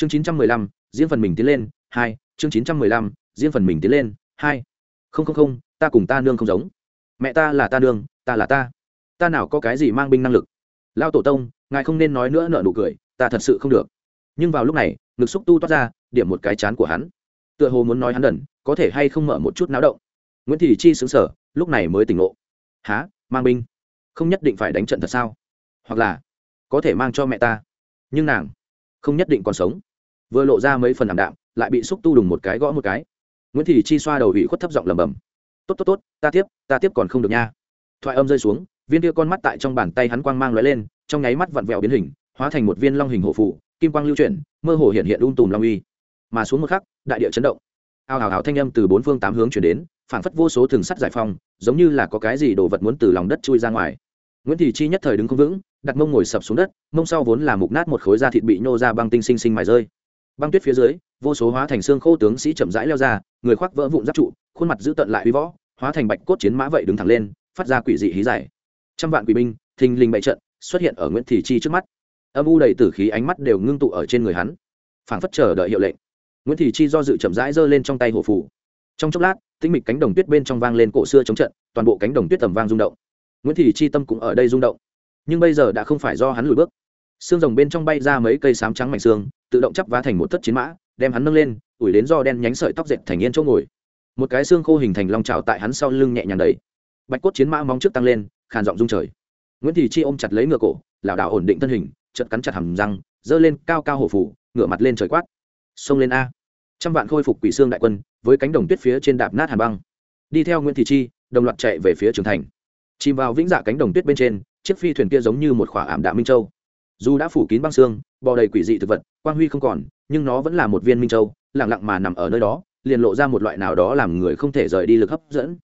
chương chín trăm mười lăm riêng phần mình tiến lên, hai, chương chín trăm mười lăm riêng phần mình tiến lên, hai. Không không không, ta cùng ta nương không giống. Mẹ ta là ta nương, ta là ta. Ta nào có cái gì mang binh năng lực? Lao tổ tông, ngài không nên nói nữa nợ nụ cười, ta thật sự không được. Nhưng vào lúc này, ngực xúc tu toát ra, điểm một cái chán của hắn. Tựa hồ muốn nói hắn đần, có thể hay không mở một chút náo động. Nguyễn thị chi xứng sở lúc này mới tỉnh ngộ. Há mang binh? Không nhất định phải đánh trận thật sao? Hoặc là, có thể mang cho mẹ ta. Nhưng nàng, không nhất định còn sống vừa lộ ra mấy phần ảm đạm, lại bị xúc tu đùng một cái gõ một cái. Nguyễn thị chi xoa đầu hủy khuất thấp giọng lầm bầm tốt tốt tốt, ta tiếp ta tiếp còn không được nha. Thoại âm rơi xuống, viên kia con mắt tại trong bàn tay hắn quang mang lóe lên, trong nháy mắt vặn vẹo biến hình, hóa thành một viên long hình hổ phụ kim quang lưu chuyển, mơ hồ hiện hiện un tùm long uy. Mà xuống một khắc, đại địa chấn động. Ao hào hào thanh âm từ bốn phương tám hướng chuyển đến, phảng phất vô số thường sắt giải phong giống như là có cái gì đồ vật muốn từ lòng đất chui ra ngoài. Nguyễn thị chi nhất thời đứng không vững, đặt mông ngồi sập xuống đất, mông sau vốn là mục nát một khối da thịt bị nhô ra băng tinh sinh sinh mài rơi băng tuyết phía dưới, vô số hóa thành xương khô tướng sĩ chậm rãi leo ra, người khoác vỡ vụn giáp trụ, khuôn mặt giữ tận lại uy võ, hóa thành bạch cốt chiến mã vậy đứng thẳng lên, phát ra quỷ dị hí dài. Trăm vạn quỷ binh, thình lình bậy trận, xuất hiện ở nguyễn thị chi trước mắt. Âm u đầy tử khí ánh mắt đều ngưng tụ ở trên người hắn. Phảng phất chờ đợi hiệu lệnh. Nguyễn thị chi do dự chậm rãi giơ lên trong tay hổ phủ trong chốc lát tinh mịch cánh đồng tuyết bên trong vang lên cổ xưa chống trận, toàn bộ cánh đồng tuyết tầm vang rung động. Nguyễn thị chi tâm cũng ở đây rung động. Nhưng bây giờ đã không phải do hắn lùi bước. Xương rồng bên trong bay ra mấy cây sám trắng mảnh xương tự động chắp vá thành một thất chiến mã, đem hắn nâng lên, ủi đến do đen nhánh sợi tóc dệt thành yên chỗ ngồi. Một cái xương khô hình thành long trào tại hắn sau lưng nhẹ nhàng đầy bạch cốt chiến mã móng trước tăng lên, khàn giọng rung trời. Nguyễn thị chi ôm chặt lấy ngựa cổ, lảo đảo ổn định thân hình chật cắn chặt hầm răng, giơ lên cao cao hổ phủ ngựa mặt lên trời quát. Xông lên a. Trăm vạn khôi phục quỷ xương đại quân, với cánh đồng tuyết phía trên đạp nát hàn băng. Đi theo nguyễn thị chi, đồng loạt chạy về phía trường thành. Chìm vào vĩnh dạ cánh đồng tuyết bên trên, chiếc phi thuyền kia giống như một khỏa ảm đạm minh châu. Dù đã phủ kín băng xương bò đầy quỷ dị thực vật, quang huy không còn, nhưng nó vẫn là một viên minh châu lẳng lặng mà nằm ở nơi đó, liền lộ ra một loại nào đó làm người không thể rời đi lực hấp dẫn.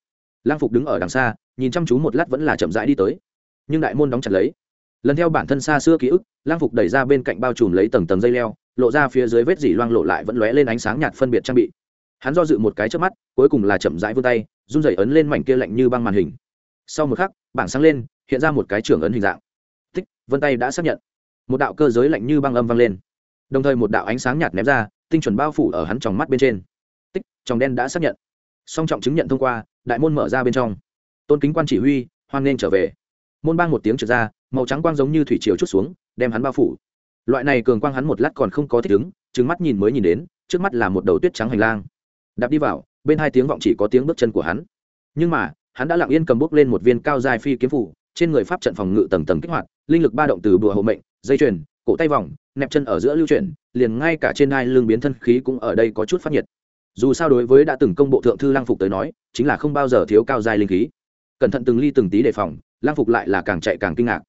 Lang phục đứng ở đằng xa, nhìn chăm chú một lát vẫn là chậm rãi đi tới. Nhưng đại môn đóng chặt lấy. Lần theo bản thân xa xưa ký ức lang phục đẩy ra bên cạnh bao trùm lấy tầng tầng dây leo, lộ ra phía dưới vết dỉ loang lộ lại vẫn lóe lên ánh sáng nhạt phân biệt trang bị. Hắn do dự một cái trước mắt, cuối cùng là chậm rãi vươn tay, run rẩy ấn lên mảnh kia lạnh như băng màn hình. Sau một khắc, bảng sáng lên, hiện ra một cái trưởng ấn hình dạng. Tích, vân tay đã xác nhận một đạo cơ giới lạnh như băng âm vang lên. Đồng thời một đạo ánh sáng nhạt ném ra, tinh chuẩn bao phủ ở hắn tròng mắt bên trên. Tích, tròng đen đã xác nhận. Song trọng chứng nhận thông qua, đại môn mở ra bên trong. Tôn kính quan chỉ huy, hoan nên trở về. Môn bang một tiếng trượt ra, màu trắng quang giống như thủy chiều chút xuống, đem hắn bao phủ. Loại này cường quang hắn một lát còn không có thích ứng trứng mắt nhìn mới nhìn đến, trước mắt là một đầu tuyết trắng hành lang. Đạp đi vào, bên hai tiếng vọng chỉ có tiếng bước chân của hắn. Nhưng mà, hắn đã lặng yên cầm bốc lên một viên cao dài phi kiếm phủ, trên người pháp trận phòng ngự tầng tầng kích hoạt, linh lực ba động từ bùa hộ mệnh dây chuyền, cổ tay vòng, nẹp chân ở giữa lưu chuyển, liền ngay cả trên hai lưng biến thân khí cũng ở đây có chút phát nhiệt. Dù sao đối với đã từng công bộ thượng thư lang phục tới nói, chính là không bao giờ thiếu cao dài linh khí. Cẩn thận từng ly từng tí đề phòng lang phục lại là càng chạy càng kinh ngạc.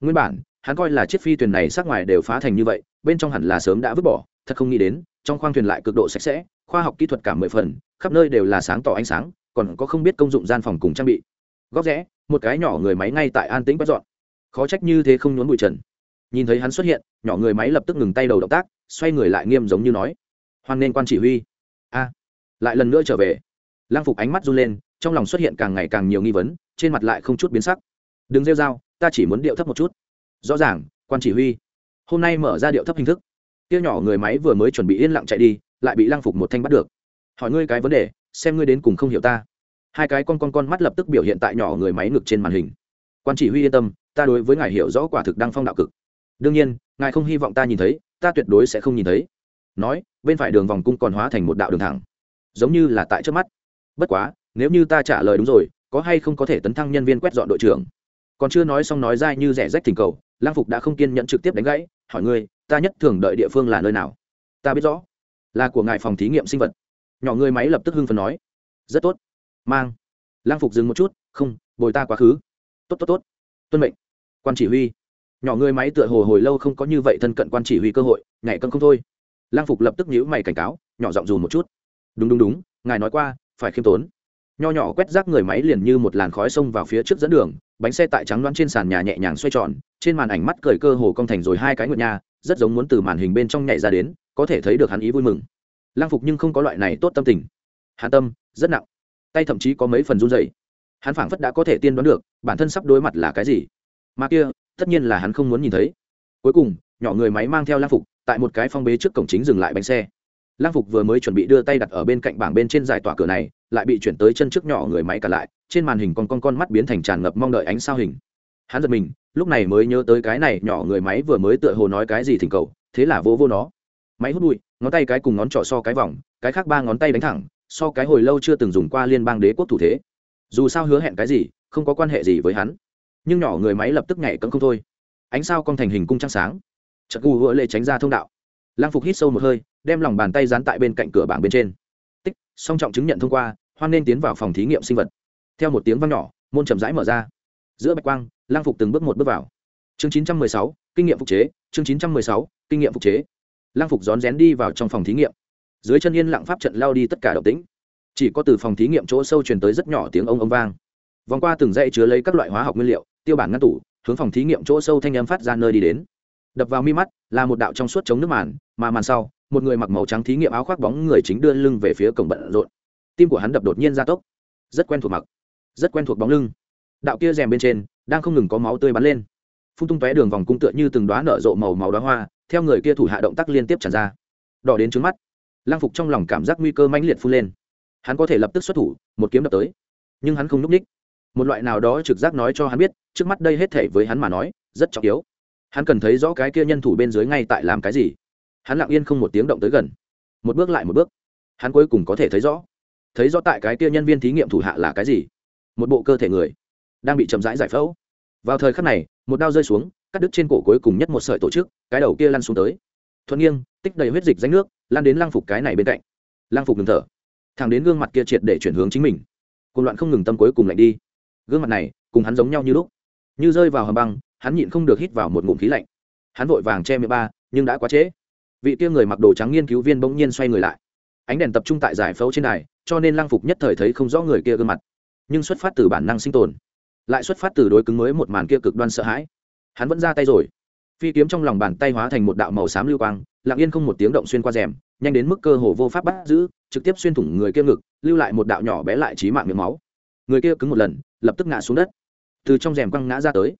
Nguyên bản, hắn coi là chiếc phi thuyền này sát ngoài đều phá thành như vậy, bên trong hẳn là sớm đã vứt bỏ, thật không nghĩ đến, trong khoang thuyền lại cực độ sạch sẽ, khoa học kỹ thuật cả mười phần, khắp nơi đều là sáng tỏ ánh sáng, còn có không biết công dụng gian phòng cùng trang bị. Góc rẽ, một cái nhỏ người máy ngay tại an tĩnh quét dọn. Khó trách như thế không nhốn bụi trần nhìn thấy hắn xuất hiện, nhỏ người máy lập tức ngừng tay đầu động tác, xoay người lại nghiêm giống như nói, hoan nên quan chỉ huy. A, lại lần nữa trở về. Lang phục ánh mắt run lên, trong lòng xuất hiện càng ngày càng nhiều nghi vấn, trên mặt lại không chút biến sắc. Đừng rêu r a o ta chỉ muốn điệu thấp một chút. Rõ ràng, quan chỉ huy. Hôm nay mở ra điệu thấp hình thức. Tiêu nhỏ người máy vừa mới chuẩn bị yên lặng chạy đi, lại bị lang phục một thanh bắt được. Hỏi ngươi cái vấn đề, xem ngươi đến cùng không hiểu ta. Hai cái con con con mắt lập tức biểu hiện tại nhỏ người máy ngực trên màn hình. Quan chỉ huy yên tâm, ta đối với ngài hiểu rõ quả thực đang phong đạo cực đương nhiên, ngài không hy vọng ta nhìn thấy, ta tuyệt đối sẽ không nhìn thấy. Nói, bên phải đường vòng cung còn hóa thành một đạo đường thẳng. Giống như là tại trước mắt. Bất quá, nếu như ta trả lời đúng rồi, có hay không có thể tấn thăng nhân viên quét dọn đội trưởng? Còn chưa nói xong nói dai như rẻ rách thỉnh cầu lang phục đã không kiên nhẫn trực tiếp đánh gãy, hỏi ngươi, ta nhất thường đợi địa phương là nơi nào? Ta biết rõ, là của ngài phòng thí nghiệm sinh vật. Nhỏ người máy lập tức hưng phần nói. Rất tốt. Mang. Lang phục dừng một chút, không, bồi ta quá khứ. Tốt tốt tốt. Tuân mệnh. Quan chỉ huy nhỏ người máy tựa hồ hồi lâu không có như vậy thân cận quan chỉ huy cơ hội, nhảy cân không thôi. Lang phục lập tức nhíu mày cảnh cáo, nhỏ giọng dù một chút. Đúng đúng đúng, ngài nói qua, phải khiêm tốn. Nho nhỏ quét rác người máy liền như một làn khói xông vào phía trước dẫn đường, bánh xe tại trắng đoán trên sàn nhà nhẹ nhàng xoay tròn, trên màn ảnh mắt cười cơ hồ cong thành rồi hai cái nguyệt nhà rất giống muốn từ màn hình bên trong nhảy ra đến, có thể thấy được hắn ý vui mừng. Lang phục nhưng không có loại này tốt tâm tình. Hắn tâm, rất nặng. Tay thậm chí có mấy phần run dày hắn phảng phất đã có thể tiên đoán được, bản thân sắp đối mặt là cái gì. Mà kia tất nhiên là hắn không muốn nhìn thấy. Cuối cùng, nhỏ người máy mang theo lang phục, tại một cái phong bế trước cổng chính dừng lại bánh xe. Lang phục vừa mới chuẩn bị đưa tay đặt ở bên cạnh bảng bên trên giải tỏa cửa này, lại bị chuyển tới chân trước nhỏ người máy cả lại, trên màn hình con con con mắt biến thành tràn ngập mong đợi ánh sao hình. Hắn giật mình, lúc này mới nhớ tới cái này nhỏ người máy vừa mới tựa hồ nói cái gì thỉnh cầu, thế là vô vô nó. Máy hút bụi, ngón tay cái cùng ngón trỏ so cái vòng, cái khác ba ngón tay đánh thẳng, so cái hồi lâu chưa từng dùng qua liên bang đế quốc thủ thế. Dù sao hứa hẹn cái gì, không có quan hệ gì với hắn nhưng nhỏ người máy lập tức nhảy cấm không thôi. Ánh sao cong thành hình cung trăng sáng. Chật gù gỡ lệ tránh ra thông đạo. Lang phục hít sâu một hơi đem lòng bàn tay dán tại bên cạnh cửa bảng bên trên. Tích song trọng chứng nhận thông qua hoan nên tiến vào phòng thí nghiệm sinh vật. Theo một tiếng vang nhỏ môn chậm rãi mở ra. Giữa bạch quang lang phục từng bước một bước vào. Chương 916, kinh nghiệm phục chế chương 916, kinh nghiệm phục chế. Lang phục rón rén đi vào trong phòng thí nghiệm. Dưới chân yên lặng pháp trận lao đi tất cả động tĩnh. Chỉ có từ phòng thí nghiệm chỗ sâu truyền tới rất nhỏ tiếng ông ông vang vòng qua từng dãy chứa lấy các loại hóa học nguyên liệu, tiêu bản ngăn tủ, hướng phòng thí nghiệm chỗ sâu thanh âm phát ra nơi đi đến. Đập vào mi mắt, là một đạo trong suốt chống nước màn, mà màn sau, một người mặc màu trắng thí nghiệm áo khoác bóng người chính đưa lưng về phía cổng bận rộn. Tim của hắn đập đột nhiên ra tốc. Rất quen thuộc mặc, rất quen thuộc bóng lưng. Đạo kia rèm bên trên, đang không ngừng có máu tươi bắn lên. Phun tung tóe đường vòng cung tựa như từng đoá nở rộ màu màu đoá hoa, theo người kia thủ hạ động tác liên tiếp tràn ra. Đỏ đến trứng mắt. Lang phục trong lòng cảm giác nguy cơ mãnh liệt phun lên. Hắn có thể lập tức xuất thủ, một kiếm đập tới. Nhưng hắn không núp ních một loại nào đó trực giác nói cho hắn biết, trước mắt đây hết thể với hắn mà nói, rất trọng yếu. Hắn cần thấy rõ cái kia nhân thủ bên dưới ngay tại làm cái gì. Hắn lặng yên không một tiếng động tới gần. Một bước lại một bước. Hắn cuối cùng có thể thấy rõ. Thấy rõ tại cái kia nhân viên thí nghiệm thủ hạ là cái gì. Một bộ cơ thể người. Đang bị chậm rãi giải phẫu. Vào thời khắc này, một đao rơi xuống, cắt đứt trên cổ cuối cùng nhất một sợi tổ chức, cái đầu kia lăn xuống tới. Thuận nghiêng, tích đầy huyết dịch danh nước lan đến lang phục cái này bên cạnh. Lang phục ngừng thở. Thẳng đến gương mặt kia triệt để chuyển hướng chính mình. Cùng loạn không ngừng tâm cuối cùng lạnh đi gương mặt này cùng hắn giống nhau như lúc. Như rơi vào hầm băng, hắn nhịn không được hít vào một ngụm khí lạnh. Hắn vội vàng che miệng ba, nhưng đã quá trễ. Vị kia người mặc đồ trắng nghiên cứu viên bỗng nhiên xoay người lại. Ánh đèn tập trung tại giải phẫu trên đài, cho nên lang phục nhất thời thấy không rõ người kia gương mặt. Nhưng xuất phát từ bản năng sinh tồn, lại xuất phát từ đối cứng mới một màn kia cực đoan sợ hãi. Hắn vẫn ra tay rồi. Phi kiếm trong lòng bàn tay hóa thành một đạo màu xám lưu quang, lặng yên không một tiếng động xuyên qua rèm, nhanh đến mức cơ hồ vô pháp bắt giữ, trực tiếp xuyên thủng người kia ngực, lưu lại một đạo nhỏ bé lại trí mạng miệng máu. Người kia cứng một lần lập tức ngã xuống đất. Từ trong rèm quăng ngã ra tới.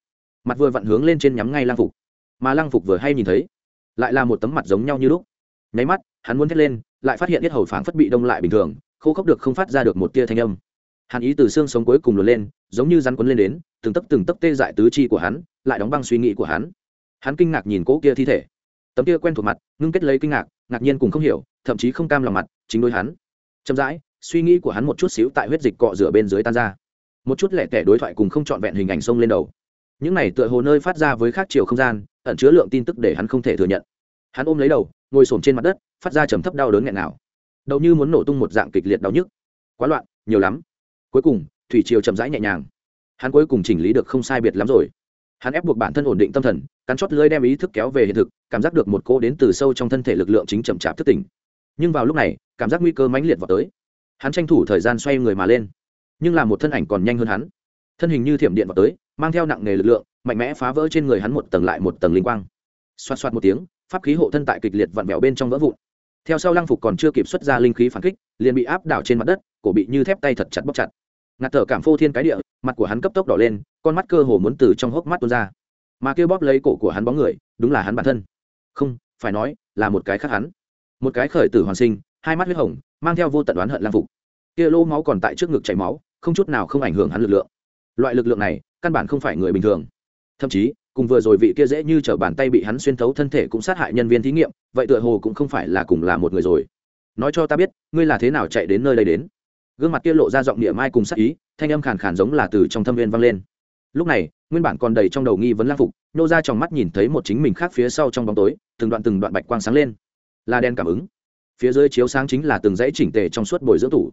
Mặt vừa vặn hướng lên trên nhắm ngay lang phục. Mà lang phục vừa hay nhìn thấy, lại là một tấm mặt giống nhau như lúc. Nháy mắt, hắn muốn thét lên, lại phát hiện biết hầu phảng phất bị đông lại bình thường, khô khốc được không phát ra được một tia thanh âm. Hàn ý từ xương sống cuối cùng luồn lên, giống như rắn quấn lên đến, từng tấp từng tấp tê dại tứ chi của hắn, lại đóng băng suy nghĩ của hắn. Hắn kinh ngạc nhìn cỗ kia thi thể. Tấm kia quen thuộc mặt, ngưng kết lấy kinh ngạc ngạc nhiên cùng không hiểu, thậm chí không cam lòng mặt, chính đối hắn. Chậm rãi, suy nghĩ của hắn một chút xíu tại huyết dịch cọ rửa bên dưới tan ra một chút lẻ tẻ đối thoại cùng không trọn vẹn hình ảnh sông lên đầu. Những này tựa hồ nơi phát ra với khác chiều không gian, ẩn chứa lượng tin tức để hắn không thể thừa nhận. Hắn ôm lấy đầu, ngồi s trên mặt đất, phát ra trầm thấp đau đớn nghẹn nào. Đầu như muốn nổ tung một dạng kịch liệt đau nhức. Quá loạn, nhiều lắm. Cuối cùng, thủy triều chậm rãi nhẹ nhàng. Hắn cuối cùng chỉnh lý được không sai biệt lắm rồi. Hắn ép buộc bản thân ổn định tâm thần, cắn chót lưới đem ý thức kéo về hiện thực, cảm giác được một cô đến từ sâu trong thân thể lực lượng chính chậm chạp thức tỉnh. Nhưng vào lúc này, cảm giác nguy cơ mãnh liệt vào tới. Hắn tranh thủ thời gian xoay người mà lên nhưng là một thân ảnh còn nhanh hơn hắn. Thân hình như thiểm điện vào tới, mang theo nặng nghề lực lượng, mạnh mẽ phá vỡ trên người hắn một tầng lại một tầng linh quang. Xoa xoa một tiếng, pháp khí hộ thân tại kịch liệt vặn vẹo bên trong vỡ vụn. Theo sau lăng phục còn chưa kịp xuất ra linh khí phản kích, liền bị áp đảo trên mặt đất, cổ bị như thép tay thật chặt bóc chặt. Ngạt thở cảm phô thiên cái địa, mặt của hắn cấp tốc đỏ lên, con mắt cơ hồ muốn từ trong hốc mắt tuôn ra. Mà kêu bóp lấy cổ của hắn bóng người, đúng là hắn bản thân. Không, phải nói, là một cái khác hắn. Một cái khởi tử hoàn sinh, hai mắt huyết hồng, mang theo vô tận đoán hận lang phục. Kia lô máu còn tại trước ngực chảy máu không chút nào không ảnh hưởng hắn lực lượng. Loại lực lượng này, căn bản không phải người bình thường. Thậm chí, cùng vừa rồi vị kia dễ như t r ở bàn tay bị hắn xuyên thấu thân thể cũng sát hại nhân viên thí nghiệm, vậy tựa hồ cũng không phải là cùng là một người rồi. Nói cho ta biết, ngươi là thế nào chạy đến nơi đây đến? Gương mặt kia lộ ra giọng địa mai cùng sắc ý, thanh âm khàn khàn giống là từ trong thâm viên vang lên. Lúc này, nguyên bản còn đầy trong đầu nghi vấn lang phục, nô ra trong mắt nhìn thấy một chính mình khác phía sau trong bóng tối, từng đoạn từng đoạn bạch quang sáng lên. Là đen cảm ứng. Phía dưới chiếu sáng chính là từng dãy chỉnh tề trong suốt bồi dưỡng tủ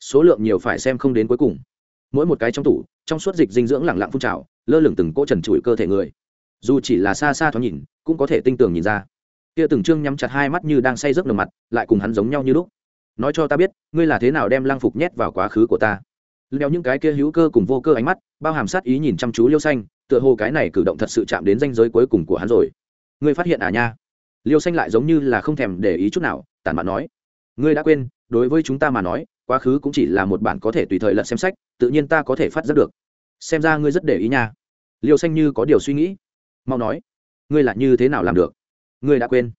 số lượng nhiều phải xem không đến cuối cùng. Mỗi một cái trong tủ, trong suốt dịch dinh dưỡng lẳng lặng phun trào, lơ lửng từng cỗ trần trụi cơ thể người. Dù chỉ là xa xa thoáng nhìn, cũng có thể tinh tường nhìn ra. Kia từng trương nhắm chặt hai mắt như đang say giấc nồng mặt, lại cùng hắn giống nhau như lúc. Nói cho ta biết, ngươi là thế nào đem lang phục nhét vào quá khứ của ta? Leo những cái kia hữu cơ cùng vô cơ ánh mắt, bao hàm sát ý nhìn chăm chú liêu xanh, tựa hồ cái này cử động thật sự chạm đến danh giới cuối cùng của hắn rồi. Ngươi phát hiện à nha? Liêu xanh lại giống như là không thèm để ý chút nào, tản mạn nói. Ngươi đã quên, đối với chúng ta mà nói quá khứ cũng chỉ là một bản có thể tùy thời lật xem sách, tự nhiên ta có thể phát giác được. Xem ra ngươi rất để ý nha. Liêu xanh như có điều suy nghĩ. Mau nói, ngươi là như thế nào làm được? Ngươi đã quên.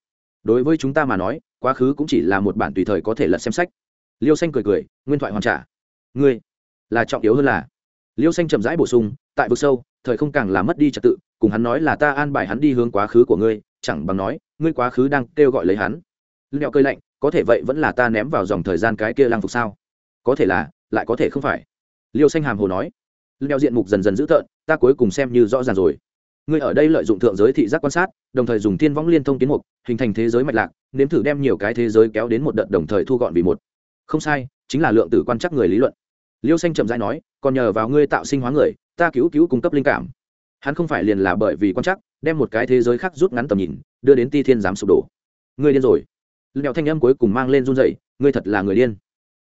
Đối với chúng ta mà nói, quá khứ cũng chỉ là một bản tùy thời có thể lật xem sách. Liêu xanh cười cười, nguyên thoại hoàn trả. Ngươi là trọng yếu hơn là. Liêu xanh chậm rãi bổ sung, tại vực sâu, thời không càng là mất đi trật tự, cùng hắn nói là ta an bài hắn đi hướng quá khứ của ngươi, chẳng bằng nói, ngươi quá khứ đang kêu gọi lấy hắn. Leo cơi lạnh, có thể vậy vẫn là ta ném vào dòng thời gian cái kia lang phục sao? Có thể là, lại có thể không phải. Liêu xanh hàm hồ nói. Leo diện mục dần dần dữ tợn, ta cuối cùng xem như rõ ràng rồi. Ngươi ở đây lợi dụng thượng giới thị giác quan sát, đồng thời dùng thiên võng liên thông tiến mục, hình thành thế giới mạch lạc, nếm thử đem nhiều cái thế giới kéo đến một đợt đồng thời thu gọn vì một. Không sai, chính là lượng tử quan chắc người lý luận. Liêu xanh chậm rãi nói, còn nhờ vào ngươi tạo sinh hóa người, ta cứu cứu cung cấp linh cảm. Hắn không phải liền là bởi vì quan chắc, đem một cái thế giới khác rút ngắn tầm nhìn, đưa đến ti thiên giám sụp đổ. Ngươi điên rồi. Lẹo thanh âm cuối cùng mang lên run dậy ngươi thật là người điên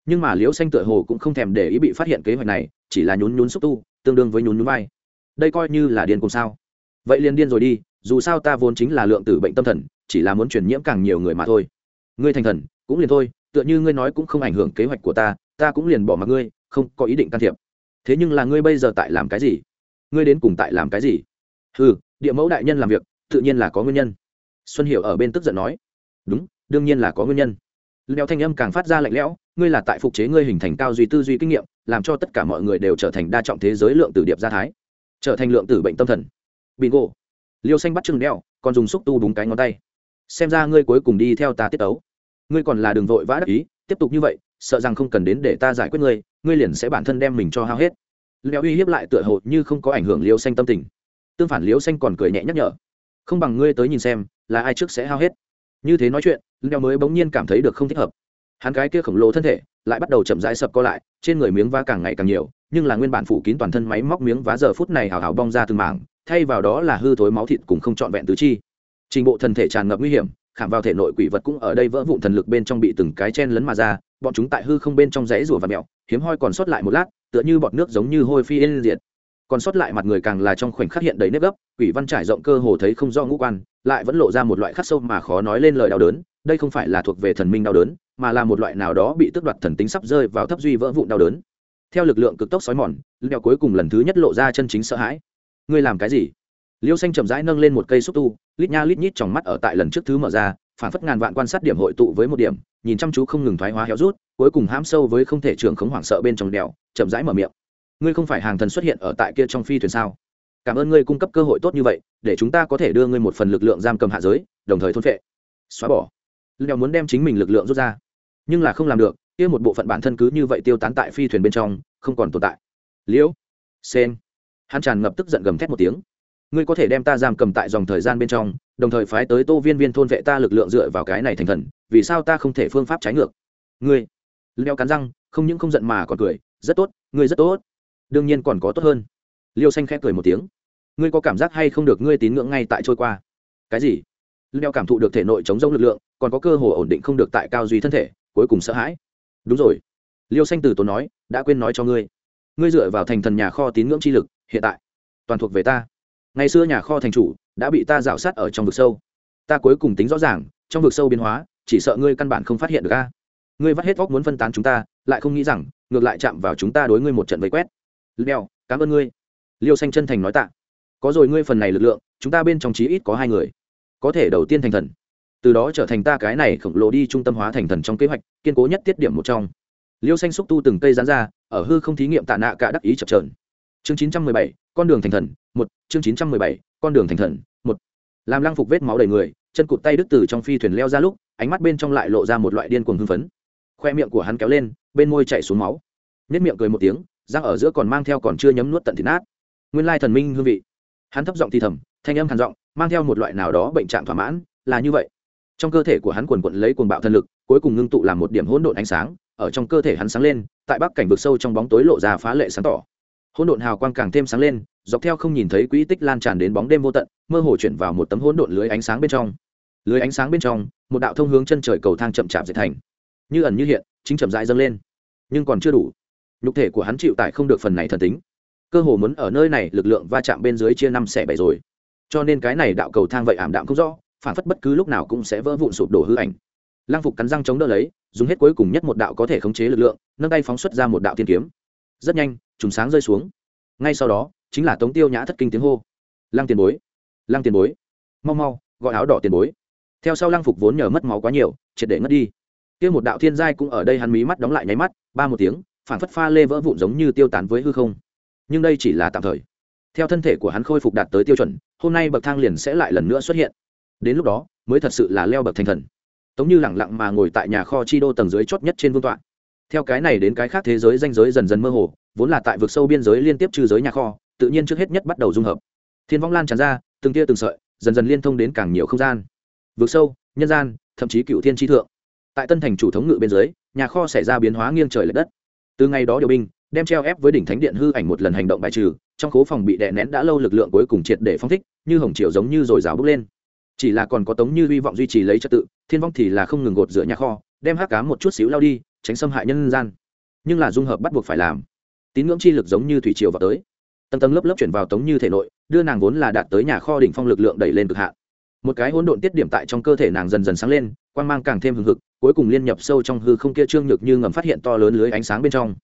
nhưng mà liễu xanh tựa hồ cũng không thèm để ý bị phát hiện kế hoạch này, chỉ là nhún nhún xúc tu, tương đương với nhún nhún vai. Đây coi như là điên cùng sao? Vậy liền điên rồi đi, dù sao ta vốn chính là lượng tử bệnh tâm thần, chỉ là muốn truyền nhiễm càng nhiều người mà thôi. Ngươi thành thần, cũng liền thôi, tựa như ngươi nói cũng không ảnh hưởng kế hoạch của ta ta cũng liền bỏ mặc ngươi, không có ý định can thiệp. Thế nhưng là ngươi bây giờ tại làm cái gì? Ngươi đến cùng tại làm cái gì? Ừ địa mẫu đại nhân làm việc, tự nhiên là có nguyên nhân. Xuân hiểu ở bên tức giận nói. Đúng, đương nhiên là có nguyên nhân. Leo thanh âm càng phát ra lạnh lẽo ngươi là tại phục chế ngươi hình thành cao duy tư duy kinh nghiệm, làm cho tất cả mọi người đều trở thành đa trọng thế giới lượng tử điệp gia thái. Trở thành lượng tử bệnh tâm thần. Bingo. Liêu xanh bắt chừng đeo, còn dùng xúc tu đúng cái ngón tay. Xem ra ngươi cuối cùng đi theo ta tiết ấu ngươi còn là đường vội vã đắc ý, tiếp tục như vậy, sợ rằng không cần đến để ta giải quyết ngươi ngươi liền sẽ bản thân đem mình cho hao hết. Leo uy hiếp lại tựa hồ như không có ảnh hưởng liêu xanh tâm tình. Tương phản liêu xanh còn cười nhẹ nhắc nhở. Không bằng ngươi tới nhìn xem, là ai trước sẽ hao hết. Như thế nói chuyện, leo mới bỗng nhiên cảm thấy được không thích hợp hắn cái kia khổng lồ thân thể lại bắt đầu chậm rãi sập co lại, trên người miếng vá càng ngày càng nhiều, nhưng là nguyên bản phủ kín toàn thân máy móc miếng vá giờ phút này hào hào bong ra từng mảng, thay vào đó là hư thối máu thịt cùng không trọn vẹn tứ chi. Trình bộ thân thể tràn ngập nguy hiểm, khảm vào thể nội quỷ vật cũng ở đây vỡ vụn thần lực bên trong bị từng cái chen lấn mà ra, bọn chúng tại hư không bên trong rẽ rủa và mẹo, hiếm hoi còn sót lại một lát, tựa như bọt nước giống như hôi phi yên diệt. Còn sót lại mặt người càng là trong khoảnh khắc hiện đầy nếp gấp quỷ văn trải rộng cơ hồ thấy không do ngũ quan, lại vẫn lộ ra một loại khắc sâu mà khó nói lên lời đau đớn, đây không phải là thuộc về thần minh đau đớn, mà là một loại nào đó bị tước đoạt thần tính sắp rơi vào thấp duy vỡ vụn đau đớn. Theo lực lượng cực tốc xói mòn leo cuối cùng lần thứ nhất lộ ra chân chính sợ hãi. Ngươi làm cái gì? Liêu xanh chậm rãi nâng lên một cây xúc tu, lít nha lít nhít trong mắt ở tại lần trước thứ mở ra, phản phất ngàn vạn quan sát điểm hội tụ với một điểm, nhìn chăm chú không ngừng thoái hóa héo rút, cuối cùng hãm sâu với không thể trường khống hoảng sợ bên trong đèo, chậm rãi mở miệng. Ngươi không phải hàng thần xuất hiện ở tại kia trong phi thuyền sao? Cảm ơn ngươi cung cấp cơ hội tốt như vậy, để chúng ta có thể đưa ngươi một phần lực lượng giam cầm hạ giới, đồng thời thôn phệ. Xóa bỏ. Leo muốn đem chính mình lực lượng rút ra. Nhưng là không làm được, kia một bộ phận bản thân cứ như vậy tiêu tán tại phi thuyền bên trong, không còn tồn tại. Liễu. Sen hắn tràn ngập tức giận gầm thét một tiếng. Ngươi có thể đem ta giam cầm tại dòng thời gian bên trong, đồng thời phái tới tô viên viên thôn vệ ta lực lượng dựa vào cái này thành thần, vì sao ta không thể phương pháp trái ngược? Ngươi. Leo cắn răng, không những không giận mà còn cười, rất tốt, ngươi rất tốt. Đương nhiên còn có tốt hơn. Liêu xanh khẽ cười một tiếng ngươi có cảm giác hay không được ngươi tín ngưỡng ngay tại trôi qua? Cái gì? Leo cảm thụ được thể nội chống rông lực lượng, còn có cơ hội ổn định không được tại cao duy thân thể, cuối cùng sợ hãi. Đúng rồi. Liêu xanh từ tốn nói, đã quên nói cho ngươi. Ngươi dựa vào thành thần nhà kho tín ngưỡng chi lực, hiện tại, toàn thuộc về ta. Ngày xưa nhà kho thành chủ đã bị ta rào sát ở trong vực sâu. Ta cuối cùng tính rõ ràng, trong vực sâu biến hóa, chỉ sợ ngươi căn bản không phát hiện được a. Ngươi vắt hết vóc muốn phân tán chúng ta, lại không nghĩ rằng, ngược lại chạm vào chúng ta đối ngươi một trận vây quét. Leo cảm ơn ngươi. Liêu xanh chân thành nói tạ có rồi ngươi phần này lực lượng, chúng ta bên trong chí ít có hai người. Có thể đầu tiên thành thần. Từ đó trở thành ta cái này khổng lồ đi trung tâm hóa thành thần trong kế hoạch, kiên cố nhất tiết điểm một trong. Liêu xanh xúc tu từng cây rán ra, ở hư không thí nghiệm tạ nạ cả đắc ý chập trờn chương chín trăm mười bảy, con đường thành thần, một, chương chín trăm mười bảy, con đường thành thần, một. Làm lăng phục vết máu đầy người, chân cụt tay đứt từ trong phi thuyền leo ra lúc, ánh mắt bên trong lại lộ ra một loại điên cuồng hưng phấn. Khoe miệng của hắn kéo lên, bên môi chạy xuống máu. Nếp miệng cười một tiếng, răng ở giữa còn mang theo còn chưa nhấm nuốt tận thịt nát. Nguyên lai thần minh hương vị hắn thấp giọng thì thầm, thanh âm hàn giọng, mang theo một loại nào đó bệnh trạng thỏa mãn, là như vậy. Trong cơ thể của hắn quần quận lấy cuồng bạo thần lực, cuối cùng ngưng tụ làm một điểm hỗn độn ánh sáng, ở trong cơ thể hắn sáng lên, tại bắc cảnh vực sâu trong bóng tối lộ ra phá lệ sáng tỏ. Hỗn độn hào quang càng thêm sáng lên, dọc theo không nhìn thấy quỹ tích lan tràn đến bóng đêm vô tận, mơ hồ chuyển vào một tấm hỗn độn lưới ánh sáng bên trong. Lưới ánh sáng bên trong, một đạo thông hướng chân trời cầu thang chậm chạp dệt thành. Như ẩn như hiện, chính chậm rãi dâng lên. Nhưng còn chưa đủ. Nhục thể của hắn chịu tải không được phần này thần tính cơ hồ muốn ở nơi này lực lượng va chạm bên dưới chia năm xẻ bảy rồi. Cho nên cái này đạo cầu thang vậy ảm đạm không rõ, phản phất bất cứ lúc nào cũng sẽ vỡ vụn sụp đổ hư ảnh. Lăng phục cắn răng chống đỡ lấy, dùng hết cuối cùng nhất một đạo có thể khống chế lực lượng, nâng tay phóng xuất ra một đạo tiên kiếm. Rất nhanh trùng sáng rơi xuống. Ngay sau đó, chính là tống tiêu nhã thất kinh tiếng hô. Lăng tiền bối, lăng tiền bối, mau mau, gọi áo đỏ tiền bối. Theo sau lăng phục vốn nhờ mất máu quá nhiều, triệt để ngất đi. Kia một đạo thiên giai cũng ở đây hắn mí mắt đóng lại nháy mắt, ba một tiếng, phản phất pha lê vỡ vụn giống như tiêu tán với hư không nhưng đây chỉ là tạm thời. Theo thân thể của hắn khôi phục đạt tới tiêu chuẩn, hôm nay bậc thang liền sẽ lại lần nữa xuất hiện. Đến lúc đó, mới thật sự là leo bậc thành thần. Tống như lẳng lặng mà ngồi tại nhà kho chi đô tầng dưới chót nhất trên vương tọa. Theo cái này đến cái khác thế giới danh giới dần dần mơ hồ, vốn là tại vực sâu biên giới liên tiếp trừ giới nhà kho, tự nhiên trước hết nhất bắt đầu dung hợp. Thiên vong lan tràn ra, từng tia từng sợi, dần dần liên thông đến càng nhiều không gian. Vực sâu, nhân gian, thậm chí cựu thiên tri thượng. Tại tân thành chủ thống ngự biên giới nhà kho xảy ra biến hóa nghiêng trời l ệ đất. Từ ngày đó điều binh đem treo ép với đỉnh thánh điện hư ảnh một lần hành động bài trừ, trong khố phòng bị đè nén đã lâu lực lượng cuối cùng triệt để phong thích, như hồng triều giống như dồi dào bước lên. Chỉ là còn có tống như hy vọng duy trì lấy trật tự, thiên vong thì là không ngừng gột rửa nhà kho, đem hát cá một chút xíu lao đi, tránh xâm hại nhân gian. Nhưng là dung hợp bắt buộc phải làm. Tín ngưỡng chi lực giống như thủy triều vào tới. Tầng tầng lớp lớp chuyển vào tống như thể nội, đưa nàng vốn là đạt tới nhà kho đỉnh phong lực lượng đẩy lên cực hạn. Một cái hỗn độn tiết điểm tại trong cơ thể nàng dần dần sáng lên quan mang càng thêm hừng hực, cuối cùng liên nhập sâu trong hư không kia trương nhược như ngầm phát hiện to lớn lưới ánh sáng bên trong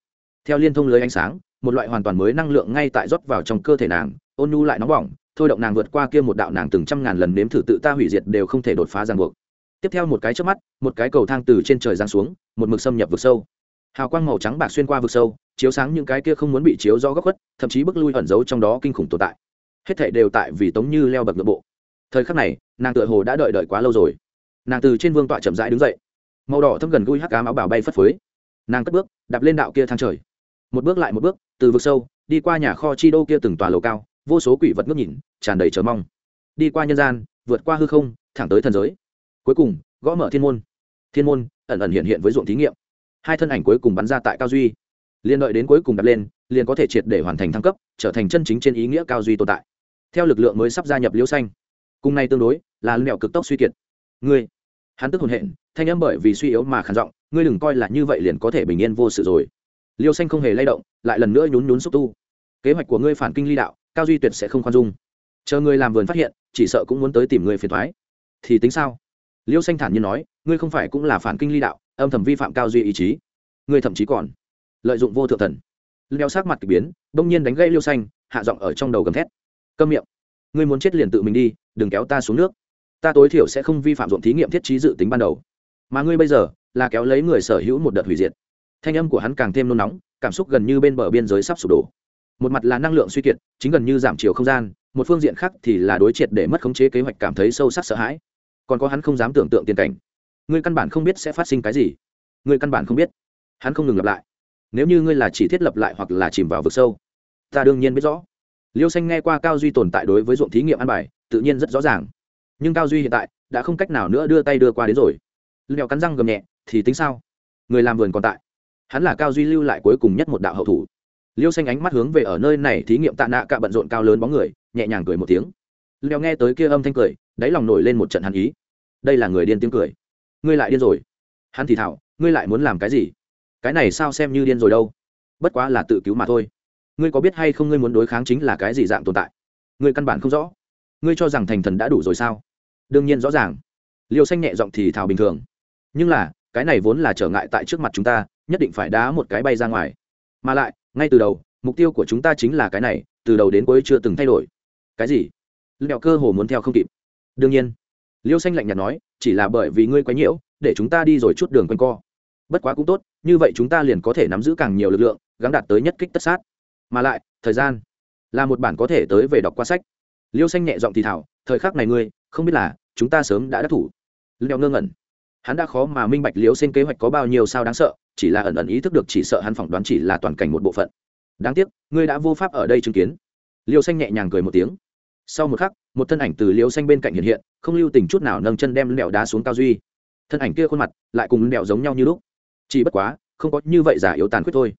theo liên thông lưới ánh sáng, một loại hoàn toàn mới năng lượng ngay tại rót vào trong cơ thể nàng, ôn nhu lại nóng bỏng, thôi động nàng vượt qua kia một đạo nàng từng trăm ngàn lần nếm thử tự ta hủy diệt đều không thể đột phá ràng buộc. Tiếp theo một cái trước mắt, một cái cầu thang từ trên trời giáng xuống, một mực xâm nhập vực sâu. Hào quang màu trắng bạc xuyên qua vực sâu, chiếu sáng những cái kia không muốn bị chiếu do góc khuất, thậm chí bức lui ẩn giấu trong đó kinh khủng tồn tại. Hết thảy đều tại vì tống như leo bậc nội bộ. Thời khắc này, nàng tựa hồ đã đợi đợi quá lâu rồi. Nàng từ trên vương tọa chậm rãi đứng dậy. Màu đỏ thâm gần gũi hắc ám áo bảo bay phất phới. Nàng cất bước, đạp lên đạo kia thang trời một bước lại một bước, từ vực sâu, đi qua nhà kho chi đô kia từng tòa lầu cao, vô số quỷ vật ngước nhìn, tràn đầy chờ mong. Đi qua nhân gian, vượt qua hư không, thẳng tới thần giới. Cuối cùng, gõ mở thiên môn. Thiên môn ẩn ẩn hiện hiện với ruộng thí nghiệm. Hai thân ảnh cuối cùng bắn ra tại cao duy. Liền đợi đến cuối cùng đặt lên, liền có thể triệt để hoàn thành thăng cấp, trở thành chân chính trên ý nghĩa cao duy tồn tại. Theo lực lượng mới sắp gia nhập liễu xanh. Cùng nay tương đối, là mẹo cực tốc suy kiệt. Ngươi, hắn tức hồn hện, thanh âm bởi vì suy yếu mà khản giọng, ngươi đừng coi là như vậy liền có thể bình yên vô sự rồi liêu xanh không hề lay động, lại lần nữa nhún nhún xúc tu. Kế hoạch của ngươi phản kinh ly đạo, cao duy tuyệt sẽ không khoan dung. Chờ ngươi làm vườn phát hiện, chỉ sợ cũng muốn tới tìm ngươi phiền thoái thì tính sao? Liêu xanh thản nhiên nói, ngươi không phải cũng là phản kinh ly đạo, âm thầm vi phạm cao duy ý chí. Ngươi thậm chí còn lợi dụng vô thượng thần. Leo sát mặt k ỳ biến, bỗng nhiên đánh gây liêu xanh, hạ giọng ở trong đầu gầm thét. Câm miệng. Ngươi muốn chết liền tự mình đi, đừng kéo ta xuống nước. Ta tối thiểu sẽ không vi phạm ruộng thí nghiệm thiết trí dự tính ban đầu. Mà ngươi bây giờ là kéo lấy người sở hữu một đợt hủy diệt thanh âm của hắn càng thêm nôn nóng, cảm xúc gần như bên bờ biên giới sắp sụp đổ. Một mặt là năng lượng suy kiệt, chính gần như giảm chiều không gian, một phương diện khác thì là đối triệt để mất khống chế kế hoạch cảm thấy sâu sắc sợ hãi. Còn có hắn không dám tưởng tượng tiền cảnh. Ngươi căn bản không biết sẽ phát sinh cái gì. Ngươi căn bản không biết. Hắn không ngừng lặp lại. Nếu như ngươi là chỉ thiết lập lại hoặc là chìm vào vực sâu, ta đương nhiên biết rõ. Liêu xanh nghe qua cao duy tồn tại đối với ruộng thí nghiệm ăn bài, tự nhiên rất rõ ràng. Nhưng cao duy hiện tại đã không cách nào nữa đưa tay đưa qua đến rồi. Lèo cắn răng gầm nhẹ, thì tính sao? Người làm vườn còn tại hắn là cao duy lưu lại cuối cùng nhất một đạo hậu thủ. Liêu xanh ánh mắt hướng về ở nơi này thí nghiệm tạ nạ cả bận rộn cao lớn bóng người, nhẹ nhàng cười một tiếng. Leo nghe tới kia âm thanh cười, đáy lòng nổi lên một trận hắn ý. Đây là người điên tiếng cười. Ngươi lại điên rồi. Hắn thì thảo, ngươi lại muốn làm cái gì? Cái này sao xem như điên rồi đâu? Bất quá là tự cứu mà thôi. Ngươi có biết hay không ngươi muốn đối kháng chính là cái gì dạng tồn tại? Ngươi căn bản không rõ. Ngươi cho rằng thành thần đã đủ rồi sao? Đương nhiên rõ ràng. Liêu xanh nhẹ giọng thì thào bình thường. Nhưng là, cái này vốn là trở ngại tại trước mặt chúng ta nhất định phải đá một cái bay ra ngoài. Mà lại, ngay từ đầu, mục tiêu của chúng ta chính là cái này, từ đầu đến cuối chưa từng thay đổi. Cái gì? Lẹo cơ hồ muốn theo không kịp. Đương nhiên, liêu xanh lạnh nhạt nói, chỉ là bởi vì ngươi quấy nhiễu để chúng ta đi rồi chút đường quanh co. Bất quá cũng tốt, như vậy chúng ta liền có thể nắm giữ càng nhiều lực lượng gắn đạt tới nhất kích tất sát. Mà lại, thời gian là một bản có thể tới về đọc qua sách. Liêu xanh nhẹ giọng thì thảo, thời khắc này ngươi, không biết là, chúng ta sớm đã đắc thủ. Leo ngơ ngẩn hắn đã khó mà minh bạch liễu xanh kế hoạch có bao nhiêu sao đáng sợ, chỉ là ẩn ẩn ý thức được chỉ sợ hắn phỏng đoán chỉ là toàn cảnh một bộ phận. Đáng tiếc, ngươi đã vô pháp ở đây chứng kiến. Liêu xanh nhẹ nhàng cười một tiếng. Sau một khắc, một thân ảnh từ liêu xanh bên cạnh hiện hiện, không lưu tình chút nào nâng chân đem lẹo đá xuống cao duy. Thân ảnh kia khuôn mặt lại cùng lẹo giống nhau như lúc. Chỉ bất quá, không có như vậy giả yếu tàn khuyết thôi.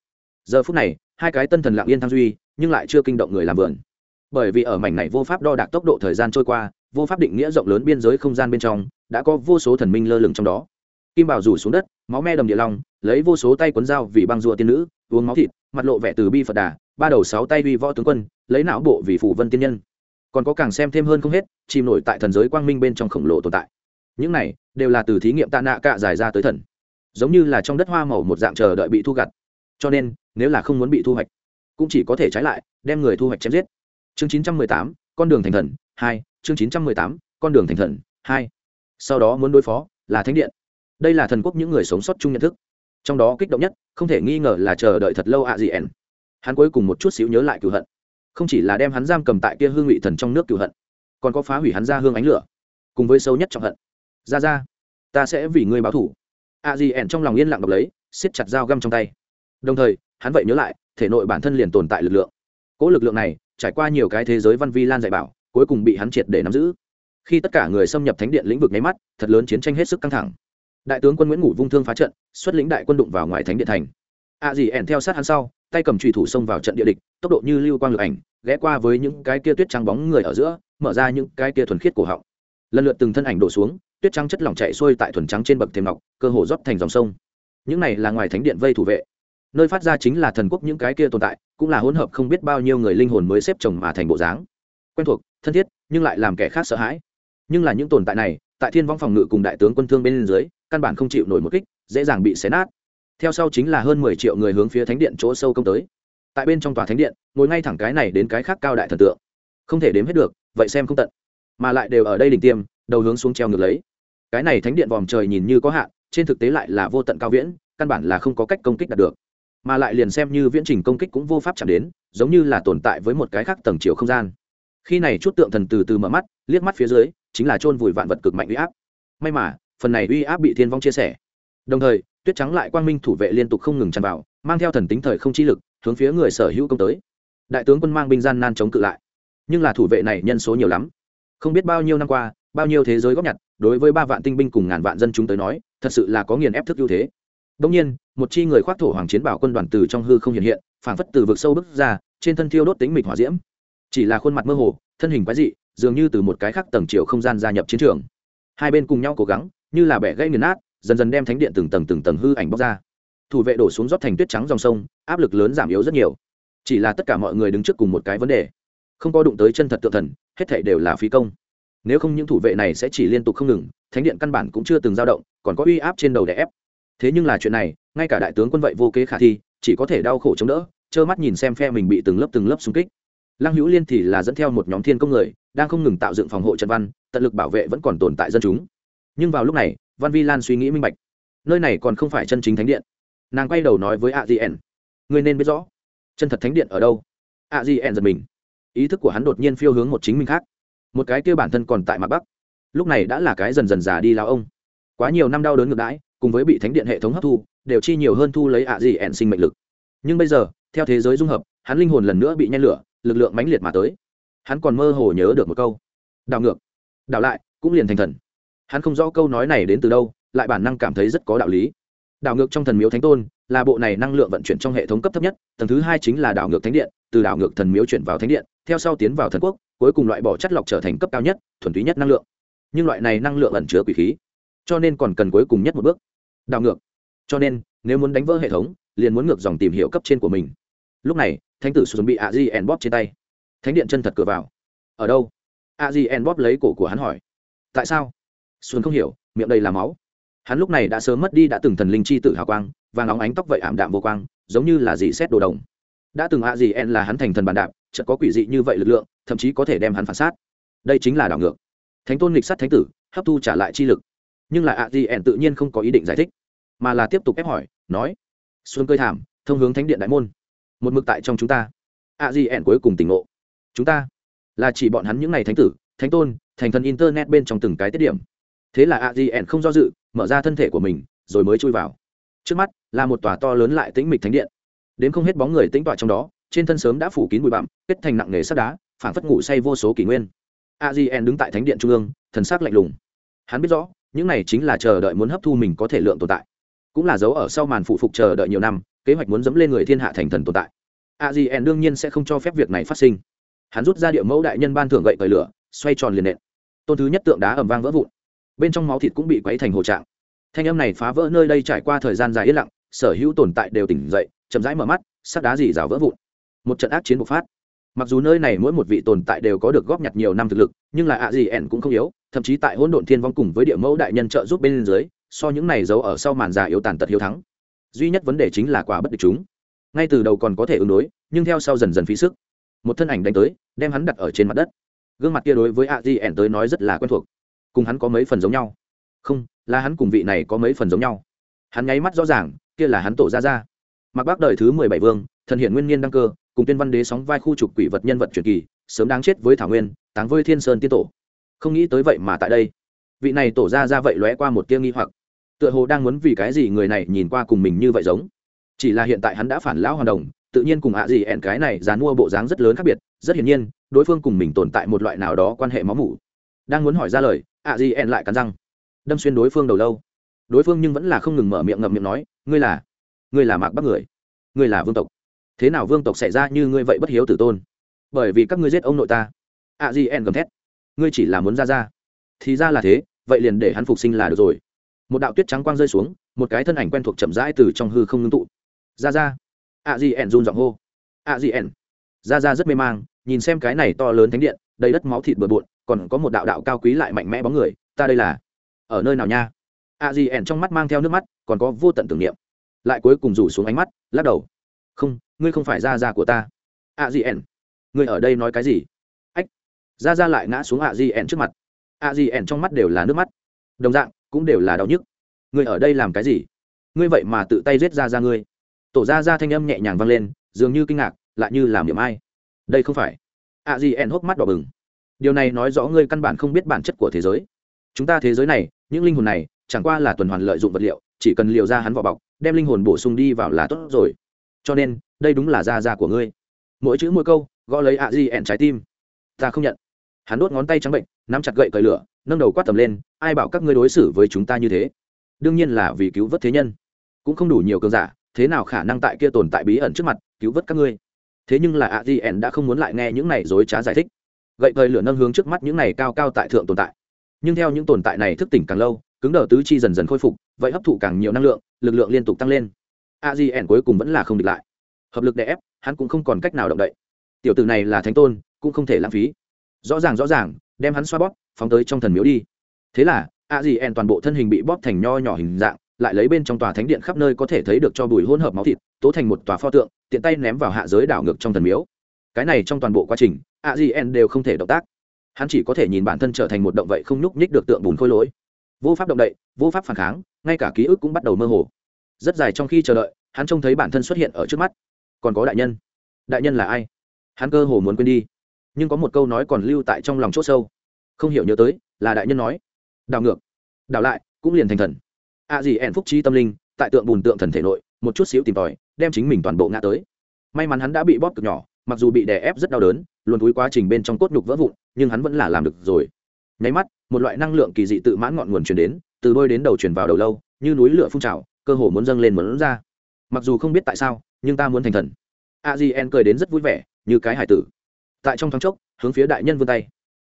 Giờ phút này, hai cái tân thần lặng yên thăng duy, nhưng lại chưa kinh động người làm vườn. Bởi vì ở mảnh này vô pháp đo đạc tốc độ thời gian trôi qua vô pháp định nghĩa rộng lớn biên giới không gian bên trong, đã có vô số thần minh lơ lửng trong đó. Kim bảo rủ xuống đất, máu me đầm địa long, lấy vô số tay cuốn dao vì băng rùa tiên nữ, uống máu thịt, mặt lộ vẻ từ bi phật đà, ba đầu sáu tay uy võ tướng quân, lấy não bộ vì phủ vân tiên nhân. Còn có càng xem thêm hơn không hết, chìm nổi tại thần giới quang minh bên trong khổng lồ tồn tại. Những này đều là từ thí nghiệm tạ nạ cạ dài ra tới thần. Giống như là trong đất hoa màu một dạng chờ đợi bị thu gặt. Cho nên, nếu là không muốn bị thu hoạch, cũng chỉ có thể trái lại, đem người thu hoạch chém giết. Chương chín trăm mười tám, con đường thành thần hai, chương chín trăm mười tám, con đường thành thần, hai. Sau đó muốn đối phó là thánh điện. Đây là thần quốc những người sống sót chung nhận thức. Trong đó kích động nhất, không thể nghi ngờ là chờ đợi thật lâu ạ gì ẻn hắn cuối cùng một chút xíu nhớ lại cựu hận. Không chỉ là đem hắn giam cầm tại kia hương vị thần trong nước cựu hận, còn có phá hủy hắn ra hương ánh lửa, cùng với sâu nhất trọng hận. Ra ra, ta sẽ vì ngươi báo thủ. A di ẻn trong lòng yên lặng đọc lấy, siết chặt dao găm trong tay. Đồng thời, hắn vậy nhớ lại, thể nội bản thân liền tồn tại lực lượng. Cỗ lực lượng này, trải qua nhiều cái thế giới văn vi lan dạy bảo cuối cùng bị hắn triệt để nắm giữ. Khi tất cả người xâm nhập thánh điện lĩnh vực nháy mắt, thật lớn chiến tranh hết sức căng thẳng. Đại tướng quân nguyễn ngủ vung thương phá trận, xuất lĩnh đại quân đụng vào ngoài thánh điện thành. A dì ẻn theo sát hắn sau, tay cầm trùy thủ xông vào trận địa địch, tốc độ như lưu quang lực ảnh, ghé qua với những cái kia tuyết trắng bóng người ở giữa, mở ra những cái kia thuần khiết cổ họng. Lần lượt từng thân ảnh đổ xuống, tuyết trắng chất lỏng chạy xuôi tại thuần trắng trên bậc thềm ngọc, cơ hồ rót thành dòng sông. Những này là ngoài thánh điện vây thủ vệ. Nơi phát ra chính là thần quốc những cái kia tồn tại, cũng là hỗn hợp không biết bao nhiêu người linh hồn mới xếp chồng mà thành bộ dáng. Quen thuộc thân thiết, nhưng lại làm kẻ khác sợ hãi. Nhưng là những tồn tại này, tại thiên vong phòng ngự cùng đại tướng quân thương bên dưới, căn bản không chịu nổi một kích, dễ dàng bị xé nát. Theo sau chính là hơn mười triệu người hướng phía thánh điện chỗ sâu công tới. Tại bên trong tòa thánh điện, ngồi ngay thẳng cái này đến cái khác cao đại thần tượng. Không thể đếm hết được, vậy xem không tận. Mà lại đều ở đây đỉnh tiêm, đầu hướng xuống treo ngược lấy. Cái này thánh điện vòm trời nhìn như có hạn, trên thực tế lại là vô tận cao viễn, căn bản là không có cách công kích đạt được. Mà lại liền xem như viễn trình công kích cũng vô pháp chạm đến, giống như là tồn tại với một cái khác tầng chiều không gian khi này chút tượng thần từ từ mở mắt, liếc mắt phía dưới, chính là chôn vùi vạn vật cực mạnh uy áp. May mà, phần này uy áp bị thiên vong chia sẻ. Đồng thời, tuyết trắng lại quang minh thủ vệ liên tục không ngừng tràn vào, mang theo thần tính thời không chi lực, hướng phía người sở hữu công tới. Đại tướng quân mang binh gian nan chống cự lại. Nhưng là thủ vệ này nhân số nhiều lắm. Không biết bao nhiêu năm qua, bao nhiêu thế giới góp nhặt, đối với ba vạn tinh binh cùng ngàn vạn dân chúng tới nói, thật sự là có nghiền ép thức ưu thế. Đông nhiên, một chi người khoác thổ hoàng chiến bảo quân đoàn từ trong hư không hiện hiện, phảng phất từ vực sâu bước ra, trên thân thiêu đốt tính mịch hỏa diễm chỉ là khuôn mặt mơ hồ, thân hình quái dị, dường như từ một cái khác tầng chiều không gian gia nhập chiến trường. Hai bên cùng nhau cố gắng, như là bẻ gây nghiền nát, dần dần đem thánh điện từng tầng từng tầng hư ảnh bóc ra. Thủ vệ đổ xuống rót thành tuyết trắng dòng sông, áp lực lớn giảm yếu rất nhiều. Chỉ là tất cả mọi người đứng trước cùng một cái vấn đề. Không có đụng tới chân thật tự thần, hết thảy đều là phí công. Nếu không những thủ vệ này sẽ chỉ liên tục không ngừng, thánh điện căn bản cũng chưa từng dao động, còn có uy áp trên đầu đè ép. Thế nhưng là chuyện này, ngay cả đại tướng quân vậy vô kế khả thi, chỉ có thể đau khổ chống đỡ, trơ mắt nhìn xem phe mình bị từng lớp từng lớp xung kích lăng hữu liên thì là dẫn theo một nhóm thiên công người, đang không ngừng tạo dựng phòng hộ trận văn, tận lực bảo vệ vẫn còn tồn tại dân chúng. Nhưng vào lúc này, văn vi lan suy nghĩ minh bạch. Nơi này còn không phải chân chính thánh điện. Nàng quay đầu nói với a di n người nên biết rõ, chân thật thánh điện ở đâu? A di n giật mình. Ý thức của hắn đột nhiên phiêu hướng một chính mình khác. Một cái kia bản thân còn tại mặt bắc. Lúc này đã là cái dần dần già đi lao ông. Quá nhiều năm đau đớn ngược đãi, cùng với bị thánh điện hệ thống hấp thu, đều chi nhiều hơn thu lấy ạ gì ẹn sinh mệnh lực. Nhưng bây giờ, theo thế giới dung hợp, hắn linh hồn lần nữa bị nhen lửa lực lượng mãnh liệt mà tới. Hắn còn mơ hồ nhớ được một câu. Đảo ngược, đảo lại, cũng liền thành thần. Hắn không rõ câu nói này đến từ đâu, lại bản năng cảm thấy rất có đạo lý. Đảo ngược trong thần miếu thánh tôn, là bộ này năng lượng vận chuyển trong hệ thống cấp thấp nhất, tầng thứ hai chính là đảo ngược thánh điện, từ đảo ngược thần miếu chuyển vào thánh điện, theo sau tiến vào thần quốc, cuối cùng loại bỏ chất lọc trở thành cấp cao nhất, thuần túy nhất năng lượng. Nhưng loại này năng lượng ẩn chứa quỷ khí, cho nên còn cần cuối cùng nhất một bước. Đảo ngược. Cho nên, nếu muốn đánh vỡ hệ thống, liền muốn ngược dòng tìm hiểu cấp trên của mình. Lúc này thánh tử xuân bị a di en bóp trên tay. Thánh điện chân thật cửa vào. Ở đâu? A di en bóp lấy cổ của hắn hỏi. Tại sao? Xuân không hiểu, miệng đầy là máu. Hắn lúc này đã sớm mất đi đã từng thần linh chi tử hào quang và nóng ánh tóc vậy ảm đạm vô quang, giống như là dị xét đồ đồng. Đã từng a di en là hắn thành thần bàn đạp, chợt có quỷ dị như vậy lực lượng, thậm chí có thể đem hắn phản sát. Đây chính là đảo ngược. Thánh tôn lịch sát thánh tử, hấp thu trả lại chi lực. Nhưng là a di en tự nhiên không có ý định giải thích, mà là tiếp tục ép hỏi, nói, xuân cơi thảm, thông hướng thánh điện đại môn một mực tại trong chúng ta. A di en cuối cùng tỉnh ngộ. Chúng ta là chỉ bọn hắn những ngày thánh tử, thánh tôn, thành thần internet bên trong từng cái tiết điểm. Thế là a di en không do dự, mở ra thân thể của mình, rồi mới chui vào. Trước mắt là một tòa to lớn lại tĩnh mịch thánh điện. Đến không hết bóng người tĩnh tọa trong đó, trên thân sớm đã phủ kín bụi bặm, kết thành nặng nghề sắt đá phản phất ngủ say vô số kỷ nguyên. A di en đứng tại thánh điện trung ương, thần sắc lạnh lùng. Hắn biết rõ, những này chính là chờ đợi muốn hấp thu mình có thể lượng tồn tại. Cũng là dấu ở sau màn phụ phục chờ đợi nhiều năm, kế hoạch muốn dẫm lên người thiên hạ thành thần tồn tại a di ẻn đương nhiên sẽ không cho phép việc này phát sinh. Hắn rút ra địa mẫu đại nhân ban thưởng gậy cởi lửa, xoay tròn liền nện. Tôn thứ nhất tượng đá ẩm vang vỡ vụn. Bên trong máu thịt cũng bị quấy thành hồ trạng. Thanh âm này phá vỡ nơi đây trải qua thời gian dài yên lặng, sở hữu tồn tại đều tỉnh dậy, chậm rãi mở mắt sắc đá dì rào vỡ vụn. Một trận ác chiến bộc phát. Mặc dù nơi này mỗi một vị tồn tại đều có được góp nhặt nhiều năm thực lực, nhưng là ạ gì ẻn cũng không yếu, thậm chí tại hỗn độn thiên vong cùng với địa mẫu đại nhân trợ giúp bên dưới, so những này giấu ở sau màn già yếu tàn tật hiếu thắng. Duy nhất vấn đề chính là quả bất địch chúng ngay từ đầu còn có thể ứng đối, nhưng theo sau dần dần phí sức. Một thân ảnh đánh tới, đem hắn đặt ở trên mặt đất. Gương mặt kia đối với a di ẻn tới nói rất là quen thuộc. Cùng hắn có mấy phần giống nhau. Không, là hắn cùng vị này có mấy phần giống nhau. Hắn nháy mắt rõ ràng, kia là hắn tổ ra ra mặc bác đời thứ mười bảy vương, thần hiện nguyên niên đăng cơ, cùng tuyên văn đế sóng vai khu trục quỷ vật nhân vật truyền kỳ, sớm đáng chết với thảo nguyên, táng với thiên sơn tiên tổ. Không nghĩ tới vậy mà tại đây. Vị này tổ ra ra vậy lóe qua một tiêu nghi hoặc. Tựa hồ đang muốn vì cái gì người này nhìn qua cùng mình như vậy giống chỉ là hiện tại hắn đã phản lão hoàn đồng, tự nhiên cùng ạ gì ẹn cái này dàn mua bộ dáng rất lớn khác biệt, rất hiển nhiên, đối phương cùng mình tồn tại một loại nào đó quan hệ máu mủ. Đang muốn hỏi ra lời, ạ gì ẹn lại cắn răng. Đâm xuyên đối phương đầu lâu. Đối phương nhưng vẫn là không ngừng mở miệng ngậm miệng nói, ngươi là ngươi là mạc bắc người, ngươi là vương tộc. Thế nào vương tộc xảy ra như ngươi vậy bất hiếu tử tôn? Bởi vì các ngươi giết ông nội ta. Ạ gì ẹn gầm thét. Ngươi chỉ là muốn ra ra. Thì ra là thế, vậy liền để hắn phục sinh là được rồi. Một đạo tuyết trắng quang rơi xuống, một cái thân ảnh quen thuộc chậm rãi từ trong hư không ngưng tụ ra ra. Ạ gì ẻn run giọng hô. Ạ gì ẻn ra ra rất mê mang, nhìn xem cái này to lớn thánh điện, đầy đất máu thịt bừa bộn, còn có một đạo đạo cao quý lại mạnh mẽ bóng người, ta đây là ở nơi nào nha? Ạ gì ẻn trong mắt mang theo nước mắt, còn có vô tận tưởng niệm. Lại cuối cùng rủ xuống ánh mắt, lắc đầu. Không, ngươi không phải ra ra của ta. Ạ gì ẻn ngươi ở đây nói cái gì? Ách. Ra ra lại ngã xuống ạ gì ẻn trước mặt. Ạ gì ẻn trong mắt đều là nước mắt. Đồng dạng, cũng đều là đau nhức. Ngươi ở đây làm cái gì? Ngươi vậy mà tự tay giết ra ra ngươi tổ ra ra thanh âm nhẹ nhàng vang lên, dường như kinh ngạc, lại như làm điểm ai. Đây không phải. Ạ gì En hốc mắt đỏ bừng. Điều này nói rõ ngươi căn bản không biết bản chất của thế giới. Chúng ta thế giới này, những linh hồn này, chẳng qua là tuần hoàn lợi dụng vật liệu, chỉ cần liều ra hắn vỏ bọc, đem linh hồn bổ sung đi vào là tốt rồi. Cho nên, đây đúng là da da của ngươi. Mỗi chữ mỗi câu, gõ lấy ạ gì ẻn trái tim. Ta không nhận. Hắn đốt ngón tay trắng bệnh, nắm chặt gậy cởi lửa, nâng đầu quát tầm lên, ai bảo các ngươi đối xử với chúng ta như thế? Đương nhiên là vì cứu vớt thế nhân. Cũng không đủ nhiều cường giả thế nào khả năng tại kia tồn tại bí ẩn trước mặt, cứu vớt các ngươi? Thế nhưng là adn đã không muốn lại nghe những này dối trá giải thích. Gậy thời lửa nâng hướng trước mắt những này cao cao tại thượng tồn tại. Nhưng theo những tồn tại này thức tỉnh càng lâu, cứng đờ tứ chi dần dần khôi phục, vậy hấp thụ càng nhiều năng lượng, lực lượng liên tục tăng lên. Adn cuối cùng vẫn là không địch lại. Hợp lực đè ép, hắn cũng không còn cách nào động đậy. Tiểu tử này là thánh tôn, cũng không thể lãng phí. Rõ ràng rõ ràng, đem hắn xoa bóp, phóng tới trong thần miếu đi. Thế là adn toàn bộ thân hình bị bóp thành nho nhỏ hình dạng lại lấy bên trong tòa thánh điện khắp nơi có thể thấy được cho bùi hỗn hợp máu thịt, tố thành một tòa pho tượng, tiện tay ném vào hạ giới đảo ngược trong thần miếu. Cái này trong toàn bộ quá trình, a di ẻn đều không thể động tác. Hắn chỉ có thể nhìn bản thân trở thành một động vậy không nhúc nhích được tượng bùn khôi lỗi. Vô pháp động đậy, vô pháp phản kháng, ngay cả ký ức cũng bắt đầu mơ hồ. Rất dài trong khi chờ đợi, hắn trông thấy bản thân xuất hiện ở trước mắt. Còn có đại nhân. Đại nhân là ai? Hắn cơ hồ muốn quên đi. Nhưng có một câu nói còn lưu tại trong lòng c h ỗ sâu. Không hiểu nhớ tới, là đại nhân nói. Đảo ngược. Đảo lại, cũng liền thành thần ạ à gì ẻn phúc trí tâm linh, tại tượng bùn tượng thần thể nội, một chút xíu tìm tòi, đem chính mình toàn bộ ngã tới. May mắn hắn đã bị bóp cực nhỏ, mặc dù bị đè ép rất đau đớn luôn túi quá trình bên trong cốt nhục vỡ vụn, nhưng hắn vẫn là làm được rồi. Nháy mắt, một loại năng lượng kỳ dị tự mãn ngọn nguồn truyền đến, từ đôi đến đầu truyền vào đầu lâu, như núi lửa phun trào, cơ hồ muốn dâng lên muốn ra. Mặc dù không biết tại sao, nhưng ta muốn thành thần. A di en cười đến rất vui vẻ, như cái hải tử. Tại trong thoáng chốc, hướng phía đại nhân vươn tay.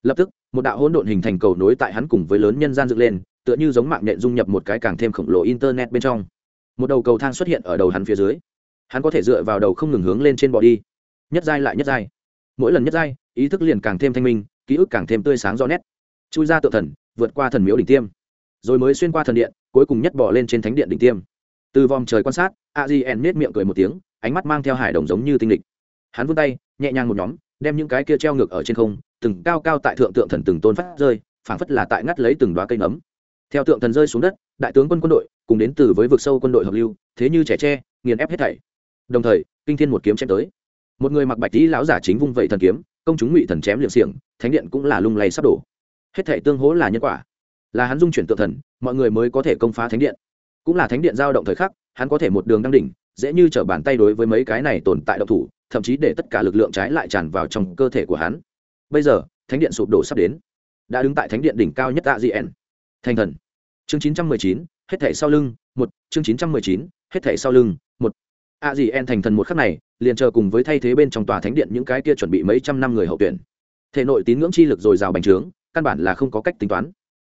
Lập tức, một đạo hỗn độn hình thành cầu nối tại hắn cùng với lớn nhân gian dựng lên tựa như giống mạng nhện dung nhập một cái càng thêm khổng lồ internet bên trong. Một đầu cầu thang xuất hiện ở đầu hắn phía dưới. Hắn có thể dựa vào đầu không ngừng hướng lên trên bò đi. Nhất giai lại nhất giai. Mỗi lần nhất giai, ý thức liền càng thêm thanh minh, ký ức càng thêm tươi sáng rõ nét. Chui ra tự thần, vượt qua thần miếu đỉnh tiêm. Rồi mới xuyên qua thần điện, cuối cùng nhất bỏ lên trên thánh điện đỉnh tiêm. Từ vòng trời quan sát, a di en nết miệng cười một tiếng, ánh mắt mang theo hải đồng giống như tinh lịch. Hắn vươn tay, nhẹ nhàng một nhóm, đem những cái kia treo ngược ở trên không, từng cao cao tại thượng tượng thần từng tôn phát rơi, phảng phất là tại ngắt lấy từng đoá cây nấm theo tượng thần rơi xuống đất, đại tướng quân quân đội cùng đến từ với vực sâu quân đội hợp lưu, thế như trẻ tre, nghiền ép hết thảy. Đồng thời, kinh thiên một kiếm chém tới. Một người mặc bạch tí lão giả chính vung vẩy thần kiếm, công chúng ngụy thần chém liệng xiềng, thánh điện cũng là lung lay sắp đổ. Hết thảy tương hỗ là nhân quả. Là hắn dung chuyển tự thần, mọi người mới có thể công phá thánh điện. Cũng là thánh điện giao động thời khắc, hắn có thể một đường đăng đỉnh, dễ như trở bàn tay đối với mấy cái này tồn tại động thủ, thậm chí để tất cả lực lượng trái lại tràn vào trong cơ thể của hắn. Bây giờ, thánh điện sụp đổ sắp đến. Đã đứng tại thánh điện đỉnh cao nhất tạ gn thành thần. Chương chín trăm mười chín, hết thẻ sau lưng, một. Chương chín trăm mười chín, hết thẻ sau lưng, một. A gì en thành thần một khắc này, liền chờ cùng với thay thế bên trong tòa thánh điện những cái kia chuẩn bị mấy trăm năm người hậu tuyển. Thể nội tín ngưỡng chi lực dồi dào bành trướng, căn bản là không có cách tính toán.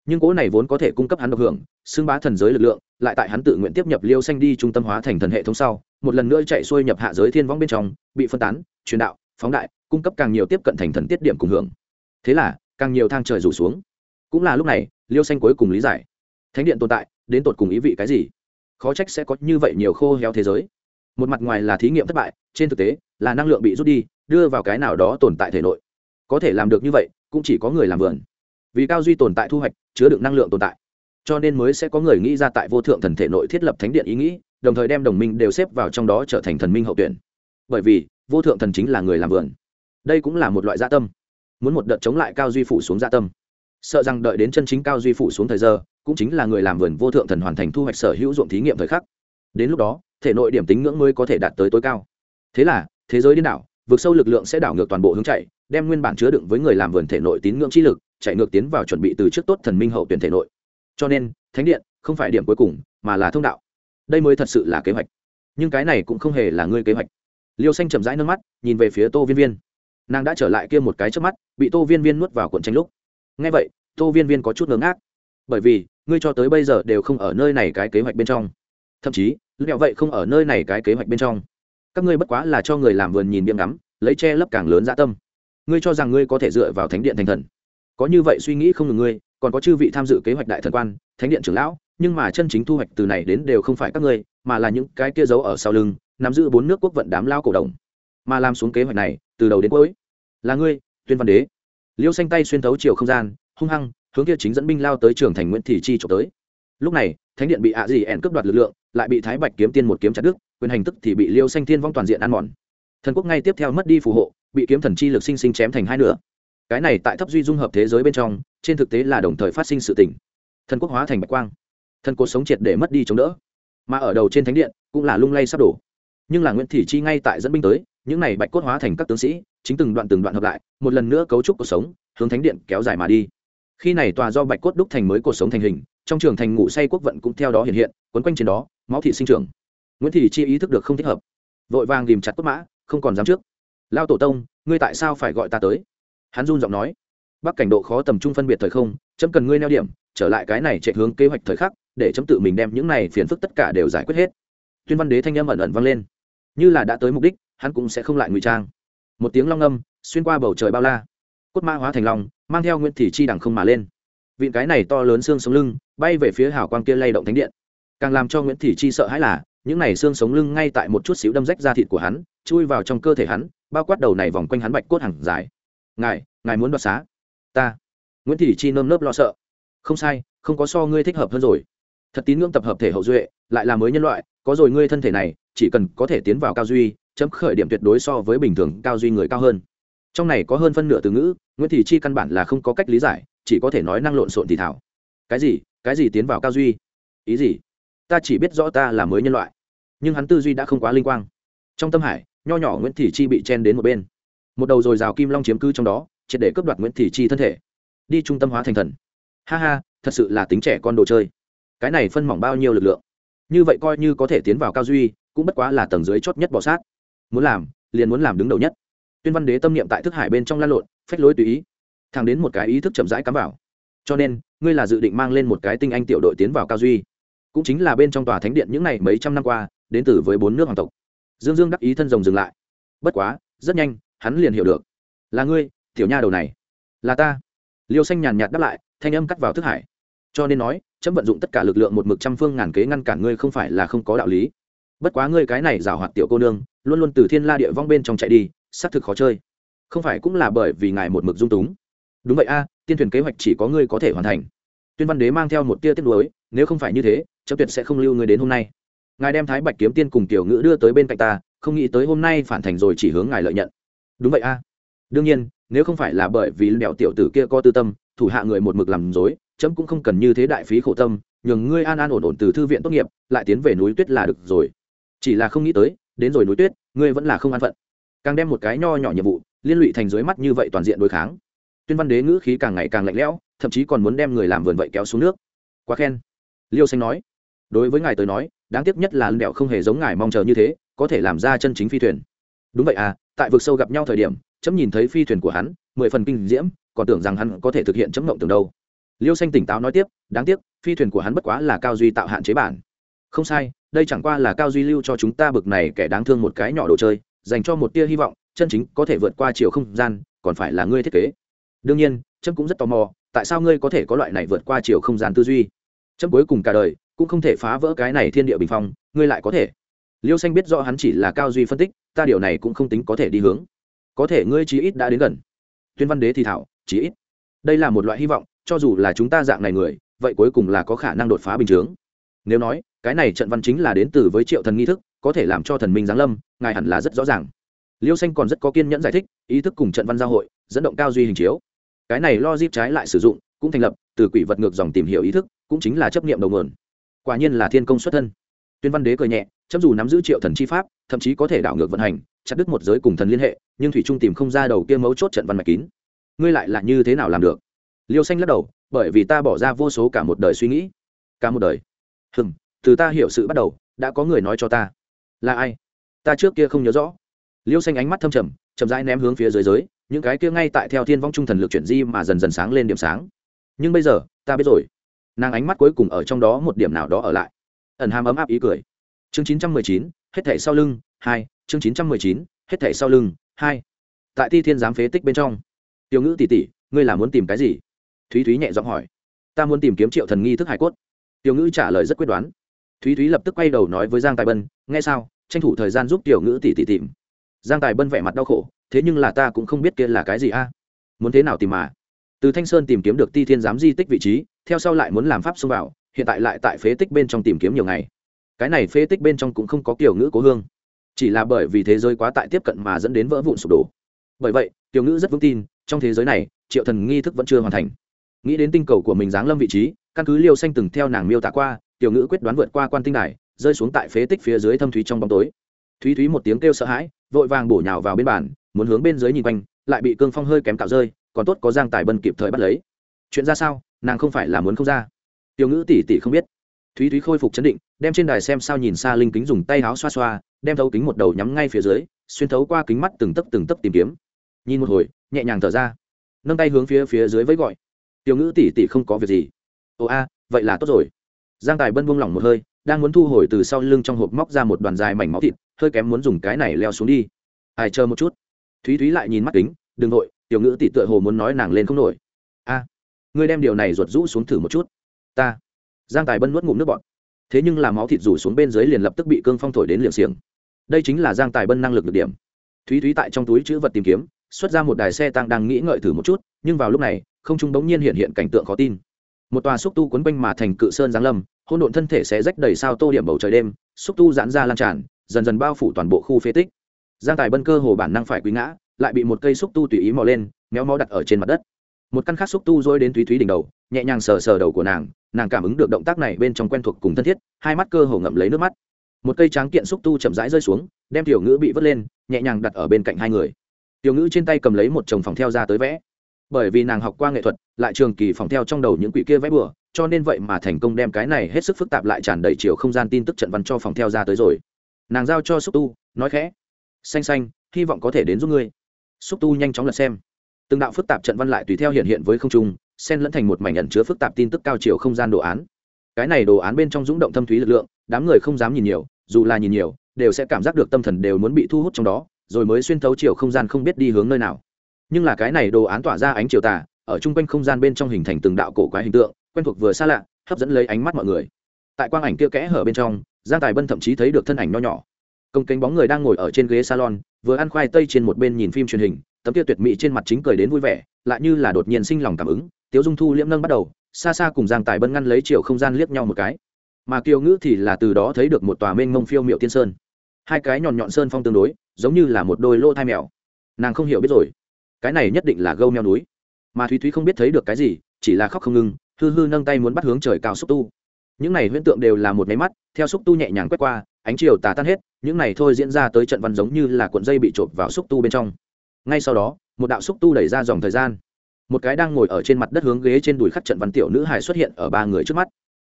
Nhưng cỗ này vốn có thể cung cấp hắn độc hưởng, xưng bá thần giới lực lượng, lại tại hắn tự nguyện tiếp nhập liêu xanh đi trung tâm hóa thành thần hệ thống sau, một lần nữa chạy xuôi nhập hạ giới thiên võng bên trong, bị phân tán, truyền đạo, phóng đại, cung cấp càng nhiều tiếp cận thành thần tiết điểm cùng hưởng. Thế là, càng nhiều thang trời rủ xuống. Cũng là lúc này liêu xanh cuối cùng lý giải. Thánh điện tồn tại, đến tột cùng ý vị cái gì? Khó trách sẽ có như vậy nhiều khô héo thế giới. Một mặt ngoài là thí nghiệm thất bại, trên thực tế, là năng lượng bị rút đi, đưa vào cái nào đó tồn tại thể nội. Có thể làm được như vậy, cũng chỉ có người làm vườn. Vì cao duy tồn tại thu hoạch, chứa đựng năng lượng tồn tại. Cho nên mới sẽ có người nghĩ ra tại vô thượng thần thể nội thiết lập thánh điện ý nghĩ, đồng thời đem đồng minh đều xếp vào trong đó trở thành thần minh hậu tuyển. Bởi vì, vô thượng thần chính là người làm vườn. Đây cũng là một loại gia tâm. Muốn một đợt chống lại cao duy phủ xuống gia tâm sợ rằng đợi đến chân chính cao duy phủ xuống thời giờ, cũng chính là người làm vườn vô thượng thần hoàn thành thu hoạch sở hữu ruộng thí nghiệm thời khắc. Đến lúc đó, thể nội điểm tính ngưỡng mới có thể đạt tới tối cao. Thế là, thế giới điên đảo vượt sâu lực lượng sẽ đảo ngược toàn bộ hướng chạy, đem nguyên bản chứa đựng với người làm vườn thể nội tín ngưỡng chi lực, chạy ngược tiến vào chuẩn bị từ trước tốt thần minh hậu tuyển thể nội. Cho nên, thánh điện không phải điểm cuối cùng, mà là thông đạo. Đây mới thật sự là kế hoạch. Nhưng cái này cũng không hề là ngươi kế hoạch. Liêu xanh chậm rãi nước mắt, nhìn về phía tô viên viên. Nàng đã trở lại kia một cái trước mắt, bị tô viên viên nuốt vào cuộn tranh lúc ngay vậy, tô viên viên có chút ngớ ngác. Bởi vì, ngươi cho tới bây giờ đều không ở nơi này cái kế hoạch bên trong. Thậm chí liệu vậy không ở nơi này cái kế hoạch bên trong. Các ngươi bất quá là cho người làm vườn nhìn biếng ngắm, lấy che lấp càng lớn dã tâm. Ngươi cho rằng ngươi có thể dựa vào thánh điện thành thần. Có như vậy suy nghĩ không ngừng ngươi, còn có chư vị tham dự kế hoạch đại thần quan, thánh điện trưởng lão, nhưng mà chân chính thu hoạch từ này đến đều không phải các ngươi, mà là những cái kia giấu ở sau lưng, nắm giữ bốn nước quốc vận đám lao cổ đồng mà làm xuống kế hoạch này, từ đầu đến cuối, là ngươi, tuyên văn đế liêu xanh tay xuyên thấu chiều không gian, hung hăng, hướng kia chính dẫn binh lao tới trường thành nguyễn thị chi trộm tới. Lúc này, thánh điện bị ạ Dị ẻn cướp đoạt lực lượng, lại bị thái bạch kiếm tiên một kiếm chặt đứt, quyền hành tức thì bị liêu xanh thiên vong toàn diện ăn mòn. Thần quốc ngay tiếp theo mất đi phù hộ, bị kiếm thần chi lực sinh sinh chém thành hai nửa. Cái này tại thấp duy dung hợp thế giới bên trong, trên thực tế là đồng thời phát sinh sự tỉnh thần quốc hóa thành bạch quang. Thần cuộc sống triệt để mất đi chống đỡ. Mà ở đầu trên thánh điện, cũng là lung lay sắp đổ. Nhưng là nguyễn thị chi ngay tại dẫn binh tới, những này bạch cốt hóa thành các tướng sĩ chính từng đoạn từng đoạn hợp lại, một lần nữa cấu trúc cuộc sống, hướng thánh điện kéo dài mà đi. Khi này tòa do bạch cốt đúc thành mới cuộc sống thành hình, trong trường thành ngủ say quốc vận cũng theo đó hiện hiện, quấn quanh trên đó, máu thị sinh trưởng. Nguyễn thị chi ý thức được không thích hợp. Vội vàng tìm chặt cốt mã, không còn dám trước. Lao tổ tông, ngươi tại sao phải gọi ta tới? Hắn run giọng nói. Bắc cảnh độ khó tầm trung phân biệt thời không, chấm cần ngươi neo điểm, trở lại cái này chạy hướng kế hoạch thời khắc, để chấm tự mình đem những này phiền phức tất cả đều giải quyết hết. Tuyên văn đế thanh âm ẩn ẩn vang lên. Như là đã tới mục đích, hắn cũng sẽ không lại ngụy trang một tiếng long âm xuyên qua bầu trời bao la. Cốt ma hóa thành long, mang theo nguyễn thị chi đằng không mà lên. Vịn cái này to lớn xương sống lưng, bay về phía hào quang kia lay động thánh điện. Càng làm cho nguyễn thị chi sợ hãi là, những này xương sống lưng ngay tại một chút xíu đâm rách da thịt của hắn, chui vào trong cơ thể hắn, bao quát đầu này vòng quanh hắn bạch cốt hàng dài. Ngài ngài muốn đoạt xá? Ta. Nguyễn thị chi nơm nớp lo sợ. Không sai, không có so ngươi thích hợp hơn rồi. Thật tín ngưỡng tập hợp thể hậu duệ, lại là mới nhân loại, có rồi ngươi thân thể này, chỉ cần có thể tiến vào cao duy chấm khởi điểm tuyệt đối so với bình thường, cao duy người cao hơn. Trong này có hơn phân nửa từ ngữ, nguyễn thị chi căn bản là không có cách lý giải, chỉ có thể nói năng lộn xộn thì thảo. Cái gì? Cái gì tiến vào cao duy? Ý gì? Ta chỉ biết rõ ta là mới nhân loại. Nhưng hắn tư duy đã không quá linh quang. Trong tâm hải, nho nhỏ nguyễn thị chi bị chen đến một bên. Một đầu dồi rào kim long chiếm cư trong đó, triệt để cướp đoạt nguyễn thị chi thân thể. Đi trung tâm hóa thành thần. Ha ha, thật sự là tính trẻ con đồ chơi. Cái này phân mỏng bao nhiêu lực lượng? Như vậy coi như có thể tiến vào cao duy, cũng bất quá là tầng dưới chót nhất bỏ sát muốn làm, liền muốn làm đứng đầu nhất. Tuyên văn đế tâm niệm tại thức hải bên trong lan lộn, phách lối tùy ý. Thẳng đến một cái ý thức chậm rãi cắm vào. Cho nên, ngươi là dự định mang lên một cái tinh anh tiểu đội tiến vào cao duy. Cũng chính là bên trong tòa thánh điện những n mấy trăm năm qua, đến từ với bốn nước hoàng tộc. Dương dương đắc ý thân rồng dừng lại. Bất quá, rất nhanh, hắn liền hiểu được. Là ngươi, tiểu nha đầu này. Là ta. Liêu xanh nhàn nhạt đáp lại, thanh âm cắt vào thức hải. Cho nên nói, chấm vận dụng tất cả lực lượng một mực trăm phương ngàn kế ngăn cản ngươi không phải là không có đạo lý bất quá ngươi cái này giảo hoạt tiểu cô nương, luôn luôn từ thiên la địa vong bên trong chạy đi, xác thực khó chơi. Không phải cũng là bởi vì ngài một mực dung túng. Đúng vậy a, tiên thuyền kế hoạch chỉ có ngươi có thể hoàn thành. Tuyên văn đế mang theo một tia tiết lối nếu không phải như thế chấm tuyệt sẽ không lưu ngươi đến hôm nay. Ngài đem thái bạch kiếm tiên cùng tiểu ngữ đưa tới bên cạnh ta, không nghĩ tới hôm nay phản thành rồi chỉ hướng ngài lợi nhận. Đúng vậy a. Đương nhiên, nếu không phải là bởi vì đèo tiểu tử kia có tư tâm, thủ hạ người một mực làm dối chấm cũng không cần như thế đại phí khổ tâm, nhường ngươi an an ổn ổn từ thư viện tốt nghiệp, lại tiến về núi tuyết là được rồi chỉ là không nghĩ tới, đến rồi núi tuyết, ngươi vẫn là không an phận. Càng đem một cái nho nhỏ nhiệm vụ, liên lụy thành dưới mắt như vậy toàn diện đối kháng. Tuyên văn đế ngữ khí càng ngày càng lạnh lẽo, thậm chí còn muốn đem người làm vườn vậy kéo xuống nước. Quá khen. Liêu xanh nói. Đối với ngài tới nói, đáng tiếc nhất là đẹo không hề giống ngài mong chờ như thế, có thể làm ra chân chính phi thuyền. Đúng vậy à tại vực sâu gặp nhau thời điểm, chấm nhìn thấy phi thuyền của hắn, mười phần kinh diễm, còn tưởng rằng hắn có thể thực hiện chấm mộng tưởng đâu. Liêu xanh tỉnh táo nói tiếp, đáng tiếc, phi thuyền của hắn bất quá là cao duy tạo hạn chế bản. Không sai đây chẳng qua là cao duy lưu cho chúng ta bực này kẻ đáng thương một cái nhỏ đồ chơi, dành cho một tia hy vọng, chân chính có thể vượt qua chiều không gian, còn phải là ngươi thiết kế. Đương nhiên, trâm cũng rất tò mò, tại sao ngươi có thể có loại này vượt qua chiều không gian tư duy? Trâm cuối cùng cả đời cũng không thể phá vỡ cái này thiên địa bình phong, ngươi lại có thể. Liêu xanh biết rõ hắn chỉ là cao duy phân tích, ta điều này cũng không tính có thể đi hướng. Có thể ngươi chí ít đã đến gần. Tuyên văn đế thì thảo, chí ít. Đây là một loại hy vọng, cho dù là chúng ta dạng này người, vậy cuối cùng là có khả năng đột phá bình chướng. Nếu nói cái này trận văn chính là đến từ với triệu thần nghi thức, có thể làm cho thần minh giáng lâm, ngài hẳn là rất rõ ràng. Liêu xanh còn rất có kiên nhẫn giải thích, ý thức cùng trận văn giao hội, dẫn động cao duy hình chiếu. Cái này lo dip trái lại sử dụng, cũng thành lập, từ quỷ vật ngược dòng tìm hiểu ý thức, cũng chính là chấp nghiệm đầu nguồn. Quả nhiên là thiên công xuất thân. Tuyên văn đế cười nhẹ chấp dù nắm giữ triệu thần chi pháp, thậm chí có thể đảo ngược vận hành, chặt đứt một giới cùng thần liên hệ, nhưng thủy trung tìm không ra đầu kia mấu chốt trận văn mạch kín. Ngươi lại là như thế nào làm được? Liêu xanh lắc đầu, bởi vì ta bỏ ra vô số cả một đời suy nghĩ. Cả một đời? Hừng từ ta hiểu sự bắt đầu, đã có người nói cho ta. Là ai? Ta trước kia không nhớ rõ. Liêu xanh ánh mắt thâm trầm, chậm rãi ném hướng phía dưới giới, những cái kia ngay tại theo thiên vong trung thần lực chuyển di mà dần dần sáng lên điểm sáng. Nhưng bây giờ, ta biết rồi. Nàng ánh mắt cuối cùng ở trong đó một điểm nào đó ở lại. Ẩn hàm ấm áp ý cười. Chương chín trăm mười chín, hết thảy sau lưng, hai, chương chín trăm mười chín, hết thảy sau lưng, hai. Tại thi thiên giám phế tích bên trong. Tiểu ngữ tỷ tỷ, ngươi là muốn tìm cái gì? Thúy thúy nhẹ giọng hỏi. Ta muốn tìm kiếm triệu thần nghi thức hải cốt. Tiểu ngữ trả lời rất quyết đoán thúy thúy lập tức quay đầu nói với giang tài bân, nghe sao, tranh thủ thời gian giúp tiểu ngữ tỷ tỷ tìm. Giang tài bân vẻ mặt đau khổ, thế nhưng là ta cũng không biết kia là cái gì a. Muốn thế nào tìm mà? Từ thanh sơn tìm kiếm được ti thiên giám di tích vị trí, theo sau lại muốn làm pháp xông vào, hiện tại lại tại phế tích bên trong tìm kiếm nhiều ngày. Cái này phế tích bên trong cũng không có kiểu ngữ cố hương. Chỉ là bởi vì thế giới quá tại tiếp cận mà dẫn đến vỡ vụn sụp đổ. Bởi vậy, tiểu ngữ rất vững tin, trong thế giới này, triệu thần nghi thức vẫn chưa hoàn thành. Nghĩ đến tinh cầu của mình giáng lâm vị trí, căn cứ liêu xanh từng theo nàng miêu tả qua tiểu ngữ quyết đoán vượt qua quan tinh đài, rơi xuống tại phế tích phía dưới thâm thúy trong bóng tối. Thúy thúy một tiếng kêu sợ hãi, vội vàng bổ nhào vào bên bàn, muốn hướng bên dưới nhìn quanh, lại bị cương phong hơi kém cạo rơi, còn tốt có giang tài bân kịp thời bắt lấy. Chuyện ra sao? Nàng không phải là muốn không ra. Tiểu ngữ tỷ tỷ không biết. Thúy thúy khôi phục chấn định, đem trên đài xem sao nhìn xa linh kính dùng tay áo xoa xoa, đem thấu kính một đầu nhắm ngay phía dưới, xuyên thấu qua kính mắt từng tấc từng tấc tìm kiếm. Nhìn một hồi, nhẹ nhàng thở ra. Nâng tay hướng phía phía dưới với gọi. Tiểu ngữ tỷ tỷ không có việc gì. Ồ a, vậy là tốt rồi giang tài bân buông lỏng một hơi đang muốn thu hồi từ sau lưng trong hộp móc ra một đoàn dài mảnh máu thịt hơi kém muốn dùng cái này leo xuống đi. Ai chờ một chút. Thúy thúy lại nhìn mắt kính đừng vội, tiểu ngữ tỷ tựa hồ muốn nói nàng lên không nổi. A ngươi đem điều này ruột rũ xuống thử một chút. Ta. Giang tài bân nuốt ngụm nước bọt. Thế nhưng làm máu thịt rủ xuống bên dưới liền lập tức bị cương phong thổi đến liệm xiềng. Đây chính là giang tài bân năng lực được điểm. Thúy thúy tại trong túi chữ vật tìm kiếm xuất ra một đài xe tăng đang nghĩ ngợi thử một chút nhưng vào lúc này không trung bỗng nhiên hiện hiện cảnh tượng khó tin một tòa xúc tu quấn quanh mà thành cự sơn giáng lâm hôn độn thân thể sẽ rách đầy sao tô điểm bầu trời đêm, xúc tu giãn ra lan tràn, dần dần bao phủ toàn bộ khu phế tích. Giang tài bân cơ hồ bản năng phải quý ngã, lại bị một cây xúc tu tùy ý mò lên, méo mó đặt ở trên mặt đất. Một căn khác xúc tu dôi đến thúy thúy đỉnh đầu, nhẹ nhàng sờ sờ đầu của nàng nàng cảm ứng được động tác này bên trong quen thuộc cùng thân thiết, hai mắt cơ hồ ngậm lấy nước mắt. Một cây tráng kiện xúc tu chậm rãi rơi xuống, đem tiểu ngữ bị vớt lên, nhẹ nhàng đặt ở bên cạnh hai người. Tiểu ngữ trên tay cầm lấy một chồng phòng theo ra tới vẽ bởi vì nàng học qua nghệ thuật, lại trường kỳ phòng theo trong đầu những quỷ kia vẽ bừa, cho nên vậy mà thành công đem cái này hết sức phức tạp lại tràn đầy chiều không gian tin tức trận văn cho phòng theo ra tới rồi. Nàng giao cho xúc tu, nói khẽ, xanh xanh, hy vọng có thể đến giúp ngươi. Xúc tu nhanh chóng lật xem. Từng đạo phức tạp trận văn lại tùy theo hiện hiện với không trung, xen lẫn thành một mảnh ẩn chứa phức tạp tin tức cao chiều không gian đồ án. Cái này đồ án bên trong rúng động thâm thúy lực lượng, đám người không dám nhìn nhiều, dù là nhìn nhiều, đều sẽ cảm giác được tâm thần đều muốn bị thu hút trong đó, rồi mới xuyên thấu chiều không gian không biết đi hướng nơi nào nhưng là cái này đồ án tỏa ra ánh chiều tà, ở chung quanh không gian bên trong hình thành từng đạo cổ quái hình tượng, quen thuộc vừa xa lạ, hấp dẫn lấy ánh mắt mọi người. Tại quang ảnh kia kẽ hở bên trong, giang tài bân thậm chí thấy được thân ảnh nho nhỏ. Công kênh bóng người đang ngồi ở trên ghế salon, vừa ăn khoai tây trên một bên nhìn phim truyền hình, tấm kia tuyệt mỹ trên mặt chính cười đến vui vẻ, lại như là đột nhiên sinh lòng cảm ứng, tiếu dung thu liễm nâng bắt đầu, xa xa cùng giang tài bân ngăn lấy chiều không gian liếc nhau một cái. Mà kiều ngữ thì là từ đó thấy được một tòa mênh mông phiêu miệu tiên sơn. Hai cái nhọn nhọn sơn phong tương đối, giống như là một đôi lô thai mèo. Nàng không hiểu biết rồi cái này nhất định là gâu meo núi. Mà thúy thúy không biết thấy được cái gì, chỉ là khóc không ngừng, hư hư nâng tay muốn bắt hướng trời cao xúc tu. Những này huyễn tượng đều là một máy mắt, theo xúc tu nhẹ nhàng quét qua, ánh chiều tà tan hết, những này thôi diễn ra tới trận văn giống như là cuộn dây bị trộn vào xúc tu bên trong. Ngay sau đó, một đạo xúc tu đẩy ra dòng thời gian. Một cái đang ngồi ở trên mặt đất hướng ghế trên đùi khắc trận văn tiểu nữ hải xuất hiện ở ba người trước mắt.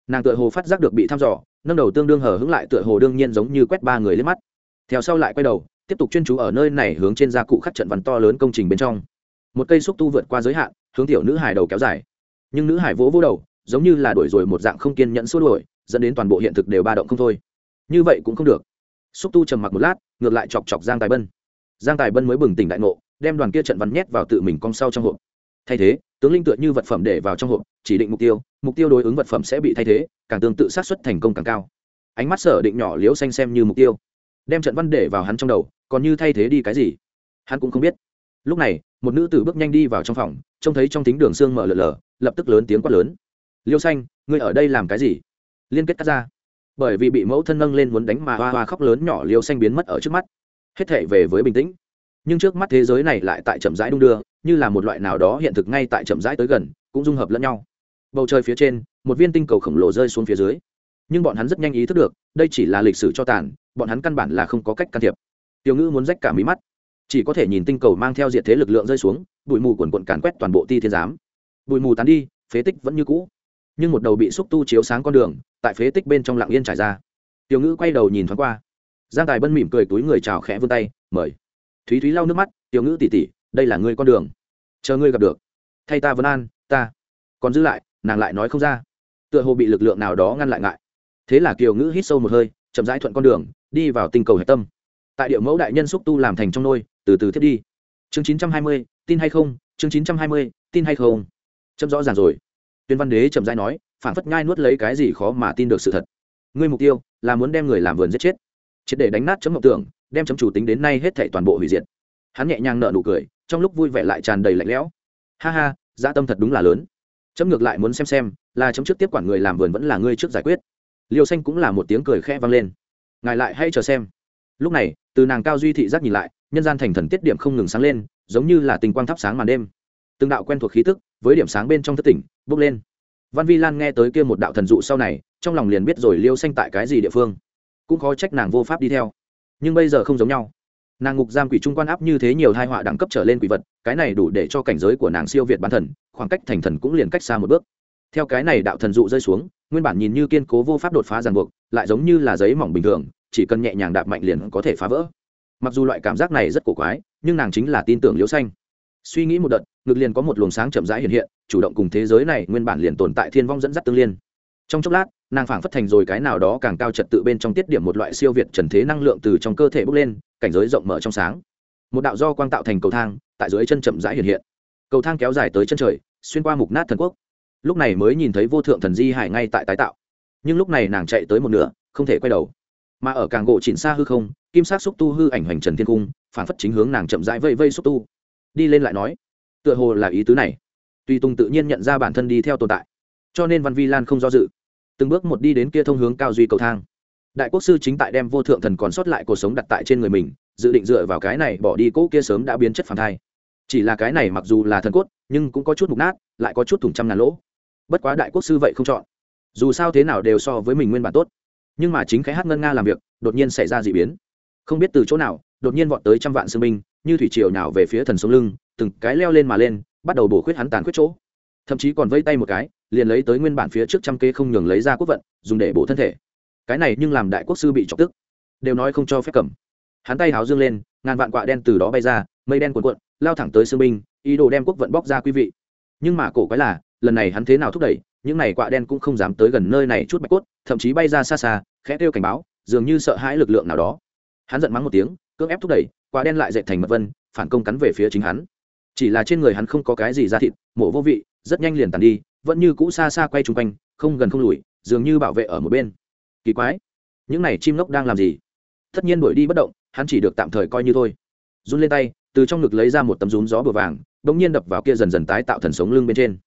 Nàng tựa hồ phát giác được bị thăm dò, nâng đầu tương đương hở hứng lại tựa hồ đương nhiên giống như quét ba người lên mắt. Theo sau lại quay đầu tiếp tục chuyên chú ở nơi này hướng trên gia cụ khắc trận văn to lớn công trình bên trong. Một cây xúc tu vượt qua giới hạn, hướng tiểu nữ hải đầu kéo dài. Nhưng nữ hải vỗ vỗ đầu, giống như là đuổi rồi một dạng không kiên nhẫn xua đuổi, dẫn đến toàn bộ hiện thực đều ba động không thôi. Như vậy cũng không được. Xúc tu trầm mặc một lát, ngược lại chọc chọc giang tài bân. Giang tài bân mới bừng tỉnh đại ngộ, đem đoàn kia trận văn nhét vào tự mình cong sau trong hộp. Thay thế, tướng linh tựa như vật phẩm để vào trong hộp, chỉ định mục tiêu mục tiêu đối ứng vật phẩm sẽ bị thay thế, càng tương tự sát xuất thành công càng cao. Ánh mắt sở định nhỏ liếu xanh xem như mục tiêu. Đem trận văn để vào hắn trong đầu còn như thay thế đi cái gì? Hắn cũng không biết. Lúc này một nữ tử bước nhanh đi vào trong phòng trông thấy trong tính đường xương mở lở lở, lập tức lớn tiếng quát lớn. Liêu xanh ngươi ở đây làm cái gì? Liên kết cắt ra. Bởi vì bị mẫu thân nâng lên muốn đánh mà hoa hoa khóc lớn nhỏ liêu xanh biến mất ở trước mắt. Hết thể về với bình tĩnh. Nhưng trước mắt thế giới này lại tại chậm rãi đung đưa như là một loại nào đó hiện thực ngay tại chậm rãi tới gần cũng dung hợp lẫn nhau. Bầu trời phía trên một viên tinh cầu khổng lồ rơi xuống phía dưới. Nhưng bọn hắn rất nhanh ý thức được đây chỉ là lịch sử cho tàn bọn hắn căn bản là không có cách can thiệp tiểu ngữ muốn rách cả mí mắt. Chỉ có thể nhìn tinh cầu mang theo diện thế lực lượng rơi xuống, bụi mù quần quận càn quét toàn bộ ti thiên giám. Bụi mù tán đi, phế tích vẫn như cũ. Nhưng một đầu bị xúc tu chiếu sáng con đường, tại phế tích bên trong lặng yên trải ra. Tiểu ngữ quay đầu nhìn thoáng qua. Giang tài bân mỉm cười túi người chào khẽ vươn tay, mời. Thúy thúy lau nước mắt, tiểu ngữ tỉ tỉ đây là ngươi con đường. Chờ ngươi gặp được. Thay ta vấn an, ta. Còn giữ lại, nàng lại nói không ra. Tựa hồ bị lực lượng nào đó ngăn lại ngại. Thế là kiều ngữ hít sâu một hơi, chậm rãi thuận con đường, đi vào tinh cầu hạch tâm tại địa mẫu đại nhân xúc tu làm thành trong nôi, từ từ thiết đi. Chương chín trăm hai mươi, tin hay không? Chương chín trăm hai mươi, tin hay không? Chấm rõ ràng rồi. Tuyên văn đế chậm rãi nói phản phất nhai nuốt lấy cái gì khó mà tin được sự thật. Ngươi mục tiêu là muốn đem người làm vườn giết chết. Triệt để đánh nát chấm mộng tưởng, đem chấm chủ tính đến nay hết thảy toàn bộ hủy diệt. Hắn nhẹ nhàng nở nụ cười, trong lúc vui vẻ lại tràn đầy lạnh lẽo. Ha ha gia tâm thật đúng là lớn. Chấm ngược lại muốn xem xem, là chấm trước tiếp quản người làm vườn vẫn là ngươi trước giải quyết. Liêu xanh cũng là một tiếng cười khẽ vang lên. Ngài lại hay chờ xem lúc này, từ nàng cao duy thị giác nhìn lại, nhân gian thành thần tiết điểm không ngừng sáng lên, giống như là tình quang thắp sáng màn đêm. Từng đạo quen thuộc khí tức, với điểm sáng bên trong thất tỉnh, bốc lên. Văn vi lan nghe tới kia một đạo thần dụ sau này, trong lòng liền biết rồi liêu xanh tại cái gì địa phương. Cũng khó trách nàng vô pháp đi theo. Nhưng bây giờ không giống nhau. Nàng ngục giam quỷ trung quan áp như thế nhiều thai họa đẳng cấp trở lên quỷ vật, cái này đủ để cho cảnh giới của nàng siêu việt bản thần, khoảng cách thành thần cũng liền cách xa một bước. Theo cái này đạo thần dụ rơi xuống, nguyên bản nhìn như kiên cố vô pháp đột phá ràng buộc, lại giống như là giấy mỏng bình thường chỉ cần nhẹ nhàng đạp mạnh liền có thể phá vỡ. Mặc dù loại cảm giác này rất cổ quái, nhưng nàng chính là tin tưởng liễu xanh. Suy nghĩ một đợt, ngực liền có một luồng sáng chậm rãi hiện hiện, chủ động cùng thế giới này nguyên bản liền tồn tại thiên vong dẫn dắt tương liên. Trong chốc lát, nàng phảng phất thành rồi cái nào đó càng cao trật tự bên trong tiết điểm một loại siêu việt trần thế năng lượng từ trong cơ thể bốc lên, cảnh giới rộng mở trong sáng. Một đạo do quang tạo thành cầu thang, tại dưới chân chậm rãi hiện hiện. Cầu thang kéo dài tới chân trời, xuyên qua mục nát thần quốc. Lúc này mới nhìn thấy vô thượng thần di hải ngay tại tái tạo. Nhưng lúc này nàng chạy tới một nửa, không thể quay đầu mà ở càng gỗ chỉnh xa hư không, kim sát xúc tu hư ảnh hoành trần thiên cung, phản phất chính hướng nàng chậm rãi vây vây xúc tu. Đi lên lại nói, tựa hồ là ý tứ này. Tuy tùng tự nhiên nhận ra bản thân đi theo tồn tại, cho nên văn vi lan không do dự. Từng bước một đi đến kia thông hướng cao duy cầu thang. Đại quốc sư chính tại đem vô thượng thần còn sót lại cuộc sống đặt tại trên người mình, dự định dựa vào cái này bỏ đi cỗ kia sớm đã biến chất phản thai. Chỉ là cái này mặc dù là thần cốt, nhưng cũng có chút mục nát, lại có chút thủng trăm ngàn lỗ. Bất quá đại quốc sư vậy không chọn. Dù sao thế nào đều so với mình nguyên bản tốt nhưng mà chính cái hát ngân nga làm việc, đột nhiên xảy ra d ị biến. Không biết từ chỗ nào, đột nhiên vọt tới trăm vạn sư binh, như thủy triều nào về phía thần sống lưng, từng cái leo lên mà lên, bắt đầu bổ khuyết hắn tàn khuyết chỗ. Thậm chí còn vây tay một cái, liền lấy tới nguyên bản phía trước trăm kê không nhường lấy ra quốc vận, dùng để bổ thân thể. Cái này nhưng làm đại quốc sư bị chọc tức. Đều nói không cho phép cầm. Hắn tay háo dương lên, ngàn vạn quạ đen từ đó bay ra, mây đen cuộn cuộn, lao thẳng tới sư binh, ý đồ đem quốc vận bóc ra quý vị. Nhưng mà cổ quái là, lần này hắn thế nào thúc đẩy những này quạ đen cũng không dám tới gần nơi này chút bạch cốt, thậm chí bay ra xa xa, khẽ kêu cảnh báo, dường như sợ hãi lực lượng nào đó. Hắn giận mắng một tiếng, cưỡng ép thúc đẩy, quạ đen lại dậy thành mật vân, phản công cắn về phía chính hắn. Chỉ là trên người hắn không có cái gì ra thịt, mổ vô vị, rất nhanh liền tàn đi, vẫn như cũ xa xa quay chung quanh, không gần không lùi, dường như bảo vệ ở một bên. Kỳ quái, những này chim lốc đang làm gì? Tất nhiên đuổi đi bất động, hắn chỉ được tạm thời coi như thôi. Run lên tay, từ trong ngực lấy ra một tấm rún gió bừa vàng đ ỗ n g nhiên đập vào kia dần dần tái tạo thần sống lưng bên trên.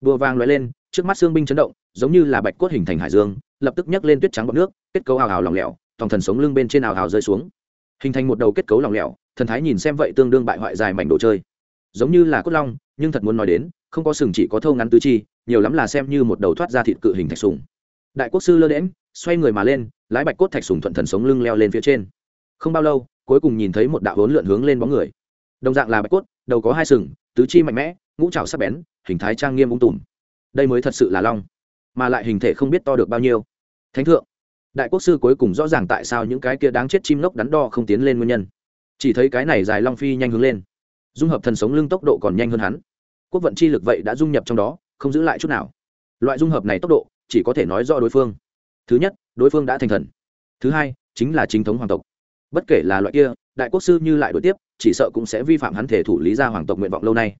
Bừa vàng loại lên trước mắt xương binh chấn động, giống như là bạch cốt hình thành hải dương, lập tức nhấc lên tuyết trắng bọc nước, kết cấu hào hào lỏng lẻo thòng thần sống lưng bên trên hào hào rơi xuống. Hình thành một đầu kết cấu lỏng lẻo, thần thái nhìn xem vậy tương đương bại hoại dài mảnh đồ chơi. Giống như là cốt long, nhưng thật muốn nói đến, không có sừng chỉ có thâu ngắn tứ chi, nhiều lắm là xem như một đầu thoát ra thịt cự hình thạch sùng. Đại quốc sư lơ đễm xoay người mà lên, lái bạch cốt thạch sùng thuận thần sống lưng leo lên phía trên. Không bao lâu, cuối cùng nhìn thấy một đạo hốn lượn hướng lên bóng người. Đồng dạng là bạch cốt, đầu có hai sừng, tứ chi mạnh mẽ, ngũ trào sắc bén, hình thái trang nghiêm ung tùm đây mới thật sự là long. Mà lại hình thể không biết to được bao nhiêu. Thánh thượng, đại quốc sư cuối cùng rõ ràng tại sao những cái kia đáng chết chim lốc đắn đo không tiến lên nguyên nhân. Chỉ thấy cái này dài long phi nhanh hướng lên. Dung hợp thần sống lưng tốc độ còn nhanh hơn hắn. Quốc vận chi lực vậy đã dung nhập trong đó, không giữ lại chút nào. Loại dung hợp này tốc độ, chỉ có thể nói rõ đối phương. Thứ nhất, đối phương đã thành thần. Thứ hai, chính là chính thống hoàng tộc. Bất kể là loại kia, đại quốc sư như lại đối tiếp, chỉ sợ cũng sẽ vi phạm hắn thể thủ lý gia hoàng tộc nguyện vọng lâu nay.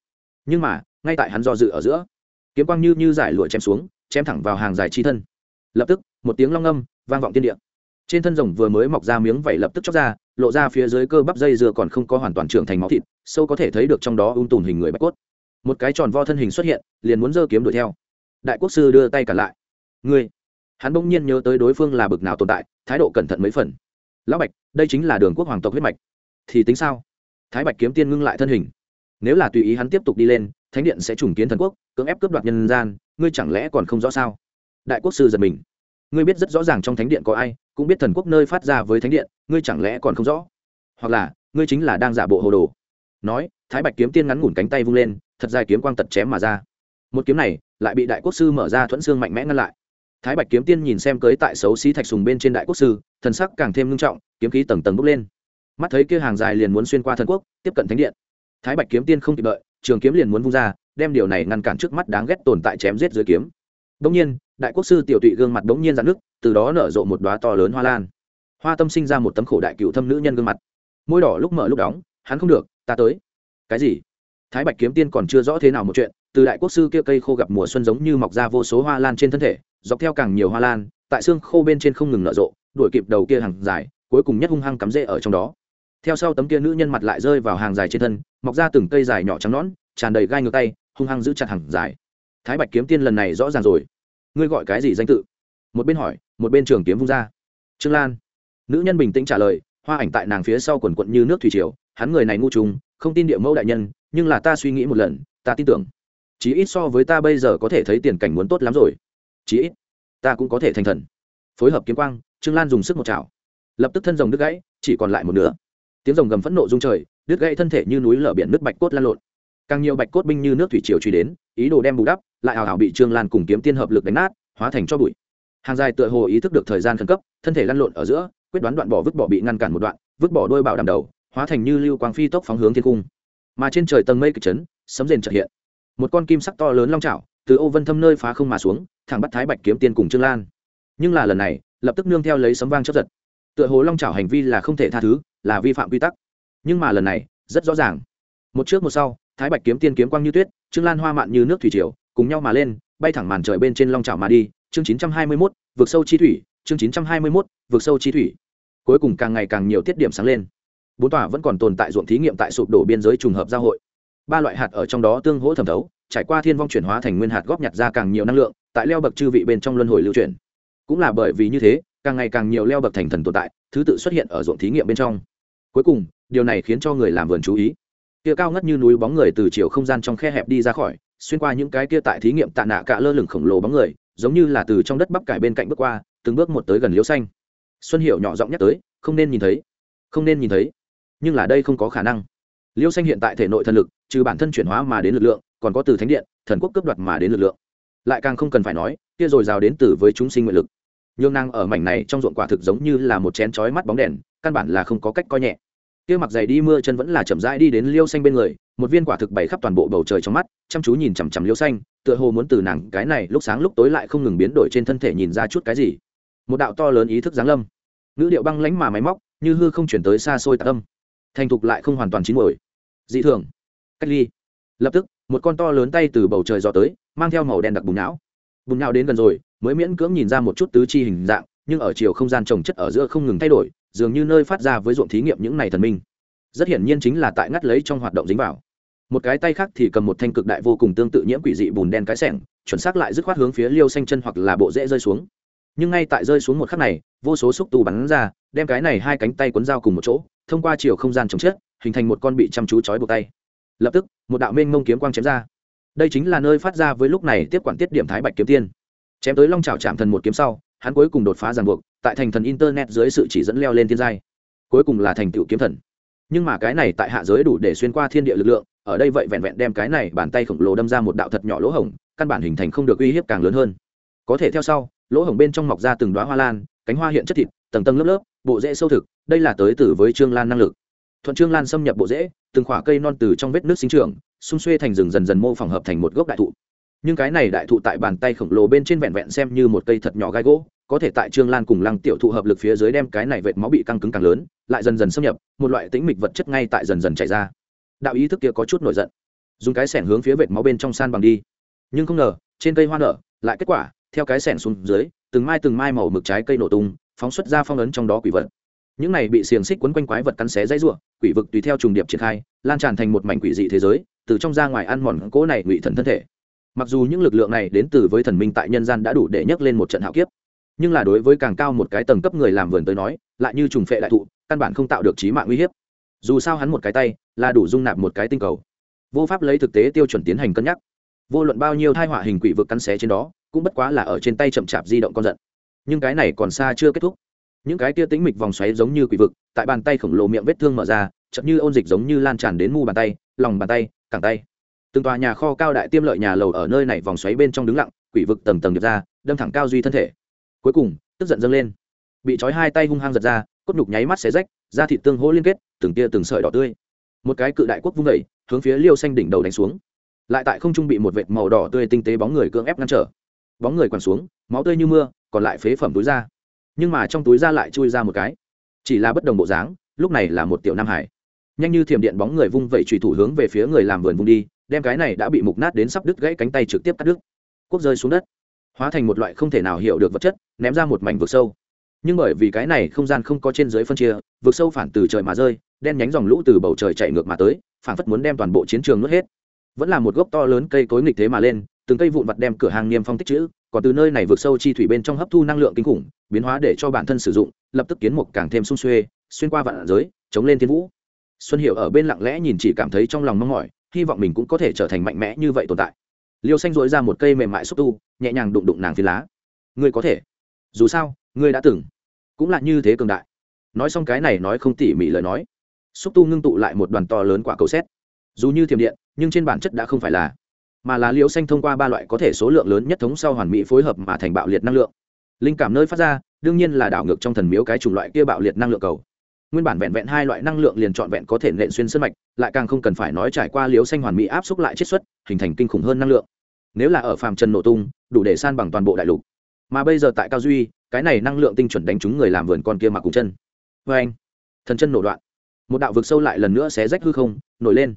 Nhưng mà, ngay tại hắn do dự ở giữa kiếm quang như như giải lụa chém xuống, chém thẳng vào hàng dài chi thân. Lập tức, một tiếng long âm vang vọng tiên địa. Trên thân rồng vừa mới mọc ra miếng vảy lập tức chóc ra, lộ ra phía dưới cơ bắp dây dừa còn không có hoàn toàn trưởng thành máu thịt, sâu có thể thấy được trong đó ung tùn hình người bạch cốt. Một cái tròn vo thân hình xuất hiện, liền muốn giơ kiếm đuổi theo. Đại quốc sư đưa tay cả lại. Ngươi! Hắn bỗng nhiên nhớ tới đối phương là bực nào tồn tại, thái độ cẩn thận mấy phần. Lão bạch, đây chính là đường quốc hoàng tộc huyết mạch. Thì tính sao? Thái bạch kiếm tiên ngưng lại thân hình. Nếu là tùy ý hắn tiếp tục đi lên thánh điện sẽ trùng kiến thần quốc, cưỡng ép cướp đoạt nhân gian, ngươi chẳng lẽ còn không rõ sao? Đại quốc sư giật mình. Ngươi biết rất rõ ràng trong thánh điện có ai, cũng biết thần quốc nơi phát ra với thánh điện, ngươi chẳng lẽ còn không rõ? Hoặc là, ngươi chính là đang giả bộ hồ đồ. Nói, thái bạch kiếm tiên ngắn ngủn cánh tay vung lên, thật dài kiếm quang tật chém mà ra. Một kiếm này, lại bị đại quốc sư mở ra thuẫn xương mạnh mẽ ngăn lại. Thái bạch kiếm tiên nhìn xem cưới tại xấu xí thạch sùng bên trên đại quốc sư, thần sắc càng thêm ngưng trọng, kiếm khí tầng tầng bốc lên. Mắt thấy kia hàng dài liền muốn xuyên qua thần quốc, tiếp cận thánh điện. Thái bạch kiếm tiên không kịp đợi trường kiếm liền muốn vung ra, đem điều này ngăn cản trước mắt đáng ghét tồn tại chém giết dưới kiếm. Đông nhiên, đại quốc sư tiểu tụy gương mặt đống nhiên dạn nước từ đó nở rộ một đoá to lớn hoa lan. Hoa tâm sinh ra một tấm khổ đại cựu thâm nữ nhân gương mặt. Môi đỏ lúc mở lúc đóng, hắn không được, ta tới. Cái gì? Thái bạch kiếm tiên còn chưa rõ thế nào một chuyện, từ đại quốc sư kia cây khô gặp mùa xuân giống như mọc ra vô số hoa lan trên thân thể, dọc theo càng nhiều hoa lan, tại xương khô bên trên không ngừng nở rộ, đuổi kịp đầu kia hàng dài, cuối cùng nhất hung hăng cắm rễ ở trong đó theo sau tấm kia nữ nhân mặt lại rơi vào hàng dài trên thân, mọc ra từng cây dài nhỏ trắng nõn, tràn đầy gai ngược tay, hung hăng giữ chặt hàng dài. Thái bạch kiếm tiên lần này rõ ràng rồi. Ngươi gọi cái gì danh tự? Một bên hỏi, một bên trường kiếm vung ra. Trương lan. Nữ nhân bình tĩnh trả lời, hoa ảnh tại nàng phía sau quần quận như nước thủy triều, hắn người này ngu trùng, không tin địa mẫu đại nhân, nhưng là ta suy nghĩ một lần, ta tin tưởng. Chí ít so với ta bây giờ có thể thấy tiền cảnh muốn tốt lắm rồi. Chí ít, ta cũng có thể thành thần. Phối hợp kiếm quang, trương lan dùng sức một chảo. Lập tức thân rồng đứt gãy, chỉ còn lại một nửa tiếng rồng gầm phẫn nộ rung trời, đứt gãy thân thể như núi lở biển nước bạch cốt lan lộn. Càng nhiều bạch cốt binh như nước thủy triều truy đến, ý đồ đem bù đắp, lại hào hào bị trương lan cùng kiếm tiên hợp lực đánh nát, hóa thành cho bụi. Hàng dài tựa hồ ý thức được thời gian khẩn cấp, thân thể lăn lộn ở giữa, quyết đoán đoạn bỏ vứt bỏ bị ngăn cản một đoạn, vứt bỏ đôi bảo đảm đầu, hóa thành như lưu quang phi tốc phóng hướng thiên cung. Mà trên trời tầng mây kịch chấn, sấm rền trợ hiện. Một con kim sắc to lớn long trào từ ô vân thâm nơi phá không mà xuống, thẳng bắt thái bạch kiếm tiên cùng trương lan. Nhưng là lần này, lập tức nương theo lấy sấm vang chấp giật. Tựa hồ long trào hành vi là không thể tha thứ là vi phạm quy tắc. Nhưng mà lần này, rất rõ ràng. Một trước một sau, thái bạch kiếm tiên kiếm quang như tuyết, trương lan hoa mạn như nước thủy triều, cùng nhau mà lên, bay thẳng màn trời bên trên long trào mà đi, chương chín trăm hai mươi mốt, vượt sâu chi thủy, chương chín trăm hai mươi mốt, vượt sâu chi thủy. Cuối cùng càng ngày càng nhiều tiết điểm sáng lên. Bốn tòa vẫn còn tồn tại ruộng thí nghiệm tại sụp đổ biên giới trùng hợp giao hội. Ba loại hạt ở trong đó tương hỗ thẩm thấu, trải qua thiên vong chuyển hóa thành nguyên hạt góp nhặt ra càng nhiều năng lượng, tại leo bậc chư vị bên trong luân hồi lưu chuyển. Cũng là bởi vì như thế, càng ngày càng nhiều leo bậc thành thần tồn tại, thứ tự xuất hiện ở ruộng thí nghiệm bên trong cuối cùng, điều này khiến cho người làm vườn chú ý. Kia cao ngất như núi bóng người từ chiều không gian trong khe hẹp đi ra khỏi, xuyên qua những cái kia tại thí nghiệm tạ nạ cả lơ lửng khổng lồ bóng người, giống như là từ trong đất bắp cải bên cạnh bước qua, từng bước một tới gần liễu xanh. Xuân hiệu nhỏ giọng nhắc tới, không nên nhìn thấy, không nên nhìn thấy. Nhưng là đây không có khả năng. Liễu xanh hiện tại thể nội thần lực, trừ bản thân chuyển hóa mà đến lực lượng, còn có từ thánh điện, thần quốc cướp đoạt mà đến lực lượng. Lại càng không cần phải nói, kia dồi rào đến từ với chúng sinh nguyện lực. Nhương năng ở mảnh này trong ruộng quả thực giống như là một chén chói mắt bóng đèn, căn bản là không có cách coi nhẹ kia mặc giày đi mưa chân vẫn là chậm rãi đi đến liêu xanh bên người, một viên quả thực bày khắp toàn bộ bầu trời trong mắt, chăm chú nhìn chằm chằm liêu xanh, tựa hồ muốn từ nàng cái này lúc sáng lúc tối lại không ngừng biến đổi trên thân thể nhìn ra chút cái gì. Một đạo to lớn ý thức giáng lâm. Ngữ điệu băng lánh mà máy móc, như hư không chuyển tới xa xôi tạc âm. Thành thục lại không hoàn toàn chín mồi dị thường. Cách ly. Lập tức, một con to lớn tay từ bầu trời dò tới, mang theo màu đen đặc bùn não. Bùn não đến gần rồi, mới miễn cưỡng nhìn ra một chút tứ chi hình dạng, nhưng ở chiều không gian trồng chất ở giữa không ngừng thay đổi dường như nơi phát ra với ruộng thí nghiệm những này thần minh. Rất hiển nhiên chính là tại ngắt lấy trong hoạt động dính vào. Một cái tay khác thì cầm một thanh cực đại vô cùng tương tự nhiễm quỷ dị bùn đen cái sẻng, chuẩn xác lại dứt khoát hướng phía liêu xanh chân hoặc là bộ rễ rơi xuống. Nhưng ngay tại rơi xuống một khắc này, vô số xúc tu bắn ra, đem cái này hai cánh tay cuốn dao cùng một chỗ, thông qua chiều không gian chống chết, hình thành một con bị chăm chú trói buộc tay. Lập tức, một đạo mênh mông kiếm quang chém ra. Đây chính là nơi phát ra với lúc này tiếp quản tiết điểm thái bạch kiếm tiên. Chém tới long trào chạm thần một kiếm sau hắn cuối cùng đột phá ràng buộc, tại thành thần internet dưới sự chỉ dẫn leo lên thiên giai. Cuối cùng là thành tựu kiếm thần. Nhưng mà cái này tại hạ giới đủ để xuyên qua thiên địa lực lượng, ở đây vậy vẹn vẹn đem cái này bàn tay khổng lồ đâm ra một đạo thật nhỏ lỗ hổng, căn bản hình thành không được uy hiếp càng lớn hơn. Có thể theo sau, lỗ hổng bên trong mọc ra từng đoá hoa lan, cánh hoa hiện chất thịt, tầng tầng lớp lớp, bộ rễ sâu thực, đây là tới từ với trương lan năng lực. Thuận trương lan xâm nhập bộ rễ, từng khỏa cây non từ trong vết nước sinh trưởng, xung xuê thành rừng dần dần mô phỏng hợp thành một gốc đại thụ. Nhưng cái này đại thụ tại bàn tay khổng lồ bên trên vẹn vẹn xem như một cây thật nhỏ gai gỗ có thể tại trương lan cùng lăng tiểu thụ hợp lực phía dưới đem cái này vệt máu bị căng cứng càng lớn, lại dần dần xâm nhập, một loại tĩnh mịch vật chất ngay tại dần dần chảy ra. Đạo ý thức kia có chút nổi giận. Dùng cái sẻn hướng phía vệt máu bên trong san bằng đi. Nhưng không ngờ, trên cây hoa nở, lại kết quả, theo cái sẻn xuống dưới, từng mai từng mai màu mực trái cây nổ tung, phóng xuất ra phong ấn trong đó quỷ vật. Những này bị xiềng xích quấn quanh quái vật cắn xé dãy ruộng quỷ vực tùy theo trùng điệp triển khai, lan tràn thành một mảnh quỷ dị thế giới, từ trong ra ngoài ăn mòn cỗ này ngụy thần thân thể. Mặc dù những lực lượng này đến từ với thần minh tại nhân gian đã đủ để nhấc lên một trận hạo kiếp nhưng là đối với càng cao một cái tầng cấp người làm vườn tới nói, lại như trùng phệ đại thụ, căn bản không tạo được trí mạng uy hiếp. Dù sao hắn một cái tay, là đủ dung nạp một cái tinh cầu. Vô pháp lấy thực tế tiêu chuẩn tiến hành cân nhắc. Vô luận bao nhiêu thai họa hình quỷ vực cắn xé trên đó, cũng bất quá là ở trên tay chậm chạp di động con giận. Nhưng cái này còn xa chưa kết thúc. Những cái kia tĩnh mịch vòng xoáy giống như quỷ vực, tại bàn tay khổng lồ miệng vết thương mở ra chậm như ôn dịch giống như lan tràn đến mu bàn tay, lòng bàn tay, cẳng tay. Từng tòa nhà kho cao đại tiêm lợi nhà lầu ở nơi này vòng xoáy bên trong đứng lặng, quỷ vực tầng tầng điệp ra, đâm thẳng cao duy thân thể cuối cùng, tức giận dâng lên. Bị trói hai tay hung hăng giật ra, cốt nhục nháy mắt xé rách, da thịt tương hỗ liên kết, từng tia từng sợi đỏ tươi. Một cái cự đại quốc vung vẩy hướng phía liêu xanh đỉnh đầu đánh xuống. Lại tại không trung bị một vệt màu đỏ tươi tinh tế bóng người cưỡng ép ngăn trở. Bóng người quằn xuống, máu tươi như mưa, còn lại phế phẩm túi ra nhưng mà trong túi ra lại chui ra một cái. Chỉ là bất đồng bộ dáng, lúc này là một tiểu nam hải. Nhanh như thiểm điện bóng người vung vẩy trùy thủ hướng về phía người làm vườn vung đi, đem cái này đã bị mục nát đến sắp đứt gãy cánh tay trực tiếp cắt đứt. Quốc rơi xuống đất hóa thành một loại không thể nào hiểu được vật chất, ném ra một mảnh vực sâu. Nhưng bởi vì cái này không gian không có trên dưới phân chia, vực sâu phản từ trời mà rơi, đen nhánh dòng lũ từ bầu trời chạy ngược mà tới phản phất muốn đem toàn bộ chiến trường nuốt hết. Vẫn là một gốc to lớn cây cối nghịch thế mà lên, từng cây vụn vặt đem cửa hàng niêm phong tích chữ, còn từ nơi này vượt sâu chi thủy bên trong hấp thu năng lượng kinh khủng, biến hóa để cho bản thân sử dụng, lập tức kiến mục càng thêm sung xuê, xuyên qua vạn giới, chống lên thiên vũ. Xuân hiệu ở bên lặng lẽ nhìn chỉ cảm thấy trong lòng mong mỏi, hy vọng mình cũng có thể trở thành mạnh mẽ như vậy tồn tại liêu xanh dội ra một cây mềm mại xúc tu, nhẹ nhàng đụng đụng nàng phi lá. Ngươi có thể. Dù sao, ngươi đã từng cũng là như thế cường đại. Nói xong cái này nói không tỉ mỉ lời nói, xúc tu ngưng tụ lại một đoàn to lớn quả cầu xét. Dù như thiềm điện, nhưng trên bản chất đã không phải là, mà là liễu xanh thông qua ba loại có thể số lượng lớn nhất thống sau hoàn mỹ phối hợp mà thành bạo liệt năng lượng. Linh cảm nơi phát ra, đương nhiên là đảo ngược trong thần miếu cái chủng loại kia bạo liệt năng lượng cầu. Nguyên bản vẹn vẹn hai loại năng lượng liền trọn vẹn có thể nện xuyên sân mạch, lại càng không cần phải nói trải qua liễu xanh hoàn mỹ áp xúc lại chiết xuất, hình thành kinh khủng hơn năng lượng nếu là ở phàm trần nổ tung, đủ để san bằng toàn bộ đại lục. Mà bây giờ tại cao duy, cái này năng lượng tinh chuẩn đánh trúng người làm vườn con kia mặc cùng chân. Vê anh, thần chân nổ đoạn. Một đạo vực sâu lại lần nữa xé rách hư không, nổi lên.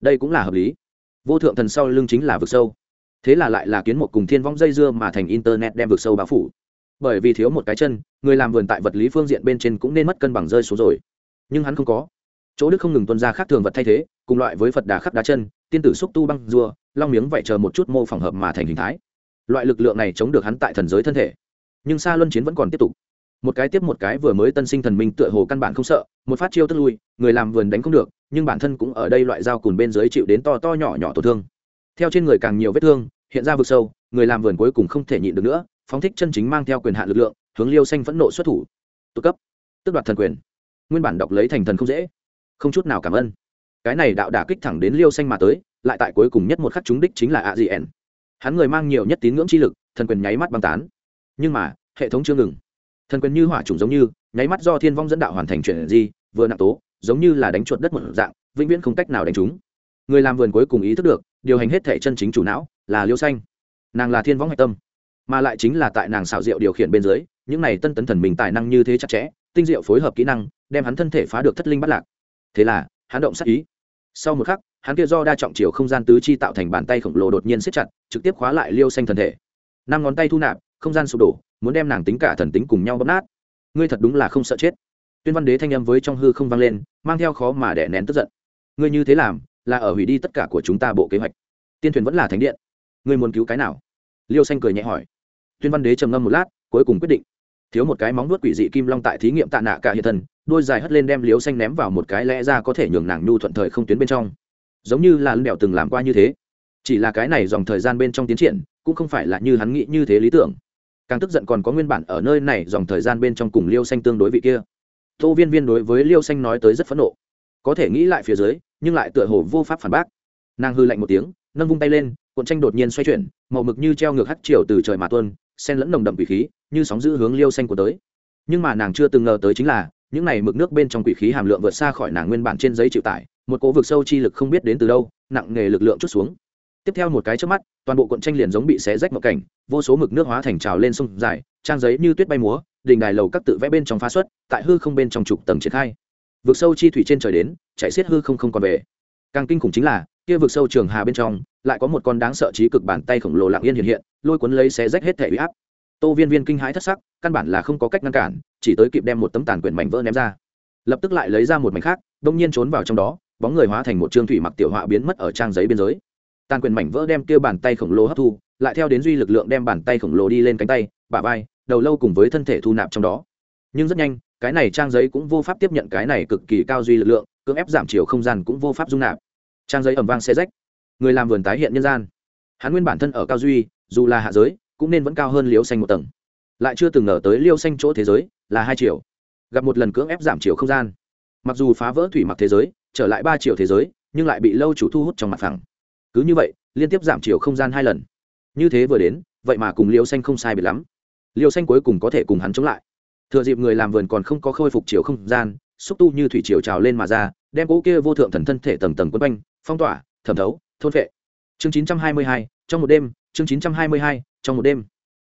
Đây cũng là hợp lý. Vô thượng thần sau lưng chính là vực sâu. Thế là lại là kiến một cùng thiên vong dây dưa mà thành internet đem vực sâu bao phủ. Bởi vì thiếu một cái chân, người làm vườn tại vật lý phương diện bên trên cũng nên mất cân bằng rơi xuống rồi. Nhưng hắn không có. Chỗ đức không ngừng tuân ra khác thường vật thay thế, cùng loại với phật đà khắc đá chân, tiên tử xúc tu băng rùa long miếng vậy chờ một chút mô phỏng hợp mà thành hình thái. Loại lực lượng này chống được hắn tại thần giới thân thể. Nhưng xa luân chiến vẫn còn tiếp tục. Một cái tiếp một cái vừa mới tân sinh thần minh tựa hồ căn bản không sợ, một phát chiêu tức lui, người làm vườn đánh không được, nhưng bản thân cũng ở đây loại dao cùn bên dưới chịu đến to to nhỏ nhỏ tổn thương. Theo trên người càng nhiều vết thương, hiện ra vực sâu, người làm vườn cuối cùng không thể nhịn được nữa, phóng thích chân chính mang theo quyền hạn lực lượng, hướng liêu xanh phẫn nộ xuất thủ. Tụ cấp. Tức đoạt thần quyền. Nguyên bản đọc lấy thành thần không dễ. Không chút nào cảm ơn. Cái này đạo đả kích thẳng đến liêu xanh mà tới lại tại cuối cùng nhất một khắc chúng đích chính là a di ẻn hắn người mang nhiều nhất tín ngưỡng chi lực, thần quyền nháy mắt băng tán. Nhưng mà, hệ thống chưa ngừng. Thần quyền như hỏa trùng giống như, nháy mắt do thiên vong dẫn đạo hoàn thành chuyện gì, vừa nặng tố, giống như là đánh chuột đất một dạng, vĩnh viễn không cách nào đánh chúng người làm vườn cuối cùng ý thức được, điều hành hết thể chân chính chủ não, là liêu xanh. Nàng là thiên võng hạch tâm, mà lại chính là tại nàng xảo diệu điều khiển bên dưới, những này tân tấn thần mình tài năng như thế chặt chẽ, tinh diệu phối hợp kỹ năng, đem hắn thân thể phá được thất linh bắt lạc. Thế là, hắn động sắc ý. Sau một khắc hắn kia do đa trọng chiều không gian tứ chi tạo thành bàn tay khổng lồ đột nhiên siết chặt, trực tiếp khóa lại liêu xanh thân thể. Năm ngón tay thu nạp, không gian sụp đổ, muốn đem nàng tính cả thần tính cùng nhau bóp nát. Ngươi thật đúng là không sợ chết. Tuyên văn đế thanh âm với trong hư không vang lên, mang theo khó mà đẻ nén tức giận. Ngươi như thế làm, là ở hủy đi tất cả của chúng ta bộ kế hoạch. Tiên thuyền vẫn là thánh điện. Ngươi muốn cứu cái nào? Liêu xanh cười nhẹ hỏi. Tuyên văn đế trầm ngâm một lát, cuối cùng quyết định. Thiếu một cái móng nuốt quỷ dị kim long tại thí nghiệm tạ nạ cả hiện thần đôi dài hất lên đem liêu xanh ném vào một cái lẽ ra có thể nhường nàng nhu thuận thời không tuyến bên trong giống như là lưng đèo từng làm qua như thế. Chỉ là cái này dòng thời gian bên trong tiến triển, cũng không phải là như hắn nghĩ như thế lý tưởng. Càng tức giận còn có nguyên bản ở nơi này dòng thời gian bên trong cùng liêu xanh tương đối vị kia. Tô viên viên đối với liêu xanh nói tới rất phẫn nộ. Có thể nghĩ lại phía dưới, nhưng lại tựa hồ vô pháp phản bác. Nàng hư lạnh một tiếng, nâng vung tay lên, cuộn tranh đột nhiên xoay chuyển, màu mực như treo ngược hắt chiều từ trời mà tuân sen lẫn nồng đậm vị khí, như sóng giữ hướng liêu xanh của tới. Nhưng mà nàng chưa từng ngờ tới chính là những này mực nước bên trong quỷ khí hàm lượng vượt xa khỏi nàng nguyên bản trên giấy chịu tải, một cỗ vực sâu chi lực không biết đến từ đâu, nặng nghề lực lượng chút xuống. Tiếp theo một cái trước mắt, toàn bộ cuộn tranh liền giống bị xé rách một cảnh, vô số mực nước hóa thành trào lên sông dài, trang giấy như tuyết bay múa, đình đài lầu các tự vẽ bên trong phá xuất, tại hư không bên trong trục tầng triển khai. Vực sâu chi thủy trên trời đến chạy xiết hư không không còn về. Càng kinh khủng chính là, kia vực sâu trường hà bên trong, lại có một con đáng sợ trí cực bàn tay khổng lồ lặng yên hiện hiện, lôi cuốn lấy xé rách hết thể uy áp tô viên viên kinh hãi thất sắc, căn bản là không có cách ngăn cản, chỉ tới kịp đem một tấm tàn quyển mảnh vỡ ném ra. Lập tức lại lấy ra một mảnh khác, đông nhiên trốn vào trong đó, bóng người hóa thành một trương thủy mặc tiểu họa biến mất ở trang giấy biên giới. Tàn quyền mảnh vỡ đem kia bàn tay khổng lồ hấp thu, lại theo đến duy lực lượng đem bàn tay khổng lồ đi lên cánh tay, bả vai, đầu lâu cùng với thân thể thu nạp trong đó. Nhưng rất nhanh, cái này trang giấy cũng vô pháp tiếp nhận cái này cực kỳ cao duy lực lượng, cưỡng ép giảm chiều không gian cũng vô pháp dung nạp. Trang giấy ẩm vang xe rách. Người làm vườn tái hiện nhân gian. Hắn nguyên bản thân ở cao duy, dù là hạ giới cũng nên vẫn cao hơn liêu xanh một tầng. Lại chưa từng ngờ tới liêu xanh chỗ thế giới là hai triệu. Gặp một lần cưỡng ép giảm chiều không gian. Mặc dù phá vỡ thủy mặc thế giới, trở lại ba triệu thế giới, nhưng lại bị lâu chủ thu hút trong mặt phẳng. Cứ như vậy, liên tiếp giảm chiều không gian hai lần. Như thế vừa đến, vậy mà cùng liêu xanh không sai biệt lắm. Liêu xanh cuối cùng có thể cùng hắn chống lại. Thừa dịp người làm vườn còn không có khôi phục chiều không gian, xúc tu như thủy chiều trào lên mà ra, đem cỗ kia vô thượng thần thân thể tầng tầng quấn quanh, phong tỏa, thẩm thấu, thôn vệ chương chín trăm hai mươi hai, trong một đêm chương chín trăm hai mươi hai trong một đêm.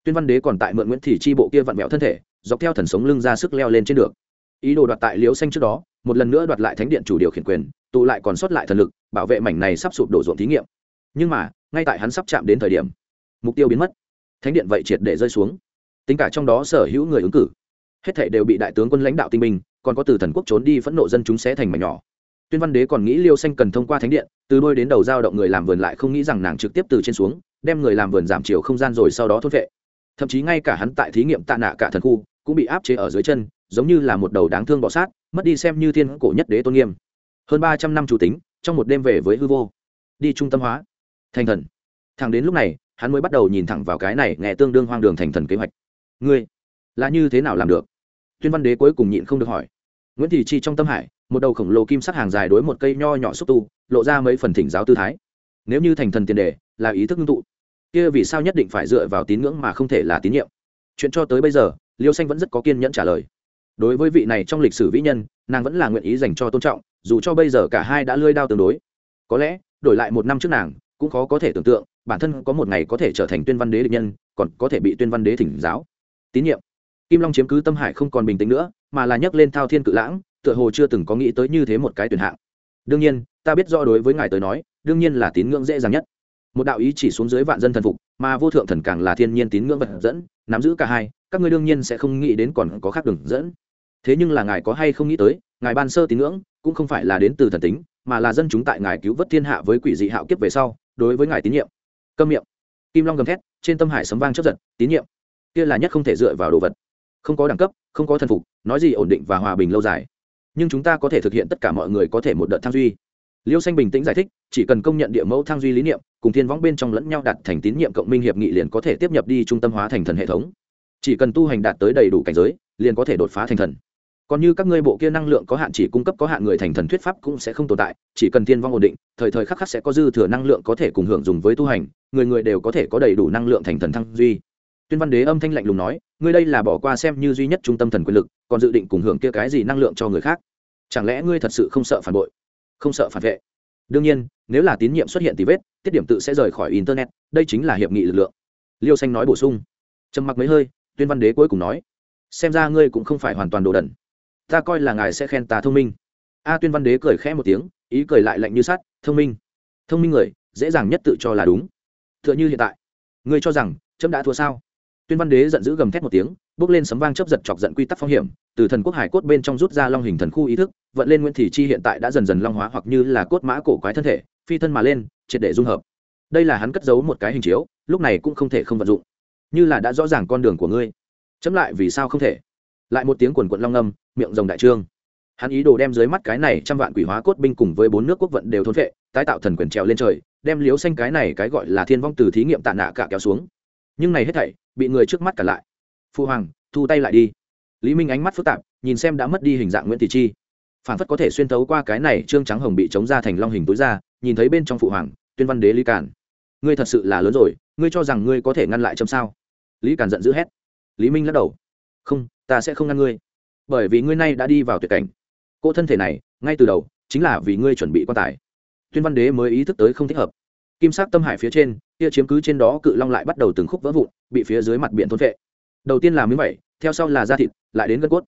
Tuyên văn đế còn tại mượn nguyễn thị chi bộ kia vặn vẹo thân thể dọc theo thần sống lưng ra sức leo lên trên được. Ý đồ đoạt tại liễu xanh trước đó một lần nữa đoạt lại thánh điện chủ điều khiển quyền tụ lại còn sót lại thần lực bảo vệ mảnh này sắp sụp đổ ruộng thí nghiệm. Nhưng mà ngay tại hắn sắp chạm đến thời điểm mục tiêu biến mất. Thánh điện vậy triệt để rơi xuống. Tính cả trong đó sở hữu người ứng cử hết thảy đều bị đại tướng quân lãnh đạo tinh minh, còn có từ thần quốc trốn đi phẫn nộ dân chúng sẽ thành mảnh nhỏ. Tuyên văn đế còn nghĩ liêu xanh cần thông qua thánh điện từ đôi đến đầu giao động người làm vườn lại không nghĩ rằng nàng trực tiếp từ trên xuống đem người làm vườn giảm chiều không gian rồi sau đó thốt vệ. Thậm chí ngay cả hắn tại thí nghiệm tạ nạ cả thần khu cũng bị áp chế ở dưới chân, giống như là một đầu đáng thương bọ sát, mất đi xem như thiên cổ nhất đế tôn nghiêm. Hơn ba trăm năm chủ tính, trong một đêm về với hư vô. Đi trung tâm hóa. Thành thần. Thẳng đến lúc này, hắn mới bắt đầu nhìn thẳng vào cái này nghe tương đương hoang đường thành thần kế hoạch. Ngươi, là như thế nào làm được? Tuyên văn đế cuối cùng nhịn không được hỏi. Nguyễn thị chi trong tâm hải, một đầu khổng lồ kim sắc hàng dài đối một cây nho nhỏ xúc tu, lộ ra mấy phần thỉnh giáo tư thái nếu như thành thần tiền đề là ý thức ngưng tụ, kia vì sao nhất định phải dựa vào tín ngưỡng mà không thể là tín nhiệm? Chuyện cho tới bây giờ, liêu xanh vẫn rất có kiên nhẫn trả lời. Đối với vị này trong lịch sử vĩ nhân, nàng vẫn là nguyện ý dành cho tôn trọng, dù cho bây giờ cả hai đã lơi đao tương đối. Có lẽ, đổi lại một năm trước nàng, cũng khó có thể tưởng tượng, bản thân có một ngày có thể trở thành tuyên văn đế địch nhân, còn có thể bị tuyên văn đế thỉnh giáo. Tín nhiệm. Kim long chiếm cứ tâm hải không còn bình tĩnh nữa, mà là nhấc lên thao thiên cự lãng, tựa hồ chưa từng có nghĩ tới như thế một cái tuyển hạng. Đương nhiên ta biết rõ đối với ngài tới nói, đương nhiên là tín ngưỡng dễ dàng nhất. Một đạo ý chỉ xuống dưới vạn dân thần phục, mà vô thượng thần càng là thiên nhiên tín ngưỡng vật dẫn, nắm giữ cả hai, các ngươi đương nhiên sẽ không nghĩ đến còn có khác đường dẫn. Thế nhưng là ngài có hay không nghĩ tới, ngài ban sơ tín ngưỡng, cũng không phải là đến từ thần tính, mà là dân chúng tại ngài cứu vớt thiên hạ với quỷ dị hạo kiếp về sau, đối với ngài tín nhiệm. Câm miệng. Kim long gầm thét, trên tâm hải sấm vang chấp giật, tín nhiệm. Kia là nhất không thể dựa vào đồ vật. Không có đẳng cấp, không có thần phục, nói gì ổn định và hòa bình lâu dài. Nhưng chúng ta có thể thực hiện tất cả mọi người có thể một đợt tham duy liêu xanh bình tĩnh giải thích, chỉ cần công nhận địa mẫu thang duy lý niệm, cùng thiên võng bên trong lẫn nhau đạt thành tín nhiệm cộng minh hiệp nghị liền có thể tiếp nhập đi trung tâm hóa thành thần hệ thống. Chỉ cần tu hành đạt tới đầy đủ cảnh giới, liền có thể đột phá thành thần. Còn như các ngươi bộ kia năng lượng có hạn chỉ cung cấp có hạn người thành thần thuyết pháp cũng sẽ không tồn tại, chỉ cần thiên vong ổn định, thời thời khắc khắc sẽ có dư thừa năng lượng có thể cùng hưởng dùng với tu hành, người người đều có thể có đầy đủ năng lượng thành thần thăng duy. Tuyên văn đế âm thanh lạnh lùng nói, ngươi đây là bỏ qua xem như duy nhất trung tâm thần quyền lực, còn dự định cùng hưởng kia cái gì năng lượng cho người khác? Chẳng lẽ ngươi thật sự không sợ phản bội? Không sợ phản vệ. Đương nhiên, nếu là tín nhiệm xuất hiện thì vết, tiết điểm tự sẽ rời khỏi internet, đây chính là hiệp nghị lực lượng. Liêu xanh nói bổ sung. Trầm mặc mấy hơi, tuyên văn đế cuối cùng nói, xem ra ngươi cũng không phải hoàn toàn đồ đần. Ta coi là ngài sẽ khen ta thông minh. A tuyên văn đế cười khẽ một tiếng, ý cười lại lạnh như sắt, thông minh. Thông minh người, dễ dàng nhất tự cho là đúng. T h ư ợ n h ư hiện tại. Ngươi cho rằng trâm đã thua sao? Tuyên văn đế giận dữ gầm thét một tiếng, bước lên sấm vang chấp giật chọc giận quy tắc phong hiểm, từ thần quốc hải cốt bên trong rút ra long hình thần khu ý thức, vận lên nguyễn thị chi hiện tại đã dần dần long hóa hoặc như là cốt mã cổ quái thân thể, phi thân mà lên, triệt để dung hợp. Đây là hắn cất giấu một cái hình chiếu, lúc này cũng không thể không vận dụng. Như là đã rõ ràng con đường của ngươi. Chấm lại vì sao không thể? Lại một tiếng quần quận long âm, miệng rồng đại trương. Hắn ý đồ đem dưới mắt cái này trăm vạn quỷ hóa cốt binh cùng với bốn nước quốc vận đều thốn vệ tái tạo thần quyền trèo lên trời, đem liếu xanh cái này cái gọi là thiên vong từ thí nghiệm tạ nạ cả kéo xuống nhưng này hết thảy bị người trước mắt cả lại. Phu hoàng, thu tay lại đi. Lý minh ánh mắt phức tạp, nhìn xem đã mất đi hình dạng nguyễn thị chi. Phản phất có thể xuyên thấu qua cái này trương trắng hồng bị chống ra thành long hình tối ra, nhìn thấy bên trong phụ hoàng, tuyên văn đế lý cản. Ngươi thật sự là lớn rồi, ngươi cho rằng ngươi có thể ngăn lại châm sao? Lý cản giận dữ hét. Lý minh lắc đầu. Không, ta sẽ không ngăn ngươi. Bởi vì ngươi nay đã đi vào tuyệt cảnh. Cô thân thể này, ngay từ đầu, chính là vì ngươi chuẩn bị quan tài. Tuyên văn đế mới ý thức tới không thích hợp kim sắc tâm hải phía trên, kia chiếm cứ trên đó cự long lại bắt đầu từng khúc vỡ vụn, bị phía dưới mặt biển thôn vệ đầu tiên là miếng vẩy theo sau là da thịt, lại đến gân cốt.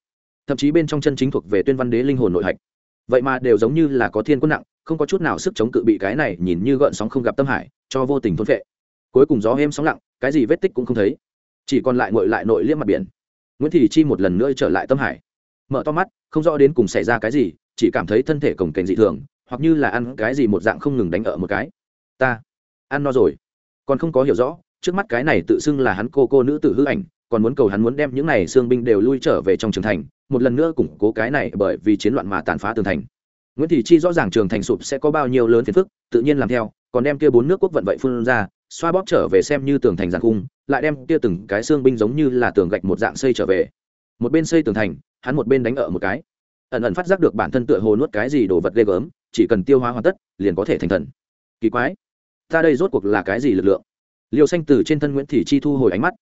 Thậm chí bên trong chân chính thuộc về tuyên văn đế linh hồn nội hạch. Vậy mà đều giống như là có thiên quân nặng, không có chút nào sức chống cự bị cái này nhìn như gợn sóng không gặp tâm hải, cho vô tình thôn vệ cuối cùng gió êm sóng lặng, cái gì vết tích cũng không thấy. Chỉ còn lại ngội lại nội liễm mặt biển. Nguyễn thị chi một lần nữa trở lại tâm hải. Mở to mắt, không rõ đến cùng xảy ra cái gì, chỉ cảm thấy thân thể cồng kềnh dị thường, hoặc như là ăn cái gì một dạng không ngừng đánh ở một cái ta, ăn no rồi. Còn không có hiểu rõ, trước mắt cái này tự xưng là hắn cô cô nữ tử hư ảnh, còn muốn cầu hắn muốn đem những này xương binh đều lui trở về trong trường thành, một lần nữa củng cố cái này bởi vì chiến loạn mà tàn phá tường thành. Nguyễn thị chi rõ ràng trường thành sụp sẽ có bao nhiêu lớn phiền phức, tự nhiên làm theo, còn đem kia bốn nước quốc vận vậy phun ra, xoa bóp trở về xem như tường thành giàn cung, lại đem kia từng cái xương binh giống như là tường gạch một dạng xây trở về. Một bên xây tường thành, hắn một bên đánh ở một cái. Ẩn ẩn phát giác được bản thân tựa hồ nuốt cái gì đồ vật ghê gớm, chỉ cần tiêu hóa hoàn tất, liền có thể thành thần. Kỳ quái ta đây rốt cuộc là cái gì lực lượng? Liều xanh từ trên thân nguyễn thị chi thu hồi ánh mắt.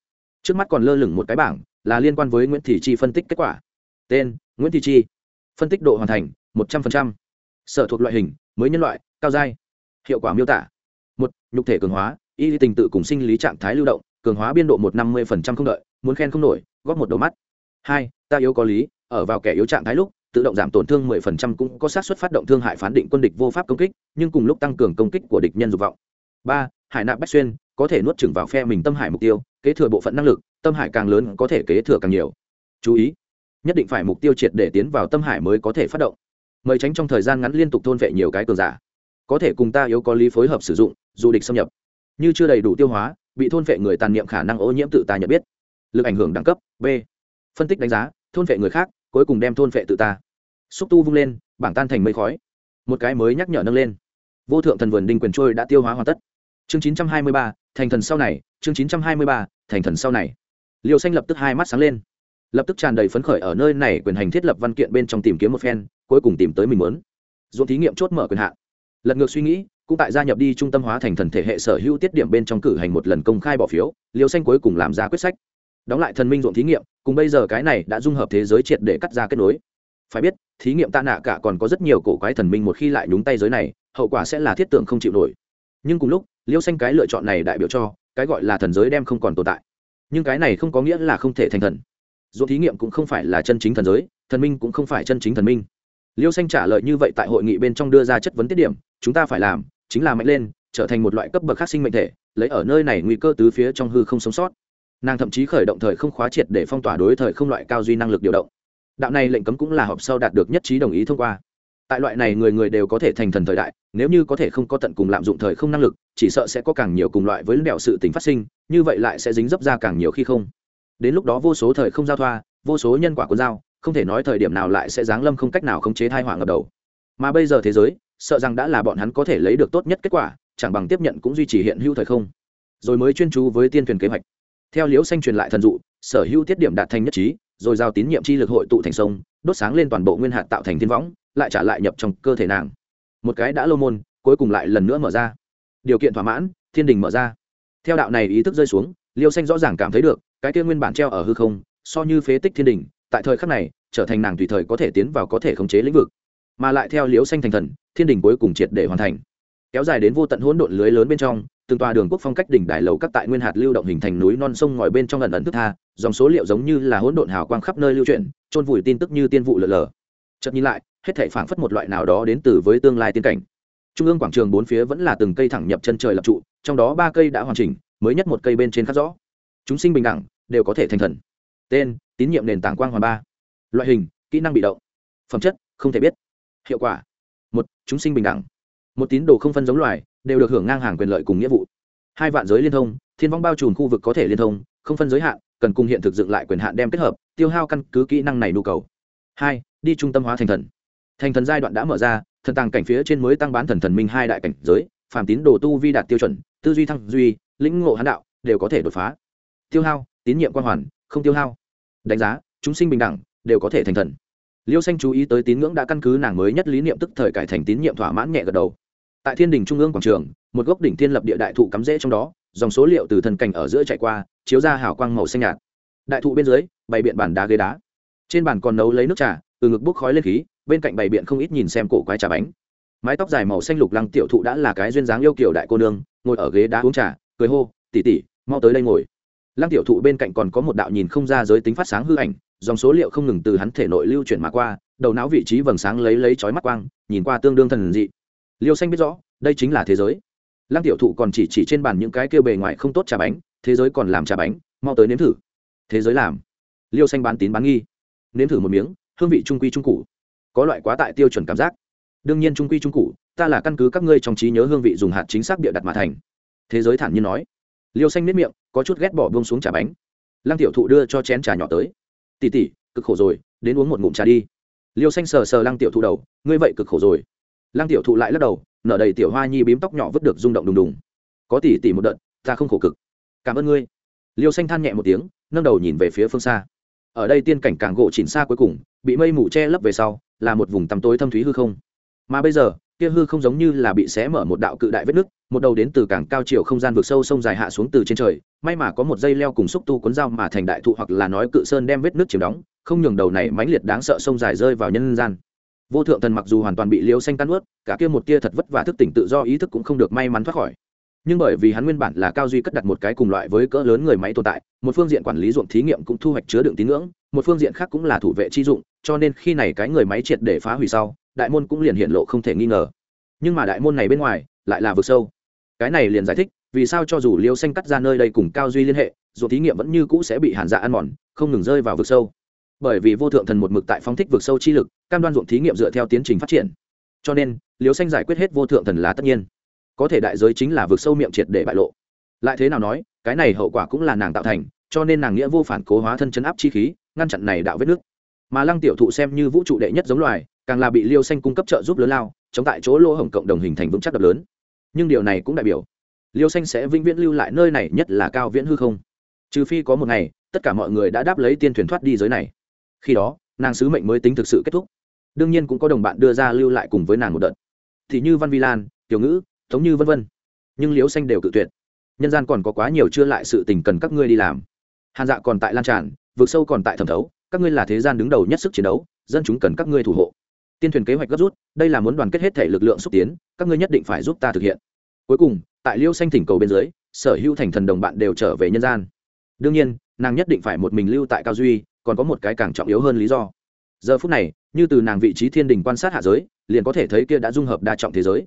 Trước mắt còn lơ lửng một cái bảng là liên quan với nguyễn thị chi phân tích kết quả. Tên nguyễn thị chi. Phân tích độ hoàn thành một trăm linh sở thuộc loại hình mới nhân loại cao giai. Hiệu quả miêu tả. Một nhục thể cường hóa y tình tự cùng sinh lý trạng thái lưu động cường hóa biên độ một năm mươi không đợi muốn khen không nổi góp một đầu mắt. Hai ta yếu có lý ở vào kẻ yếu trạng thái lúc tự động giảm tổn thương 10% cũng có xác suất phát động thương hại phán định quân địch vô pháp công kích, nhưng cùng lúc tăng cường công kích của địch nhân dục vọng. Ba, Hải nạp bách xuyên, có thể nuốt chửng vào phe mình tâm hải mục tiêu, kế thừa bộ phận năng lực, tâm hải càng lớn có thể kế thừa càng nhiều. Chú ý, nhất định phải mục tiêu triệt để tiến vào tâm hải mới có thể phát động. Mời tránh trong thời gian ngắn liên tục thôn vệ nhiều cái cường giả. Có thể cùng ta yếu có lý phối hợp sử dụng, dù địch xâm nhập. Như chưa đầy đủ tiêu hóa, bị thôn vệ người tàn niệm khả năng ô nhiễm tự ta nhận biết. Lực ảnh hưởng đẳng cấp B. Phân tích đánh giá, thôn vệ người khác, cuối cùng đem thôn vệ tự ta xúc tu vung lên bảng tan thành mây khói một cái mới nhắc nhở nâng lên vô thượng thần vườn đinh quyền trôi đã tiêu hóa hoàn tất chương chín trăm hai mươi ba, thành thần sau này, chương chín trăm hai mươi ba, thành thần sau này. Liêu xanh lập tức hai mắt sáng lên. Lập tức tràn đầy phấn khởi ở nơi này quyền hành thiết lập văn kiện bên trong tìm kiếm một phen, cuối cùng tìm tới mình muốn. Dồn thí nghiệm chốt mở quyền hạn. Lật ngược suy nghĩ, cũng tại gia nhập đi trung tâm hóa thành thần thể hệ sở hữu tiết điểm bên trong cử hành một lần công khai bỏ phiếu, liêu xanh cuối cùng làm ra quyết sách. Đóng lại thần minh ruộng thí nghiệm, cùng bây giờ cái này đã dung hợp thế giới triệt để cắt ra kết nối. Phải biết, thí nghiệm tạ nạ cả còn có rất nhiều cổ quái thần minh một khi lại nhúng tay giới này, hậu quả sẽ là thiết tượng không chịu nổi nhưng cùng lúc, liêu xanh cái lựa chọn này đại biểu cho, cái gọi là thần giới đem không còn tồn tại. Nhưng cái này không có nghĩa là không thể thành thần. Dù thí nghiệm cũng không phải là chân chính thần giới, thần minh cũng không phải chân chính thần minh. Liêu xanh trả lời như vậy tại hội nghị bên trong đưa ra chất vấn tiết điểm, chúng ta phải làm, chính là mạnh lên, trở thành một loại cấp bậc khác sinh mệnh thể, lấy ở nơi này nguy cơ tứ phía trong hư không sống sót. Nàng thậm chí khởi động thời không khóa triệt để phong tỏa đối thời không loại cao duy năng lực điều động. Đạo này lệnh cấm cũng là họp sau đạt được nhất trí đồng ý thông qua tại loại này người người đều có thể thành thần thời đại, nếu như có thể không có tận cùng lạm dụng thời không năng lực, chỉ sợ sẽ có càng nhiều cùng loại với lẻo sự tình phát sinh, như vậy lại sẽ dính dấp ra càng nhiều khi không. Đến lúc đó vô số thời không giao thoa, vô số nhân quả của giao không thể nói thời điểm nào lại sẽ giáng lâm không cách nào khống chế thai họa ngập đầu. Mà bây giờ thế giới, sợ rằng đã là bọn hắn có thể lấy được tốt nhất kết quả, chẳng bằng tiếp nhận cũng duy trì hiện hữu thời không. Rồi mới chuyên chú với tiên thuyền kế hoạch. Theo liễu xanh truyền lại thần dụ, sở hữu tiết điểm đạt thành nhất trí, rồi giao tín nhiệm chi lực hội tụ thành sông, đốt sáng lên toàn bộ nguyên hạt tạo thành thiên võng lại trả lại nhập trong cơ thể nàng. Một cái đã lâu môn, cuối cùng lại lần nữa mở ra. Điều kiện thỏa mãn, thiên đình mở ra. Theo đạo này ý thức rơi xuống, liêu xanh rõ ràng cảm thấy được, cái kia nguyên bản treo ở hư không, so như phế tích thiên đình, tại thời khắc này, trở thành nàng tùy thời có thể tiến vào có thể khống chế lĩnh vực. Mà lại theo liêu xanh thành thần, thiên đình cuối cùng triệt để hoàn thành. Kéo dài đến vô tận hỗn độn lưới lớn bên trong, từng tòa đường quốc phong cách đỉnh đài lầu các tại nguyên hạt lưu động hình thành núi non sông ngòi bên trong lần ẩn thức tha, dòng số liệu giống như là hỗn độn hào quang khắp nơi lưu chuyển trôn vùi tin tức như tiên vụ lờ lờ chợt nhìn lại hết thể phảng phất một loại nào đó đến từ với tương lai tiên cảnh. Trung ương quảng trường bốn phía vẫn là từng cây thẳng nhập chân trời lập trụ, trong đó ba cây đã hoàn chỉnh, mới nhất một cây bên trên khắc rõ. Chúng sinh bình đẳng, đều có thể thành thần. Tên, tín nhiệm nền tảng quang hoàn ba. Loại hình, kỹ năng bị động. Phẩm chất, không thể biết. Hiệu quả. Một, chúng sinh bình đẳng. Một tín đồ không phân giống loài, đều được hưởng ngang hàng quyền lợi cùng nghĩa vụ. Hai vạn giới liên thông, thiên vong bao trùm khu vực có thể liên thông, không phân giới hạn, cần cùng hiện thực dựng lại quyền hạn đem kết hợp, tiêu hao căn cứ kỹ năng này nhu cầu. Hai, đi trung tâm hóa thành thần thành thần giai đoạn đã mở ra, thần tàng cảnh phía trên mới tăng bán thần thần minh hai đại cảnh giới, phàm tín đồ tu vi đạt tiêu chuẩn, tư duy thăng duy, lĩnh ngộ hán đạo, đều có thể đột phá. Tiêu hao, tín nhiệm quan hoàn, không tiêu hao. Đánh giá, chúng sinh bình đẳng, đều có thể thành thần. Liêu xanh chú ý tới tín ngưỡng đã căn cứ nàng mới nhất lý niệm tức thời cải thành tín nhiệm thỏa mãn nhẹ gật đầu. Tại thiên đình trung ương quảng trường, một gốc đỉnh thiên lập địa đại thụ cắm rễ trong đó, dòng số liệu từ thần cảnh ở giữa chạy qua, chiếu ra hào quang màu xanh nhạt. Đại thụ bên dưới, bày biện bàn đá ghế đá. Trên bàn còn nấu lấy nước trà, từ ngực bốc khói lên khí bên cạnh bày biện không ít nhìn xem cổ quái trà bánh. Mái tóc dài màu xanh lục lăng tiểu thụ đã là cái duyên dáng yêu kiểu đại cô nương, ngồi ở ghế đá uống trà, cười hô tỉ tỉ mau tới đây ngồi. Lăng tiểu thụ bên cạnh còn có một đạo nhìn không ra giới tính phát sáng hư ảnh, dòng số liệu không ngừng từ hắn thể nội lưu chuyển mà qua, đầu não vị trí vầng sáng lấy lấy chói mắt quang, nhìn qua tương đương thần dị. Liêu xanh biết rõ, đây chính là thế giới. Lăng tiểu thụ còn chỉ chỉ trên bàn những cái kêu bề ngoài không tốt trà bánh, thế giới còn làm trà bánh, mau tới nếm thử. Thế giới làm. Liêu xanh bán tín bán nghi. Nếm thử một miếng, hương vị trung quy trung cụ có loại quá tại tiêu chuẩn cảm giác. Đương nhiên trung quy trung cụ, ta là căn cứ các ngươi trong trí nhớ hương vị dùng hạt chính xác bịa đặt mà thành. Thế giới thản nhiên nói. Liêu xanh nếp miệng, có chút ghét bỏ bông xuống trà bánh. Lăng tiểu thụ đưa cho chén trà nhỏ tới. Tỉ tỉ cực khổ rồi, đến uống một ngụm trà đi. Liêu xanh sờ sờ lăng tiểu thụ đầu, ngươi vậy cực khổ rồi. Lăng tiểu thụ lại lắc đầu, nở đầy tiểu hoa nhi bím tóc nhỏ vứt được rung động đùng đùng. Có tỉ tỉ một đợt, ta không khổ cực. Cảm ơn ngươi. Liêu xanh than nhẹ một tiếng, nâng đầu nhìn về phía phương xa. Ở đây tiên cảnh càng gỗ chỉnh xa cuối cùng bị mây mù che lấp về sau, là một vùng tăm tối thâm thúy hư không. Mà bây giờ, kia hư không giống như là bị xé mở một đạo cự đại vết nứt, một đầu đến từ cảng cao chiều không gian vực sâu sông dài hạ xuống từ trên trời, may mà có một dây leo cùng xúc tu cuốn dao mà thành đại thụ hoặc là nói cự sơn đem vết nứt chiếm đóng, không nhường đầu này mãnh liệt đáng sợ sông dài rơi vào nhân gian. Vô thượng thần mặc dù hoàn toàn bị liêu xanh tan ướt, cả kia một tia thật vất và thức tỉnh tự do ý thức cũng không được may mắn thoát khỏi. Nhưng bởi vì hắn nguyên bản là cao duy cất đặt một cái cùng loại với cỡ lớn người máy tồn tại, một phương diện quản lý ruộng thí nghiệm cũng thu hoạch chứa đựng tín ngưỡng một phương diện khác cũng là thủ vệ chi dụng, cho nên khi này cái người máy triệt để phá hủy sau, đại môn cũng liền hiện lộ không thể nghi ngờ. Nhưng mà đại môn này bên ngoài, lại là vực sâu. Cái này liền giải thích, vì sao cho dù liêu xanh cắt ra nơi đây cùng cao duy liên hệ, dù thí nghiệm vẫn như cũ sẽ bị hàn dạ ăn mòn, không ngừng rơi vào vực sâu. Bởi vì vô thượng thần một mực tại phong thích vực sâu chi lực, cam đoan ruộng thí nghiệm dựa theo tiến trình phát triển. Cho nên, liêu xanh giải quyết hết vô thượng thần là tất nhiên. Có thể đại giới chính là vực sâu miệng triệt để bại lộ. Lại thế nào nói, cái này hậu quả cũng là nàng tạo thành, cho nên nàng nghĩa vô phản cố hóa thân chấn áp chi khí ngăn chặn này đạo vết nước. Mà lăng tiểu thụ xem như vũ trụ đệ nhất giống loài, càng là bị liêu xanh cung cấp trợ giúp lớn lao, chống tại chỗ lỗ hổng cộng đồng hình thành vững chắc đập lớn. Nhưng điều này cũng đại biểu, liêu xanh sẽ vĩnh viễn lưu lại nơi này nhất là cao viễn hư không. Trừ phi có một ngày, tất cả mọi người đã đáp lấy tiên thuyền thoát đi giới này. Khi đó, nàng sứ mệnh mới tính thực sự kết thúc. Đương nhiên cũng có đồng bạn đưa ra lưu lại cùng với nàng một đợt. Thì như văn vi lan, tiểu ngữ thống như vân vân. Nhưng liêu xanh đều cự tuyệt. Nhân gian còn có quá nhiều chưa lại sự tình cần các ngươi đi làm. Hàn dạ còn tại lan tràn vượt sâu còn tại thẩm thấu, các ngươi là thế gian đứng đầu nhất sức chiến đấu, dân chúng cần các ngươi thủ hộ. Tiên thuyền kế hoạch gấp rút, đây là muốn đoàn kết hết thể lực lượng xúc tiến, các ngươi nhất định phải giúp ta thực hiện. Cuối cùng, tại liêu xanh thỉnh cầu bên dưới, sở hữu thành thần đồng bạn đều trở về nhân gian. Đương nhiên, nàng nhất định phải một mình lưu tại cao duy, còn có một cái càng trọng yếu hơn lý do. Giờ phút này, như từ nàng vị trí thiên đình quan sát hạ giới, liền có thể thấy kia đã dung hợp đa trọng thế giới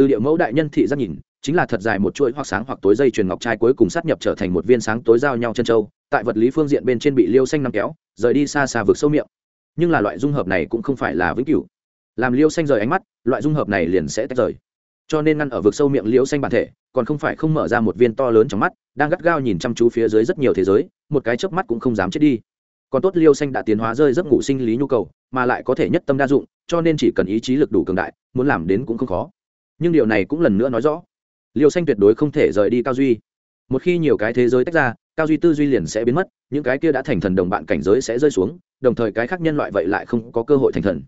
từ điệu mẫu đại nhân thị giác nhìn, chính là thật dài một chuỗi hoặc sáng hoặc tối dây chuyền ngọc trai cuối cùng sát nhập trở thành một viên sáng tối giao nhau chân châu, tại vật lý phương diện bên trên bị liêu xanh nằm kéo, rời đi xa xa vực sâu miệng. Nhưng là loại dung hợp này cũng không phải là vĩnh cửu. Làm liêu xanh rời ánh mắt, loại dung hợp này liền sẽ tách rời. Cho nên ngăn ở vực sâu miệng liêu xanh bản thể, còn không phải không mở ra một viên to lớn trong mắt, đang gắt gao nhìn chăm chú phía dưới rất nhiều thế giới, một cái chớp mắt cũng không dám chết đi. Còn tốt liêu xanh đã tiến hóa rơi giấc ngủ sinh lý nhu cầu, mà lại có thể nhất tâm đa dụng, cho nên chỉ cần ý chí lực đủ cường đại, muốn làm đến cũng không khó nhưng điều này cũng lần nữa nói rõ. Liêu xanh tuyệt đối không thể rời đi cao duy. Một khi nhiều cái thế giới tách ra, cao duy tư duy liền sẽ biến mất, những cái kia đã thành thần đồng bạn cảnh giới sẽ rơi xuống, đồng thời cái khác nhân loại vậy lại không có cơ hội thành thần.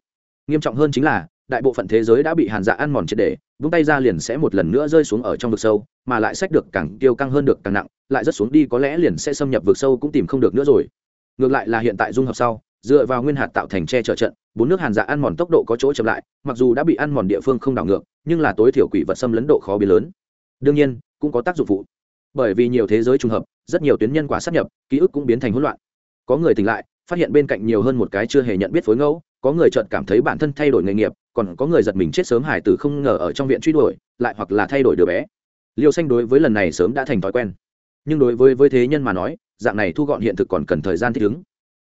Nghiêm trọng hơn chính là, đại bộ phận thế giới đã bị hàn dạ ăn mòn triệt để, vung tay ra liền sẽ một lần nữa rơi xuống ở trong vực sâu, mà lại sách được càng tiêu căng hơn được càng nặng, lại rất xuống đi có lẽ liền sẽ xâm nhập vực sâu cũng tìm không được nữa rồi. Ngược lại là hiện tại dung hợp sau, dựa vào nguyên hạt tạo thành che chở trận, bốn nước hàn dạ ăn mòn tốc độ có chỗ chậm lại, mặc dù đã bị ăn mòn địa phương không đảo ngược nhưng là tối thiểu quỷ vật xâm lấn độ khó biến lớn. Đương nhiên, cũng có tác dụng phụ. Bởi vì nhiều thế giới trùng hợp, rất nhiều tuyến nhân quả sắp nhập, ký ức cũng biến thành hỗn loạn. Có người tỉnh lại, phát hiện bên cạnh nhiều hơn một cái chưa hề nhận biết phối ngẫu, có người chợt cảm thấy bản thân thay đổi nghề nghiệp, còn có người giật mình chết sớm hải tử không ngờ ở trong viện truy đuổi, lại hoặc là thay đổi đứa bé. Liêu xanh đối với lần này sớm đã thành thói quen. Nhưng đối với với thế nhân mà nói, dạng này thu gọn hiện thực còn cần thời gian thích ứng.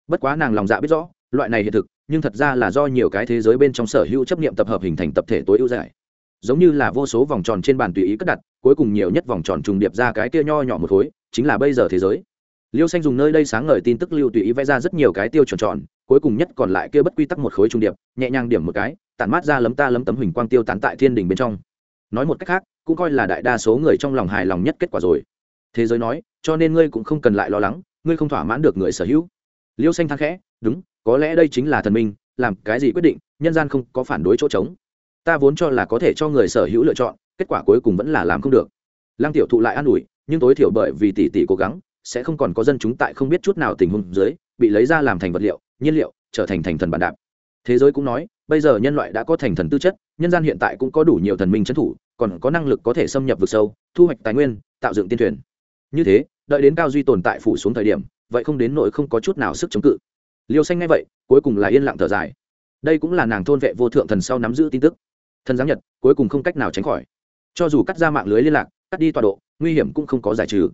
Bất quá nàng lòng dạ biết rõ, loại này hiện thực, nhưng thật ra là do nhiều cái thế giới bên trong sở hữu chấp nghiệm tập hợp hình thành tập thể tối ưu giải giống như là vô số vòng tròn trên bàn tùy ý cất đặt, cuối cùng nhiều nhất vòng tròn trùng điệp ra cái kia nho nhỏ một khối, chính là bây giờ thế giới. Liêu xanh dùng nơi đây sáng ngời tin tức lưu tùy ý vẽ ra rất nhiều cái tiêu tròn tròn, cuối cùng nhất còn lại kia bất quy tắc một khối trùng điệp, nhẹ nhàng điểm một cái, tản mát ra lấm ta lấm tấm huỳnh quang tiêu tán tại thiên đình bên trong. Nói một cách khác, cũng coi là đại đa số người trong lòng hài lòng nhất kết quả rồi. Thế giới nói, cho nên ngươi cũng không cần lại lo lắng, ngươi không thỏa mãn được người sở hữu. Liêu xanh thang khẽ, đúng, có lẽ đây chính là thần minh, làm cái gì quyết định, nhân gian không có phản đối chỗ trống ta vốn cho là có thể cho người sở hữu lựa chọn, kết quả cuối cùng vẫn là làm không được. Lăng tiểu thụ lại an ủi, nhưng tối thiểu bởi vì tỷ tỷ cố gắng, sẽ không còn có dân chúng tại không biết chút nào tình huống dưới, bị lấy ra làm thành vật liệu, nhiên liệu, trở thành thành thần bản đạp. Thế giới cũng nói, bây giờ nhân loại đã có thành thần tư chất, nhân gian hiện tại cũng có đủ nhiều thần minh trấn thủ, còn có năng lực có thể xâm nhập vực sâu, thu hoạch tài nguyên, tạo dựng tiên thuyền. Như thế, đợi đến cao duy tồn tại phủ xuống thời điểm, vậy không đến nỗi không có chút nào sức chống cự. Liêu xanh ngay vậy, cuối cùng là yên lặng thở dài. Đây cũng là nàng thôn vệ vô thượng thần sau nắm giữ tin tức thần giáng nhật cuối cùng không cách nào tránh khỏi. Cho dù cắt ra mạng lưới liên lạc cắt đi tọa độ nguy hiểm cũng không có giải trừ.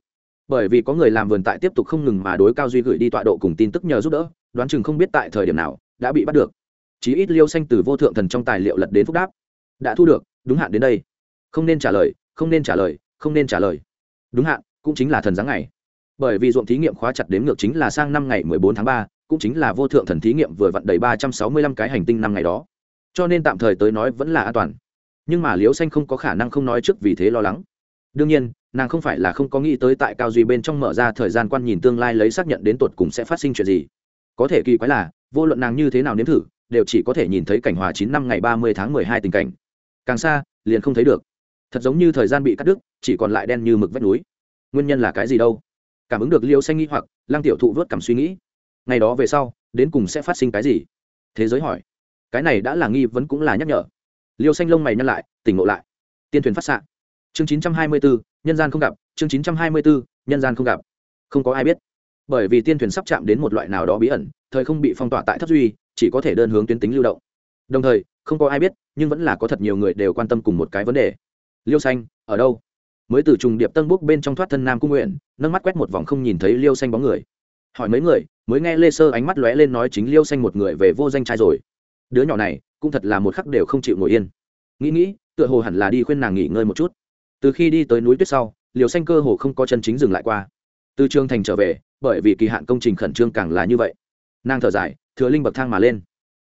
Bởi vì có người làm vườn tại tiếp tục không ngừng mà đối cao duy gửi đi tọa độ cùng tin tức nhờ giúp đỡ đoán chừng không biết tại thời điểm nào đã bị bắt được. Chí ít liêu xanh từ vô thượng thần trong tài liệu lật đến phúc đáp. Đã thu được đúng hạn đến đây. Không nên trả lời không nên trả lời không nên trả lời. Đúng hạn cũng chính là thần giáng ngày. Bởi vì ruộng thí nghiệm khóa chặt đếm ngược chính là sang năm ngày 14 tháng 3, cũng chính là vô thượng thần thí nghiệm vừa vặn đầy 365 cái hành tinh năm ngày đó cho nên tạm thời tới nói vẫn là an toàn. Nhưng mà liễu xanh không có khả năng không nói trước vì thế lo lắng. Đương nhiên, nàng không phải là không có nghĩ tới tại cao duy bên trong mở ra thời gian quan nhìn tương lai lấy xác nhận đến tột cùng sẽ phát sinh chuyện gì. Có thể kỳ quái là, vô luận nàng như thế nào nếm thử, đều chỉ có thể nhìn thấy cảnh hòa chín năm ngày ba mươi tháng mười hai tình cảnh. Càng xa, liền không thấy được. Thật giống như thời gian bị cắt đứt, chỉ còn lại đen như mực vách núi. Nguyên nhân là cái gì đâu? Cảm ứng được liêu xanh nghĩ hoặc, lăng tiểu thụ vớt cảm suy nghĩ. Ngày đó về sau, đến cùng sẽ phát sinh cái gì? Thế giới hỏi cái này đã là nghi vấn cũng là nhắc nhở. Liêu xanh lông mày nhăn lại, tỉnh ngộ lại. Tiên thuyền phát xạ. Chương chín trăm hai mươi bốn nhân gian không gặp. Chương chín trăm hai mươi bốn nhân gian không gặp. Không có ai biết. Bởi vì tiên thuyền sắp chạm đến một loại nào đó bí ẩn, thời không bị phong tỏa tại thất duy, chỉ có thể đơn hướng tuyến tính lưu động. Đồng thời, không có ai biết, nhưng vẫn là có thật nhiều người đều quan tâm cùng một cái vấn đề. Liêu xanh, ở đâu? Mới từ trùng điệp tân búc bên trong thoát thân nam cung nguyện, nâng mắt quét một vòng không nhìn thấy liêu xanh bóng người. Hỏi mấy người, mới nghe lê sơ ánh mắt lóe lên nói chính liêu xanh một người về vô danh trai rồi đứa nhỏ này cũng thật là một khắc đều không chịu ngồi yên. Nghĩ nghĩ, tựa hồ hẳn là đi khuyên nàng nghỉ ngơi một chút. Từ khi đi tới núi tuyết sau, liều xanh cơ hồ không có chân chính dừng lại qua. Từ trường thành trở về, bởi vì kỳ hạn công trình khẩn trương càng là như vậy. Nàng thở dài, thừa linh bậc thang mà lên.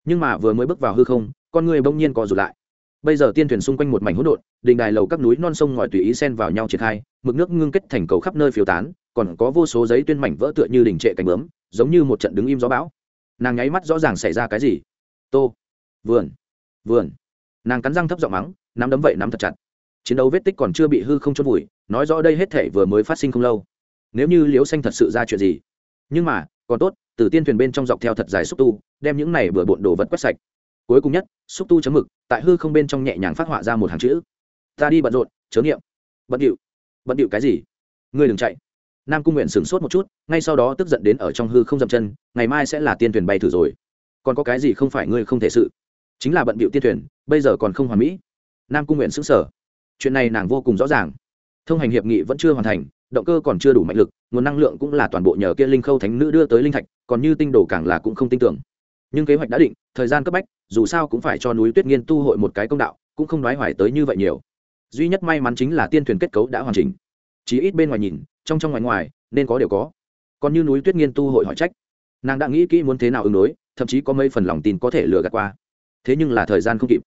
Nhưng mà vừa mới bước vào hư không, con người bỗng nhiên co rụt lại. Bây giờ tiên thuyền xung quanh một mảnh hỗn độn, đình đài lầu các núi non sông ngòi tùy ý xen vào nhau triển khai, mực nước ngưng kết thành cầu khắp nơi phiêu tán, còn có vô số giấy tuyên mảnh vỡ tựa như đỉnh trệ cánh bướm, giống như một trận đứng im gió bão. Nàng nháy mắt rõ ràng xảy ra cái gì? Tô. Vườn. Vườn. Nàng cắn răng thấp giọng mắng, nắm đấm vậy nắm thật chặt. Chiến đấu vết tích còn chưa bị hư không chôn vùi, nói rõ đây hết thể vừa mới phát sinh không lâu. Nếu như liễu xanh thật sự ra chuyện gì? Nhưng mà, còn tốt từ tiên thuyền bên trong dọc theo thật dài xúc tu, đem những này bừa bộn đồ vật quét sạch. Cuối cùng nhất, xúc tu chấm mực, tại hư không bên trong nhẹ nhàng phát họa ra một hàng chữ. Ta đi bận rộn, chớ niệm bận điệu. Bận điệu cái gì? Ngươi đừng chạy. Nam cung nguyện sửng sốt một chút, ngay sau đó tức giận đến ở trong hư không dậm chân, ngày mai sẽ là tiên thuyền bay thử rồi còn có cái gì không phải ngươi không thể sự? Chính là bận bịu tiên thuyền, bây giờ còn không hoàn mỹ. Nam cung nguyện xứng sở chuyện này nàng vô cùng rõ ràng. Thông hành hiệp nghị vẫn chưa hoàn thành, động cơ còn chưa đủ mạnh lực, nguồn năng lượng cũng là toàn bộ nhờ kia linh khâu thánh nữ đưa tới linh thạch, còn như tinh đồ càng là cũng không tin tưởng. Nhưng kế hoạch đã định, thời gian cấp bách, dù sao cũng phải cho núi tuyết nghiên tu hội một cái công đạo, cũng không nói hoài tới như vậy nhiều. Duy nhất may mắn chính là tiên thuyền kết cấu đã hoàn chỉnh. Chí ít bên ngoài nhìn, trong trong ngoài ngoài, nên có đều có. Còn như núi tuyết nghiên tu hội hỏi trách, nàng đã nghĩ kỹ muốn thế nào ứng đối thậm chí có mấy phần lòng tin có thể lừa gạt qua. Thế nhưng là thời gian không kịp.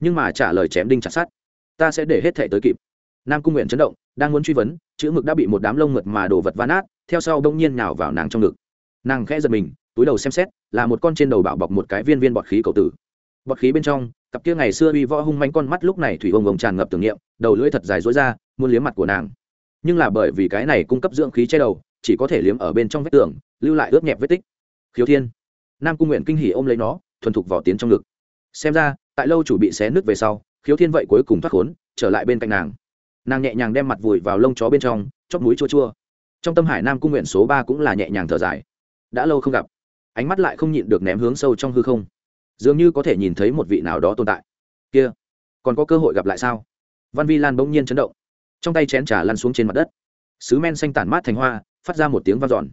Nhưng mà trả lời chém đinh chặt sát ta sẽ để hết thể tới kịp. Nam cung nguyện chấn động, đang muốn truy vấn, chữ mực đã bị một đám lông mượt mà đổ vật ván át theo sau đông nhiên nào vào nàng trong ngực. Nàng khẽ giật mình, túi đầu xem xét, là một con trên đầu bảo bọc một cái viên viên bọt khí cầu tử. Bọt khí bên trong, cặp kia ngày xưa uy võ hung manh con mắt lúc này thủy ông ông tràn ngập tưởng niệm, đầu lưỡi thật dài dối ra, muốn liếm mặt của nàng. Nhưng là bởi vì cái này cung cấp dưỡng khí che đầu, chỉ có thể liếm ở bên trong vết tường, lưu lại ướt nhẹp vết tích. Khiếu thiên nam cung nguyện kinh hỉ ôm lấy nó, thuần thục vỏ tiến trong ngực. Xem ra, tại lâu chủ bị xé nứt về sau, khiếu thiên vậy cuối cùng thoát khốn, trở lại bên cạnh nàng. Nàng nhẹ nhàng đem mặt vùi vào lông chó bên trong, chóp núi chua chua. Trong tâm hải nam cung nguyện số ba cũng là nhẹ nhàng thở dài. Đã lâu không gặp, ánh mắt lại không nhịn được ném hướng sâu trong hư không. Dường như có thể nhìn thấy một vị nào đó tồn tại. Kia, còn có cơ hội gặp lại sao? Văn vi lan bỗng nhiên chấn động. Trong tay chén trà lăn xuống trên mặt đất. Sứ men xanh tản mát thành hoa, phát ra một tiếng vang dọn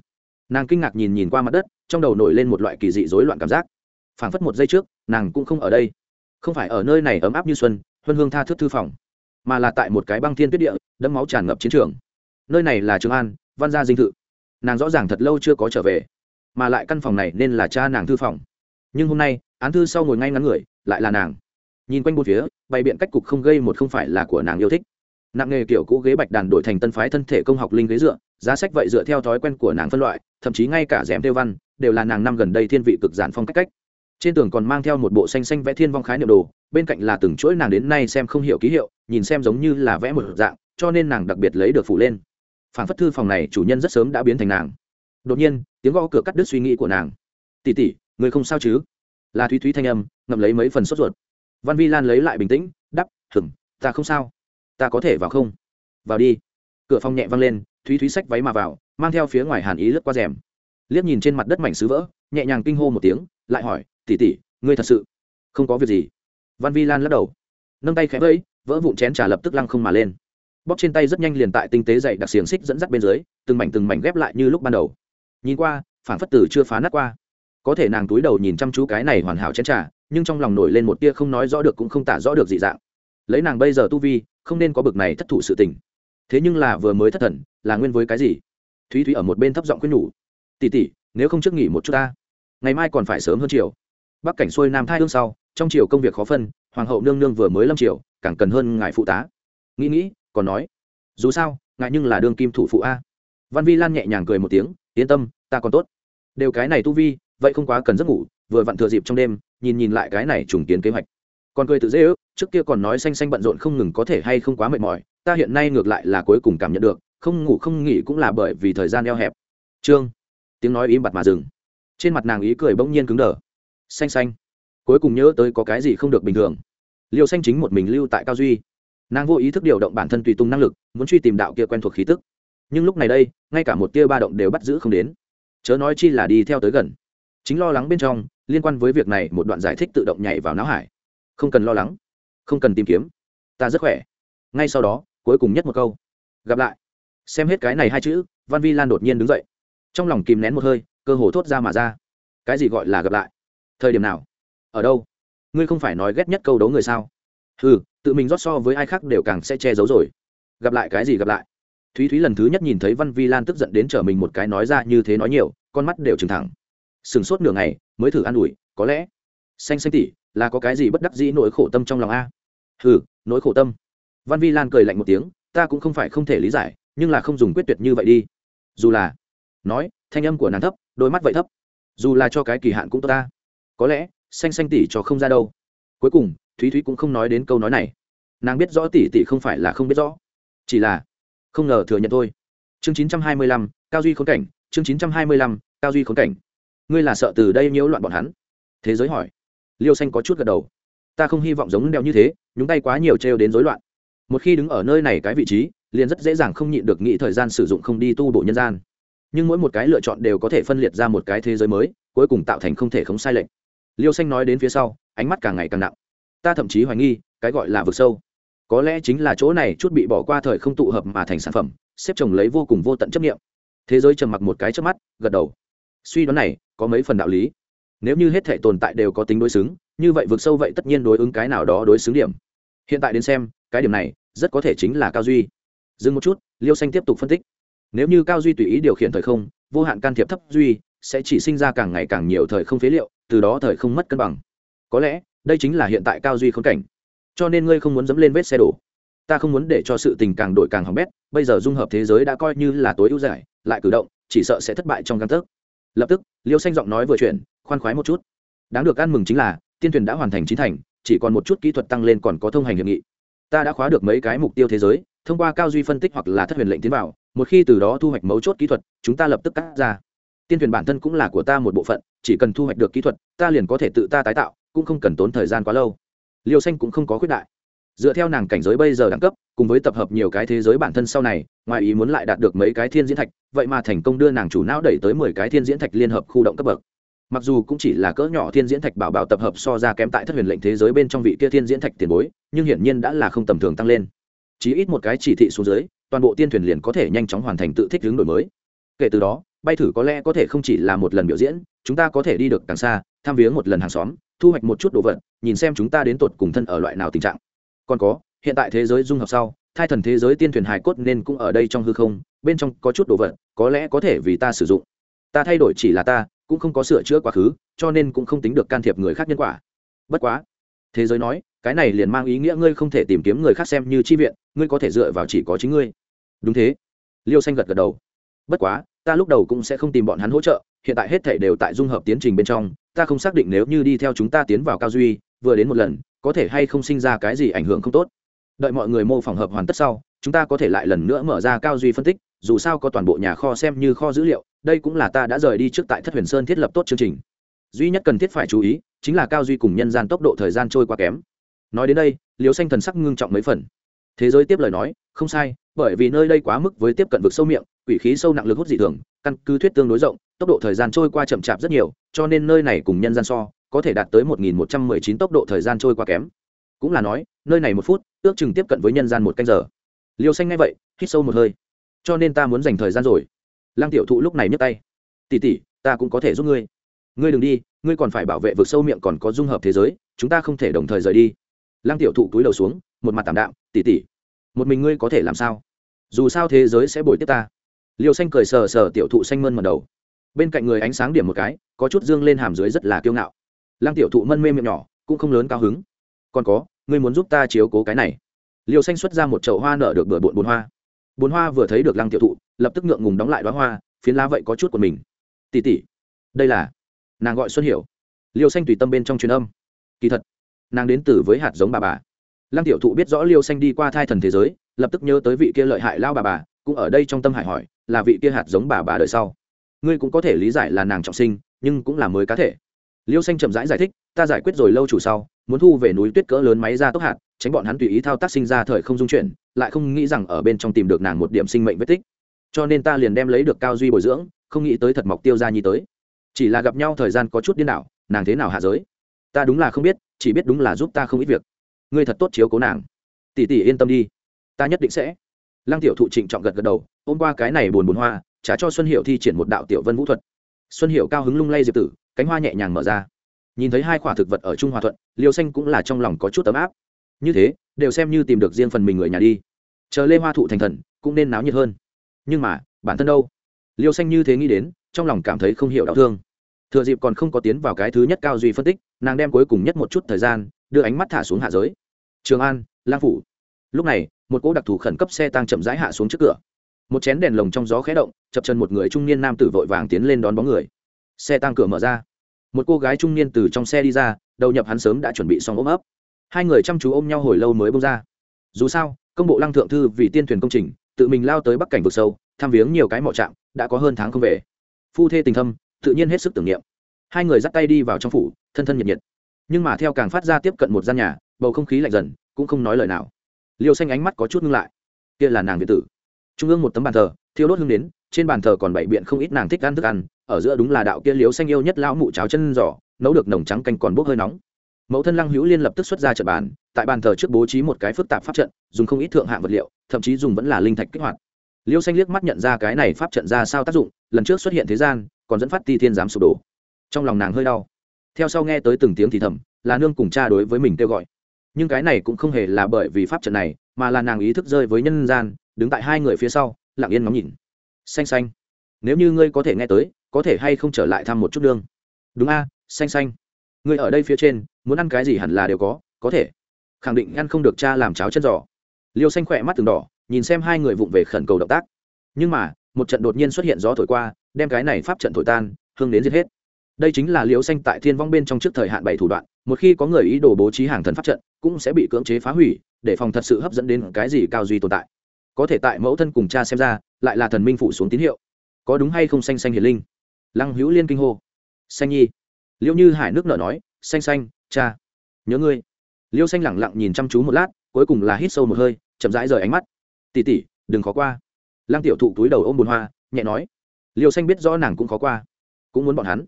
nàng kinh ngạc nhìn nhìn qua mặt đất, trong đầu nổi lên một loại kỳ dị rối loạn cảm giác. Phảng phất một giây trước, nàng cũng không ở đây. Không phải ở nơi này ấm áp như xuân, huân hương tha thước thư phòng, mà là tại một cái băng thiên tuyết địa, đẫm máu tràn ngập chiến trường. Nơi này là trường an, văn gia dinh thự. Nàng rõ ràng thật lâu chưa có trở về, mà lại căn phòng này nên là cha nàng thư phòng. Nhưng hôm nay, án thư sau ngồi ngay ngắn người, lại là nàng. Nhìn quanh bốn phía, bày biện cách cục không gây một không phải là của nàng yêu thích. Nặng nghề kiểu cũ ghế bạch đàn đổi thành tân phái thân thể công học linh ghế dựa giá sách vậy dựa theo thói quen của nàng phân loại thậm chí ngay cả rèm tiêu văn đều là nàng năm gần đây thiên vị cực giản phong cách cách. Trên tường còn mang theo một bộ xanh xanh vẽ thiên vong khái niệm đồ bên cạnh là từng chuỗi nàng đến nay xem không hiểu ký hiệu nhìn xem giống như là vẽ một dạng cho nên nàng đặc biệt lấy được phủ lên. Phản phất thư phòng này chủ nhân rất sớm đã biến thành nàng. Đột nhiên tiếng gõ cửa cắt đứt suy nghĩ của nàng. Tỉ tỉ người không sao chứ? Là thúy thúy thanh âm ngậm lấy mấy phần sốt ruột. Văn vi lan lấy lại bình tĩnh đắp thừng, ta không sao. Ta có thể vào không? Vào đi. Cửa phòng nhẹ văng lên thúy thúy xách váy mà vào, mang theo phía ngoài hàn ý lướt qua rèm. Liếc nhìn trên mặt đất mảnh sứ vỡ, nhẹ nhàng kinh hô một tiếng, lại hỏi tỉ tỉ ngươi thật sự không có việc gì? Văn vi lan lắc đầu, nâng tay khẽ vẫy, vỡ vụn chén trà lập tức lăng không mà lên. Bóp trên tay rất nhanh liền tại tinh tế dậy đặc xiềng xích dẫn dắt bên dưới, từng mảnh từng mảnh ghép lại như lúc ban đầu. Nhìn qua phản phất tử chưa phá nát qua. Có thể nàng túi đầu nhìn chăm chú cái này hoàn hảo chén trà, nhưng trong lòng nổi lên một tia không nói rõ được cũng không tả rõ được dị dạng. Lấy nàng bây giờ tu vi, không nên có bực này thất thủ sự tình. Thế nhưng là vừa mới thất thần là nguyên với cái gì? Thúy thúy ở một bên thấp giọng khuyên nhủ. Tỉ tỉ nếu không trước nghỉ một chút ta. Ngày mai còn phải sớm hơn chiều. Bắc cảnh xuôi nam thai hương sau, trong chiều công việc khó phân, hoàng hậu nương nương vừa mới lâm triều, càng cần hơn ngài phụ tá. Nghĩ nghĩ, còn nói, dù sao, ngài nhưng là đương kim thủ phụ a. Văn vi lan nhẹ nhàng cười một tiếng, yên tâm, ta còn tốt. Đều cái này tu vi, vậy không quá cần giấc ngủ, vừa vặn thừa dịp trong đêm, nhìn nhìn lại cái này trùng tiến kế hoạch. Còn cười tự dễ ước, trước kia còn nói xanh xanh bận rộn không ngừng có thể hay không quá mệt mỏi, ta hiện nay ngược lại là cuối cùng cảm nhận được không ngủ không nghỉ cũng là bởi vì thời gian eo hẹp. Trương, tiếng nói im bặt mà dừng. Trên mặt nàng ý cười bỗng nhiên cứng đờ. Xanh xanh. Cuối cùng nhớ tới có cái gì không được bình thường. Liêu xanh chính một mình lưu tại cao duy. Nàng vô ý thức điều động bản thân tùy tung năng lực, muốn truy tìm đạo kia quen thuộc khí tức. Nhưng lúc này đây, ngay cả một tia ba động đều bắt giữ không đến. Chớ nói chi là đi theo tới gần. Chính lo lắng bên trong, liên quan với việc này, một đoạn giải thích tự động nhảy vào não hải. Không cần lo lắng. Không cần tìm kiếm. Ta rất khỏe. Ngay sau đó, cuối cùng nhất một câu. Gặp lại xem hết cái này hai chữ, văn vi lan đột nhiên đứng dậy. Trong lòng kìm nén một hơi, cơ hồ thốt ra mà ra. Cái gì gọi là gặp lại? Thời điểm nào? Ở đâu? Ngươi không phải nói ghét nhất câu đấu người sao? Ừ tự mình rót so với ai khác đều càng sẽ che giấu rồi. Gặp lại cái gì gặp lại? Thúy thúy lần thứ nhất nhìn thấy văn vi lan tức giận đến trở mình một cái nói ra như thế nói nhiều, con mắt đều trừng thẳng. Sừng sốt nửa ngày, mới thử an ủi, có lẽ. Xanh xanh tỉ, là có cái gì bất đắc dĩ nỗi khổ tâm trong lòng a? Ừ nỗi khổ tâm. Văn vi lan cười lạnh một tiếng, ta cũng không phải không thể lý giải nhưng là không dùng quyết tuyệt như vậy đi. Dù là, nói, thanh âm của nàng thấp, đôi mắt vậy thấp. Dù là cho cái kỳ hạn cũng tốt ta. Có lẽ, xanh xanh tỷ cho không ra đâu. Cuối cùng, thúy thúy cũng không nói đến câu nói này. Nàng biết rõ tỷ tỷ không phải là không biết rõ. Chỉ là, không ngờ thừa nhận thôi. Chương chín trăm hai mươi lăm, cao duy khốn cảnh, chương chín trăm hai mươi lăm, cao duy khốn cảnh. Ngươi là sợ từ đây nhiễu loạn bọn hắn? Thế giới hỏi. Liêu xanh có chút gật đầu. Ta không hy vọng giống đeo như thế, nhúng tay quá nhiều trêu đến rối loạn. Một khi đứng ở nơi này cái vị trí liền rất dễ dàng không nhịn được nghĩ thời gian sử dụng không đi tu bổ nhân gian. Nhưng mỗi một cái lựa chọn đều có thể phân liệt ra một cái thế giới mới, cuối cùng tạo thành không thể không sai lệch. Liêu xanh nói đến phía sau, ánh mắt càng ngày càng nặng. Ta thậm chí hoài nghi, cái gọi là vực sâu. Có lẽ chính là chỗ này chút bị bỏ qua thời không tụ hợp mà thành sản phẩm, xếp chồng lấy vô cùng vô tận chấp nghiệm thế giới trầm mặc một cái trước mắt, gật đầu. Suy đoán này, có mấy phần đạo lý. Nếu như hết thể tồn tại đều có tính đối xứng, như vậy vực sâu vậy tất nhiên đối ứng cái nào đó đối xứng điểm. Hiện tại đến xem, cái điểm này, rất có thể chính là cao duy dừng một chút, liêu xanh tiếp tục phân tích. Nếu như cao duy tùy ý điều khiển thời không, vô hạn can thiệp thấp duy sẽ chỉ sinh ra càng ngày càng nhiều thời không phế liệu, từ đó thời không mất cân bằng. Có lẽ, đây chính là hiện tại cao duy khốn cảnh. Cho nên ngươi không muốn dẫm lên vết xe đổ. Ta không muốn để cho sự tình càng đổi càng hỏng bét, bây giờ dung hợp thế giới đã coi như là tối ưu giải, lại cử động, chỉ sợ sẽ thất bại trong căn tấc. Lập tức, liêu xanh giọng nói vừa chuyển, khoan khoái một chút. Đáng được ăn mừng chính là, tiên thuyền đã hoàn thành chín thành, chỉ còn một chút kỹ thuật tăng lên còn có thông hành hiệp nghị. Ta đã khóa được mấy cái mục tiêu thế giới thông qua cao duy phân tích hoặc là thất huyền lệnh tiến vào, một khi từ đó thu hoạch mấu chốt kỹ thuật, chúng ta lập tức cắt ra. Tiên thuyền bản thân cũng là của ta một bộ phận, chỉ cần thu hoạch được kỹ thuật, ta liền có thể tự ta tái tạo, cũng không cần tốn thời gian quá lâu. Liêu xanh cũng không có khuyết đại. Dựa theo nàng cảnh giới bây giờ đẳng cấp, cùng với tập hợp nhiều cái thế giới bản thân sau này, ngoài ý muốn lại đạt được mấy cái thiên diễn thạch, vậy mà thành công đưa nàng chủ não đẩy tới mười cái thiên diễn thạch liên hợp khu động cấp bậc. Mặc dù cũng chỉ là cỡ nhỏ thiên diễn thạch bảo bảo tập hợp so ra kém tại thất huyền lệnh thế giới bên trong vị kia thiên diễn thạch tiền bối, nhưng hiển nhiên đã là không tầm thường tăng lên chỉ ít một cái chỉ thị xuống dưới, toàn bộ tiên thuyền liền có thể nhanh chóng hoàn thành tự thích hướng đổi mới. Kể từ đó, bay thử có lẽ có thể không chỉ là một lần biểu diễn, chúng ta có thể đi được càng xa, tham viếng một lần hàng xóm, thu hoạch một chút đồ vật, nhìn xem chúng ta đến tột cùng thân ở loại nào tình trạng. Còn có, hiện tại thế giới dung hợp sau, thai thần thế giới tiên thuyền hài cốt nên cũng ở đây trong hư không, bên trong có chút đồ vật, có lẽ có thể vì ta sử dụng. Ta thay đổi chỉ là ta, cũng không có sửa chữa quá khứ, cho nên cũng không tính được can thiệp người khác nhân quả. Bất quá, thế giới nói cái này liền mang ý nghĩa ngươi không thể tìm kiếm người khác xem như chi viện, ngươi có thể dựa vào chỉ có chính ngươi. Đúng thế. Liêu xanh gật gật đầu. Bất quá, ta lúc đầu cũng sẽ không tìm bọn hắn hỗ trợ, hiện tại hết thể đều tại dung hợp tiến trình bên trong, ta không xác định nếu như đi theo chúng ta tiến vào cao duy, vừa đến một lần, có thể hay không sinh ra cái gì ảnh hưởng không tốt. Đợi mọi người mô phỏng hợp hoàn tất sau, chúng ta có thể lại lần nữa mở ra cao duy phân tích, dù sao có toàn bộ nhà kho xem như kho dữ liệu, đây cũng là ta đã rời đi trước tại thất huyền sơn thiết lập tốt chương trình. Duy nhất cần thiết phải chú ý, chính là cao duy cùng nhân gian tốc độ thời gian trôi qua kém nói đến đây liều xanh thần sắc ngưng trọng mấy phần. Thế giới tiếp lời nói, không sai, bởi vì nơi đây quá mức với tiếp cận vực sâu miệng, quỷ khí sâu nặng lực hút dị thường, căn cứ thuyết tương đối rộng, tốc độ thời gian trôi qua chậm chạp rất nhiều, cho nên nơi này cùng nhân gian so, có thể đạt tới 1119 tốc độ thời gian trôi qua kém. Cũng là nói, nơi này một phút, ước chừng tiếp cận với nhân gian một canh giờ. Liêu xanh ngay vậy, hít sâu một hơi. Cho nên ta muốn dành thời gian rồi. Lăng tiểu thụ lúc này nhấc tay. Tỉ tỉ ta cũng có thể giúp ngươi. Ngươi đừng đi, ngươi còn phải bảo vệ vực sâu miệng còn có dung hợp thế giới, chúng ta không thể đồng thời rời đi lăng tiểu thụ túi đầu xuống, một mặt tảm đạm tỉ tỉ một mình ngươi có thể làm sao? Dù sao thế giới sẽ bồi tiếp ta. Liêu xanh cười sờ sờ tiểu thụ xanh mơn mật đầu. Bên cạnh người ánh sáng điểm một cái, có chút dương lên hàm dưới rất là kiêu ngạo. Lăng tiểu thụ mân mê miệng nhỏ, cũng không lớn cao hứng. Còn có, ngươi muốn giúp ta chiếu cố cái này? Liêu xanh xuất ra một chậu hoa nở được bừa bộn bồn hoa. Bồn hoa vừa thấy được lăng tiểu thụ, lập tức ngượng ngùng đóng lại đoá hoa, phiến lá vậy có chút của mình. Tỉ tỉ đây là nàng gọi xuân hiểu. Liêu xanh tùy tâm bên trong truyền âm. Kỳ thật nàng đến từ với hạt giống bà bà. Lăng tiểu thụ biết rõ liêu xanh đi qua thai thần thế giới lập tức nhớ tới vị kia lợi hại lao bà bà cũng ở đây trong tâm hải hỏi là vị kia hạt giống bà bà đời sau. Ngươi cũng có thể lý giải là nàng trọng sinh nhưng cũng là mới cá thể. Liêu xanh chậm rãi giải, giải thích ta giải quyết rồi lâu chủ sau muốn thu về núi tuyết cỡ lớn máy ra tốc hạt tránh bọn hắn tùy ý thao tác sinh ra thời không dung chuyển lại không nghĩ rằng ở bên trong tìm được nàng một điểm sinh mệnh vết tích. Cho nên ta liền đem lấy được cao duy bồi dưỡng không nghĩ tới thật mọc tiêu ra nhi tới. Chỉ là gặp nhau thời gian có chút điên đảo nàng thế nào hạ giới? Ta đúng là không biết, chỉ biết đúng là giúp ta không ít việc. Ngươi thật tốt chiếu cố nàng. Tỷ tỷ yên tâm đi. Ta nhất định sẽ. Lăng tiểu thụ trịnh trọng gật gật đầu, ôm qua cái này buồn buồn hoa, trả cho xuân hiệu thi triển một đạo tiểu vân vũ thuật. Xuân hiệu cao hứng lung lay diệp tử, cánh hoa nhẹ nhàng mở ra. Nhìn thấy hai quả thực vật ở trung hòa thuận, liêu xanh cũng là trong lòng có chút ấm áp. Như thế, đều xem như tìm được riêng phần mình người nhà đi. Chờ lê hoa thụ thành thần, cũng nên náo nhiệt hơn. Nhưng mà, bản thân đâu? Liêu xanh như thế nghĩ đến, trong lòng cảm thấy không hiểu đau thương thừa dịp còn không có tiến vào cái thứ nhất cao duy phân tích, nàng đem cuối cùng nhất một chút thời gian đưa ánh mắt thả xuống hạ giới. Trường an, lang phủ. Lúc này, một cỗ đặc thù khẩn cấp xe tăng chậm rãi hạ xuống trước cửa. Một chén đèn lồng trong gió khé động, chập chân một người trung niên nam tử vội vàng tiến lên đón bóng người. Xe tăng cửa mở ra. Một cô gái trung niên từ trong xe đi ra, đầu nhập hắn sớm đã chuẩn bị xong ôm ấp. Hai người chăm chú ôm nhau hồi lâu mới bông ra. Dù sao, công bộ lăng thượng thư vì tiên thuyền công trình, tự mình lao tới bắc cảnh vực sâu thăm viếng nhiều cái mỏ trạm, đã có hơn tháng không về. Phu thê tình thâm tự nhiên hết sức tưởng niệm. Hai người dắt tay đi vào trong phủ, thân thân nhiệt nhiệt. Nhưng mà theo càng phát ra tiếp cận một gian nhà, bầu không khí lạnh dần, cũng không nói lời nào. Liêu xanh ánh mắt có chút ngưng lại. Kia là nàng việt tử. Trung ương một tấm bàn thờ, thiêu đốt hương đến, trên bàn thờ còn bảy biện không ít nàng thích ăn thức ăn, ở giữa đúng là đạo kia liêu xanh yêu nhất lão mụ cháo chân giỏ nấu được nồng trắng canh còn bốc hơi nóng. Mẫu thân lăng hữu liên lập tức xuất ra trận bàn, tại bàn thờ trước bố trí một cái phức tạp pháp trận, dùng không ít thượng hạng vật liệu, thậm chí dùng vẫn là linh thạch kích hoạt. Liêu xanh liếc mắt nhận ra cái này pháp trận ra sao tác dụng, lần trước xuất hiện thế gian còn dẫn phát ti thiên giám sụp đổ. Trong lòng nàng hơi đau. Theo sau nghe tới từng tiếng thì thầm, là nương cùng cha đối với mình kêu gọi. Nhưng cái này cũng không hề là bởi vì pháp trận này, mà là nàng ý thức rơi với nhân gian, đứng tại hai người phía sau, lặng yên ngắm nhìn. Xanh xanh. Nếu như ngươi có thể nghe tới, có thể hay không trở lại thăm một chút nương? Đúng a, xanh xanh. Ngươi ở đây phía trên, muốn ăn cái gì hẳn là đều có có thể. Khẳng định ăn không được cha làm cháo chân giò. Liêu xanh khỏe mắt từng đỏ, nhìn xem hai người vụng về khẩn cầu động tác. Nhưng mà, một trận đột nhiên xuất hiện gió thổi qua đem cái này pháp trận thổi tan, hương đến giết hết. Đây chính là liễu xanh tại thiên vong bên trong trước thời hạn bảy thủ đoạn, một khi có người ý đồ bố trí hàng thần pháp trận, cũng sẽ bị cưỡng chế phá hủy, để phòng thật sự hấp dẫn đến cái gì cao duy tồn tại. Có thể tại mẫu thân cùng cha xem ra, lại là thần minh phủ xuống tín hiệu. Có đúng hay không xanh xanh hiền linh? Lăng hữu liên kinh hô. Xanh nhi. Liệu như hải nước nở nói, xanh xanh, cha, nhớ ngươi. Liêu xanh lẳng lặng nhìn chăm chú một lát, cuối cùng là hít sâu một hơi, chậm rãi rời ánh mắt. Tỉ tỉ đừng khó qua. Lăng tiểu thụ túi đầu ôm bùn hoa, nhẹ nói liêu xanh biết rõ nàng cũng khó qua, cũng muốn bọn hắn.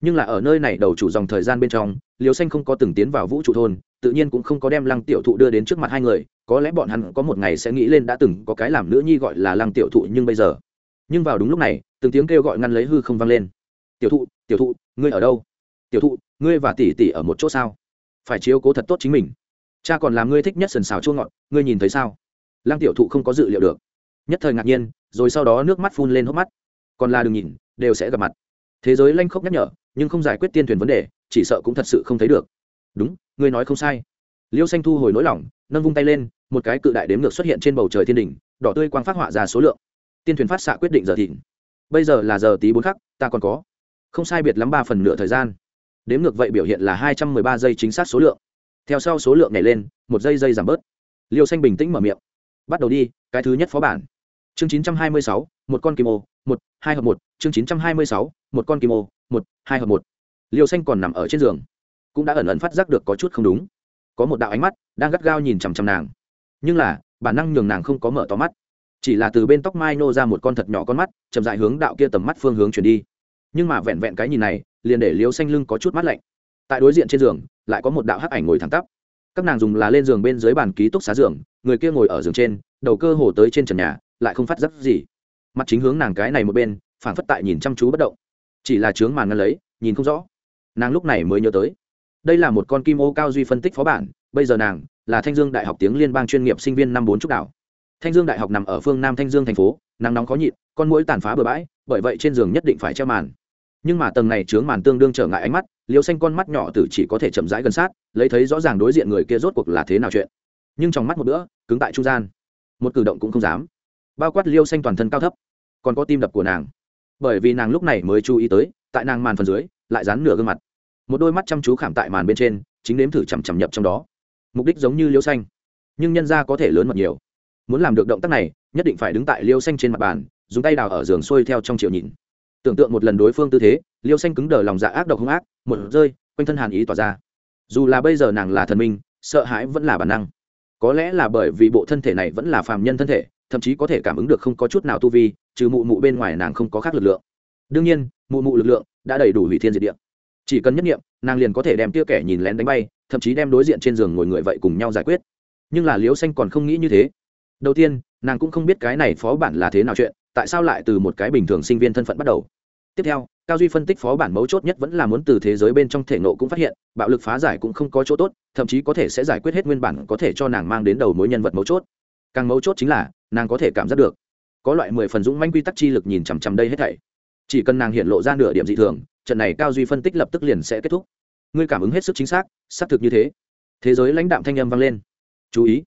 Nhưng là ở nơi này đầu chủ dòng thời gian bên trong, liêu xanh không có từng tiến vào vũ trụ thôn, tự nhiên cũng không có đem lăng tiểu thụ đưa đến trước mặt hai người, có lẽ bọn hắn có một ngày sẽ nghĩ lên đã từng có cái làm nữ nhi gọi là lăng tiểu thụ nhưng bây giờ. Nhưng vào đúng lúc này, từng tiếng kêu gọi ngăn lấy hư không vang lên. Tiểu thụ tiểu thụ, ngươi ở đâu? Tiểu thụ, ngươi và tỷ tỷ ở một chỗ sao? Phải chiếu cố thật tốt chính mình. Cha còn làm ngươi thích nhất sần xào chua ngọt, ngươi nhìn thấy sao? Lăng tiểu thụ không có dự liệu được. Nhất thời ngạc nhiên, rồi sau đó nước mắt phun lên hốc mắt còn là đừng nhìn, đều sẽ gặp mặt. Thế giới lanh khốc nhắc nhở, nhưng không giải quyết tiên thuyền vấn đề, chỉ sợ cũng thật sự không thấy được. Đúng, ngươi nói không sai. Liêu xanh thu hồi nỗi lòng, nâng vung tay lên, một cái cự đại đếm ngược xuất hiện trên bầu trời thiên đình đỏ tươi quang phát họa ra số lượng. Tiên thuyền phát xạ quyết định giờ thịnh. Bây giờ là giờ tí bốn khắc, ta còn có không sai biệt lắm ba phần nửa thời gian. Đếm ngược vậy biểu hiện là hai trăm mười ba giây chính xác số lượng. Theo sau số lượng nhảy lên, một giây giây giảm bớt. Liêu xanh bình tĩnh mở miệng. Bắt đầu đi, cái thứ nhất phó bản chương chín trăm hai mươi sáu, một con kim ô, một, hai hợp một. Chương chín trăm hai mươi sáu, một con kim ô, một, hai hợp một. Liêu xanh còn nằm ở trên giường, cũng đã ẩn ẩn phát giác được có chút không đúng. Có một đạo ánh mắt đang gắt gao nhìn chằm chằm nàng. Nhưng là, bản năng nhường nàng không có mở to mắt. Chỉ là từ bên tóc mai nô ra một con thật nhỏ con mắt, chậm dại hướng đạo kia tầm mắt phương hướng chuyển đi. Nhưng mà vẹn vẹn cái nhìn này, liền để liêu xanh lưng có chút mắt lạnh. Tại đối diện trên giường, lại có một đạo hắc ảnh ngồi thẳng tắp. Các nàng dùng là lên giường bên dưới bàn ký túc xá giường, người kia ngồi ở giường trên, đầu cơ hồ tới trên trần nhà lại không phát giác gì. Mặt chính hướng nàng cái này một bên phản phất tại nhìn chăm chú bất động. Chỉ là trướng màn ngăn lấy, nhìn không rõ. Nàng lúc này mới nhớ tới. Đây là một con kim ô cao duy phân tích phó bản, bây giờ nàng là thanh dương đại học tiếng liên bang chuyên nghiệp sinh viên năm bốn trúc đảo. Thanh dương đại học nằm ở phương nam thanh dương thành phố, nắng nóng khó nhịn, con mũi tàn phá bừa bãi, bởi vậy trên giường nhất định phải treo màn. Nhưng mà tầng này chướng màn tương đương trở ngại ánh mắt liều xanh con mắt nhỏ tử chỉ có thể chậm rãi gần sát, lấy thấy rõ ràng đối diện người kia rốt cuộc là thế nào chuyện. Nhưng trong mắt một bữa, cứng tại trung gian. Một cử động cũng không dám bao quát liêu xanh toàn thân cao thấp, còn có tim đập của nàng. Bởi vì nàng lúc này mới chú ý tới, tại nàng màn phần dưới, lại dán nửa gương mặt. Một đôi mắt chăm chú khảm tại màn bên trên, chính nếm thử chằm chằm nhập trong đó. Mục đích giống như liêu xanh, nhưng nhân ra có thể lớn mật nhiều. Muốn làm được động tác này, nhất định phải đứng tại liêu xanh trên mặt bàn, dùng tay đào ở giường xuôi theo trong triệu nhìn. Tưởng tượng một lần đối phương tư thế, liêu xanh cứng đờ lòng dạ ác độc hung ác, một rơi, quanh thân hàn ý tỏa ra. Dù là bây giờ nàng là thần minh, sợ hãi vẫn là bản năng. Có lẽ là bởi vì bộ thân thể này vẫn là phàm nhân thân thể thậm chí có thể cảm ứng được không có chút nào tu vi, trừ mụ mụ bên ngoài nàng không có khác lực lượng. Đương nhiên, mụ mụ lực lượng đã đầy đủ hủy thiên diệt địa. Chỉ cần nhất nghiệm, nàng liền có thể đem tia kẻ nhìn lén đánh bay, thậm chí đem đối diện trên giường ngồi người vậy cùng nhau giải quyết. Nhưng là liếu xanh còn không nghĩ như thế. Đầu tiên, nàng cũng không biết cái này phó bản là thế nào chuyện, tại sao lại từ một cái bình thường sinh viên thân phận bắt đầu. Tiếp theo, cao duy phân tích phó bản mấu chốt nhất vẫn là muốn từ thế giới bên trong thể nộ cũng phát hiện, bạo lực phá giải cũng không có chỗ tốt, thậm chí có thể sẽ giải quyết hết nguyên bản có thể cho nàng mang đến đầu mối nhân vật mấu chốt. Càng mấu chốt chính là nàng có thể cảm giác được. Có loại mười phần dũng manh quy tắc chi lực nhìn chằm chằm đây hết thảy. Chỉ cần nàng hiện lộ ra nửa điểm dị thường trận này cao duy phân tích lập tức liền sẽ kết thúc. Ngươi cảm ứng hết sức chính xác xác thực như thế. Thế giới lãnh đạm thanh âm vang lên. Chú ý.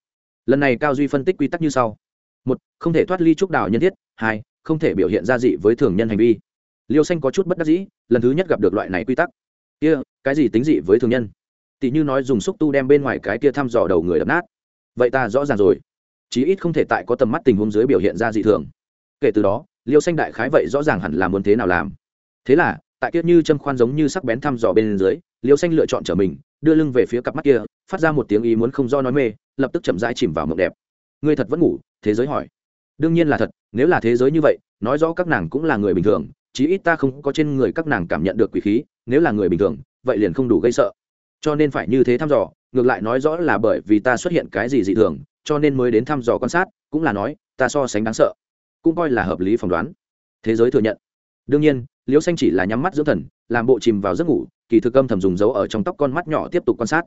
Lần này cao duy phân tích quy tắc như sau. Một không thể thoát ly trúc đảo nhân thiết. Hai không thể biểu hiện ra dị với thường nhân hành vi. Liêu xanh có chút bất đắc dĩ lần thứ nhất gặp được loại này quy tắc. Kia、yeah, cái gì tính dị với thường nhân? Tỷ như nói dùng xúc tu đem bên ngoài cái kia thăm dò đầu người đập nát. Vậy ta rõ ràng rồi chí ít không thể tại có tầm mắt tình huống dưới biểu hiện ra dị thường. Kể từ đó, liêu xanh đại khái vậy rõ ràng hẳn là muốn thế nào làm. Thế là, tại kiết như châm khoan giống như sắc bén thăm dò bên dưới, liêu xanh lựa chọn trở mình, đưa lưng về phía cặp mắt kia, phát ra một tiếng ý muốn không do nói mê, lập tức chậm rãi chìm vào mộng đẹp. Người thật vẫn ngủ, thế giới hỏi. Đương nhiên là thật, nếu là thế giới như vậy, nói rõ các nàng cũng là người bình thường, chí ít ta không có trên người các nàng cảm nhận được quỷ khí, nếu là người bình thường, vậy liền không đủ gây sợ. Cho nên phải như thế thăm dò, ngược lại nói rõ là bởi vì ta xuất hiện cái gì dị thường cho nên mới đến thăm dò quan sát, cũng là nói, ta so sánh đáng sợ, cũng coi là hợp lý phỏng đoán. Thế giới thừa nhận. Đương nhiên, liễu xanh chỉ là nhắm mắt dưỡng thần, làm bộ chìm vào giấc ngủ, kỳ thực âm thầm dùng dấu ở trong tóc con mắt nhỏ tiếp tục quan sát.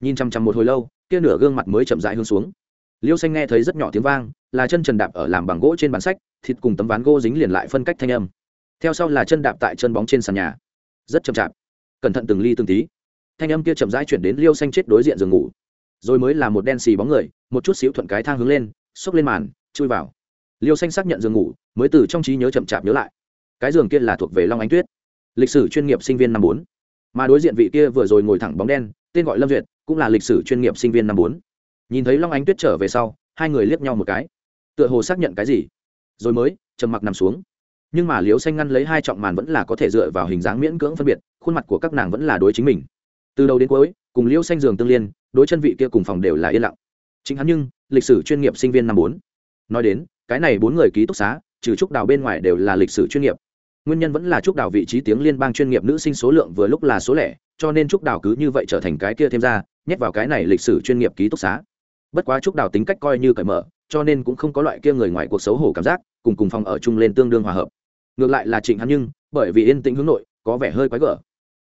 Nhìn chăm chăm một hồi lâu, kia nửa gương mặt mới chậm rãi hướng xuống. Liêu xanh nghe thấy rất nhỏ tiếng vang, là chân trần đạp ở làm bằng gỗ trên bàn sách, thịt cùng tấm ván gỗ dính liền lại phân cách thanh âm. Theo sau là chân đạp tại chân bóng trên sàn nhà. Rất chậm chạp. Cẩn thận từng ly từng tí. Thanh âm kia chậm rãi chuyển đến liêu xanh chết đối diện giường ngủ rồi mới là một đen xì bóng người, một chút xíu thuận cái thang hướng lên, xốc lên màn, chui vào. Liêu xanh xác nhận giường ngủ, mới từ trong trí nhớ chậm chạp nhớ lại. Cái giường kia là thuộc về long ánh tuyết. Lịch sử chuyên nghiệp sinh viên năm bốn. Mà đối diện vị kia vừa rồi ngồi thẳng bóng đen, tên gọi lâm duyệt, cũng là lịch sử chuyên nghiệp sinh viên năm bốn. Nhìn thấy long ánh tuyết trở về sau, hai người liếc nhau một cái. Tựa hồ xác nhận cái gì? Rồi mới, trầm mặc nằm xuống. Nhưng mà liếu xanh ngăn lấy hai trọng màn vẫn là có thể dựa vào hình dáng miễn cưỡng phân biệt, khuôn mặt của các nàng vẫn là đối chính mình. Từ đầu đến cuối cùng liêu xanh giường tương liên, đối chân vị kia cùng phòng đều là yên lặng. Chính hắn nhưng, lịch sử chuyên nghiệp sinh viên năm bốn. Nói đến, cái này bốn người ký túc xá, trừ trúc đào bên ngoài đều là lịch sử chuyên nghiệp. Nguyên nhân vẫn là trúc đào vị trí tiếng liên bang chuyên nghiệp nữ sinh số lượng vừa lúc là số lẻ, cho nên trúc đào cứ như vậy trở thành cái kia thêm ra, nhét vào cái này lịch sử chuyên nghiệp ký túc xá. Bất quá trúc đào tính cách coi như cởi mở, cho nên cũng không có loại kia người ngoài cuộc xấu hổ cảm giác, cùng cùng phòng ở chung lên tương đương hòa hợp. Ngược lại là trịnh hắn nhưng, bởi vì yên tĩnh hướng nội, có vẻ hơi quái gở.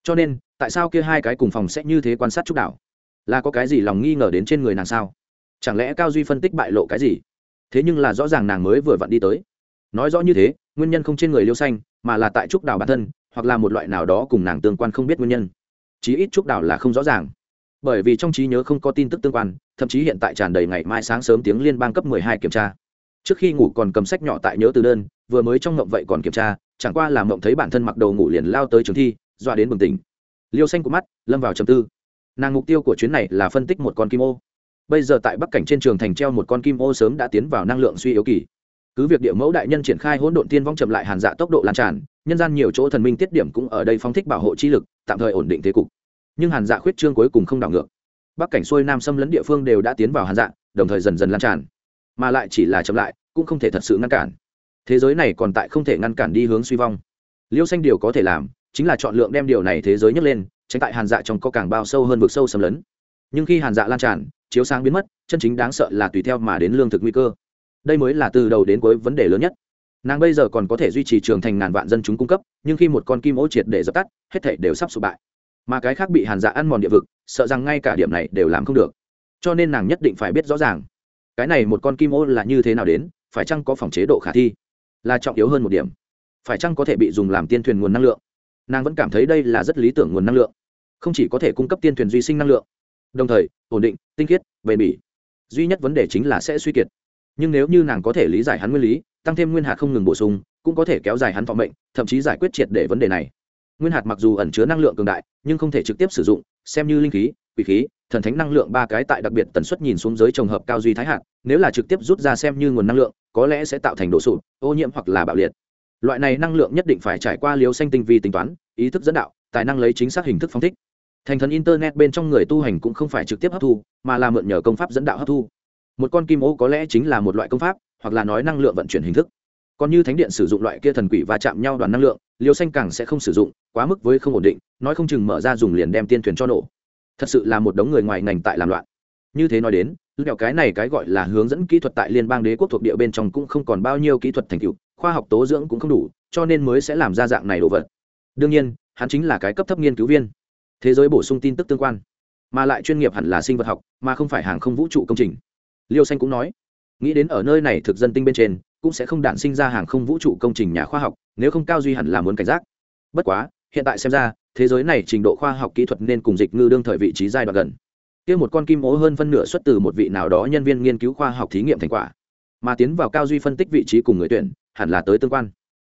Cho nên tại sao kia hai cái cùng phòng sẽ như thế quan sát trúc đảo? Là có cái gì lòng nghi ngờ đến trên người nàng sao? Chẳng lẽ cao duy phân tích bại lộ cái gì? Thế nhưng là rõ ràng nàng mới vừa vặn đi tới. Nói rõ như thế, nguyên nhân không trên người liêu xanh, mà là tại trúc đảo bản thân, hoặc là một loại nào đó cùng nàng tương quan không biết nguyên nhân. Chí ít trúc đảo là không rõ ràng. Bởi vì trong trí nhớ không có tin tức tương quan, thậm chí hiện tại tràn đầy ngày mai sáng sớm tiếng liên bang cấp 12 kiểm tra. Trước khi ngủ còn cầm sách nhỏ tại nhớ từ đơn, vừa mới trong ngộng vậy còn kiểm tra, chẳng qua là ngộng thấy bản thân mặc đầu ngủ liền lao tới trường thi, dọa đến bừng tỉnh liêu xanh của mắt, lâm vào trầm tư. Nàng mục tiêu của chuyến này là phân tích một con kim ô. Bây giờ tại bắc cảnh trên trường thành treo một con kim ô sớm đã tiến vào năng lượng suy yếu kỳ. Cứ việc địa mẫu đại nhân triển khai hỗn độn tiên vong chậm lại hàn dạ tốc độ lan tràn, nhân gian nhiều chỗ thần minh tiết điểm cũng ở đây phong thích bảo hộ chi lực, tạm thời ổn định thế cục. Nhưng hàn dạ khuyết trương cuối cùng không đảo ngược. Bắc cảnh xuôi nam xâm lấn địa phương đều đã tiến vào hàn dạ đồng thời dần dần lan tràn. Mà lại chỉ là chậm lại, cũng không thể thật sự ngăn cản. Thế giới này còn tại không thể ngăn cản đi hướng suy vong. Liêu xanh điều có thể làm chính là chọn lượng đem điều này thế giới nhấc lên, tránh tại hàn dạ trong có càng bao sâu hơn vực sâu xâm lấn. Nhưng khi hàn dạ lan tràn, chiếu sáng biến mất, chân chính đáng sợ là tùy theo mà đến lương thực nguy cơ. Đây mới là từ đầu đến cuối vấn đề lớn nhất. Nàng bây giờ còn có thể duy trì trường thành ngàn vạn dân chúng cung cấp, nhưng khi một con kim ô triệt để dập tắt, hết thể đều sắp sụp bại. Mà cái khác bị hàn dạ ăn mòn địa vực, sợ rằng ngay cả điểm này đều làm không được. Cho nên nàng nhất định phải biết rõ ràng, cái này một con kim ô là như thế nào đến, phải chăng có phòng chế độ khả thi? Là trọng yếu hơn một điểm. Phải chăng có thể bị dùng làm tiên thuyền nguồn năng lượng? Nàng vẫn cảm thấy đây là rất lý tưởng nguồn năng lượng, không chỉ có thể cung cấp tiên thuyền duy sinh năng lượng, đồng thời, ổn định, tinh khiết, bền bỉ. Duy nhất vấn đề chính là sẽ suy kiệt. Nhưng nếu như nàng có thể lý giải hắn nguyên lý, tăng thêm nguyên hạt không ngừng bổ sung, cũng có thể kéo dài hắn thọ mệnh, thậm chí giải quyết triệt để vấn đề này. Nguyên hạt mặc dù ẩn chứa năng lượng cường đại, nhưng không thể trực tiếp sử dụng, xem như linh khí, quỷ khí, thần thánh năng lượng ba cái tại đặc biệt tần suất nhìn xuống giới trồng hợp cao duy thái hạt, nếu là trực tiếp rút ra xem như nguồn năng lượng, có lẽ sẽ tạo thành độ sụp, ô nhiễm hoặc là bạo liệt loại này năng lượng nhất định phải trải qua liều xanh tinh vi tính toán, ý thức dẫn đạo, tài năng lấy chính xác hình thức phong thích. Thành thần internet bên trong người tu hành cũng không phải trực tiếp hấp thu, mà là mượn nhờ công pháp dẫn đạo hấp thu. Một con kim ô có lẽ chính là một loại công pháp, hoặc là nói năng lượng vận chuyển hình thức. Còn như thánh điện sử dụng loại kia thần quỷ và chạm nhau đoàn năng lượng liều xanh càng sẽ không sử dụng, quá mức với không ổn định, nói không chừng mở ra dùng liền đem tiên thuyền cho nổ. Thật sự là một đống người ngoài ngành tại làm loạn. Như thế nói đến lẹo cái này cái gọi là hướng dẫn kỹ thuật tại liên bang đế quốc thuộc địa bên trong cũng không còn bao nhiêu kỹ thuật thành tựu khoa học tố dưỡng cũng không đủ, cho nên mới sẽ làm ra dạng này đồ vật. Đương nhiên, hắn chính là cái cấp thấp nghiên cứu viên. Thế giới bổ sung tin tức tương quan, mà lại chuyên nghiệp hẳn là sinh vật học, mà không phải hàng không vũ trụ công trình. Liêu xanh cũng nói, nghĩ đến ở nơi này thực dân tinh bên trên, cũng sẽ không đản sinh ra hàng không vũ trụ công trình nhà khoa học, nếu không cao duy hẳn là muốn cảnh giác. Bất quá, hiện tại xem ra, thế giới này trình độ khoa học kỹ thuật nên cùng dịch ngư đương thời vị trí giai đoạn gần. Kia một con kim ố hơn phân nửa xuất từ một vị nào đó nhân viên nghiên cứu khoa học thí nghiệm thành quả, mà tiến vào cao duy phân tích vị trí cùng người tuyển hẳn là tới tương quan.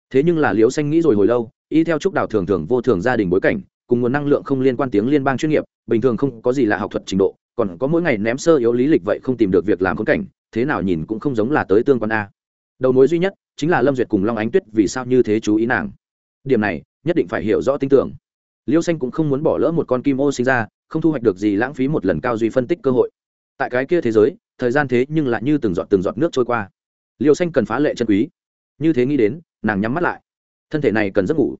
Thế nhưng là liễu xanh nghĩ rồi hồi lâu, y theo trúc đào thường thường vô thường gia đình bối cảnh, cùng nguồn năng lượng không liên quan tiếng liên bang chuyên nghiệp, bình thường không có gì là học thuật trình độ, còn có mỗi ngày ném sơ yếu lý lịch vậy không tìm được việc làm khốn cảnh, thế nào nhìn cũng không giống là tới tương quan a. Đầu mối duy nhất chính là lâm duyệt cùng long ánh tuyết vì sao như thế chú ý nàng. Điểm này, nhất định phải hiểu rõ tin tưởng. Liêu xanh cũng không muốn bỏ lỡ một con kim ô sinh ra, không thu hoạch được gì lãng phí một lần cao duy phân tích cơ hội. Tại cái kia thế giới, thời gian thế nhưng lại như từng giọt từng giọt nước trôi qua. Liêu xanh cần phá lệ chân quý như thế nghĩ đến, nàng nhắm mắt lại. Thân thể này cần giấc ngủ.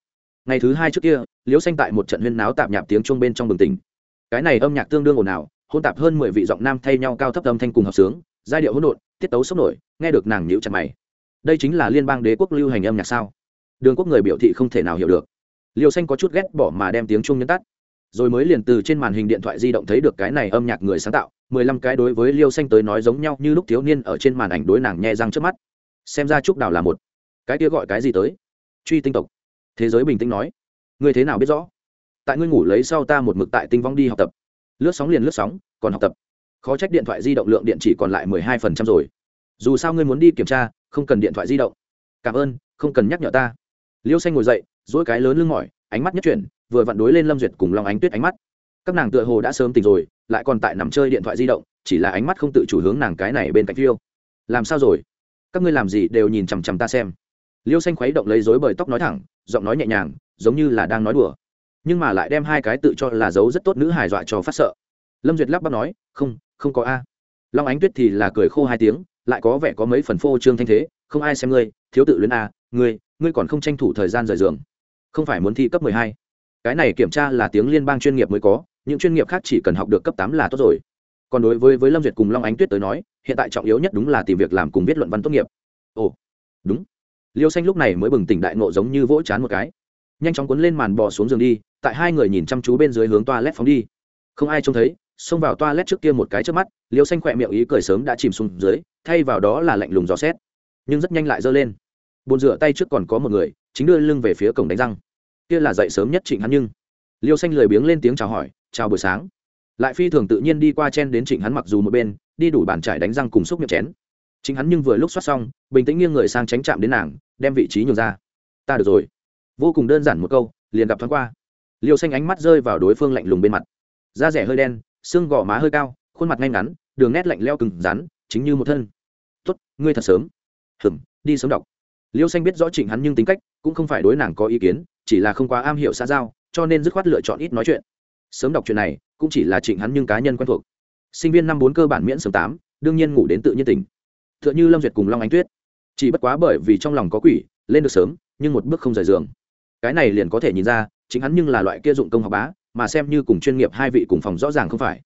Ngày thứ hai trước kia liêu xanh tại một trận huyên náo tạp nhạp tiếng chuông bên trong bừng tỉnh. Cái này âm nhạc tương đương ồn ào hôn tạp hơn mười vị giọng nam thay nhau cao thấp âm thanh cùng hợp sướng, giai điệu hỗn độn, tiết tấu sốc nổi, nghe được nàng nhíu chặt mày. Đây chính là liên bang đế quốc lưu hành âm nhạc sao? Đường quốc người biểu thị không thể nào hiểu được. Liều xanh có chút ghét bỏ mà đem tiếng chuông nhấn tắt. Rồi mới liền từ trên màn hình điện thoại di động thấy được cái này âm nhạc người sáng tạo, mười lăm cái đối với liêu xanh tới nói giống nhau như lúc thiếu niên ở trên màn ảnh đối nàng nhẹ răng trước mắt xem ra trúc đào là một cái kia gọi cái gì tới truy tinh tộc thế giới bình tĩnh nói ngươi thế nào biết rõ tại ngươi ngủ lấy sau ta một mực tại tinh vong đi học tập lướt sóng liền lướt sóng còn học tập khó trách điện thoại di động lượng điện chỉ còn lại mười hai phần trăm rồi dù sao ngươi muốn đi kiểm tra không cần điện thoại di động cảm ơn không cần nhắc nhở ta liêu xanh ngồi dậy dỗi cái lớn lưng mỏi ánh mắt nhất chuyển vừa vặn đối lên lâm duyệt cùng lòng ánh tuyết ánh mắt các nàng tựa hồ đã sớm tỉnh rồi lại còn tại nằm chơi điện thoại di động chỉ là ánh mắt không tự chủ hướng nàng cái này bên cạnh phiêu làm sao rồi các ngươi làm gì đều nhìn chằm chằm ta xem. Liêu xanh khuấy động lấy dối bời tóc nói thẳng, giọng nói nhẹ nhàng, giống như là đang nói đùa. Nhưng mà lại đem hai cái tự cho là giấu rất tốt nữ hài dọa cho phát sợ. Lâm duyệt lắp bắp nói, không không có a. Long ánh tuyết thì là cười khô hai tiếng, lại có vẻ có mấy phần phô trương thanh thế, không ai xem ngươi, thiếu tự luyến a, ngươi ngươi còn không tranh thủ thời gian rời giường. Không phải muốn thi cấp mười hai. Cái này kiểm tra là tiếng liên bang chuyên nghiệp mới có, những chuyên nghiệp khác chỉ cần học được cấp tám là tốt rồi còn đối với với lâm duyệt cùng long ánh tuyết tới nói, hiện tại trọng yếu nhất đúng là tìm việc làm cùng viết luận văn tốt nghiệp. Ồ, đúng. Liêu xanh lúc này mới bừng tỉnh đại nộ giống như vỗ chán một cái. Nhanh chóng cuốn lên màn bò xuống giường đi, tại hai người nhìn chăm chú bên dưới hướng toa lét phóng đi. Không ai trông thấy, xông vào toa lét trước kia một cái trước mắt, liêu xanh khỏe miệng ý cười sớm đã chìm xuống dưới, thay vào đó là lạnh lùng gió xét. Nhưng rất nhanh lại giơ lên. Bồn rửa tay trước còn có một người, chính đưa lưng về phía cổng đánh răng. Kia là dậy sớm nhất trịnh hắn nhưng. Liêu xanh lười biếng lên tiếng chào hỏi, chào buổi sáng lại phi thường tự nhiên đi qua chen đến trịnh hắn mặc dù một bên, đi đủ bàn trải đánh răng cùng xúc miệng chén. Chính hắn nhưng vừa lúc xoát xong, bình tĩnh nghiêng người sang tránh chạm đến nàng, đem vị trí nhường ra. Ta được rồi. Vô cùng đơn giản một câu, liền gặp thoáng qua. Liêu xanh ánh mắt rơi vào đối phương lạnh lùng bên mặt. Da rẻ hơi đen, xương gò má hơi cao, khuôn mặt ngay ngắn, đường nét lạnh leo cừng rắn, chính như một thân. Tuất ngươi thật sớm. Hừng đi sớm đọc. Liêu xanh biết rõ trịnh hắn nhưng tính cách, cũng không phải đối nàng có ý kiến, chỉ là không quá am hiểu xã giao, cho nên dứt khoát lựa chọn ít nói chuyện sớm đọc chuyện này, cũng chỉ là trịnh hắn nhưng cá nhân quen thuộc. Sinh viên năm bốn cơ bản miễn sớm tám, đương nhiên ngủ đến tự nhiên tỉnh. T h ư ợ n h ư lâm duyệt cùng long ánh tuyết. Chỉ bất quá bởi vì trong lòng có quỷ, lên được sớm, nhưng một bước không rời giường. Cái này liền có thể nhìn ra chính hắn nhưng là loại kia dụng công học bá, mà xem như cùng chuyên nghiệp hai vị cùng phòng rõ ràng không phải.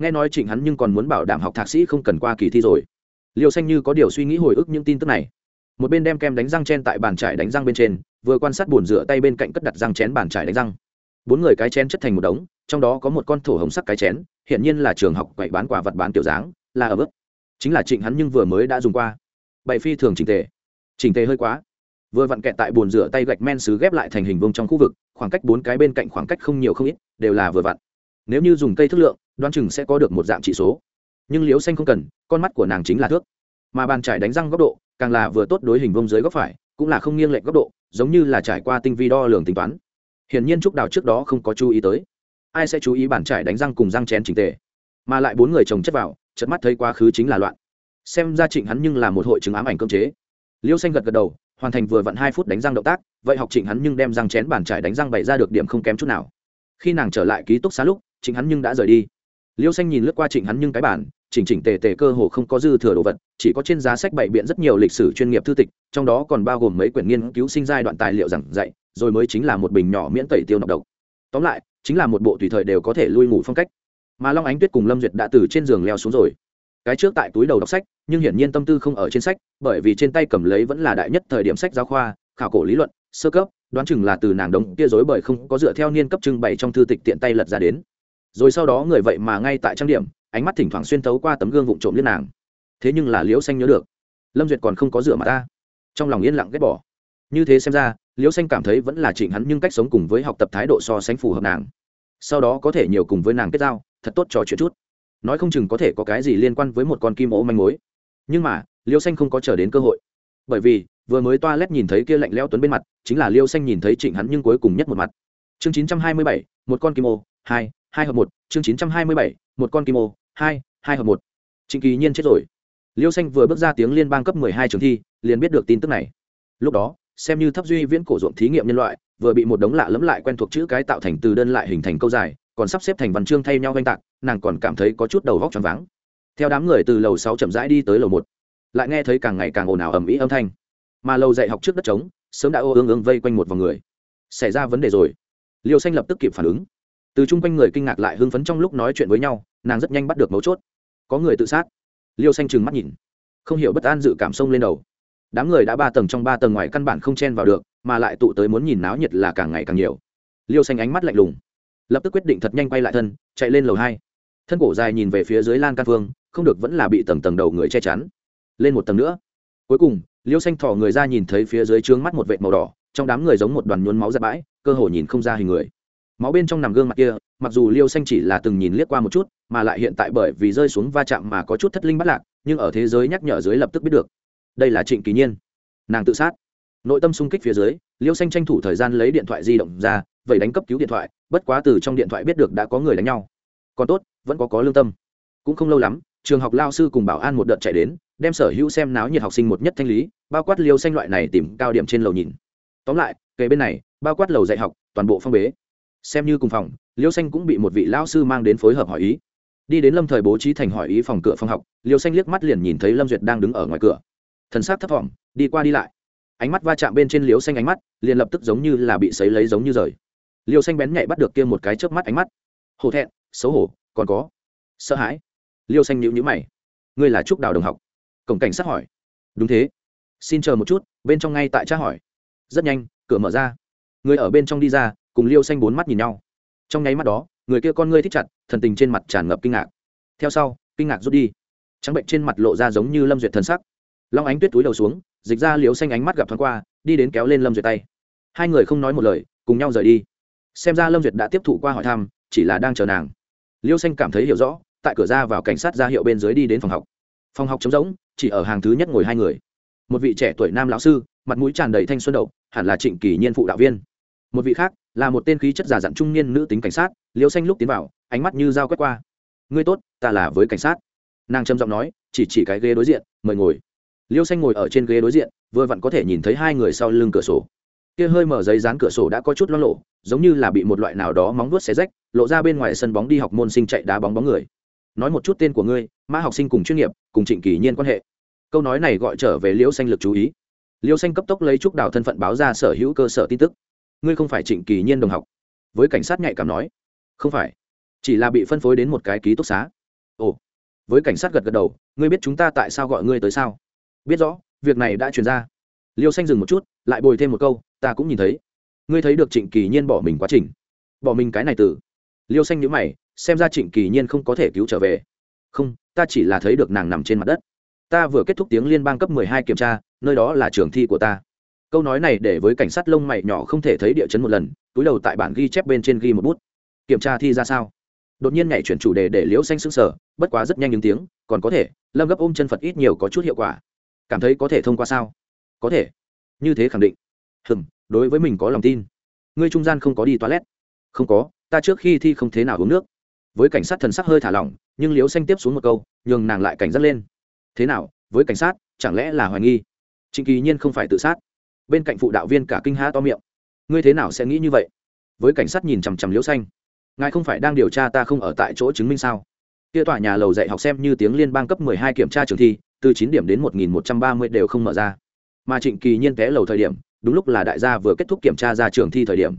Nghe nói trịnh hắn nhưng còn muốn bảo đảm học thạc sĩ không cần qua kỳ thi rồi. Liều xanh như có điều suy nghĩ hồi ức những tin tức này. Một bên đem kem đánh răng chen tại bàn trải đánh răng bên trên, vừa quan sát bồn rửa tay bên cạnh cất đặt răng chén bàn trải đánh răng bốn người cái chén chất thành một đống, trong đó có một con thổ hồng sắc cái chén hiện nhiên là trường học quậy bán quả vật bán kiểu dáng, là ở bước. Chính là trịnh hắn nhưng vừa mới đã dùng qua. Bày phi thường chỉnh tề. Chỉnh tề hơi quá. Vừa vặn kẹt tại bồn rửa tay gạch men xứ ghép lại thành hình vông trong khu vực, khoảng cách bốn cái bên cạnh khoảng cách không nhiều không ít, đều là vừa vặn. Nếu như dùng cây thức lượng đoan chừng sẽ có được một dạng trị số. Nhưng liếu xanh không cần, con mắt của nàng chính là thước. Mà bàn trải đánh răng góc độ, càng là vừa tốt đối hình vông dưới góc phải, cũng là không nghiêng lệch góc độ, giống như là trải qua tinh vi đo lường tính toán hiển nhiên trúc đào trước đó không có chú ý tới. Ai sẽ chú ý bàn trải đánh răng cùng răng chén trình tề? Mà lại bốn người chồng chất vào chật mắt thấy quá khứ chính là loạn. Xem ra trịnh hắn nhưng là một hội chứng ám ảnh cơ chế. Liêu xanh gật gật đầu, hoàn thành vừa vặn hai phút đánh răng động tác, vậy học trịnh hắn nhưng đem răng chén bàn trải đánh răng bày ra được điểm không kém chút nào. Khi nàng trở lại ký túc xá lúc, trịnh hắn nhưng đã rời đi. Liêu xanh nhìn lướt qua trịnh hắn nhưng cái bản chỉnh chỉnh tề tề cơ hồ không có dư thừa đồ vật, chỉ có trên giá sách bày biện rất nhiều lịch sử chuyên nghiệp thư tịch, trong đó còn bao gồm mấy quyển nghiên cứu sinh giai đoạn tài liệu giảng dạy rồi mới chính là một bình nhỏ miễn tẩy tiêu nọc độc. Tóm lại, chính là một bộ tùy thời đều có thể lui ngủ phong cách. Mà long ánh tuyết cùng lâm duyệt đã từ trên giường leo xuống rồi. Cái trước tại túi đầu đọc sách, nhưng hiển nhiên tâm tư không ở trên sách, bởi vì trên tay cầm lấy vẫn là đại nhất thời điểm sách giáo khoa, khảo cổ lý luận, sơ cấp, đoán chừng là từ nàng đống kia dối bởi không có dựa theo niên cấp trưng bày trong thư tịch tiện tay lật ra đến. Rồi sau đó người vậy mà ngay tại trang điểm, ánh mắt thỉnh thoảng xuyên thấu qua tấm gương vụn trộm liên nàng. Thế nhưng là liễu xanh nhớ được. Lâm duyệt còn không có rửa mà ta. Trong lòng yên lặng ghét bỏ. Như thế xem ra liễu xanh cảm thấy vẫn là trịnh hắn nhưng cách sống cùng với học tập thái độ so sánh phù hợp nàng. Sau đó có thể nhiều cùng với nàng kết giao, thật tốt trò chuyện chút. Nói không chừng có thể có cái gì liên quan với một con kim ố manh mối. Nhưng mà liêu xanh không có chờ đến cơ hội. Bởi vì, vừa mới toa lét nhìn thấy kia lạnh leo tuấn bên mặt, chính là liêu xanh nhìn thấy trịnh hắn nhưng cuối cùng nhất một mặt. Chương chín trăm hai mươi bảy, một con kim ô hai hai hợp một. Chương chín trăm hai mươi bảy, một con kim ô hai hai hợp một. Trịnh kỳ nhiên chết rồi. Liêu xanh vừa bước ra tiếng liên bang cấp mười hai trường thi, liền biết được tin tức này. Lúc đó xem như thấp duy viễn cổ ruộng thí nghiệm nhân loại, vừa bị một đống lạ lẫm lại quen thuộc chữ cái tạo thành từ đơn lại hình thành câu dài, còn sắp xếp thành văn chương thay nhau oanh tạc, nàng còn cảm thấy có chút đầu vóc choáng váng. Theo đám người từ lầu sáu chậm rãi đi tới lầu một, lại nghe thấy càng ngày càng ồn ào ầm ĩ âm thanh. Mà lầu dạy học trước đất trống, sớm đã ô ương ương vây quanh một vòng người. Xảy ra vấn đề rồi. Liêu xanh lập tức kịp phản ứng. Từ chung quanh người kinh ngạc lại hưng phấn trong lúc nói chuyện với nhau, nàng rất nhanh bắt được mấu chốt. Có người tự sát. Liêu xanh trừng mắt nhìn. Không hiểu bất an dự cảm sông lên đầu đám người đã ba tầng trong ba tầng ngoài căn bản không chen vào được, mà lại tụ tới muốn nhìn náo nhiệt là càng ngày càng nhiều. Liêu xanh ánh mắt lạnh lùng, lập tức quyết định thật nhanh quay lại thân, chạy lên lầu hai. Thân cổ dài nhìn về phía dưới lan can phương, không được vẫn là bị tầng tầng đầu người che chắn. Lên một tầng nữa. Cuối cùng, liêu xanh thỏ người ra nhìn thấy phía dưới trướng mắt một vệt màu đỏ, trong đám người giống một đoàn nhuốm máu ra bãi, cơ hồ nhìn không ra hình người. Máu bên trong nằm gương mặt kia, mặc dù liêu xanh chỉ là từng nhìn liếc qua một chút, mà lại hiện tại bởi vì rơi xuống va chạm mà có chút thất linh bắt lạc, nhưng ở thế giới nhắc nhở dưới lập tức biết được đây là trịnh kỳ nhiên nàng tự sát nội tâm xung kích phía dưới liêu xanh tranh thủ thời gian lấy điện thoại di động ra vậy đánh cấp cứu điện thoại bất quá từ trong điện thoại biết được đã có người đánh nhau còn tốt vẫn có có lương tâm cũng không lâu lắm trường học lao sư cùng bảo an một đợt chạy đến đem sở hữu xem náo nhiệt học sinh một nhất thanh lý bao quát liêu xanh loại này tìm cao điểm trên lầu nhìn tóm lại kề bên này bao quát lầu dạy học toàn bộ phong bế xem như cùng phòng liêu xanh cũng bị một vị lao sư mang đến phối hợp hỏi ý đi đến lâm thời bố trí thành hỏi ý phòng cửa phòng học liêu xanh liếc mắt liền nhìn thấy lâm duyệt đang đứng ở ngoài cửa thần s á c thấp thỏm, đi qua đi lại. Ánh mắt va chạm bên trên liêu xanh ánh mắt, liền lập tức giống như là bị sấy lấy giống như rời. Liêu xanh bén nhạy bắt được kia một cái trước mắt ánh mắt. Hổ thẹn, xấu hổ, còn có. Sợ hãi. Liêu xanh nhịu nhữ mày. Ngươi là trúc đào đồng học. Cổng cảnh sát hỏi. Đúng thế. Xin chờ một chút, bên trong ngay tại tra hỏi. Rất nhanh, cửa mở ra. Người ở bên trong đi ra, cùng liêu xanh bốn mắt nhìn nhau. Trong nháy mắt đó, người kia con ngươi thích chặt, thần tình trên mặt tràn ngập kinh ngạc. Theo sau, kinh ngạc rút đi. Trắng bệnh trên mặt lộ ra giống như lâm duyệt thần sắc long ánh tuyết túi đầu xuống, dịch ra liêu xanh ánh mắt gặp thoáng qua, đi đến kéo lên lâm duyệt tay. Hai người không nói một lời, cùng nhau rời đi. Xem ra lâm duyệt đã tiếp thụ qua hỏi thăm, chỉ là đang chờ nàng. Liêu xanh cảm thấy hiểu rõ, tại cửa ra vào cảnh sát ra hiệu bên dưới đi đến phòng học. Phòng học trống rỗng, chỉ ở hàng thứ nhất ngồi hai người. Một vị trẻ tuổi nam lão sư, mặt mũi tràn đầy thanh xuân đậu, hẳn là trịnh kỳ nhiên phụ đạo viên. Một vị khác, là một tên khí chất giả dặn trung niên nữ tính cảnh sát, liêu xanh lúc tiến vào, ánh mắt như dao quét qua. Ngươi tốt, ta là với cảnh sát. Nàng trầm giọng nói, chỉ chỉ cái ghế đối diện, mời ngồi liêu xanh ngồi ở trên ghế đối diện, vừa vặn có thể nhìn thấy hai người sau lưng cửa sổ. Kia hơi mở giấy dán cửa sổ đã có chút lo lộ giống như là bị một loại nào đó móng vuốt xé rách, lộ ra bên ngoài sân bóng đi học môn sinh chạy đá bóng bóng người. Nói một chút tên của ngươi, mã học sinh cùng chuyên nghiệp, cùng trịnh kỳ nhiên quan hệ. Câu nói này gọi trở về liễu xanh lực chú ý. Liễu xanh cấp tốc lấy trúc đào thân phận báo ra sở hữu cơ sở tin tức. Ngươi không phải trịnh kỳ nhiên đồng học. Với cảnh sát nhạy cảm nói. Không phải. Chỉ là bị phân phối đến một cái ký túc xá. Ồ. Với cảnh sát gật gật đầu, ngươi biết chúng ta tại sao gọi ngươi tới sao? Biết rõ, việc này đã truyền ra. Liêu xanh dừng một chút, lại bồi thêm một câu, ta cũng nhìn thấy. Ngươi thấy được trịnh kỳ nhiên bỏ mình quá trình. Bỏ mình cái này từ. Liêu xanh nhữ mày, xem ra trịnh kỳ nhiên không có thể cứu trở về. Không, ta chỉ là thấy được nàng nằm trên mặt đất. Ta vừa kết thúc tiếng liên bang cấp mười hai kiểm tra, nơi đó là trường thi của ta. Câu nói này để với cảnh sát lông mày nhỏ không thể thấy địa chấn một lần, túi đầu tại bản ghi chép bên trên ghi một bút. Kiểm tra thi ra sao? Đột nhiên nhảy chuyển chủ đề để liễu xanh sững sờ, bất quá rất nhanh những tiếng, còn có thể, lâm gấp ôm chân phật ít nhiều có chút hiệu quả cảm thấy có thể thông qua sao? Có thể. Như thế khẳng định. Hừm, đối với mình có lòng tin. Ngươi trung gian không có đi toilet. Không có, ta trước khi thi không thế nào uống nước. Với cảnh sát thần sắc hơi thả lỏng, nhưng liễu xanh tiếp xuống một câu, nhường nàng lại cảnh giác lên. Thế nào, với cảnh sát, chẳng lẽ là hoài nghi? Trịnh kỳ nhiên không phải tự sát. Bên cạnh phụ đạo viên cả kinh há to miệng. Ngươi thế nào sẽ nghĩ như vậy? Với cảnh sát nhìn chằm chằm liễu xanh. Ngài không phải đang điều tra ta không ở tại chỗ chứng minh sao? Kia tòa nhà lầu dạy học xem như tiếng liên bang cấp mười hai kiểm tra trường thi từ chín điểm đến một nghìn một trăm ba mươi đều không mở ra. Mà trịnh kỳ nhiên té lầu thời điểm, đúng lúc là đại gia vừa kết thúc kiểm tra ra trường thi thời điểm.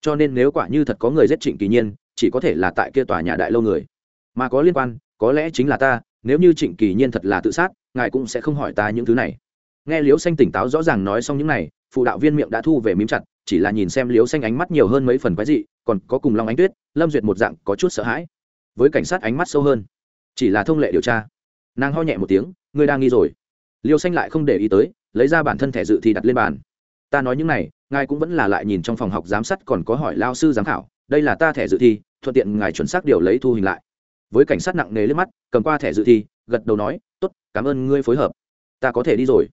Cho nên nếu quả như thật có người giết trịnh kỳ nhiên, chỉ có thể là tại kia tòa nhà đại lâu người. Mà có liên quan, có lẽ chính là ta, nếu như trịnh kỳ nhiên thật là tự sát, ngài cũng sẽ không hỏi ta những thứ này. Nghe liếu xanh tỉnh táo rõ ràng nói xong những này, phụ đạo viên miệng đã thu về mím chặt, chỉ là nhìn xem liếu xanh ánh mắt nhiều hơn mấy phần quái dị, còn có cùng long ánh tuyết, lâm duyệt một dạng có chút sợ hãi. Với cảnh sát ánh mắt sâu hơn, chỉ là thông lệ điều tra. Nàng ho nhẹ một tiếng ngươi đang nghi rồi. Liêu xanh lại không để ý tới, lấy ra bản thân thẻ dự thi đặt lên bàn. Ta nói những này, ngài cũng vẫn là lại nhìn trong phòng học giám sát còn có hỏi lao sư giám khảo, đây là ta thẻ dự thi, thuận tiện ngài chuẩn xác điều lấy thu hình lại. Với cảnh sát nặng nề lên mắt, cầm qua thẻ dự thi, gật đầu nói, tốt, cảm ơn ngươi phối hợp. Ta có thể đi rồi.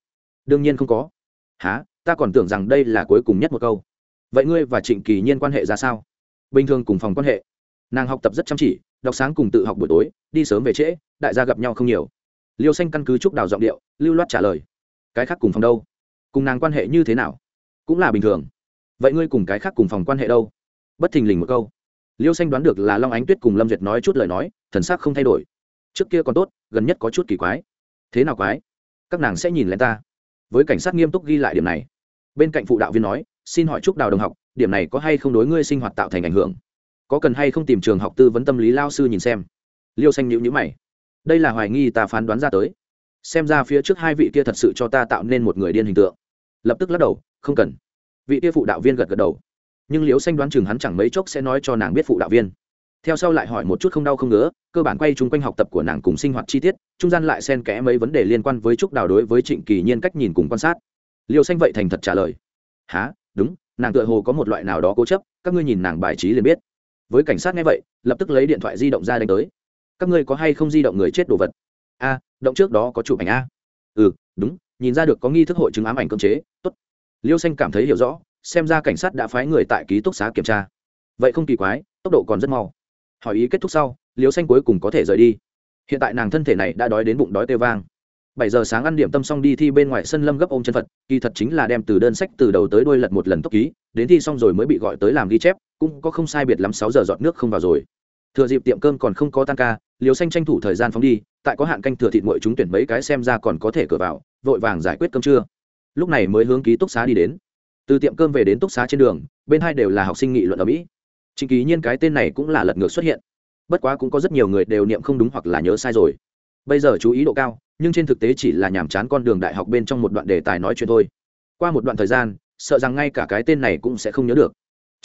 Đương nhiên không có. Há ta còn tưởng rằng đây là cuối cùng nhất một câu. Vậy ngươi và trịnh kỳ nhiên quan hệ ra sao? Bình thường cùng phòng quan hệ. Nàng học tập rất chăm chỉ, đọc sáng cùng tự học buổi tối, đi sớm về trễ, đại gia gặp nhau không nhiều liêu xanh căn cứ trúc đào giọng điệu, lưu loát trả lời. Cái khác cùng phòng đâu? Cùng nàng quan hệ như thế nào? Cũng là bình thường. Vậy ngươi cùng cái khác cùng phòng quan hệ đâu? Bất thình lình một câu. Liêu xanh đoán được là long ánh tuyết cùng lâm duyệt nói chút lời nói, thần sắc không thay đổi. Trước kia còn tốt, gần nhất có chút kỳ quái. Thế nào quái? Các nàng sẽ nhìn lên ta. Với cảnh sát nghiêm túc ghi lại điểm này. Bên cạnh phụ đạo viên nói, xin hỏi chúc đào đồng học, điểm này có hay không đối ngươi sinh hoạt tạo thành ảnh hưởng? Có cần hay không tìm trường học tư vấn tâm lý lao sư nhìn xem? Liêu xanh nhữ nhữ mày đây là hoài nghi ta phán đoán ra tới. Xem ra phía trước hai vị kia thật sự cho ta tạo nên một người điên hình tượng. Lập tức lắc đầu, không cần. Vị kia phụ đạo viên gật gật đầu. Nhưng liễu xanh đoán chừng hắn chẳng mấy chốc sẽ nói cho nàng biết phụ đạo viên. Theo sau lại hỏi một chút không đau không ngứa, cơ bản quay chung quanh học tập của nàng cùng sinh hoạt chi tiết, trung gian lại xen kẽ mấy vấn đề liên quan với trúc đào đối với trịnh kỳ nhiên cách nhìn cùng quan sát. Liêu xanh vậy thành thật trả lời. Há đúng, nàng tựa hồ có một loại nào đó cố chấp, các ngươi nhìn nàng bài trí liền biết. Với cảnh sát nghe vậy, lập tức lấy điện thoại di động ra đánh tới các ngươi có hay không di động người chết đồ vật? A, động trước đó có chụp ảnh a. Ừ đúng, nhìn ra được có nghi thức hội chứng ám ảnh cưỡng chế, tốt. Liêu xanh cảm thấy hiểu rõ, xem ra cảnh sát đã phái người tại ký túc xá kiểm tra. Vậy không kỳ quái, tốc độ còn rất mau. Hỏi ý kết thúc sau, liêu xanh cuối cùng có thể rời đi. Hiện tại nàng thân thể này đã đói đến bụng đói tê vang. Bảy giờ sáng ăn điểm tâm xong đi thi bên ngoài sân lâm gấp ôm chân phật, kỳ thật chính là đem từ đơn sách từ đầu tới đuôi lật một lần tốc ký, đến thi xong rồi mới bị gọi tới làm ghi chép, cũng có không sai biệt lắm sáu giờ dọn nước không vào rồi thừa dịp tiệm cơm còn không có tan ca liều xanh tranh thủ thời gian phóng đi, tại có hạn canh thừa thịt nguội chúng tuyển mấy cái xem ra còn có thể cửa vào, vội vàng giải quyết cơm trưa. Lúc này mới hướng ký túc xá đi đến. Từ tiệm cơm về đến túc xá trên đường, bên hai đều là học sinh nghị luận ở mỹ. Chính ký nhiên cái tên này cũng là lật ngược xuất hiện. Bất quá cũng có rất nhiều người đều niệm không đúng hoặc là nhớ sai rồi. Bây giờ chú ý độ cao, nhưng trên thực tế chỉ là nhàm chán con đường đại học bên trong một đoạn đề tài nói chuyện thôi. Qua một đoạn thời gian, sợ rằng ngay cả cái tên này cũng sẽ không nhớ được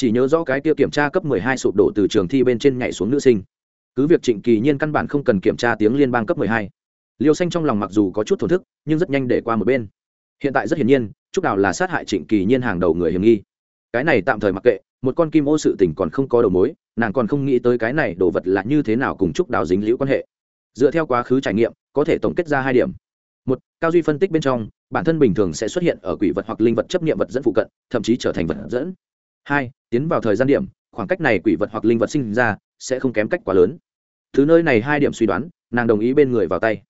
chỉ nhớ rõ cái kia kiểm tra cấp 12 sụp đổ từ trường thi bên trên nhảy xuống nữ sinh. Cứ việc trịnh kỳ nhiên căn bản không cần kiểm tra tiếng liên bang cấp 12. liêu xanh trong lòng mặc dù có chút thổn thức, nhưng rất nhanh để qua một bên. Hiện tại rất hiển nhiên, trúc đào là sát hại trịnh kỳ nhiên hàng đầu người hiểm nghi. Cái này tạm thời mặc kệ, một con kim ô sự tình còn không có đầu mối, nàng còn không nghĩ tới cái này đồ vật là như thế nào cùng trúc đào dính liễu quan hệ. Dựa theo quá khứ trải nghiệm, có thể tổng kết ra hai điểm. Một, cao duy phân tích bên trong, bản thân bình thường sẽ xuất hiện ở quỷ vật hoặc linh vật chấp nghiệm vật dẫn phụ cận, thậm chí trở thành vật dẫn hai, tiến vào thời gian điểm, khoảng cách này quỷ vật hoặc linh vật sinh ra sẽ không kém cách quá lớn. Thứ nơi này hai điểm suy đoán, nàng đồng ý bên người vào tay.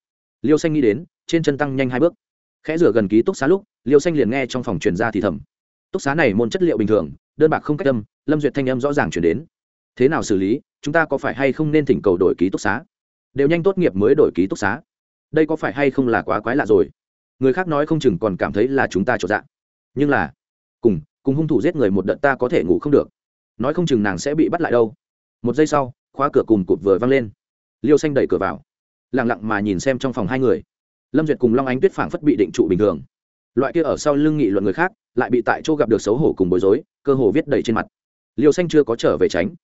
Liêu xanh nghĩ đến, trên chân tăng nhanh hai bước. Khẽ rửa gần ký túc xá lúc, liêu xanh liền nghe trong phòng truyền ra thì thầm. Túc xá này môn chất liệu bình thường, đơn bạc không cách âm, lâm duyệt thanh âm rõ ràng chuyển đến. Thế nào xử lý, chúng ta có phải hay không nên thỉnh cầu đổi ký túc xá? Đều nhanh tốt nghiệp mới đổi ký túc xá. Đây có phải hay không là quá quái lạ rồi? Người khác nói không chừng còn cảm thấy là chúng ta trộn dạng nhưng là, cùng cùng hung thủ giết người một đợt ta có thể ngủ không được. Nói không chừng nàng sẽ bị bắt lại đâu. Một giây sau, khóa cửa cùng cụt vừa văng lên. Liêu xanh đẩy cửa vào lẳng lặng mà nhìn xem trong phòng hai người. Lâm duyệt cùng long ánh tuyết phảng phất bị định trụ bình thường. Loại kia ở sau lưng nghị luận người khác, lại bị tại chỗ gặp được xấu hổ cùng bối rối, cơ hồ viết đầy trên mặt. Liêu xanh chưa có trở về tránh,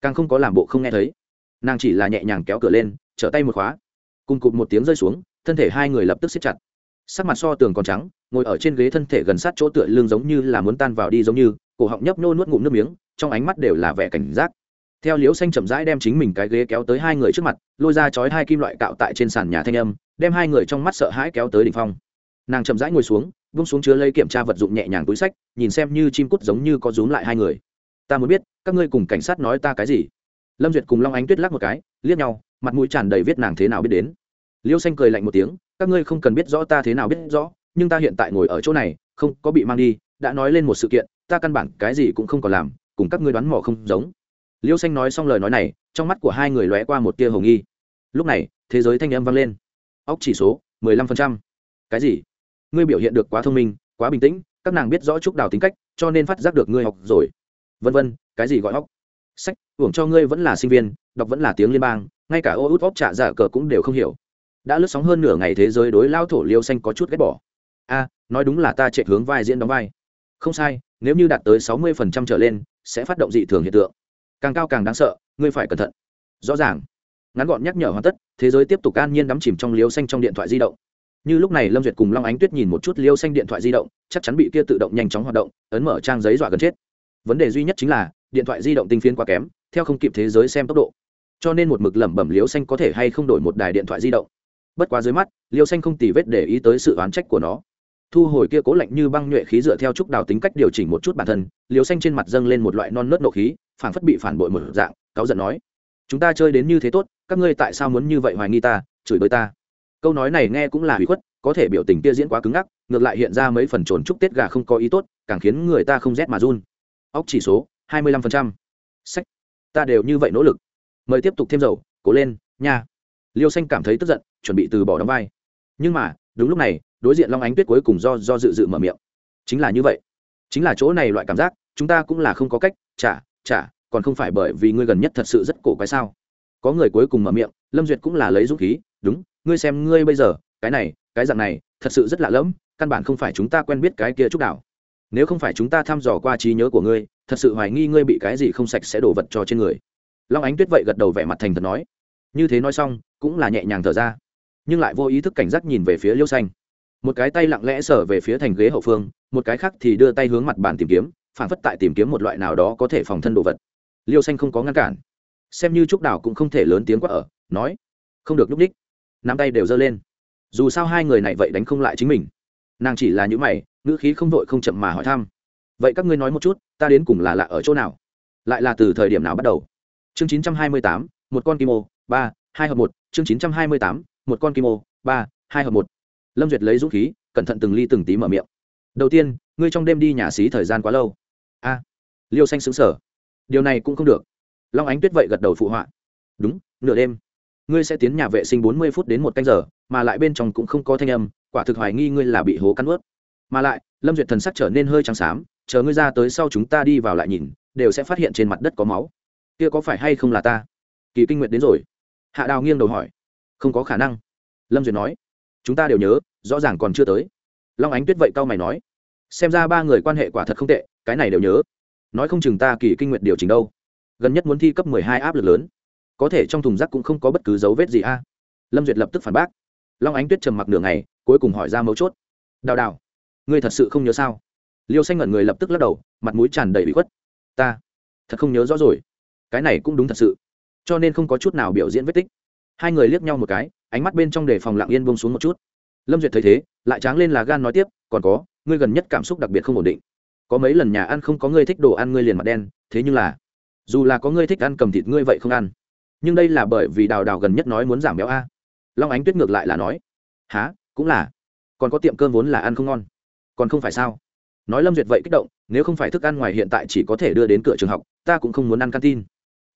càng không có làm bộ không nghe thấy. Nàng chỉ là nhẹ nhàng kéo cửa lên, trở tay một khóa. Cùng cụt một tiếng rơi xuống, thân thể hai người lập tức xếp chặt sắc mặt so tường còn trắng, ngồi ở trên ghế thân thể gần sát chỗ tựa lưng giống như là muốn tan vào đi giống như, cổ họng nhấp nhô nuốt ngụm nước miếng, trong ánh mắt đều là vẻ cảnh giác. Theo liễu xanh chậm rãi đem chính mình cái ghế kéo tới hai người trước mặt, lôi ra chói hai kim loại cạo tại trên sàn nhà thanh âm, đem hai người trong mắt sợ hãi kéo tới đỉnh phong. Nàng chậm rãi ngồi xuống, vung xuống chứa lấy kiểm tra vật dụng nhẹ nhàng túi sách, nhìn xem như chim cút giống như có rúm lại hai người. Ta muốn biết, các ngươi cùng cảnh sát nói ta cái gì? Lâm duyệt cùng long ánh tuyết lắc một cái, liếc nhau, mặt mũi tràn đầy viết nàng thế nào biết đến. Liêu xanh cười lạnh một tiếng các ngươi không cần biết rõ ta thế nào biết rõ, nhưng ta hiện tại ngồi ở chỗ này, không có bị mang đi, đã nói lên một sự kiện, ta căn bản cái gì cũng không còn làm, cùng các ngươi đoán mò không giống. Liêu xanh nói xong lời nói này, trong mắt của hai người lóe qua một tia hồng nghi. Lúc này, thế giới thanh âm vang lên. Óc chỉ số, mười lăm phần trăm. Cái gì? Ngươi biểu hiện được quá thông minh, quá bình tĩnh, các nàng biết rõ chúc đào tính cách, cho nên phát giác được ngươi học rồi. Vân vân, cái gì gọi óc sách, hưởng cho ngươi vẫn là sinh viên, đọc vẫn là tiếng liên bang, ngay cả ô út óc trả giả cờ cũng đều không hiểu đã lướt sóng hơn nửa ngày thế giới đối lao thổ liêu xanh có chút ghét bỏ. A, nói đúng là ta chạy hướng vai diễn đóng vai. Không sai, nếu như đạt tới sáu mươi phần trăm trở lên, sẽ phát động dị thường hiện tượng. Càng cao càng đáng sợ, ngươi phải cẩn thận. Rõ ràng. Ngắn gọn nhắc nhở hoàn tất, thế giới tiếp tục an nhiên đắm chìm trong liêu xanh trong điện thoại di động. Như lúc này lâm duyệt cùng long ánh tuyết nhìn một chút liêu xanh điện thoại di động, chắc chắn bị kia tự động nhanh chóng hoạt động, ấn mở trang giấy dọa gần chết. Vấn đề duy nhất chính là, điện thoại di động tinh phiến quá kém, theo không kịp thế giới xem tốc độ. Cho nên một mực lẩm bẩm liêu xanh có thể hay không đổi một đài điện thoại di động bất quá dưới mắt, liêu xanh không tì vết để ý tới sự oán trách của nó. Thu hồi kia cố lạnh như băng nhuệ khí dựa theo trúc đào tính cách điều chỉnh một chút bản thân, liêu xanh trên mặt dâng lên một loại non nớt nộ khí phản phất bị phản bội một dạng, cáu giận nói, chúng ta chơi đến như thế tốt, các ngươi tại sao muốn như vậy hoài nghi ta, chửi bới ta? Câu nói này nghe cũng là hủy khuất, có thể biểu tình kia diễn quá cứng ngắc, ngược lại hiện ra mấy phần trốn chúc tết gà không có ý tốt, càng khiến người ta không rét mà run. Óc chỉ số, hai mươi lăm phần trăm. Sách, ta đều như vậy nỗ lực. Mời tiếp tục thêm dầu, cố lên, nha. Liêu xanh cảm thấy tức giận chuẩn bị từ bỏ đóng vai. Nhưng mà, đúng lúc này, đối diện long ánh tuyết cuối cùng do do dự dự mở miệng. Chính là như vậy. Chính là chỗ này loại cảm giác, chúng ta cũng là không có cách, chả chả, còn không phải bởi vì ngươi gần nhất thật sự rất cổ quái sao? Có người cuối cùng mở miệng, lâm duyệt cũng là lấy dũng khí, đúng, ngươi xem ngươi bây giờ, cái này, cái dạng này, thật sự rất lạ lẫm, căn bản không phải chúng ta quen biết cái kia chút đảo. Nếu không phải chúng ta thăm dò qua trí nhớ của ngươi, thật sự hoài nghi ngươi bị cái gì không sạch sẽ đổ vật cho trên người. Long ánh tuyết vậy gật đầu vẻ mặt thành thật nói. Như thế nói xong, cũng là nhẹ nhàng thở ra nhưng lại vô ý thức cảnh giác nhìn về phía liêu xanh. Một cái tay lặng lẽ sở về phía thành ghế hậu phương, một cái khác thì đưa tay hướng mặt bàn tìm kiếm, phản phất tại tìm kiếm một loại nào đó có thể phòng thân đồ vật. Liêu xanh không có ngăn cản. Xem như trúc Đào cũng không thể lớn tiếng quá ở, nói, không được nhúc ních nắm tay đều giơ lên. Dù sao hai người này vậy đánh không lại chính mình. Nàng chỉ là những mày, ngữ khí không vội không chậm mà hỏi thăm, vậy các ngươi nói một chút, ta đến cùng là lạ ở chỗ nào? Lại là từ thời điểm nào bắt đầu? Chương chín trăm hai mươi tám, một con kim ô, ba, hai hợp một, chương chín trăm hai mươi tám một con kim ô, ba, hai hợp một. Lâm duyệt lấy dũng khí, cẩn thận từng ly từng tí mở miệng. Đầu tiên, ngươi trong đêm đi nhà xí thời gian quá lâu. A, liêu xanh xứng sở điều này cũng không được. Long ánh tuyết vậy gật đầu phụ họa. Đúng, nửa đêm. Ngươi sẽ tiến nhà vệ sinh bốn mươi phút đến một canh giờ, mà lại bên trong cũng không có thanh âm, quả thực hoài nghi ngươi là bị hố cắn ướt. Mà lại, lâm duyệt thần sắc trở nên hơi trắng xám, chờ ngươi ra tới sau chúng ta đi vào lại nhìn, đều sẽ phát hiện trên mặt đất có máu. Kia có phải hay không là ta? Kỳ kinh nguyệt đến rồi. Hạ đào nghiêng đầu hỏi không có khả năng. Lâm duyệt nói, chúng ta đều nhớ, rõ ràng còn chưa tới. Long ánh tuyết vậy cau mày nói, xem ra ba người quan hệ quả thật không tệ, cái này đều nhớ. Nói không chừng ta kỳ kinh nguyện điều chỉnh đâu. Gần nhất muốn thi cấp mười hai áp lực lớn. Có thể trong thùng rác cũng không có bất cứ dấu vết gì a. Lâm duyệt lập tức phản bác. Long ánh tuyết trầm mặc nửa ngày, cuối cùng hỏi ra mấu chốt. Đào đào, ngươi thật sự không nhớ sao? Liêu xanh ngẩn người lập tức lắc đầu, mặt mũi tràn đầy bị khuất. Ta, thật không nhớ rõ rồi. Cái này cũng đúng thật sự. Cho nên không có chút nào biểu diễn vết tích hai người liếc nhau một cái, ánh mắt bên trong để phòng lặng yên bông xuống một chút. Lâm duyệt thấy thế, lại tráng lên là gan nói tiếp, còn có, ngươi gần nhất cảm xúc đặc biệt không ổn định. Có mấy lần nhà ăn không có ngươi thích đồ ăn ngươi liền mặt đen, thế nhưng là, dù là có ngươi thích ăn cầm thịt ngươi vậy không ăn. Nhưng đây là bởi vì đào đào gần nhất nói muốn giảm béo a. Long ánh tuyết ngược lại là nói há cũng là. Còn có tiệm cơm vốn là ăn không ngon. Còn không phải sao? Nói lâm duyệt vậy kích động, nếu không phải thức ăn ngoài hiện tại chỉ có thể đưa đến cửa trường học, ta cũng không muốn ăn canteen.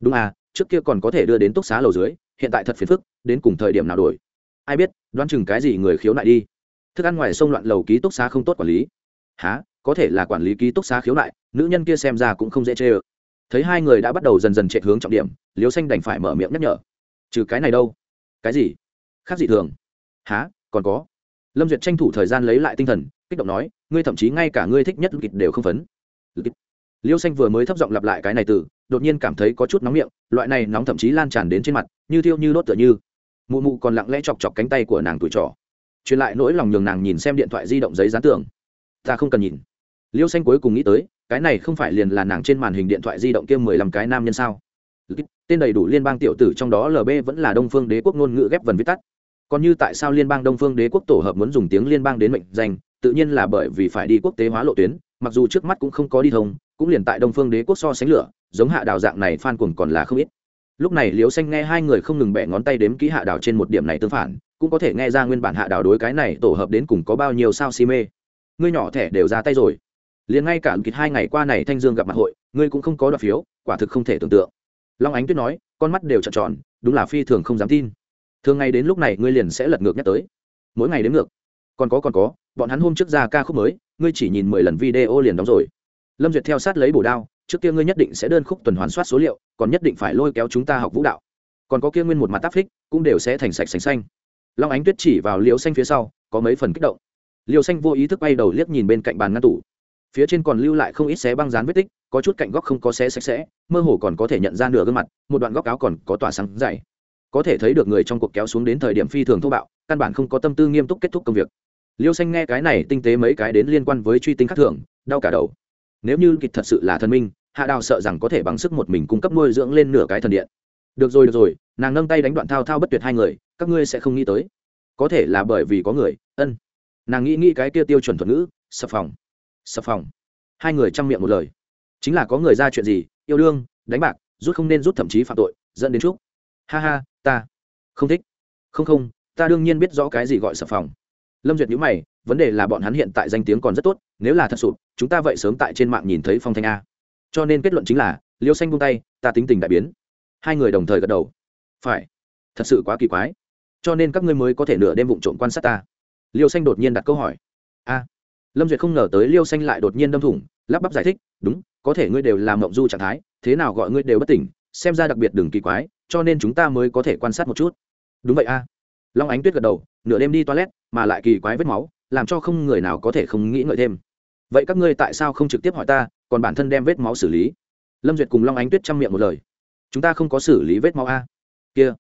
Đúng à trước kia còn có thể đưa đến túc xá lầu dưới hiện tại thật phiền phức, đến cùng thời điểm nào đổi? Ai biết, đoán chừng cái gì người khiếu nại đi. Thức ăn ngoài sông loạn lầu ký túc xá không tốt quản lý. Há có thể là quản lý ký túc xá khiếu nại, nữ nhân kia xem ra cũng không dễ chê ơ. Thấy hai người đã bắt đầu dần dần chạy hướng trọng điểm liều xanh đành phải mở miệng nhắc nhở. Trừ cái này đâu? Cái gì? Khác gì thường. Há còn có? Lâm duyệt tranh thủ thời gian lấy lại tinh thần, kích động nói, ngươi thậm chí ngay cả ngươi thích nhất kịch đều không phấn. Liêu xanh vừa mới thấp giọng lặp lại cái này từ, đột nhiên cảm thấy có chút nóng miệng, loại này nóng thậm chí lan tràn đến trên mặt như thiêu như đốt tựa như. Mụ mụ còn lặng lẽ chọc chọc cánh tay của nàng tuổi trỏ truyền lại nỗi lòng nhường nàng nhìn xem điện thoại di động giấy dán tường. Ta không cần nhìn. Liêu xanh cuối cùng nghĩ tới, cái này không phải liền là nàng trên màn hình điện thoại di động kia mười lăm cái nam nhân sao? Tên đầy đủ liên bang tiểu tử trong đó lb vẫn là đông phương đế quốc ngôn ngữ ghép vần viết tắt. Còn như tại sao liên bang đông phương đế quốc tổ hợp muốn dùng tiếng liên bang đến mệnh danh, tự nhiên là bởi vì phải đi quốc tế hóa lộ tuyến, mặc dù trước mắt cũng không có đi thông, cũng liền tại đông phương đế quốc so sánh lửa, giống hạ đào dạng này phan cuồng còn là không ít lúc này liễu xanh nghe hai người không ngừng bẻ ngón tay đếm kỹ hạ đảo trên một điểm này tương phản, cũng có thể nghe ra nguyên bản hạ đảo đối cái này tổ hợp đến cùng có bao nhiêu sao si mê. Ngươi nhỏ thẻ đều ra tay rồi. Liền ngay cả kịch hai ngày qua này thanh dương gặp mặt hội, ngươi cũng không có đoạt phiếu, quả thực không thể tưởng tượng. Long ánh tuyết nói, con mắt đều trợn tròn, đúng là phi thường không dám tin. Thường ngày đến lúc này ngươi liền sẽ lật ngược nhắc tới. Mỗi ngày đến ngược. Còn có còn có, bọn hắn hôm trước ra ca khúc mới, ngươi chỉ nhìn mười lần video liền đóng rồi. Lâm duyệt theo sát lấy bổ đao trước kia ngươi nhất định sẽ đơn khúc tuần hoàn soát số liệu, còn nhất định phải lôi kéo chúng ta học vũ đạo. Còn có kia nguyên một mặt tác phích, cũng đều sẽ thành sạch sành xanh. Long ánh tuyết chỉ vào liều xanh phía sau, có mấy phần kích động. Liều xanh vô ý thức bay đầu liếc nhìn bên cạnh bàn ngăn tủ. Phía trên còn lưu lại không ít xé băng dán vết tích, có chút cạnh góc không có xé sạch sẽ, mơ hồ còn có thể nhận ra nửa gương mặt, một đoạn góc áo còn có tỏa sáng dày. Có thể thấy được người trong cuộc kéo xuống đến thời điểm phi thường thô bạo, căn bản không có tâm tư nghiêm túc kết thúc công việc. Liêu xanh nghe cái này tinh tế mấy cái đến liên quan với truy tinh khắc thường, đau cả đầu. Nếu như kịch thật sự là thần minh hạ đào sợ rằng có thể bằng sức một mình cung cấp nuôi dưỡng lên nửa cái thần điện. Được rồi được rồi, nàng nâng tay đánh đoạn thao thao bất tuyệt hai người, các ngươi sẽ không nghĩ tới. Có thể là bởi vì có người, ân. Nàng nghĩ nghĩ cái kia tiêu chuẩn thuật ngữ, sập phòng. Sập phòng. Hai người chăm miệng một lời. Chính là có người ra chuyện gì, yêu đương, đánh bạc, rút không nên rút thậm chí phạm tội, dẫn đến chúc. Ha ha, ta. Không thích. Không không, ta đương nhiên biết rõ cái gì gọi sập phòng. Lâm duyệt nhữ mày, vấn đề là bọn hắn hiện tại danh tiếng còn rất tốt, nếu là thật sụp chúng ta vậy sớm tại trên mạng nhìn thấy phong thanh a cho nên kết luận chính là, liêu xanh buông tay, ta tính tình đại biến. Hai người đồng thời gật đầu. Phải. Thật sự quá kỳ quái. Cho nên các ngươi mới có thể nửa đêm vụng trộm quan sát ta. Liêu xanh đột nhiên đặt câu hỏi. A. Lâm duyệt không ngờ tới liêu xanh lại đột nhiên đâm thủng, lắp bắp giải thích, đúng, có thể ngươi đều làm mộng du trạng thái, thế nào gọi ngươi đều bất tỉnh, xem ra đặc biệt đừng kỳ quái, cho nên chúng ta mới có thể quan sát một chút. Đúng vậy a. Long ánh tuyết gật đầu, nửa đêm đi toilet, mà lại kỳ quái vết máu, làm cho không người nào có thể không nghĩ ngợi thêm. Vậy các ngươi tại sao không trực tiếp hỏi ta còn bản thân đem vết máu xử lý. Lâm duyệt cùng long ánh tuyết chăm miệng một lời. Chúng ta không có xử lý vết máu a. Kia,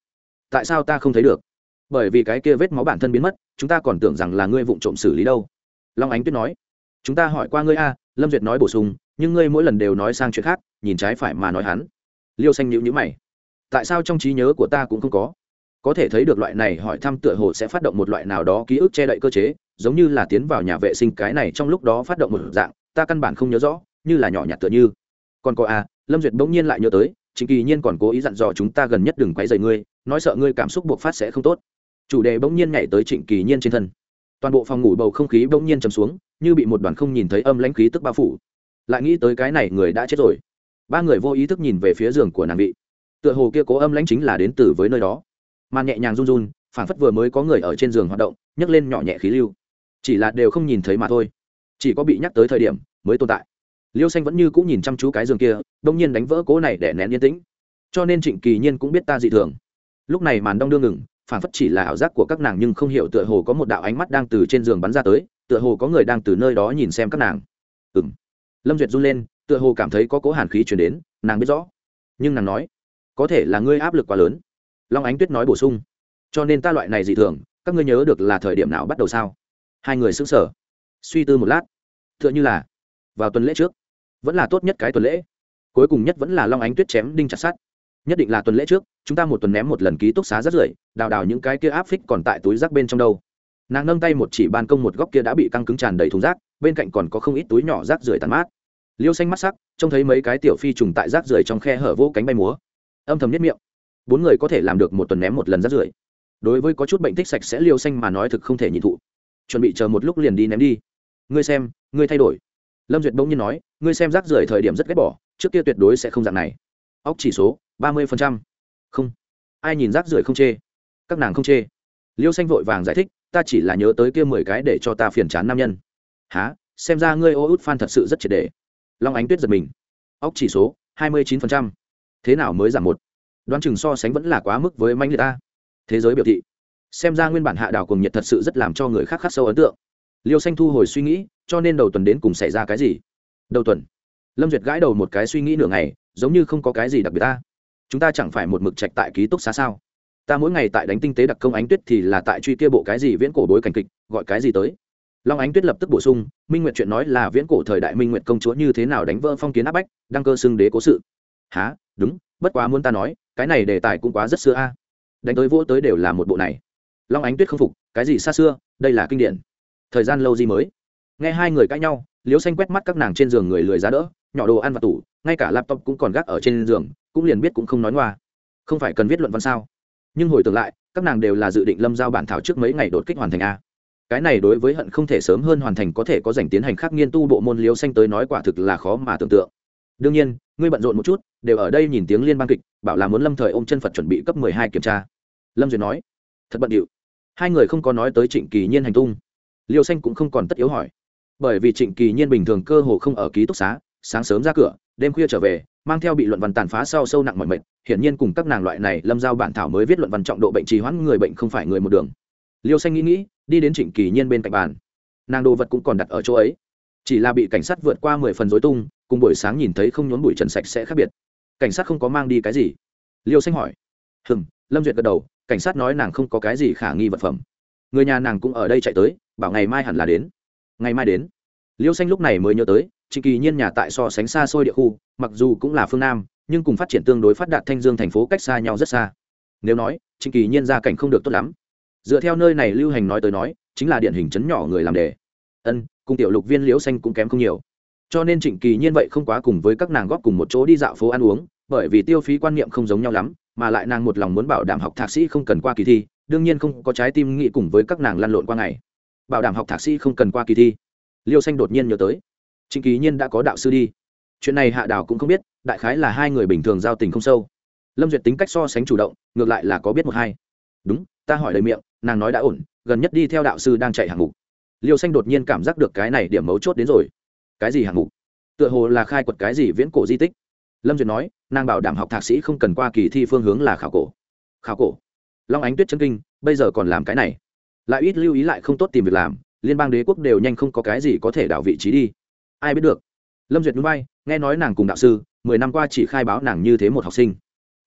tại sao ta không thấy được? Bởi vì cái kia vết máu bản thân biến mất, chúng ta còn tưởng rằng là ngươi vụng trộm xử lý đâu. Long ánh tuyết nói. Chúng ta hỏi qua ngươi a, lâm duyệt nói bổ sung, nhưng ngươi mỗi lần đều nói sang chuyện khác, nhìn trái phải mà nói hắn. Liêu xanh nhữ nhữ mày. Tại sao trong trí nhớ của ta cũng không có? Có thể thấy được loại này hỏi thăm tựa hồ sẽ phát động một loại nào đó ký ức che đậy cơ chế, giống như là tiến vào nhà vệ sinh cái này trong lúc đó phát động một dạng, ta căn bản không nhớ rõ như là nhỏ nhặt tựa như. Còn có a, lâm duyệt bỗng nhiên lại nhớ tới, chính kỳ nhiên còn cố ý dặn dò chúng ta gần nhất đừng quấy rầy ngươi, nói sợ ngươi cảm xúc buộc phát sẽ không tốt. Chủ đề bỗng nhiên nhảy tới trịnh kỳ nhiên trên thân. Toàn bộ phòng ngủ bầu không khí bỗng nhiên chầm xuống, như bị một đoàn không nhìn thấy âm lãnh khí tức bao phủ. Lại nghĩ tới cái này người đã chết rồi. Ba người vô ý thức nhìn về phía giường của nàng vị. Tựa hồ kia cố âm lãnh chính là đến từ với nơi đó. Màn nhẹ nhàng run run phản phất vừa mới có người ở trên giường hoạt động, nhấc lên nhỏ nhẹ khí lưu. Chỉ là đều không nhìn thấy mà thôi. Chỉ có bị nhắc tới thời điểm mới tồn tại liêu xanh vẫn như cũng nhìn chăm chú cái giường kia đông nhiên đánh vỡ cố này để nén yên tĩnh. Cho nên trịnh kỳ nhiên cũng biết ta dị thường. Lúc này màn đong đương ngừng, phản phất chỉ là ảo giác của các nàng nhưng không hiểu tựa hồ có một đạo ánh mắt đang từ trên giường bắn ra tới, tựa hồ có người đang từ nơi đó nhìn xem các nàng. Ừ m lâm duyệt run lên, tựa hồ cảm thấy có cố hàn khí chuyển đến, nàng biết rõ. Nhưng nàng nói, có thể là ngươi áp lực quá lớn. Long ánh tuyết nói bổ sung, cho nên ta loại này dị thường, các ngươi nhớ được là thời điểm nào bắt đầu sao? Hai người xứng sở suy tư một lát t h ư ợ n h ư là vào tuần lễ trước vẫn là tốt nhất cái tuần lễ. Cuối cùng nhất vẫn là long ánh tuyết chém đinh chặt sát nhất định là tuần lễ trước, chúng ta một tuần ném một lần ký túc xá rất rưởi, đào đào những cái kia áp phích còn tại túi rác bên trong đâu. Nàng nâng tay một chỉ ban công một góc kia đã bị căng cứng tràn đầy thùng rác, bên cạnh còn có không ít túi nhỏ rác rưởi tàn mát. Liêu xanh mắt sắc, trông thấy mấy cái tiểu phi trùng tại rác rưởi trong khe hở vỗ cánh bay múa. Âm thầm nhất miệng. Bốn người có thể làm được một tuần ném một lần rác rưởi. Đối với có chút bệnh tích sạch sẽ liêu xanh mà nói thực không thể nhịn thụ. Chuẩn bị chờ một lúc liền đi ném đi. Ngươi xem, ngươi thay đổi lâm duyệt bỗng nhiên nói, ngươi xem rác rưởi thời điểm rất ghét bỏ, trước kia tuyệt đối sẽ không dạng này. Óc chỉ số, ba mươi không. Ai nhìn rác rưởi không chê? Các nàng không chê. Liêu xanh vội vàng giải thích, ta chỉ là nhớ tới kia mười cái để cho ta phiền chán nam nhân. Há xem ra ngươi ô út phan thật sự rất triệt đề long ánh tuyết giật mình. Óc chỉ số, hai mươi chín thế nào mới giảm một? Đoán chừng so sánh vẫn là quá mức với manh liệt ta. Thế giới biểu thị. Xem ra nguyên bản hạ đào cùng nhiệt thật sự rất làm cho người khác khắc sâu ấn tượng liêu xanh thu hồi suy nghĩ, cho nên đầu tuần đến cùng xảy ra cái gì? Đầu tuần. Lâm duyệt gãi đầu một cái suy nghĩ nửa ngày, giống như không có cái gì đặc biệt ta. Chúng ta chẳng phải một mực trạch tại ký túc xá sao? Ta mỗi ngày tại đánh tinh tế đặc công ánh tuyết thì là tại truy kia bộ cái gì viễn cổ bối cảnh kịch, gọi cái gì tới? Long ánh tuyết lập tức bổ sung, minh nguyệt chuyện nói là viễn cổ thời đại minh nguyệt công chúa như thế nào đánh vỡ phong kiến áp bách, đăng cơ xưng đế cố sự. Há đúng, bất quá muốn ta nói, cái này đề tài cũng quá rất xưa a. Đánh tới vỗ tới đều là một bộ này. Long ánh tuyết không phục, cái gì xa xưa, đây là kinh điển thời gian lâu gì mới. Nghe hai người cãi nhau liếu xanh quét mắt các nàng trên giường người lười giá đỡ, nhỏ đồ ăn và tủ, ngay cả laptop cũng còn gác ở trên giường, cũng liền biết cũng không nói ngoa. Không phải cần viết luận văn sao? Nhưng hồi tưởng lại, các nàng đều là dự định lâm giao bản thảo trước mấy ngày đột kích hoàn thành a. Cái này đối với hận không thể sớm hơn hoàn thành có thể có dành tiến hành khắc nghiên tu bộ môn liếu xanh tới nói quả thực là khó mà tưởng tượng. Đương nhiên, ngươi bận rộn một chút, đều ở đây nhìn tiếng liên bang kịch, bảo là muốn lâm thời ôm chân phật chuẩn bị cấp mười hai kiểm tra. Lâm duyệt nói, thật bận điệu. Hai người không có nói tới trịnh kỳ nhiên hành tung liêu xanh cũng không còn tất yếu hỏi. Bởi vì trịnh kỳ nhiên bình thường cơ hồ không ở ký túc xá, sáng sớm ra cửa, đêm khuya trở về, mang theo bị luận văn tàn phá sau sâu nặng mọi mệnh hiển nhiên cùng các nàng loại này lâm giao bản thảo mới viết luận văn trọng độ bệnh trì hoãn người bệnh không phải người một đường. Liêu xanh nghĩ nghĩ, đi đến trịnh kỳ nhiên bên cạnh bàn. Nàng đồ vật cũng còn đặt ở chỗ ấy. Chỉ là bị cảnh sát vượt qua mười phần dối tung, cùng buổi sáng nhìn thấy không nhốn bụi trần sạch sẽ khác biệt. Cảnh sát không có mang đi cái gì. Liêu xanh hỏi. Hừng lâm duyệt gật đầu, cảnh sát nói nàng không có cái gì khả nghi vật phẩm. Người nhà nàng cũng ở đây chạy tới bảo ngày mai hẳn là đến. Ngày mai đến. Liêu xanh lúc này mới nhớ tới trịnh kỳ nhiên nhà tại so sánh xa xôi địa khu, mặc dù cũng là phương nam, nhưng cùng phát triển tương đối phát đạt thanh dương thành phố cách xa nhau rất xa. Nếu nói trịnh kỳ nhiên gia cảnh không được tốt lắm. Dựa theo nơi này lưu hành nói tới nói, chính là điển hình chấn nhỏ người làm đề. Ân, cùng tiểu lục viên liễu xanh cũng kém không nhiều. Cho nên trịnh kỳ nhiên vậy không quá cùng với các nàng góp cùng một chỗ đi dạo phố ăn uống, bởi vì tiêu phí quan niệm không giống nhau lắm, mà lại nàng một lòng muốn bảo đảm học thạc sĩ không cần qua kỳ thi, đương nhiên không có trái tim nghĩ cùng với các nàng lăn lộn qua ngày bảo đảm học thạc sĩ không cần qua kỳ thi. Liêu xanh đột nhiên nhớ tới. Trịnh kỳ nhiên đã có đạo sư đi. Chuyện này hạ đảo cũng không biết, đại khái là hai người bình thường giao tình không sâu. Lâm duyệt tính cách so sánh chủ động, ngược lại là có biết một hai. Đúng, ta hỏi lời miệng, nàng nói đã ổn, gần nhất đi theo đạo sư đang chạy hạng mục. Liêu xanh đột nhiên cảm giác được cái này điểm mấu chốt đến rồi. Cái gì hạng mục? Tựa hồ là khai quật cái gì viễn cổ di tích. Lâm duyệt nói, nàng bảo đảm học thạc sĩ không cần qua kỳ thi phương hướng là khảo cổ. Khảo cổ? Long ánh tuyết chân kinh, bây giờ còn làm cái này? Lại ít lưu ý lại không tốt tìm việc làm, liên bang đế quốc đều nhanh không có cái gì có thể đảo vị trí đi. Ai biết được. Lâm duyệt núi bay, nghe nói nàng cùng đạo sư, mười năm qua chỉ khai báo nàng như thế một học sinh.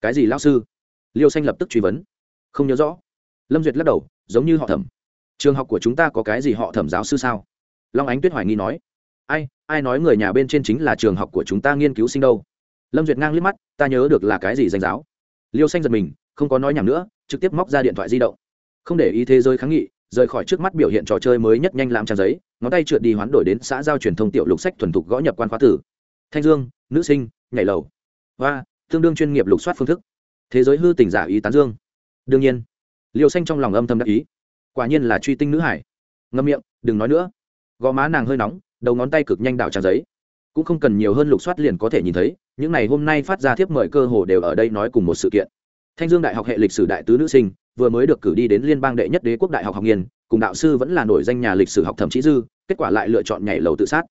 Cái gì lão sư? Liêu xanh lập tức truy vấn. Không nhớ rõ. Lâm duyệt lắc đầu, giống như họ thẩm. Trường học của chúng ta có cái gì họ thẩm giáo sư sao? Long ánh tuyết hoài nghi nói. Ai ai nói người nhà bên trên chính là trường học của chúng ta nghiên cứu sinh đâu? Lâm duyệt ngang liếc mắt, ta nhớ được là cái gì danh giáo? Liêu xanh giật mình, không có nói nhầm nữa, trực tiếp móc ra điện thoại di động không để ý thế giới kháng nghị, rời khỏi trước mắt biểu hiện trò chơi mới nhất nhanh làm trang giấy, ngón tay trượt đi hoán đổi đến xã giao truyền thông tiểu lục sách thuần thục gõ nhập quan khóa tử. Thanh dương, nữ sinh, nhảy lầu. Và tương đương chuyên nghiệp lục soát phương thức. Thế giới hư tình giả ý tán dương. Đương nhiên liều xanh trong lòng âm thầm đắc ý. Quả nhiên là truy tinh nữ hải. Ngâm miệng, đừng nói nữa. Gò má nàng hơi nóng, đầu ngón tay cực nhanh đảo trang giấy. Cũng không cần nhiều hơn lục soát liền có thể nhìn thấy, những này hôm nay phát ra thiếp mời cơ hồ đều ở đây nói cùng một sự kiện. Thanh dương đại học hệ lịch sử đại tứ nữ sinh vừa mới được cử đi đến liên bang đệ nhất đế quốc đại học học nghiên, cùng đạo sư vẫn là nổi danh nhà lịch sử học thẩm chí dư, kết quả lại lựa chọn nhảy lầu tự sát.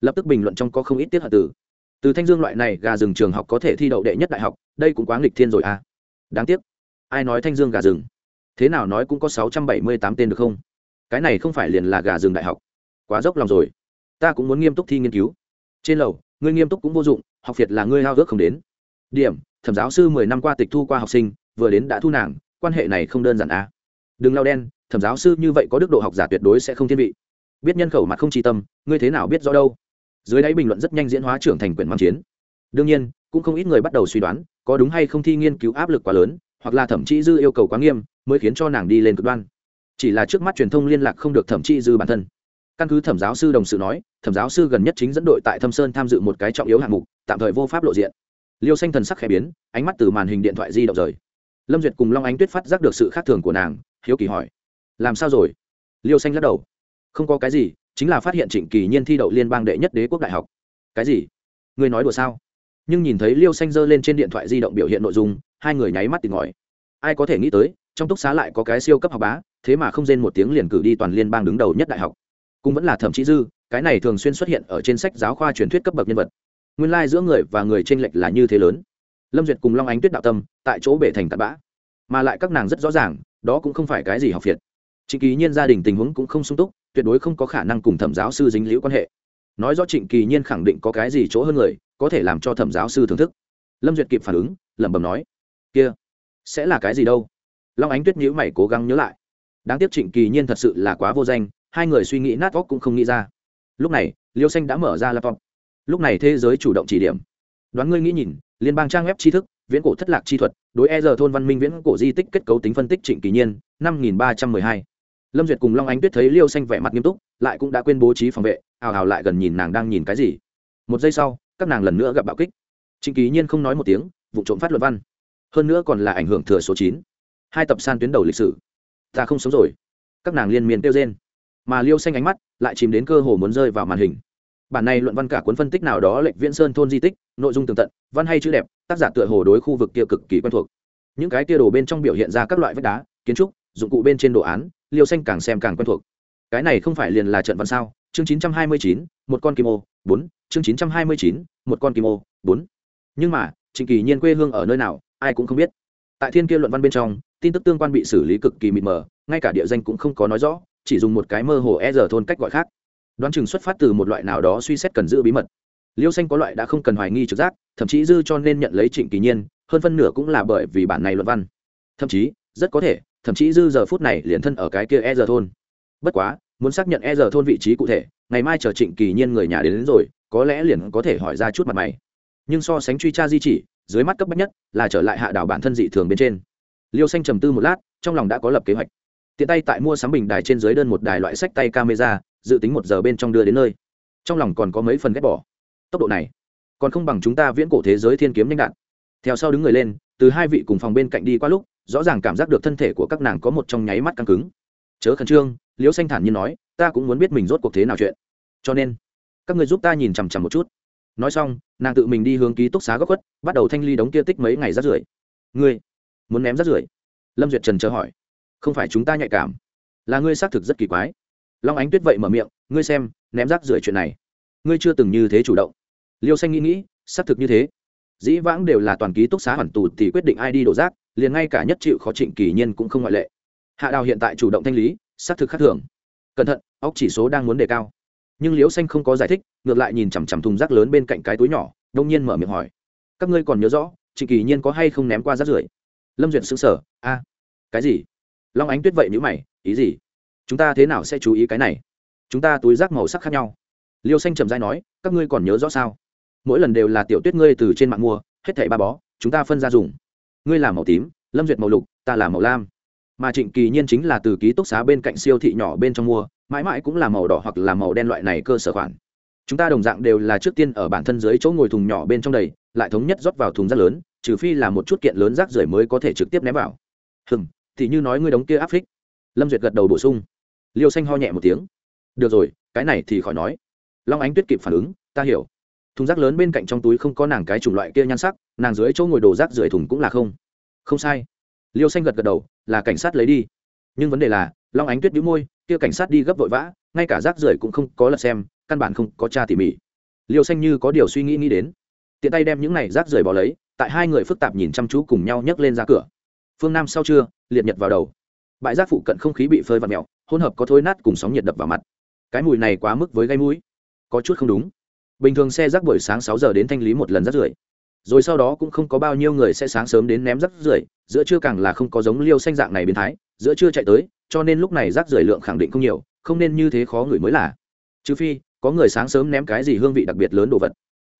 Lập tức bình luận trong có không ít tiết hận từ. Từ thanh dương loại này gà rừng trường học có thể thi đậu đệ nhất đại học, đây cũng quá nghịch thiên rồi à. Đáng tiếc. Ai nói thanh dương gà rừng? Thế nào nói cũng có sáu trăm bảy mươi tám tên được không? Cái này không phải liền là gà rừng đại học. Quá dốc lòng rồi. Ta cũng muốn nghiêm túc thi nghiên cứu. Trên lầu, ngươi nghiêm túc cũng vô dụng, học việt là ngươi hao ước không đến. Điểm, thẩm giáo sư mười năm qua tịch thu qua học sinh, vừa đến đã thu nàng quan hệ này không đơn giản à. đừng lao đen, thẩm giáo sư như vậy có đức độ học giả tuyệt đối sẽ không thiên vị. Biết nhân khẩu mặt không tri tâm, ngươi thế nào biết rõ đâu? Dưới đáy bình luận rất nhanh diễn hóa trưởng thành quyền mang chiến. Đương nhiên, cũng không ít người bắt đầu suy đoán, có đúng hay không thi nghiên cứu áp lực quá lớn, hoặc là thẩm chi dư yêu cầu quá nghiêm, mới khiến cho nàng đi lên cực đoan. Chỉ là trước mắt truyền thông liên lạc không được thẩm chi dư bản thân. Căn cứ thẩm giáo sư đồng sự nói, thẩm giáo sư gần nhất chính dẫn đội tại thâm sơn tham dự một cái trọng yếu hạng mục, tạm thời vô pháp lộ diện. Liêu xanh thần sắc khẽ biến, ánh mắt từ màn hình điện thoại di động rời lâm duyệt cùng long ánh tuyết phát giác được sự khác thường của nàng, hiếu kỳ hỏi, làm sao rồi? Liêu xanh lắc đầu, không có cái gì, chính là phát hiện trịnh kỳ nhiên thi đậu liên bang đệ nhất đế quốc đại học. Cái gì? Người nói đùa sao? Nhưng nhìn thấy liêu xanh giơ lên trên điện thoại di động biểu hiện nội dung, hai người nháy mắt tìm ngòi. Ai có thể nghĩ tới, trong túc xá lại có cái siêu cấp học bá, thế mà không rên một tiếng liền cử đi toàn liên bang đứng đầu nhất đại học. Cũng vẫn là thẩm chí dư, cái này thường xuyên xuất hiện ở trên sách giáo khoa truyền thuyết cấp bậc nhân vật. Nguyên lai giữa người và người tranh lệch là như thế lớn lâm duyệt cùng long ánh tuyết đạo tâm, tại chỗ bể thành tạt bã. Mà lại các nàng rất rõ ràng, đó cũng không phải cái gì học việt trịnh kỳ nhiên gia đình tình huống cũng không sung túc, tuyệt đối không có khả năng cùng thẩm giáo sư dính liễu quan hệ. Nói rõ trịnh kỳ nhiên khẳng định có cái gì chỗ hơn người, có thể làm cho thẩm giáo sư thưởng thức. Lâm duyệt kịp phản ứng, lẩm bẩm nói, kia, sẽ là cái gì đâu? Long ánh tuyết nhữ mày cố gắng nhớ lại. Đáng tiếc trịnh kỳ nhiên thật sự là quá vô danh, hai người suy nghĩ nát óc cũng không nghĩ ra. Lúc này, liêu xanh đã mở ra laptop. Lúc này thế giới chủ động chỉ điểm. Đoán ngươi nghĩ nhìn liên bang trang web tri thức, viễn cổ thất lạc chi thuật, đối e giờ thôn văn minh viễn cổ di tích kết cấu tính phân tích trịnh kỳ nhiên, năm nghìn ba trăm mười hai. Lâm duyệt cùng long ánh tuyết thấy liêu xanh vẻ mặt nghiêm túc, lại cũng đã quên bố trí phòng vệ hào hào lại gần nhìn nàng đang nhìn cái gì. Một giây sau, các nàng lần nữa gặp bạo kích. Trịnh kỳ nhiên không nói một tiếng, vụ trộm phát luật văn. Hơn nữa còn là ảnh hưởng thừa số chín. Hai tập san tuyến đầu lịch sử. Ta không sống rồi. Các nàng liên miên kêu trên mà liêu xanh ánh mắt lại chìm đến cơ hồ muốn rơi vào màn hình bản này luận văn cả cuốn phân tích nào đó lệnh viễn sơn thôn di tích nội dung tường tận văn hay chữ đẹp tác giả tựa hồ đối khu vực kia cực kỳ quen thuộc. Những cái kia đồ bên trong biểu hiện ra các loại vách đá kiến trúc dụng cụ bên trên đồ án liêu xanh càng xem càng quen thuộc. Cái này không phải liền là trận văn sao? Chương 929, một con kim ô bốn. Chương 929, một con kim ô bốn. Nhưng mà trịnh kỳ nhiên quê hương ở nơi nào ai cũng không biết. Tại thiên kia luận văn bên trong tin tức tương quan bị xử lý cực kỳ mịt mờ ngay cả địa danh cũng không có nói rõ chỉ dùng một cái mơ hồ e giờ thôn cách gọi khác đoán chừng xuất phát từ một loại nào đó suy xét cần giữ bí mật. Liêu xanh có loại đã không cần hoài nghi trực giác thậm chí dư cho nên nhận lấy trịnh kỳ nhiên hơn phân nửa cũng là bởi vì bản này luận văn. Thậm chí rất có thể thậm chí dư giờ phút này liền thân ở cái kia e giờ thôn. Bất quá muốn xác nhận e giờ thôn vị trí cụ thể ngày mai chờ trịnh kỳ nhiên người nhà đến, đến rồi có lẽ liền có thể hỏi ra chút mặt mày. Nhưng so sánh truy tra di chỉ dưới mắt cấp bách nhất là trở lại hạ đảo bản thân dị thường bên trên. Liêu xanh trầm tư một lát trong lòng đã có lập kế hoạch. Tiện tay tại mua sắm bình đài trên dưới đơn một đài loại sách tay camera dự tính một giờ bên trong đưa đến nơi. Trong lòng còn có mấy phần ghét bỏ. Tốc độ này, còn không bằng chúng ta viễn cổ thế giới thiên kiếm nhanh đạn theo sau đứng người lên, từ hai vị cùng phòng bên cạnh đi qua lúc, rõ ràng cảm giác được thân thể của các nàng có một trong nháy mắt căng cứng. Chớ khẩn trương, liễu xanh thản như nói, ta cũng muốn biết mình rốt cuộc thế nào chuyện. Cho nên, các người giúp ta nhìn chằm chằm một chút. Nói xong, nàng tự mình đi hướng ký túc xá góc khuất, bắt đầu thanh ly đống kia tích mấy ngày rát rưởi. Ngươi, muốn ném rát rưởi? Lâm duyệt trần chờ hỏi. Không phải chúng ta nhạy cảm. Là ngươi xác thực rất kỳ quái long ánh tuyết vậy mở miệng, ngươi xem, ném rác rưởi chuyện này. Ngươi chưa từng như thế chủ động. Liêu xanh nghĩ nghĩ, xác thực như thế. Dĩ vãng đều là toàn ký túc xá hoàn tù thì quyết định ai đi đổ rác, liền ngay cả nhất chịu khó trịnh kỳ nhiên cũng không ngoại lệ. Hạ đào hiện tại chủ động thanh lý, xác thực khác thường. Cẩn thận, óc chỉ số đang muốn đề cao. Nhưng liễu xanh không có giải thích, ngược lại nhìn chằm chằm thùng rác lớn bên cạnh cái túi nhỏ, đông nhiên mở miệng hỏi, các ngươi còn nhớ rõ, trịnh kỳ nhiên có hay không ném qua rác rưởi? Lâm duyệt xứng sở a, cái gì? Long ánh tuyết vậy nhữ mày, ý gì? Chúng ta thế nào sẽ chú ý cái này? Chúng ta túi rác màu sắc khác nhau. Liêu xanh trầm dai nói, các ngươi còn nhớ rõ sao? Mỗi lần đều là tiểu tuyết ngươi từ trên mạng mua, hết thảy ba bó, chúng ta phân ra dùng. Ngươi là màu tím, lâm duyệt màu lục, ta là màu lam. Mà trịnh kỳ nhiên chính là từ ký túc xá bên cạnh siêu thị nhỏ bên trong mua, mãi mãi cũng là màu đỏ hoặc là màu đen loại này cơ sở khoản. Chúng ta đồng dạng đều là trước tiên ở bản thân dưới chỗ ngồi thùng nhỏ bên trong đầy, lại thống nhất rót vào thùng rác lớn, trừ phi là một chút kiện lớn rác rưởi mới có thể trực tiếp ném vào. Hừm, thì như nói ngươi đóng kia áp phích. Lâm duyệt gật đầu bổ sung liêu xanh ho nhẹ một tiếng. Được rồi, cái này thì khỏi nói. Long ánh tuyết kịp phản ứng, ta hiểu. Thùng rác lớn bên cạnh trong túi không có nàng cái chủng loại kia nhan sắc, nàng dưới chỗ ngồi đồ rác rưởi thùng cũng là không. Không sai. Liêu xanh gật gật đầu, là cảnh sát lấy đi. Nhưng vấn đề là, long ánh tuyết đĩu môi, kia cảnh sát đi gấp vội vã, ngay cả rác rưởi cũng không có lật xem, căn bản không có tra tỉ mỉ. Liêu xanh như có điều suy nghĩ nghĩ đến. Tiện tay đem những này rác rưởi bỏ lấy, tại hai người phức tạp nhìn chăm chú cùng nhau nhấc lên ra cửa. Phương nam sau trưa, liệt nhật vào đầu bãi rác phụ cận không khí bị phơi và mèo, hỗn hợp có thối nát cùng sóng nhiệt đập vào mặt. Cái mùi này quá mức với gây mũi. Có chút không đúng. Bình thường xe rác buổi sáng sáu giờ đến thanh lý một lần rác rưởi. Rồi sau đó cũng không có bao nhiêu người sẽ sáng sớm đến ném rác rưởi, giữa trưa càng là không có giống liêu xanh dạng này biến thái, giữa trưa chạy tới, cho nên lúc này rác rưởi lượng khẳng định không nhiều, không nên như thế khó người mới là. Trừ phi, có người sáng sớm ném cái gì hương vị đặc biệt lớn đồ vật.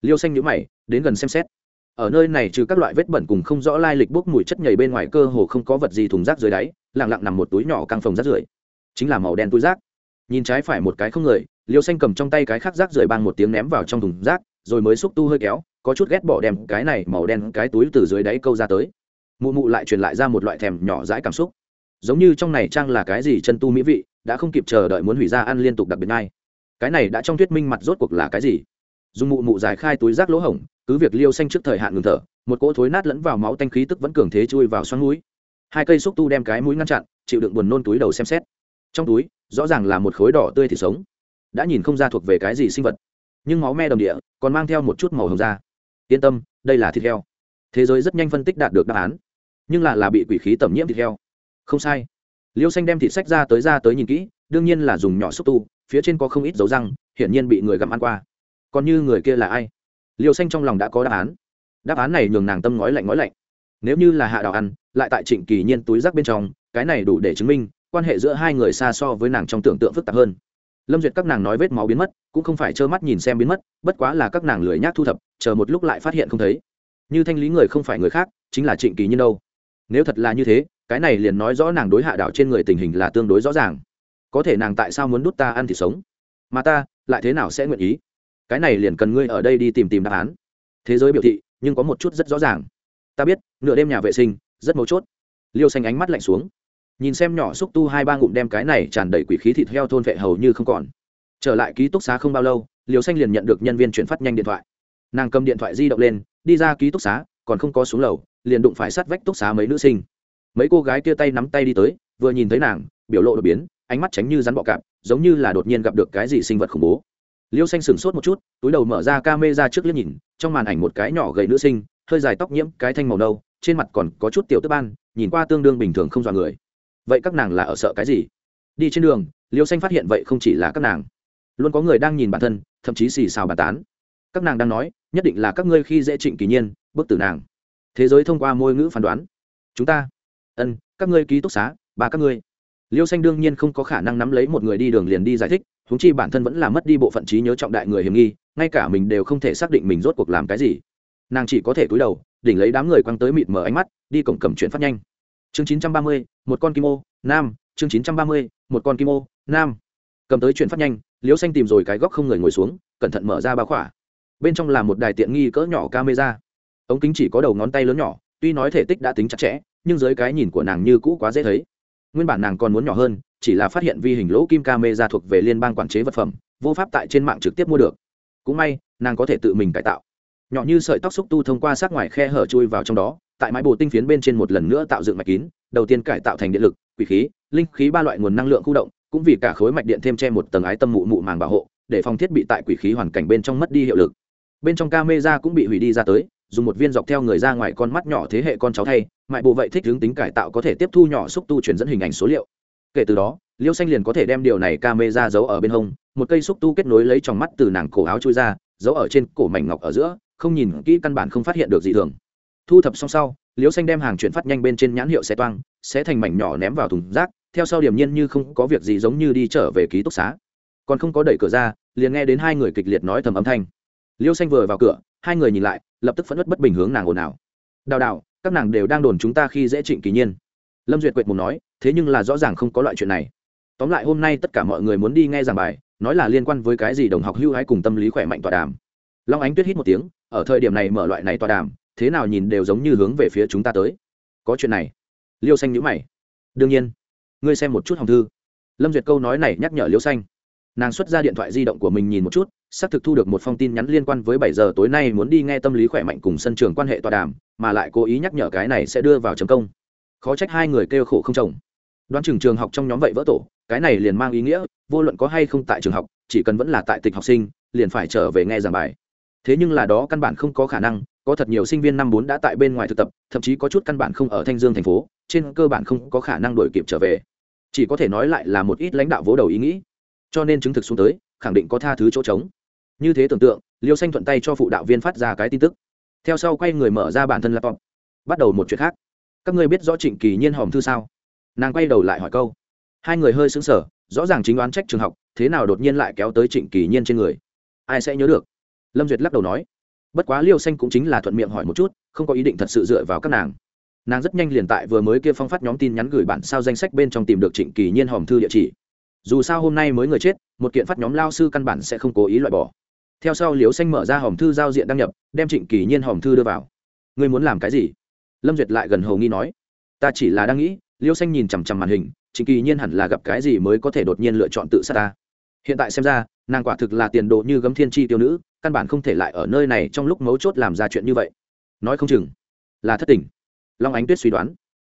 Liêu xanh nhữ mày, đến gần xem xét. Ở nơi này trừ các loại vết bẩn cùng không rõ lai lịch bốc mùi chất nhầy bên ngoài cơ hồ không có vật gì thùng rác dưới đáy lặng lặng nằm một túi nhỏ căng phòng rác rưởi. Chính là màu đen túi rác. Nhìn trái phải một cái không người, liêu xanh cầm trong tay cái khác rác rưởi bang một tiếng ném vào trong thùng rác, rồi mới xúc tu hơi kéo, có chút ghét bỏ đem cái này màu đen cái túi từ dưới đáy câu ra tới. Mụ mụ lại truyền lại ra một loại thèm nhỏ dãi cảm xúc. Giống như trong này trang là cái gì chân tu mỹ vị, đã không kịp chờ đợi muốn hủy ra ăn liên tục đặc biệt ngay. Cái này đã trong thuyết minh mặt rốt cuộc là cái gì? Dùng mụ mụ giải khai túi rác lỗ hổng, cứ việc liêu xanh trước thời hạn ngừng thở, một cỗ thối nát lẫn vào máu tanh khí tức vẫn cường thế chui vào xoắn núi hai cây xúc tu đem cái mũi ngăn chặn, chịu đựng buồn nôn túi đầu xem xét. Trong túi, rõ ràng là một khối đỏ tươi thì sống. Đã nhìn không ra thuộc về cái gì sinh vật. Nhưng máu me đồng địa, còn mang theo một chút màu hồng da. Yên tâm, đây là thịt heo. Thế giới rất nhanh phân tích đạt được đáp án. Nhưng là là bị quỷ khí tẩm nhiễm thịt heo. Không sai. Liêu xanh đem thịt sách ra tới ra tới nhìn kỹ, đương nhiên là dùng nhỏ xúc tu, phía trên có không ít dấu răng, hiển nhiên bị người gặm ăn qua. Còn như người kia là ai? Liêu xanh trong lòng đã có đáp án. Đáp án này nhường nàng tâm ngói lạnh ngói lạnh nếu như là hạ đào ăn lại tại trịnh kỳ nhiên túi rác bên trong, cái này đủ để chứng minh, quan hệ giữa hai người xa so với nàng trong tưởng tượng phức tạp hơn. Lâm duyệt các nàng nói vết máu biến mất, cũng không phải trơ mắt nhìn xem biến mất, bất quá là các nàng lười nhác thu thập, chờ một lúc lại phát hiện không thấy. Như thanh lý người không phải người khác, chính là trịnh kỳ nhiên đâu. Nếu thật là như thế, cái này liền nói rõ nàng đối hạ đảo trên người tình hình là tương đối rõ ràng. Có thể nàng tại sao muốn đút ta ăn thì sống? Mà ta, lại thế nào sẽ nguyện ý? Cái này liền cần ngươi ở đây đi tìm tìm đáp án. Thế giới biểu thị, nhưng có một chút rất rõ ràng ta biết, nửa đêm nhà vệ sinh, rất mấu chốt. Liêu xanh ánh mắt lạnh xuống. Nhìn xem nhỏ xúc tu hai ba ngụm đem cái này tràn đầy quỷ khí thịt heo thôn vệ hầu như không còn. Trở lại ký túc xá không bao lâu liều xanh liền nhận được nhân viên chuyển phát nhanh điện thoại. Nàng cầm điện thoại di động lên, đi ra ký túc xá, còn không có xuống lầu, liền đụng phải sát vách túc xá mấy nữ sinh. Mấy cô gái kia tay nắm tay đi tới, vừa nhìn thấy nàng, biểu lộ đột biến, ánh mắt tránh như rắn bọ cạp, giống như là đột nhiên gặp được cái gì sinh vật khủng bố. Liêu xanh sửng sốt một chút, túi đầu mở ra ca mê ra trước liếc nhìn, trong màn ảnh một cái nhỏ gầy nữ sinh hơi dài tóc nhiễm cái thanh màu nâu, trên mặt còn có chút tiểu tức ban, nhìn qua tương đương bình thường không dọa người. Vậy các nàng là ở sợ cái gì? Đi trên đường, liêu xanh phát hiện vậy không chỉ là các nàng, luôn có người đang nhìn bản thân, thậm chí xì xào bàn tán. Các nàng đang nói, nhất định là các ngươi khi dễ trịnh kỳ nhiên, bức tử nàng. Thế giới thông qua môi ngữ phán đoán. Chúng ta, ân, các ngươi ký túc xá, ba các ngươi. Liêu xanh đương nhiên không có khả năng nắm lấy một người đi đường liền đi giải thích thúng chi bản thân vẫn là mất đi bộ phận trí nhớ trọng đại người hiểm nghi, ngay cả mình đều không thể xác định mình rốt cuộc làm cái gì nàng chỉ có thể cúi đầu, đỉnh lấy đám người quăng tới mịt mở ánh mắt, đi cổng cầm chuyển phát nhanh. Chương chín trăm ba mươi, một con kim ô, nam. Chương chín trăm ba mươi, một con kim ô, nam. Cầm tới chuyển phát nhanh, liễu xanh tìm rồi cái góc không người ngồi xuống, cẩn thận mở ra bao khỏa. Bên trong là một đài tiện nghi cỡ nhỏ camera. Ống kính chỉ có đầu ngón tay lớn nhỏ, tuy nói thể tích đã tính chặt chẽ, nhưng dưới cái nhìn của nàng như cũ quá dễ thấy. Nguyên bản nàng còn muốn nhỏ hơn, chỉ là phát hiện vi hình lỗ kim camera thuộc về liên bang quản chế vật phẩm, vô pháp tại trên mạng trực tiếp mua được. Cũng may, nàng có thể tự mình cải tạo nhỏ như sợi tóc xúc tu thông qua sát ngoài khe hở chui vào trong đó, tại mái bồ tinh phiến bên trên một lần nữa tạo dựng mạch kín, đầu tiên cải tạo thành điện lực, quỷ khí, linh khí ba loại nguồn năng lượng khu động, cũng vì cả khối mạch điện thêm che một tầng ái tâm mụ mụ màng bảo hộ, để phòng thiết bị tại quỷ khí hoàn cảnh bên trong mất đi hiệu lực. Bên trong camera cũng bị hủy đi ra tới, dùng một viên dọc theo người ra ngoài con mắt nhỏ thế hệ con cháu thay, mại bộ vậy thích hướng tính cải tạo có thể tiếp thu nhỏ xúc tu truyền dẫn hình ảnh số liệu. Kể từ đó, liêu xanh liền có thể đem điều này camera giấu ở bên hông, một cây xúc tu kết nối lấy trong mắt từ nàng cổ áo chui ra, giấu ở trên cổ mảnh ngọc ở giữa không nhìn kỹ căn bản không phát hiện được gì thường. Thu thập xong sau liêu xanh đem hàng chuyển phát nhanh bên trên nhãn hiệu xe toang sẽ thành mảnh nhỏ ném vào thùng rác, theo sau điểm nhiên như không có việc gì giống như đi trở về ký túc xá. Còn không có đẩy cửa ra, liền nghe đến hai người kịch liệt nói thầm âm thanh. Liêu xanh vừa vào cửa, hai người nhìn lại, lập tức phẫn nứt bất bình hướng nàng ồn ào. Đào đào, các nàng đều đang đồn chúng ta khi dễ trịnh kỳ nhiên. Lâm duyệt quệt mùng nói, thế nhưng là rõ ràng không có loại chuyện này. Tóm lại hôm nay tất cả mọi người muốn đi nghe giảng bài, nói là liên quan với cái gì đồng học hưu hái cùng tâm lý khỏe mạnh tọa đàm long ánh tuyết hít một tiếng, ở thời điểm này mở loại này tọa đàm, thế nào nhìn đều giống như hướng về phía chúng ta tới. Có chuyện này. Liêu xanh nhữ mày. Đương nhiên. Ngươi xem một chút hồng thư. Lâm duyệt câu nói này nhắc nhở liêu xanh. Nàng xuất ra điện thoại di động của mình nhìn một chút, xác thực thu được một phong tin nhắn liên quan với bảy giờ tối nay muốn đi nghe tâm lý khỏe mạnh cùng sân trường quan hệ tọa đàm, mà lại cố ý nhắc nhở cái này sẽ đưa vào chấm công. Khó trách hai người kêu khổ không chồng. Đoán chừng trường học trong nhóm vậy vỡ tổ, cái này liền mang ý nghĩa, vô luận có hay không tại trường học, chỉ cần vẫn là tại tịch học sinh, liền phải trở về nghe giảng bài thế nhưng là đó căn bản không có khả năng, có thật nhiều sinh viên năm bốn đã tại bên ngoài thực tập, thậm chí có chút căn bản không ở thanh dương thành phố, trên cơ bản không có khả năng đổi kịp trở về. Chỉ có thể nói lại là một ít lãnh đạo vỗ đầu ý nghĩ. Cho nên chứng thực xuống tới, khẳng định có tha thứ chỗ trống. Như thế tưởng tượng, liêu xanh thuận tay cho phụ đạo viên phát ra cái tin tức. Theo sau quay người mở ra bản thân laptop. Bắt đầu một chuyện khác. Các ngươi biết rõ trịnh kỳ nhiên hòm thư sao? Nàng quay đầu lại hỏi câu. Hai người hơi xứng sở rõ ràng chính đoán trách trường học, thế nào đột nhiên lại kéo tới trịnh kỳ nhiên trên người? Ai sẽ nhớ được? Lâm duyệt lắc đầu nói, bất quá liêu xanh cũng chính là thuận miệng hỏi một chút, không có ý định thật sự dựa vào các nàng. Nàng rất nhanh liền tại vừa mới kia phong phát nhóm tin nhắn gửi bản sao danh sách bên trong tìm được trịnh kỳ nhiên hòm thư địa chỉ. Dù sao hôm nay mới người chết, một kiện phát nhóm lao sư căn bản sẽ không cố ý loại bỏ. Theo sau liêu xanh mở ra hòm thư giao diện đăng nhập, đem trịnh kỳ nhiên hòm thư đưa vào. Ngươi muốn làm cái gì? Lâm duyệt lại gần hầu nghi nói, ta chỉ là đang nghĩ. Liêu xanh nhìn chằm chằm màn hình, trịnh kỳ nhiên hẳn là gặp cái gì mới có thể đột nhiên lựa chọn tự sát ta? Hiện tại xem ra, nàng quả thực là tiền đồ như gấm thiên tri tiêu nữ, căn bản không thể lại ở nơi này trong lúc mấu chốt làm ra chuyện như vậy. Nói không chừng, là thất tình. Long ánh tuyết suy đoán.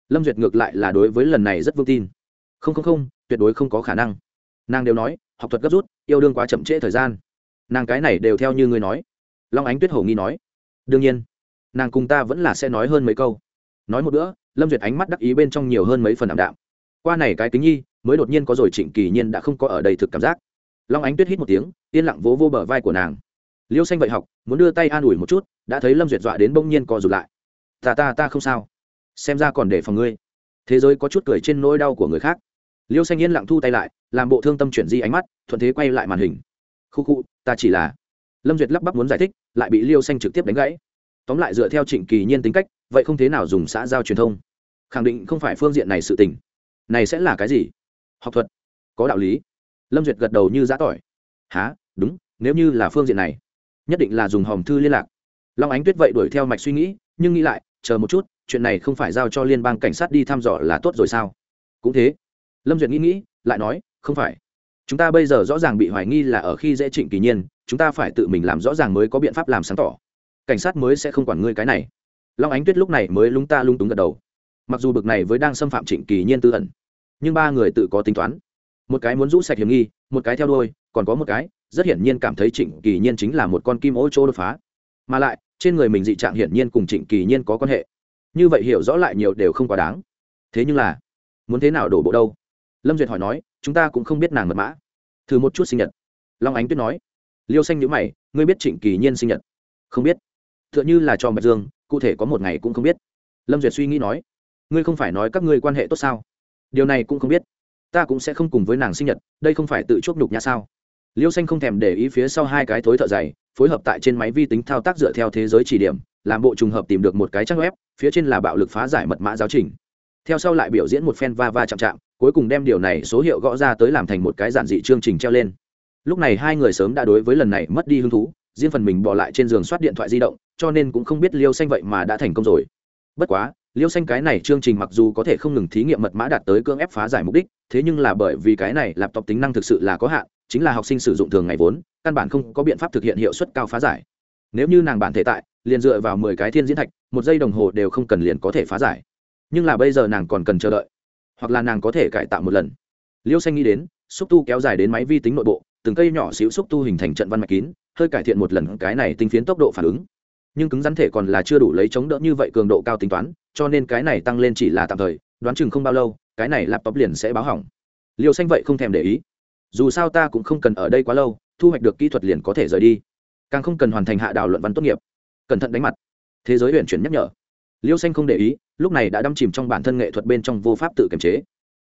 Lâm duyệt ngược lại là đối với lần này rất vững tin. Không không không, tuyệt đối không có khả năng. Nàng đều nói, học thuật gấp rút, yêu đương quá chậm trễ thời gian. Nàng cái này đều theo như ngươi nói. Long ánh tuyết hổ nghi nói. Đương nhiên, nàng cùng ta vẫn là sẽ nói hơn mấy câu. Nói một bữa, lâm duyệt ánh mắt đắc ý bên trong nhiều hơn mấy phần ảm đạm. Qua này cái kính nhi, mới đột nhiên có rồi trịnh kỳ nhiên đã không có ở đây thực cảm giác long ánh tuyết hít một tiếng, yên lặng vỗ vô bờ vai của nàng. Liêu xanh vậy học, muốn đưa tay an ủi một chút, đã thấy lâm duyệt dọa đến bỗng nhiên co rụt lại. Ta ta ta không sao. Xem ra còn để phòng ngươi. Thế giới có chút cười trên nỗi đau của người khác. Liêu xanh yên lặng thu tay lại, làm bộ thương tâm chuyển di ánh mắt, thuận thế quay lại màn hình. Khu khu, ta chỉ là lâm duyệt lắp bắp muốn giải thích, lại bị liêu xanh trực tiếp đánh gãy. Tóm lại dựa theo trịnh kỳ nhiên tính cách, vậy không thế nào dùng xã giao truyền thông. Khẳng định không phải phương diện này sự tình. Này sẽ là cái gì? Học thuật. Có đạo lý lâm duyệt gật đầu như giã tỏi. Há đúng, nếu như là phương diện này, nhất định là dùng hòm thư liên lạc. Long ánh tuyết vậy đuổi theo mạch suy nghĩ, nhưng nghĩ lại, chờ một chút, chuyện này không phải giao cho liên bang cảnh sát đi thăm dò là tốt rồi sao? Cũng thế. Lâm duyệt nghĩ nghĩ, lại nói, không phải. Chúng ta bây giờ rõ ràng bị hoài nghi là ở khi dễ trịnh kỳ nhiên, chúng ta phải tự mình làm rõ ràng mới có biện pháp làm sáng tỏ. Cảnh sát mới sẽ không quản ngươi cái này. Long ánh tuyết lúc này mới lúng ta lung túng gật đầu. Mặc dù bực này với đang xâm phạm trịnh kỳ nhiên tư ẩn, nhưng ba người tự có tính toán một cái muốn rũ sạch hiểm nghi, một cái theo đuôi, còn có một cái, rất hiển nhiên cảm thấy trịnh kỳ nhiên chính là một con kim ô chỗ đột phá. Mà lại, trên người mình dị trạng hiển nhiên cùng trịnh kỳ nhiên có quan hệ. Như vậy hiểu rõ lại nhiều đều không quá đáng. Thế nhưng là, muốn thế nào đổ bộ đâu? Lâm duyệt hỏi nói, chúng ta cũng không biết nàng mật mã. Thử một chút sinh nhật. Long ánh tuyết nói. Liêu xanh nhữ mày, ngươi biết trịnh kỳ nhiên sinh nhật? Không biết. T h ư ợ n h ư là cho bạch dương, cụ thể có một ngày cũng không biết. Lâm duyệt suy nghĩ nói. Ngươi không phải nói các ngươi quan hệ tốt sao? Điều này cũng không biết ta cũng sẽ không cùng với nàng sinh nhật, đây không phải tự chuốc nhục nhã sao? Liêu xanh không thèm để ý phía sau hai cái thối thợ dày phối hợp tại trên máy vi tính thao tác dựa theo thế giới chỉ điểm, làm bộ trùng hợp tìm được một cái trang web, phía trên là bạo lực phá giải mật mã giáo trình. Theo sau lại biểu diễn một phen va va chạm chạm, cuối cùng đem điều này số hiệu gõ ra tới làm thành một cái giản dị chương trình treo lên. Lúc này hai người sớm đã đối với lần này mất đi hứng thú, riêng phần mình bỏ lại trên giường soát điện thoại di động, cho nên cũng không biết liêu xanh vậy mà đã thành công rồi. Bất quá, liêu xanh cái này chương trình mặc dù có thể không ngừng thí nghiệm mật mã đạt tới cưỡng ép phá giải mục đích thế nhưng là bởi vì cái này laptop tính năng thực sự là có hạn, chính là học sinh sử dụng thường ngày vốn, căn bản không có biện pháp thực hiện hiệu suất cao phá giải. Nếu như nàng bản thể tại, liền dựa vào mười cái thiên diễn thạch, một giây đồng hồ đều không cần liền có thể phá giải. Nhưng là bây giờ nàng còn cần chờ đợi, hoặc là nàng có thể cải tạo một lần. Liêu xanh nghĩ đến, xúc tu kéo dài đến máy vi tính nội bộ, từng cây nhỏ xíu xúc tu hình thành trận văn mạch kín, hơi cải thiện một lần cái này tinh phiến tốc độ phản ứng. Nhưng cứng rắn thể còn là chưa đủ lấy chống đỡ như vậy cường độ cao tính toán, cho nên cái này tăng lên chỉ là tạm thời, đoán chừng không bao lâu cái này laptop liền sẽ báo hỏng. Liêu xanh vậy không thèm để ý. Dù sao ta cũng không cần ở đây quá lâu, thu hoạch được kỹ thuật liền có thể rời đi. Càng không cần hoàn thành hạ đào luận văn tốt nghiệp. Cẩn thận đánh mặt. Thế giới huyện chuyển nhắc nhở. Liêu xanh không để ý, lúc này đã đâm chìm trong bản thân nghệ thuật bên trong vô pháp tự kiềm chế.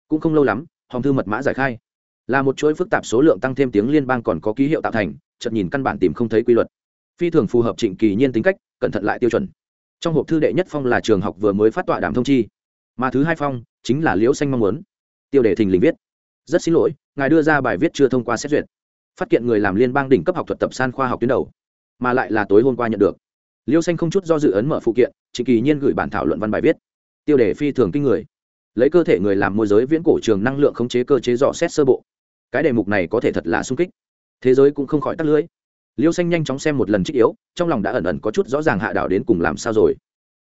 Cũng không lâu lắm, hòm thư mật mã giải khai. Là một chuỗi phức tạp số lượng tăng thêm tiếng liên bang còn có ký hiệu tạo thành, chợt nhìn căn bản tìm không thấy quy luật. Phi thường phù hợp trịnh kỳ nhiên tính cách, cẩn thận lại tiêu chuẩn. Trong hộp thư đệ nhất phong là trường học vừa mới phát tọa đàm thông chi mà thứ hai phong chính là liễu xanh mong muốn. Tiêu đề thình lình viết, rất xin lỗi, ngài đưa ra bài viết chưa thông qua xét duyệt. Phát kiện người làm liên bang đỉnh cấp học thuật tập san khoa học tuyến đầu, mà lại là tối hôm qua nhận được. Liêu xanh không chút do dự ấn mở phụ kiện trịnh kỳ nhiên gửi bản thảo luận văn bài viết. Tiêu đề phi thường kinh người. Lấy cơ thể người làm môi giới viễn cổ trường năng lượng khống chế cơ chế dò xét sơ bộ. Cái đề mục này có thể thật là sung kích. Thế giới cũng không khỏi tắt lưới liêu xanh nhanh chóng xem một lần trích yếu, trong lòng đã ẩn ẩn có chút rõ ràng hạ đảo đến cùng làm sao rồi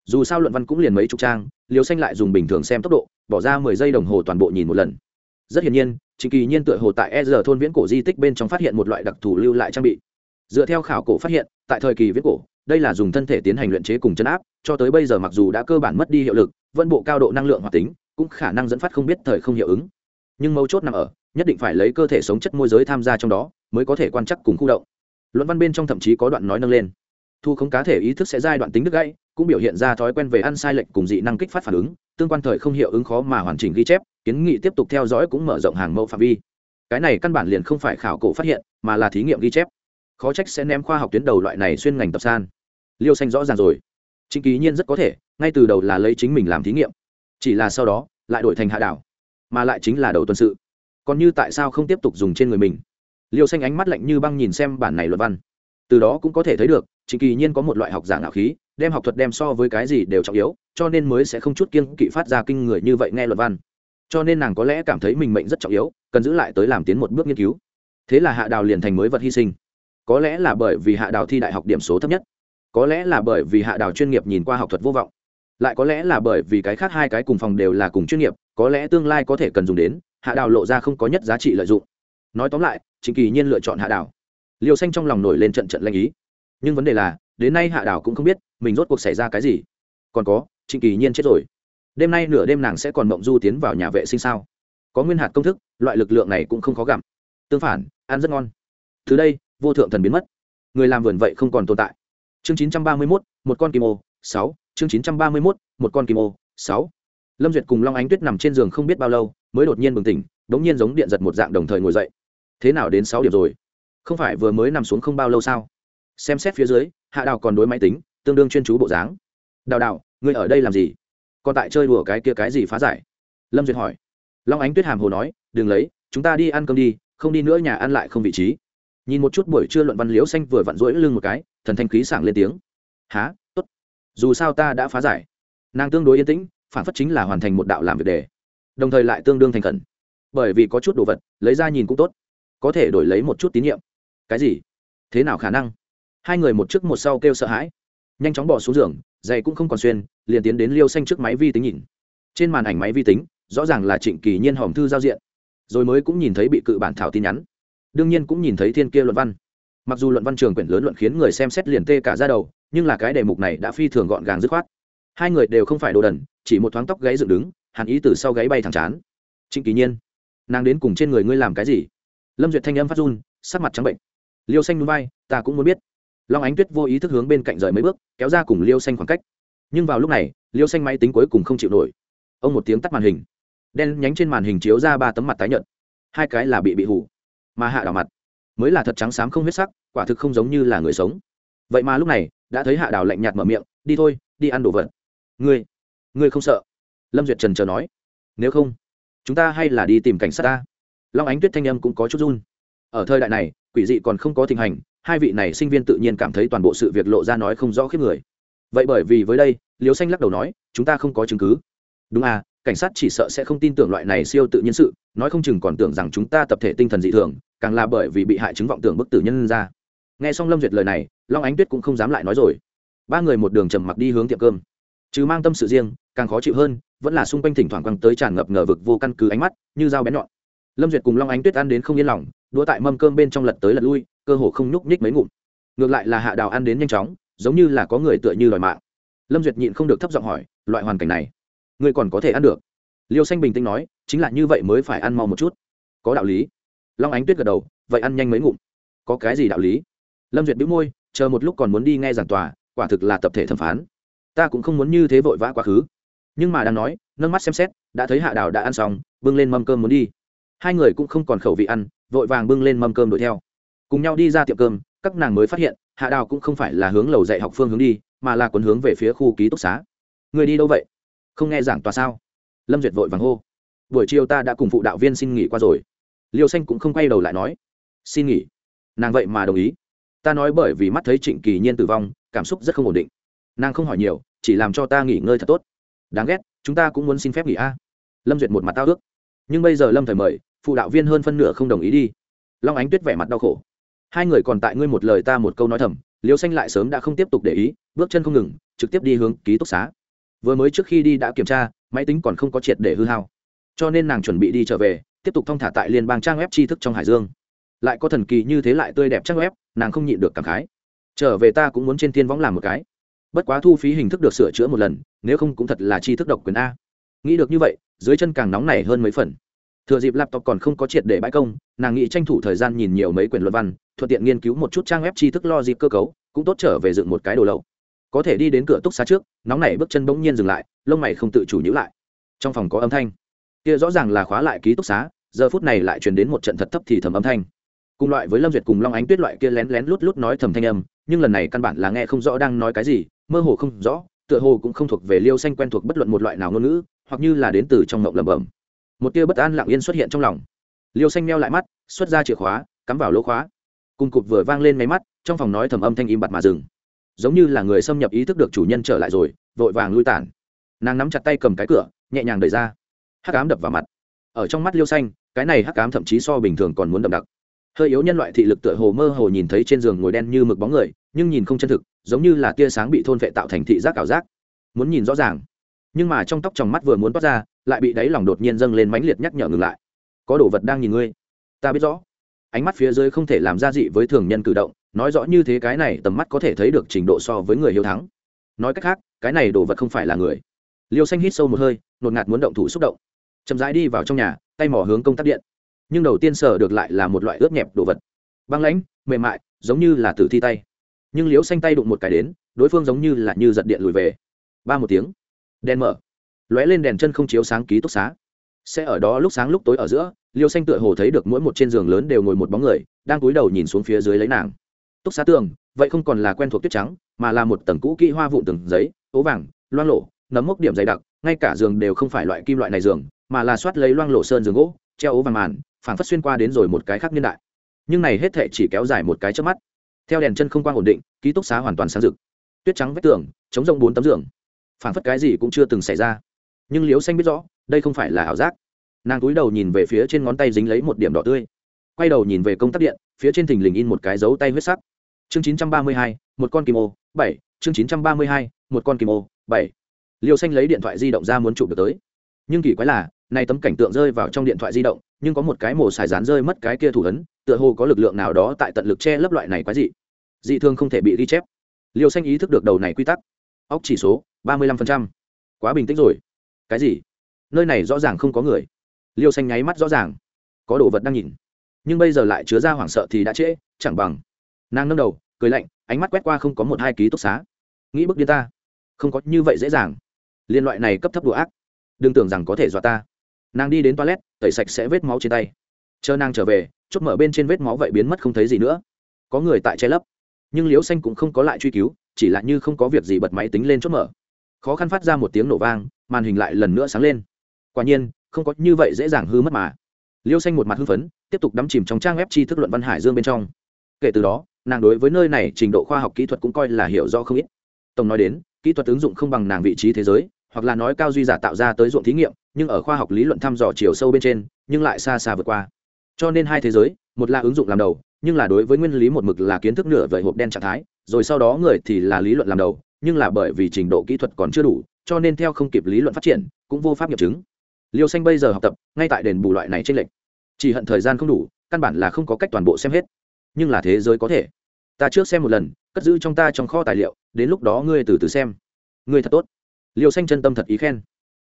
dù sao luận văn cũng liền mấy chục trang, liêu xanh lại dùng bình thường xem tốc độ, bỏ ra mười giây đồng hồ toàn bộ nhìn một lần. Rất hiển nhiên trịnh kỳ nhiên tựa hồ tại e giờ thôn viễn cổ di tích bên trong phát hiện một loại đặc thù lưu lại trang bị. Dựa theo khảo cổ phát hiện, tại thời kỳ viễn cổ, đây là dùng thân thể tiến hành luyện chế cùng chấn áp, cho tới bây giờ mặc dù đã cơ bản mất đi hiệu lực, vẫn bộ cao độ năng lượng hoạt tính, cũng khả năng dẫn phát không biết thời không hiệu ứng. Nhưng mấu chốt nằm ở, nhất định phải lấy cơ thể sống chất môi giới tham gia trong đó, mới có thể quan chắc cùng khu động. Luận văn bên trong thậm chí có đoạn nói nâng lên thu không cá thể ý thức sẽ giai đoạn tính đứt gãy, cũng biểu hiện ra thói quen về ăn sai lệch cùng dị năng kích phát phản ứng, tương quan thời không hiệu ứng khó mà hoàn chỉnh ghi chép, kiến nghị tiếp tục theo dõi cũng mở rộng hàng mẫu phạm vi. Cái này căn bản liền không phải khảo cổ phát hiện, mà là thí nghiệm ghi chép. Khó trách sẽ ném khoa học tuyến đầu loại này xuyên ngành tập san. Liêu xanh rõ ràng rồi. Chính kỳ nhiên rất có thể, ngay từ đầu là lấy chính mình làm thí nghiệm. Chỉ là sau đó, lại đổi thành hạ đảo, mà lại chính là đầu tuần sự. Còn như tại sao không tiếp tục dùng trên người mình? Liêu xanh ánh mắt lạnh như băng nhìn xem bản này luật văn từ đó cũng có thể thấy được trịnh kỳ nhiên có một loại học giả ngạo khí, đem học thuật đem so với cái gì đều trọng yếu, cho nên mới sẽ không chút kiên kỵ phát ra kinh người như vậy nghe luật văn. Cho nên nàng có lẽ cảm thấy mình mệnh rất trọng yếu, cần giữ lại tới làm tiến một bước nghiên cứu. Thế là hạ đào liền thành mới vật hy sinh. Có lẽ là bởi vì hạ đào thi đại học điểm số thấp nhất. Có lẽ là bởi vì hạ đào chuyên nghiệp nhìn qua học thuật vô vọng. Lại có lẽ là bởi vì cái khác hai cái cùng phòng đều là cùng chuyên nghiệp, có lẽ tương lai có thể cần dùng đến, hạ đào lộ ra không có nhất giá trị lợi dụng. Nói tóm lại, chính kỳ nhiên lựa chọn hạ đào liều xanh trong lòng nổi lên trận trận lanh ý. Nhưng vấn đề là đến nay hạ đào cũng không biết mình rốt cuộc xảy ra cái gì. Còn có trịnh kỳ nhiên chết rồi. Đêm nay nửa đêm nàng sẽ còn mộng du tiến vào nhà vệ sinh sao? Có nguyên hạt công thức loại lực lượng này cũng không khó gặm. Tương phản ăn rất ngon. Từ đây vô thượng thần biến mất. Người làm vườn vậy không còn tồn tại. Chương 931, một con kim ô sáu. Chương 931, một con kim ô sáu. Lâm duyệt cùng long ánh tuyết nằm trên giường không biết bao lâu mới đột nhiên bừng tỉnh đống nhiên giống điện giật một dạng đồng thời ngồi dậy. Thế nào đến sáu điểm rồi? Không phải vừa mới nằm xuống không bao lâu sao? Xem xét phía dưới, hạ đào còn đối máy tính, tương đương chuyên chú bộ dáng. Đào đào, ngươi ở đây làm gì? Còn tại chơi đùa cái kia cái gì phá giải? Lâm duyệt hỏi. Long ánh tuyết hàm hồ nói, đừng lấy, chúng ta đi ăn cơm đi, không đi nữa nhà ăn lại không vị trí. Nhìn một chút buổi trưa luận văn liễu xanh vừa vặn rỗi lưng một cái, thần thanh khí sảng lên tiếng. Há t ố t dù sao ta đã phá giải. Nàng tương đối yên tĩnh, phản phất chính là hoàn thành một đạo làm việc đề. Đồng thời lại tương đương thành khẩn. Bởi vì có chút đồ vật, lấy ra nhìn cũng tốt. Có thể đổi lấy một chút tín nhiệm cái gì? Thế nào khả năng? Hai người một trước một sau kêu sợ hãi. Nhanh chóng bỏ xuống giường, giày cũng không còn xuyên, liền tiến đến liêu xanh trước máy vi tính nhìn. Trên màn ảnh máy vi tính, rõ ràng là trịnh kỳ nhiên hòm thư giao diện. Rồi mới cũng nhìn thấy bị cự bản thảo tin nhắn. Đương nhiên cũng nhìn thấy thiên kia luận văn. Mặc dù luận văn trường quyển lớn luận khiến người xem xét liền tê cả ra đầu, nhưng là cái đề mục này đã phi thường gọn gàng dứt khoát. Hai người đều không phải đồ đần, chỉ một thoáng tóc gáy dựng đứng, hàn ý từ sau gáy bay thẳng chán. Trịnh kỳ nhiên, nàng đến cùng trên người ngươi làm cái gì? Lâm duyệt thanh âm phát run, sắc mặt trắng bệnh liêu xanh núi bay ta cũng muốn biết. Long ánh tuyết vô ý thức hướng bên cạnh rời mấy bước, kéo ra cùng liêu xanh khoảng cách. Nhưng vào lúc này, liêu xanh máy tính cuối cùng không chịu nổi. Ông một tiếng tắt màn hình. Đen nhánh trên màn hình chiếu ra ba tấm mặt tái nhợt. Hai cái là bị bị hủ, mà hạ Đảo mặt mới là thật trắng xám không huyết sắc, quả thực không giống như là người sống. Vậy mà lúc này, đã thấy hạ Đảo lạnh nhạt mở miệng, đi thôi, đi ăn đồ vật. Ngươi ngươi không sợ? Lâm duyệt trần chờ nói. Nếu không, chúng ta hay là đi tìm cảnh sát ta. Long ánh tuyết thanh âm cũng có chút run. Ở thời đại này quỷ dị còn không có thịnh hành, hai vị này sinh viên tự nhiên cảm thấy toàn bộ sự việc lộ ra nói không rõ khiếp người. Vậy bởi vì với đây liều xanh lắc đầu nói, chúng ta không có chứng cứ. Đúng à cảnh sát chỉ sợ sẽ không tin tưởng loại này siêu tự nhiên sự, nói không chừng còn tưởng rằng chúng ta tập thể tinh thần dị thường, càng là bởi vì bị hại chứng vọng tưởng bức tử nhân ra. Nghe xong lâm duyệt lời này, long ánh tuyết cũng không dám lại nói rồi. Ba người một đường trầm mặc đi hướng tiệm cơm. Chứ mang tâm sự riêng, càng khó chịu hơn, vẫn là xung quanh thỉnh thoảng quăng tới tràn ngập ngờ vực vô căn cứ ánh mắt, như dao bén nhọn lâm duyệt cùng long ánh tuyết ăn đến không yên lòng, đũa tại mâm cơm bên trong lật tới lật lui, cơ hồ không nhúc nhích mấy ngụm. Ngược lại là hạ đào ăn đến nhanh chóng, giống như là có người tựa như đòi mạng. Lâm duyệt nhịn không được thấp giọng hỏi, loại hoàn cảnh này, ngươi còn có thể ăn được? Liêu xanh bình tĩnh nói, chính là như vậy mới phải ăn mau một chút. Có đạo lý. Long ánh tuyết gật đầu, vậy ăn nhanh mấy ngụm. Có cái gì đạo lý? Lâm duyệt bĩu môi, chờ một lúc còn muốn đi nghe giảng tòa, quả thực là tập thể thẩm phán. Ta cũng không muốn như thế vội vã quá khứ. Nhưng mà đang nói, nâng mắt xem xét, đã thấy hạ đào đã ăn xong, bưng lên mâm cơm muốn đi hai người cũng không còn khẩu vị ăn, vội vàng bưng lên mâm cơm đuổi theo. Cùng nhau đi ra tiệm cơm, các nàng mới phát hiện, hạ đào cũng không phải là hướng lầu dạy học phương hướng đi, mà là quấn hướng về phía khu ký túc xá. Người đi đâu vậy? Không nghe giảng tòa sao? Lâm duyệt vội vàng hô. Buổi chiều ta đã cùng phụ đạo viên xin nghỉ qua rồi. Liêu xanh cũng không quay đầu lại nói. Xin nghỉ. Nàng vậy mà đồng ý. Ta nói bởi vì mắt thấy trịnh kỳ nhiên tử vong, cảm xúc rất không ổn định. Nàng không hỏi nhiều, chỉ làm cho ta nghỉ ngơi thật tốt. Đáng ghét, chúng ta cũng muốn xin phép nghỉ a. Lâm duyệt một mặt tao ước nhưng bây giờ lâm thời mời, phụ đạo viên hơn phân nửa không đồng ý đi. Long ánh tuyết vẻ mặt đau khổ. Hai người còn tại ngươi một lời ta một câu nói thầm liêu xanh lại sớm đã không tiếp tục để ý, bước chân không ngừng, trực tiếp đi hướng ký túc xá. Vừa mới trước khi đi đã kiểm tra, máy tính còn không có triệt để hư hao. Cho nên nàng chuẩn bị đi trở về, tiếp tục thông thả tại liên bang trang web tri thức trong hải dương. Lại có thần kỳ như thế lại tươi đẹp trang web, nàng không nhịn được cảm khái. Trở về ta cũng muốn trên thiên võng làm một cái. Bất quá thu phí hình thức được sửa chữa một lần, nếu không cũng thật là tri thức độc quyền a nghĩ được như vậy, dưới chân càng nóng này hơn mấy phần. Thừa dịp laptop còn không có triệt để bãi công, nàng nghĩ tranh thủ thời gian nhìn nhiều mấy quyển luận văn, thuận tiện nghiên cứu một chút trang web tri thức lo dịp cơ cấu, cũng tốt trở về dựng một cái đồ lậu. Có thể đi đến cửa túc xá trước, nóng này bước chân bỗng nhiên dừng lại, lông mày không tự chủ nhữ lại. Trong phòng có âm thanh. Kia rõ ràng là khóa lại ký túc xá, giờ phút này lại truyền đến một trận thật thấp thì thầm âm thanh. Cùng loại với lâm duyệt cùng long ánh tuyết loại kia lén lén lút lút nói thầm thanh âm, nhưng lần này căn bản là nghe không rõ đang nói cái gì, mơ hồ không rõ, tựa hồ cũng không thuộc về liêu xanh quen thuộc bất luận một loại nào ngôn ngữ hoặc như là đến từ trong ngộng lẩm bẩm. Một tia bất an lặng yên xuất hiện trong lòng. Liêu xanh meo lại mắt, xuất ra chìa khóa, cắm vào lỗ khóa. Cùng cụt vừa vang lên máy mắt, trong phòng nói thầm âm thanh im bặt mà dừng. Giống như là người xâm nhập ý thức được chủ nhân trở lại rồi, vội vàng lui tản. Nàng nắm chặt tay cầm cái cửa, nhẹ nhàng đẩy ra. Hắc cám đập vào mặt. Ở trong mắt liêu xanh, cái này hắc cám thậm chí so bình thường còn muốn đậm đặc. Hơi yếu nhân loại thị lực tựa hồ mơ hồ nhìn thấy trên giường ngồi đen như mực bóng người, nhưng nhìn không chân thực, giống như là tia sáng bị thôn vệ tạo thành thị giác ảo giác. Muốn nhìn rõ ràng nhưng mà trong tóc trong mắt vừa muốn toát ra, lại bị đáy lòng đột nhiên dâng lên mãnh liệt nhắc nhở ngừng lại. Có đồ vật đang nhìn ngươi. Ta biết rõ. Ánh mắt phía dưới không thể làm ra dị với thường nhân cử động, nói rõ như thế cái này tầm mắt có thể thấy được trình độ so với người hiếu thắng. Nói cách khác, cái này đồ vật không phải là người. Liêu xanh hít sâu một hơi nột ngạt muốn động thủ xúc động. Chậm rãi đi vào trong nhà, tay mỏ hướng công tắc điện. Nhưng đầu tiên sở được lại là một loại ướt nhẹp đồ vật. Băng lãnh, mềm mại, giống như là tử thi tay. Nhưng liễu xanh tay đụng một cái đến, đối phương giống như là như giật điện lùi về. Ba một tiếng đen mở. Lóe lên đèn chân không chiếu sáng ký túc xá. Sẽ ở đó lúc sáng lúc tối ở giữa, liêu xanh tựa hồ thấy được mỗi một trên giường lớn đều ngồi một bóng người, đang cúi đầu nhìn xuống phía dưới lấy nàng. Túc xá tường, vậy không còn là quen thuộc tuyết trắng, mà là một tầng cũ kỹ hoa vụn từng giấy, ố vàng, loang lộ nấm mốc điểm dày đặc, ngay cả giường đều không phải loại kim loại này giường, mà là soát lấy loang lộ sơn giường gỗ, treo ố vàng màn, phảng phất xuyên qua đến rồi một cái khác niên đại. Nhưng này hết thể chỉ kéo dài một cái trước mắt. Theo đèn chân không quang ổn định, ký túc xá hoàn toàn sáng rực. Tuyết trắng vách tường, chống rộng bốn tấm giường phản phất cái gì cũng chưa từng xảy ra. Nhưng liếu xanh biết rõ, đây không phải là ảo giác. Nàng cúi đầu nhìn về phía trên ngón tay dính lấy một điểm đỏ tươi. Quay đầu nhìn về công tắc điện, phía trên thình lình in một cái dấu tay huyết sắc. Chương chín trăm ba mươi hai, một con kim ô, bảy. Chương chín trăm ba mươi hai, một con kim ô, bảy. Liêu xanh lấy điện thoại di động ra muốn chụp được tới. Nhưng kỳ quái là nay tấm cảnh tượng rơi vào trong điện thoại di động, nhưng có một cái mổ xài rán rơi mất cái kia thủ ấn, tựa hồ có lực lượng nào đó tại tận lực che lấp loại này quái dị. Dị thường không thể bị ghi chép. Liêu xanh ý thức được đầu này quy tắc. Óc chỉ số ba mươi lăm phần trăm. Quá bình tĩnh rồi. Cái gì? Nơi này rõ ràng không có người. Liêu xanh nháy mắt rõ ràng. Có đồ vật đang nhìn. Nhưng bây giờ lại chứa ra hoảng sợ thì đã trễ, chẳng bằng. Nàng nâng đầu, cười lạnh, ánh mắt quét qua không có một hai ký túc xá. Nghĩ bức điên ta. Không có như vậy dễ dàng. Liên loại này cấp thấp đùa ác. Đừng tưởng rằng có thể dọa ta. Nàng đi đến toilet, tẩy sạch sẽ vết máu trên tay. Chờ nàng trở về, chốt mở bên trên vết máu vậy biến mất không thấy gì nữa. Có người tại che lấp. Nhưng liễu xanh cũng không có lại truy cứu, chỉ là như không có việc gì bật máy tính lên chốt mở khó khăn phát ra một tiếng nổ vang, màn hình lại lần nữa sáng lên. Quả nhiên, không có như vậy dễ dàng hư mất mà. Liêu xanh một mặt hưng phấn, tiếp tục đắm chìm trong trang web tri thức luận văn hải dương bên trong. Kể từ đó, nàng đối với nơi này trình độ khoa học kỹ thuật cũng coi là hiểu do không ít. Tổng nói đến, kỹ thuật ứng dụng không bằng nàng vị trí thế giới, hoặc là nói cao duy giả tạo ra tới ruộng thí nghiệm, nhưng ở khoa học lý luận thăm dò chiều sâu bên trên, nhưng lại xa xa vượt qua. Cho nên hai thế giới, một là ứng dụng làm đầu, nhưng là đối với nguyên lý một mực là kiến thức nửa vời hộp đen trạng thái, rồi sau đó người thì là lý luận làm đầu nhưng là bởi vì trình độ kỹ thuật còn chưa đủ, cho nên theo không kịp lý luận phát triển, cũng vô pháp nghiệm chứng. Liêu xanh bây giờ học tập, ngay tại đền bù loại này tranh lệch. Chỉ hận thời gian không đủ, căn bản là không có cách toàn bộ xem hết. Nhưng là thế giới có thể. Ta trước xem một lần, cất giữ trong ta trong kho tài liệu, đến lúc đó ngươi từ từ xem. Ngươi thật tốt. Liêu xanh chân tâm thật ý khen.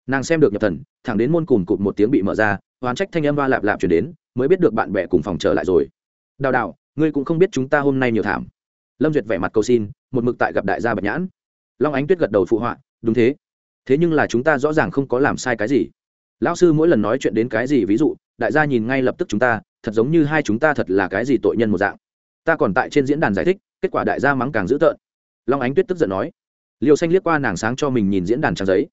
Nàng xem được nhập thần, thẳng đến môn cùng cụt một tiếng bị mở ra, oán trách thanh âm va lạp lạp chuyển đến, mới biết được bạn bè cùng phòng trở lại rồi. Đào đào, ngươi cũng không biết chúng ta hôm nay nhiều thảm. Lâm duyệt vẻ mặt cầu xin, một mực tại gặp đại gia bạch nhãn long ánh tuyết gật đầu phụ họa, đúng thế. Thế nhưng là chúng ta rõ ràng không có làm sai cái gì. Lão sư mỗi lần nói chuyện đến cái gì ví dụ, đại gia nhìn ngay lập tức chúng ta, thật giống như hai chúng ta thật là cái gì tội nhân một dạng. Ta còn tại trên diễn đàn giải thích, kết quả đại gia mắng càng dữ tợn. Long ánh tuyết tức giận nói. Liều xanh liếc qua nàng sáng cho mình nhìn diễn đàn trang giấy.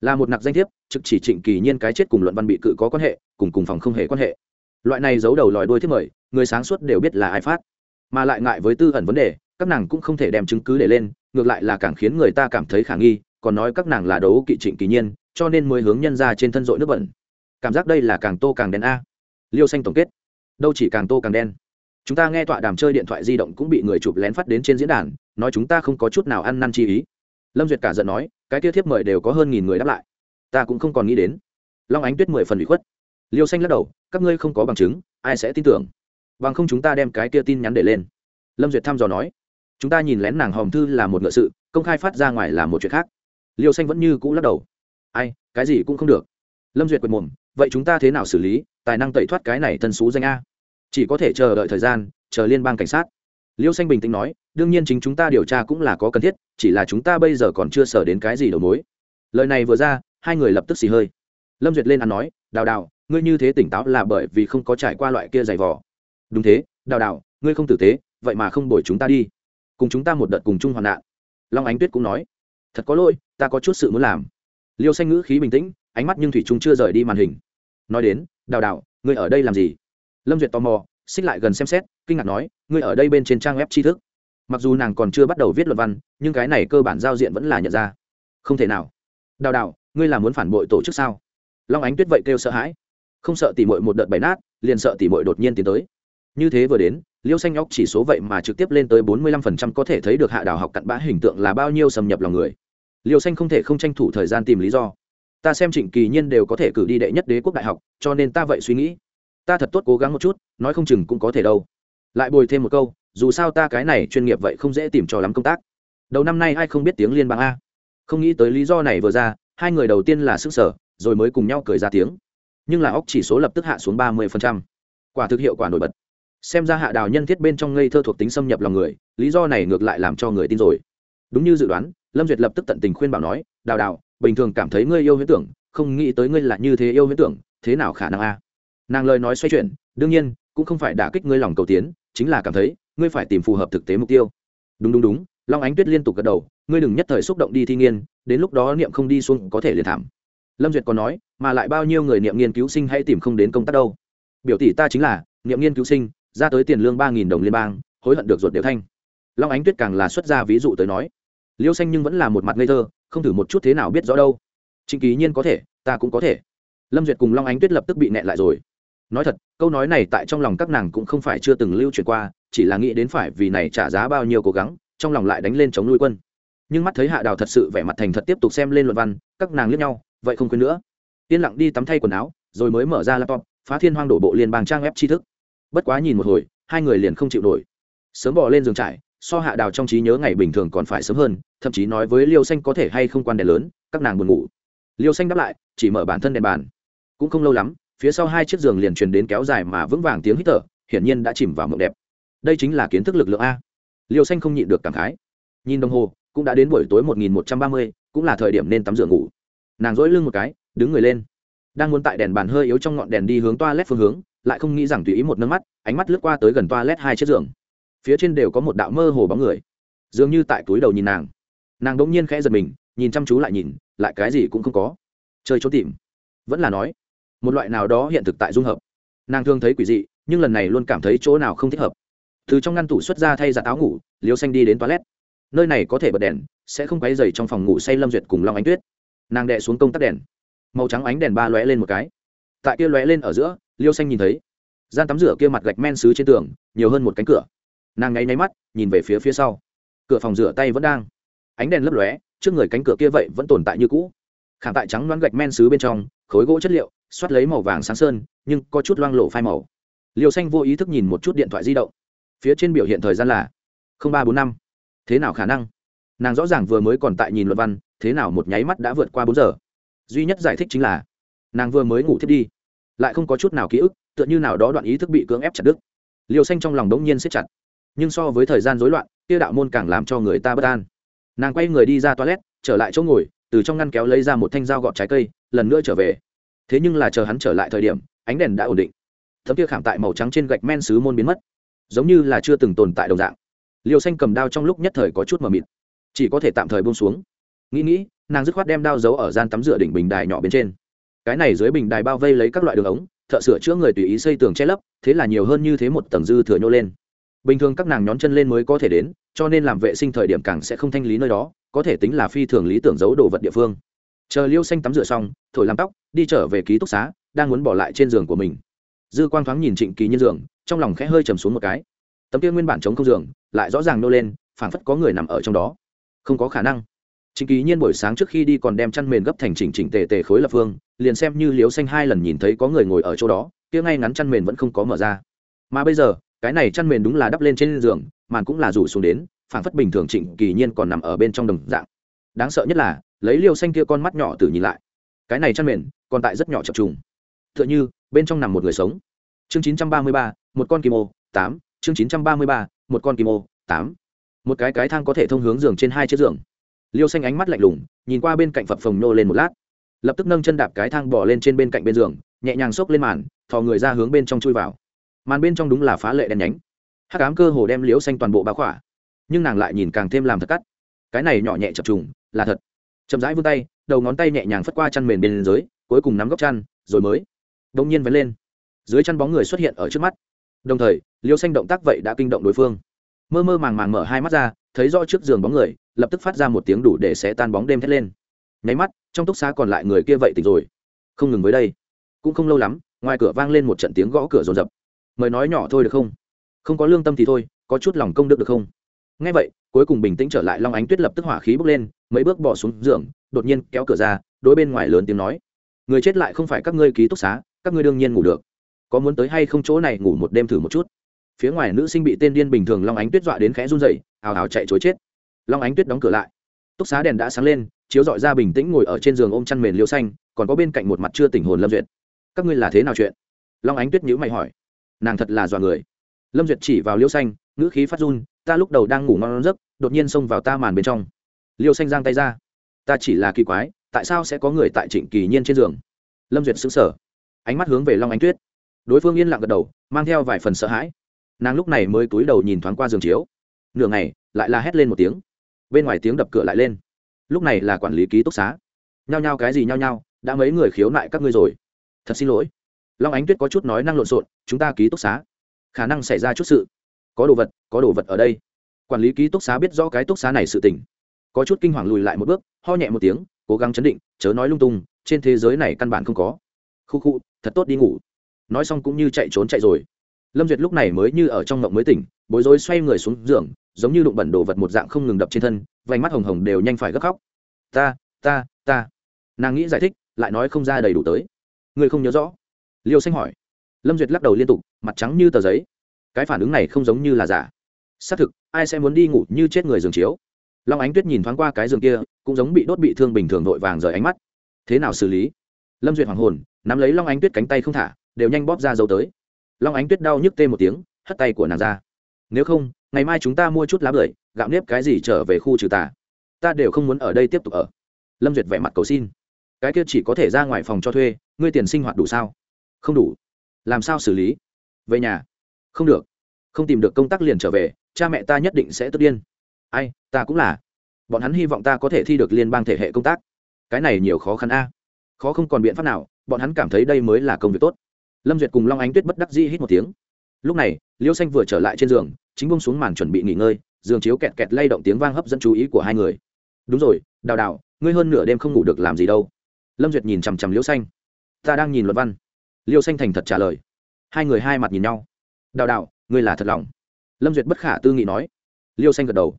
Là một nặc danh thiếp, trực chỉ trịnh kỳ nhiên cái chết cùng luận văn bị cự có quan hệ, cùng cùng phòng không hề quan hệ. Loại này giấu đầu lòi đuôi thiết mời, người sáng suốt đều biết là ai phát. Mà lại ngại với tư ẩn vấn đề các nàng cũng không thể đem chứng cứ để lên, ngược lại là càng khiến người ta cảm thấy khả nghi, còn nói các nàng là đấu kỵ trịnh kỳ nhiên, cho nên mới hướng nhân ra trên thân dội nước bẩn. Cảm giác đây là càng tô càng đen a. Liêu xanh tổng kết. Đâu chỉ càng tô càng đen. Chúng ta nghe tọa đàm chơi điện thoại di động cũng bị người chụp lén phát đến trên diễn đàn, nói chúng ta không có chút nào ăn năn chi ý. Lâm duyệt cả giận nói, cái kia thiếp mời đều có hơn nghìn người đáp lại. Ta cũng không còn nghĩ đến. Long ánh tuyết mười phần bị khuất. Liêu xanh lắc đầu, các ngươi không có bằng chứng, ai sẽ tin tưởng? Bằng không chúng ta đem cái kia tin nhắn để lên. Lâm duyệt thăm dò nói chúng ta nhìn lén nàng hòm thư là một ngựa sự, công khai phát ra ngoài là một chuyện khác. Liêu xanh vẫn như cũ lắc đầu. Ai, cái gì cũng không được. Lâm duyệt quệt mồm, vậy chúng ta thế nào xử lý, tài năng tẩy thoát cái này thân xú danh a? Chỉ có thể chờ đợi thời gian, chờ liên bang cảnh sát. Liêu xanh bình tĩnh nói, đương nhiên chính chúng ta điều tra cũng là có cần thiết, chỉ là chúng ta bây giờ còn chưa sở đến cái gì đầu mối. Lời này vừa ra, hai người lập tức xì hơi. Lâm duyệt lên ăn nói, đào đào, ngươi như thế tỉnh táo là bởi vì không có trải qua loại kia giày vò. Đúng thế, đào đào, ngươi không tử tế, vậy mà không đổi chúng ta đi cùng chúng ta một đợt cùng chung hoạn nạn. Long ánh tuyết cũng nói, thật có lỗi, ta có chút sự muốn làm. Liêu xanh ngữ khí bình tĩnh, ánh mắt nhưng thủy trung chưa rời đi màn hình. Nói đến, đào đào, ngươi ở đây làm gì? Lâm duyệt tò mò, xích lại gần xem xét, kinh ngạc nói, ngươi ở đây bên trên trang web tri thức. Mặc dù nàng còn chưa bắt đầu viết luận văn, nhưng cái này cơ bản giao diện vẫn là nhận ra. Không thể nào. Đào đào, ngươi là muốn phản bội tổ chức sao? Long ánh tuyết vậy kêu sợ hãi. Không sợ tỉ mội một đợt bày nát, liền sợ tỉ mội đột nhiên tiến tới. Như thế vừa đến liêu xanh nhóc chỉ số vậy mà trực tiếp lên tới bốn mươi lăm phần trăm có thể thấy được hạ đào học cặn bã hình tượng là bao nhiêu xâm nhập lòng người. Liêu xanh không thể không tranh thủ thời gian tìm lý do. Ta xem trịnh kỳ nhiên đều có thể cử đi đệ nhất đế quốc đại học, cho nên ta vậy suy nghĩ. Ta thật tốt cố gắng một chút, nói không chừng cũng có thể đâu. Lại bồi thêm một câu, dù sao ta cái này chuyên nghiệp vậy không dễ tìm cho lắm công tác. Đầu năm nay ai không biết tiếng liên bang a? Không nghĩ tới lý do này vừa ra, hai người đầu tiên là sức sở rồi mới cùng nhau cười ra tiếng. Nhưng là óc chỉ số lập tức hạ xuống ba mươi quả thực hiệu quả nổi bật xem ra hạ đào nhân thiết bên trong ngây thơ thuộc tính xâm nhập lòng người, lý do này ngược lại làm cho người tin rồi. Đúng như dự đoán, lâm duyệt lập tức tận tình khuyên bảo nói, đào đào, bình thường cảm thấy ngươi yêu huyễn tưởng, không nghĩ tới ngươi là như thế yêu huyễn tưởng, thế nào khả năng a? Nàng lời nói xoay chuyển, đương nhiên, cũng không phải đả kích ngươi lòng cầu tiến, chính là cảm thấy ngươi phải tìm phù hợp thực tế mục tiêu. Đúng đúng đúng. Long ánh tuyết liên tục gật đầu, ngươi đừng nhất thời xúc động đi thi nghiên, đến lúc đó niệm không đi xuống có thể liền thảm. Lâm duyệt còn nói, mà lại bao nhiêu người niệm nghiên cứu sinh hay tìm không đến công tác đâu? Biểu tỷ ta chính là niệm nghiên cứu sinh ra tới tiền lương ba nghìn đồng liên bang, hối hận được ruột đều thanh. Long ánh tuyết càng là xuất ra ví dụ tới nói, liêu xanh nhưng vẫn là một mặt ngây thơ, không thử một chút thế nào biết rõ đâu. Trịnh kỳ nhiên có thể, ta cũng có thể. Lâm duyệt cùng long ánh tuyết lập tức bị nẹ lại rồi. Nói thật, câu nói này tại trong lòng các nàng cũng không phải chưa từng lưu truyền qua, chỉ là nghĩ đến phải vì này trả giá bao nhiêu cố gắng, trong lòng lại đánh lên chống nuôi quân. Nhưng mắt thấy hạ đào thật sự vẻ mặt thành thật tiếp tục xem lên luận văn, các nàng liếc nhau, vậy không quên nữa. Yên lặng đi tắm thay quần áo, rồi mới mở ra laptop, phá thiên hoang đổ bộ liên bang trang web tri thức bất quá nhìn một hồi, hai người liền không chịu nổi. Sớm bỏ lên giường trải, so hạ đào trong trí nhớ ngày bình thường còn phải sớm hơn, thậm chí nói với liêu xanh có thể hay không quan đèn lớn, các nàng buồn ngủ. Liêu xanh đáp lại, chỉ mở bản thân đèn bàn. Cũng không lâu lắm, phía sau hai chiếc giường liền truyền đến kéo dài mà vững vàng tiếng hít thở, hiển nhiên đã chìm vào mộng đẹp. Đây chính là kiến thức lực lượng a. Liêu xanh không nhịn được cảm khái. Nhìn đồng hồ, cũng đã đến buổi tối một nghìn một trăm ba mươi, cũng là thời điểm nên tắm rửa ngủ. Nàng dỗi lưng một cái, đứng người lên. Đang muốn tại đèn bàn hơi yếu trong ngọn đèn đi hướng toa lét phương hướng lại không nghĩ rằng tùy ý một nâng mắt, ánh mắt lướt qua tới gần toa lét hai chiếc giường. Phía trên đều có một đạo mơ hồ bóng người. Dường như tại túi đầu nhìn nàng. Nàng đ ỗ n g nhiên khẽ giật mình, nhìn chăm chú lại nhìn, lại cái gì cũng không có. Chơi trốn tìm. Vẫn là nói, một loại nào đó hiện thực tại dung hợp. Nàng thường thấy quỷ dị, nhưng lần này luôn cảm thấy chỗ nào không thích hợp. Từ trong ngăn tủ xuất ra thay giặt áo ngủ liều xanh đi đến toilet. Nơi này có thể bật đèn, sẽ không quấy dày trong phòng ngủ say lâm duyệt cùng long ánh tuyết. Nàng đệ xuống công tắc đèn. Màu trắng ánh đèn ba lóe lên một cái tại kia lóe lên ở giữa, liêu xanh nhìn thấy, gian tắm rửa kia mặt gạch men xứ trên tường, nhiều hơn một cánh cửa. Nàng ngáy nháy mắt, nhìn về phía phía sau. Cửa phòng rửa tay vẫn đang. Ánh đèn lấp lóe, trước người cánh cửa kia vậy vẫn tồn tại như cũ. Khảm tại trắng đoán gạch men xứ bên trong, khối gỗ chất liệu, xoát lấy màu vàng sáng sơn, nhưng có chút loang lộ phai màu. Liêu xanh vô ý thức nhìn một chút điện thoại di động. Phía trên biểu hiện thời gian là ba bốn năm. Thế nào khả năng? Nàng rõ ràng vừa mới còn tại nhìn luật văn, thế nào một nháy mắt đã vượt qua bốn giờ? Duy nhất giải thích chính là nàng vừa mới ngủ thiết đi, lại không có chút nào ký ức, tựa như nào đó đoạn ý thức bị cưỡng ép chặt đứt. Liều xanh trong lòng đống nhiên siết chặt. Nhưng so với thời gian rối loạn Tiêu đạo môn càng làm cho người ta bất an. Nàng quay người đi ra toilet, trở lại chỗ ngồi, từ trong ngăn kéo lấy ra một thanh dao gọt trái cây, lần nữa trở về. Thế nhưng là chờ hắn trở lại thời điểm, ánh đèn đã ổn định. Thấm kia khảm tại màu trắng trên gạch men xứ môn biến mất, giống như là chưa từng tồn tại đồng dạng. Liều xanh cầm đao trong lúc nhất thời có chút mờ mịt, chỉ có thể tạm thời buông xuống. Nghĩ nghĩ, nàng dứt khoát đem đao giấu ở gian tắm rửa đỉnh bình đài nhỏ bên trên cái này dưới bình đài bao vây lấy các loại đường ống, thợ sửa chữa người tùy ý xây tường che lấp, thế là nhiều hơn như thế một tầng dư thừa nhô lên. Bình thường các nàng nhón chân lên mới có thể đến, cho nên làm vệ sinh thời điểm càng sẽ không thanh lý nơi đó, có thể tính là phi thường lý tưởng giấu đồ vật địa phương. Chờ liêu xanh tắm rửa xong, thổi làm tóc, đi trở về ký túc xá, đang muốn bỏ lại trên giường của mình. Dư quang thoáng nhìn trịnh kỳ nhiên giường, trong lòng khẽ hơi trầm xuống một cái. Tấm kia nguyên bản chống không giường, lại rõ ràng nô lên, phảng phất có người nằm ở trong đó. Không có khả năng. Chính kỳ nhiên buổi sáng trước khi đi còn đem chăn mền gấp thành chỉnh chỉnh tề tề khối lập phương, liền xem như liếu xanh hai lần nhìn thấy có người ngồi ở chỗ đó, kia ngay ngắn chăn mền vẫn không có mở ra. Mà bây giờ, cái này chăn mền đúng là đắp lên trên giường, màn cũng là rủ xuống đến, phảng phất bình thường trịnh kỳ nhiên còn nằm ở bên trong đồng dạng. Đáng sợ nhất là, lấy liêu xanh kia con mắt nhỏ từ nhìn lại. Cái này chăn mền, còn tại rất nhỏ chập trùng. T h ư ợ n h ư bên trong nằm một người sống. Chương chín trăm ba mươi ba, một con kim ô, tám. Chương chín trăm ba mươi ba, một con kim ô, tám. Một cái cái thang có thể thông hướng giường trên hai chiếc giường liêu xanh ánh mắt lạnh lùng, nhìn qua bên cạnh phập phồng nô lên một lát. Lập tức nâng chân đạp cái thang bỏ lên trên bên cạnh bên giường, nhẹ nhàng xốc lên màn, thò người ra hướng bên trong chui vào. Màn bên trong đúng là phá lệ đen nhánh. Hát cám cơ hồ đem Liêu xanh toàn bộ bá khỏa, nhưng nàng lại nhìn càng thêm làm thật cắt. Cái này nhỏ nhẹ chập trùng, là thật. Chậm rãi vươn tay, đầu ngón tay nhẹ nhàng phất qua chăn mền bên dưới, cuối cùng nắm góc chăn, rồi mới đông nhiên vén lên. Dưới chăn bóng người xuất hiện ở trước mắt. Đồng thời, liêu xanh động tác vậy đã kinh động đối phương. Mơ mơ màng màng mở hai mắt ra thấy rõ trước giường bóng người, lập tức phát ra một tiếng đủ để xé tan bóng đêm thét lên. Nháy mắt, trong túc xá còn lại người kia vậy tỉnh rồi. Không ngừng với đây. Cũng không lâu lắm, ngoài cửa vang lên một trận tiếng gõ cửa rồn rập mời nói nhỏ thôi được không? Không có lương tâm thì thôi, có chút lòng công đức được không? Ngay vậy, cuối cùng bình tĩnh trở lại, long ánh tuyết lập tức hỏa khí bốc lên, mấy bước bỏ xuống giường, đột nhiên kéo cửa ra, đối bên ngoài lớn tiếng nói. Người chết lại không phải các ngươi ký túc xá, các ngươi đương nhiên ngủ được. Có muốn tới hay không chỗ này ngủ một đêm thử một chút. Phía ngoài nữ sinh bị tên điên bình thường long ánh tuyết dọa đến khẽ run dậy ào ào chạy chối chết. Long ánh tuyết đóng cửa lại. Túc xá đèn đã sáng lên, chiếu dọi ra bình tĩnh ngồi ở trên giường ôm chăn mền liêu xanh, còn có bên cạnh một mặt chưa tỉnh hồn lâm duyệt. Các ngươi là thế nào chuyện? Long ánh tuyết nhữ mày hỏi. Nàng thật là dọa người. Lâm duyệt chỉ vào liêu xanh, ngữ khí phát run, ta lúc đầu đang ngủ ngon giấc, đột nhiên xông vào ta màn bên trong. Liêu xanh giang tay ra. Ta chỉ là kỳ quái, tại sao sẽ có người tại trịnh kỳ nhiên trên giường? Lâm duyệt xứng sở ánh mắt hướng về long ánh tuyết. Đối phương yên lặng gật đầu, mang theo vài phần sợ hãi. Nàng lúc này mới cúi đầu nhìn thoáng qua giường chiếu nửa ngày, lại la hét lên một tiếng. Bên ngoài tiếng đập cửa lại lên. Lúc này là quản lý ký túc xá. Nhao nhao cái gì nhao nhao, đã mấy người khiếu nại các ngươi rồi. Thật xin lỗi. Long ánh tuyết có chút nói năng lộn xộn, chúng ta ký túc xá. Khả năng xảy ra chút sự. Có đồ vật, có đồ vật ở đây. Quản lý ký túc xá biết rõ cái túc xá này sự tình. Có chút kinh hoàng lùi lại một bước, ho nhẹ một tiếng, cố gắng chấn định, chớ nói lung tung, trên thế giới này căn bản không có. Khu khu, thật tốt đi ngủ. Nói xong cũng như chạy trốn chạy rồi lâm duyệt lúc này mới như ở trong ngộng mới tỉnh, bối rối xoay người xuống giường, giống như đụng bẩn đồ vật một dạng không ngừng đập trên thân, vành mắt hồng hồng đều nhanh phải gấp khóc. Ta ta ta. Nàng nghĩ giải thích, lại nói không ra đầy đủ tới. Người không nhớ rõ? Liêu xanh hỏi. Lâm duyệt lắc đầu liên tục, mặt trắng như tờ giấy. Cái phản ứng này không giống như là giả. Xác thực, ai sẽ muốn đi ngủ như chết người giường chiếu? Long ánh tuyết nhìn thoáng qua cái giường kia, cũng giống bị đốt bị thương bình thường vội vàng rời ánh mắt. Thế nào xử lý? Lâm duyệt hoàng hồn, nắm lấy long ánh tuyết cánh tay không thả, đều nhanh bóp ra dấu tới long ánh tuyết đau nhức tê một tiếng, hất tay của nàng ra. Nếu không, ngày mai chúng ta mua chút lá bưởi, gạo nếp cái gì trở về khu trừ tà. Ta đều không muốn ở đây tiếp tục ở. Lâm duyệt vẻ mặt cầu xin. Cái kia chỉ có thể ra ngoài phòng cho thuê, ngươi tiền sinh hoạt đủ sao? Không đủ. Làm sao xử lý? Về nhà. Không được. Không tìm được công tác liền trở về, cha mẹ ta nhất định sẽ tức điên. Ai, ta cũng là. Bọn hắn hy vọng ta có thể thi được liên bang thể hệ công tác. Cái này nhiều khó khăn a. Khó không còn biện pháp nào, bọn hắn cảm thấy đây mới là công việc tốt lâm duyệt cùng long ánh tuyết bất đắc dĩ hít một tiếng. Lúc này, liêu xanh vừa trở lại trên giường, chính bông xuống màn chuẩn bị nghỉ ngơi, giường chiếu kẹt kẹt lay động tiếng vang hấp dẫn chú ý của hai người. Đúng rồi, đào đào, ngươi hơn nửa đêm không ngủ được làm gì đâu. Lâm duyệt nhìn chằm chằm liêu xanh. Ta đang nhìn luật văn. Liêu xanh thành thật trả lời. Hai người hai mặt nhìn nhau. Đào đào, ngươi là thật lòng. Lâm duyệt bất khả tư nghị nói. Liêu xanh gật đầu.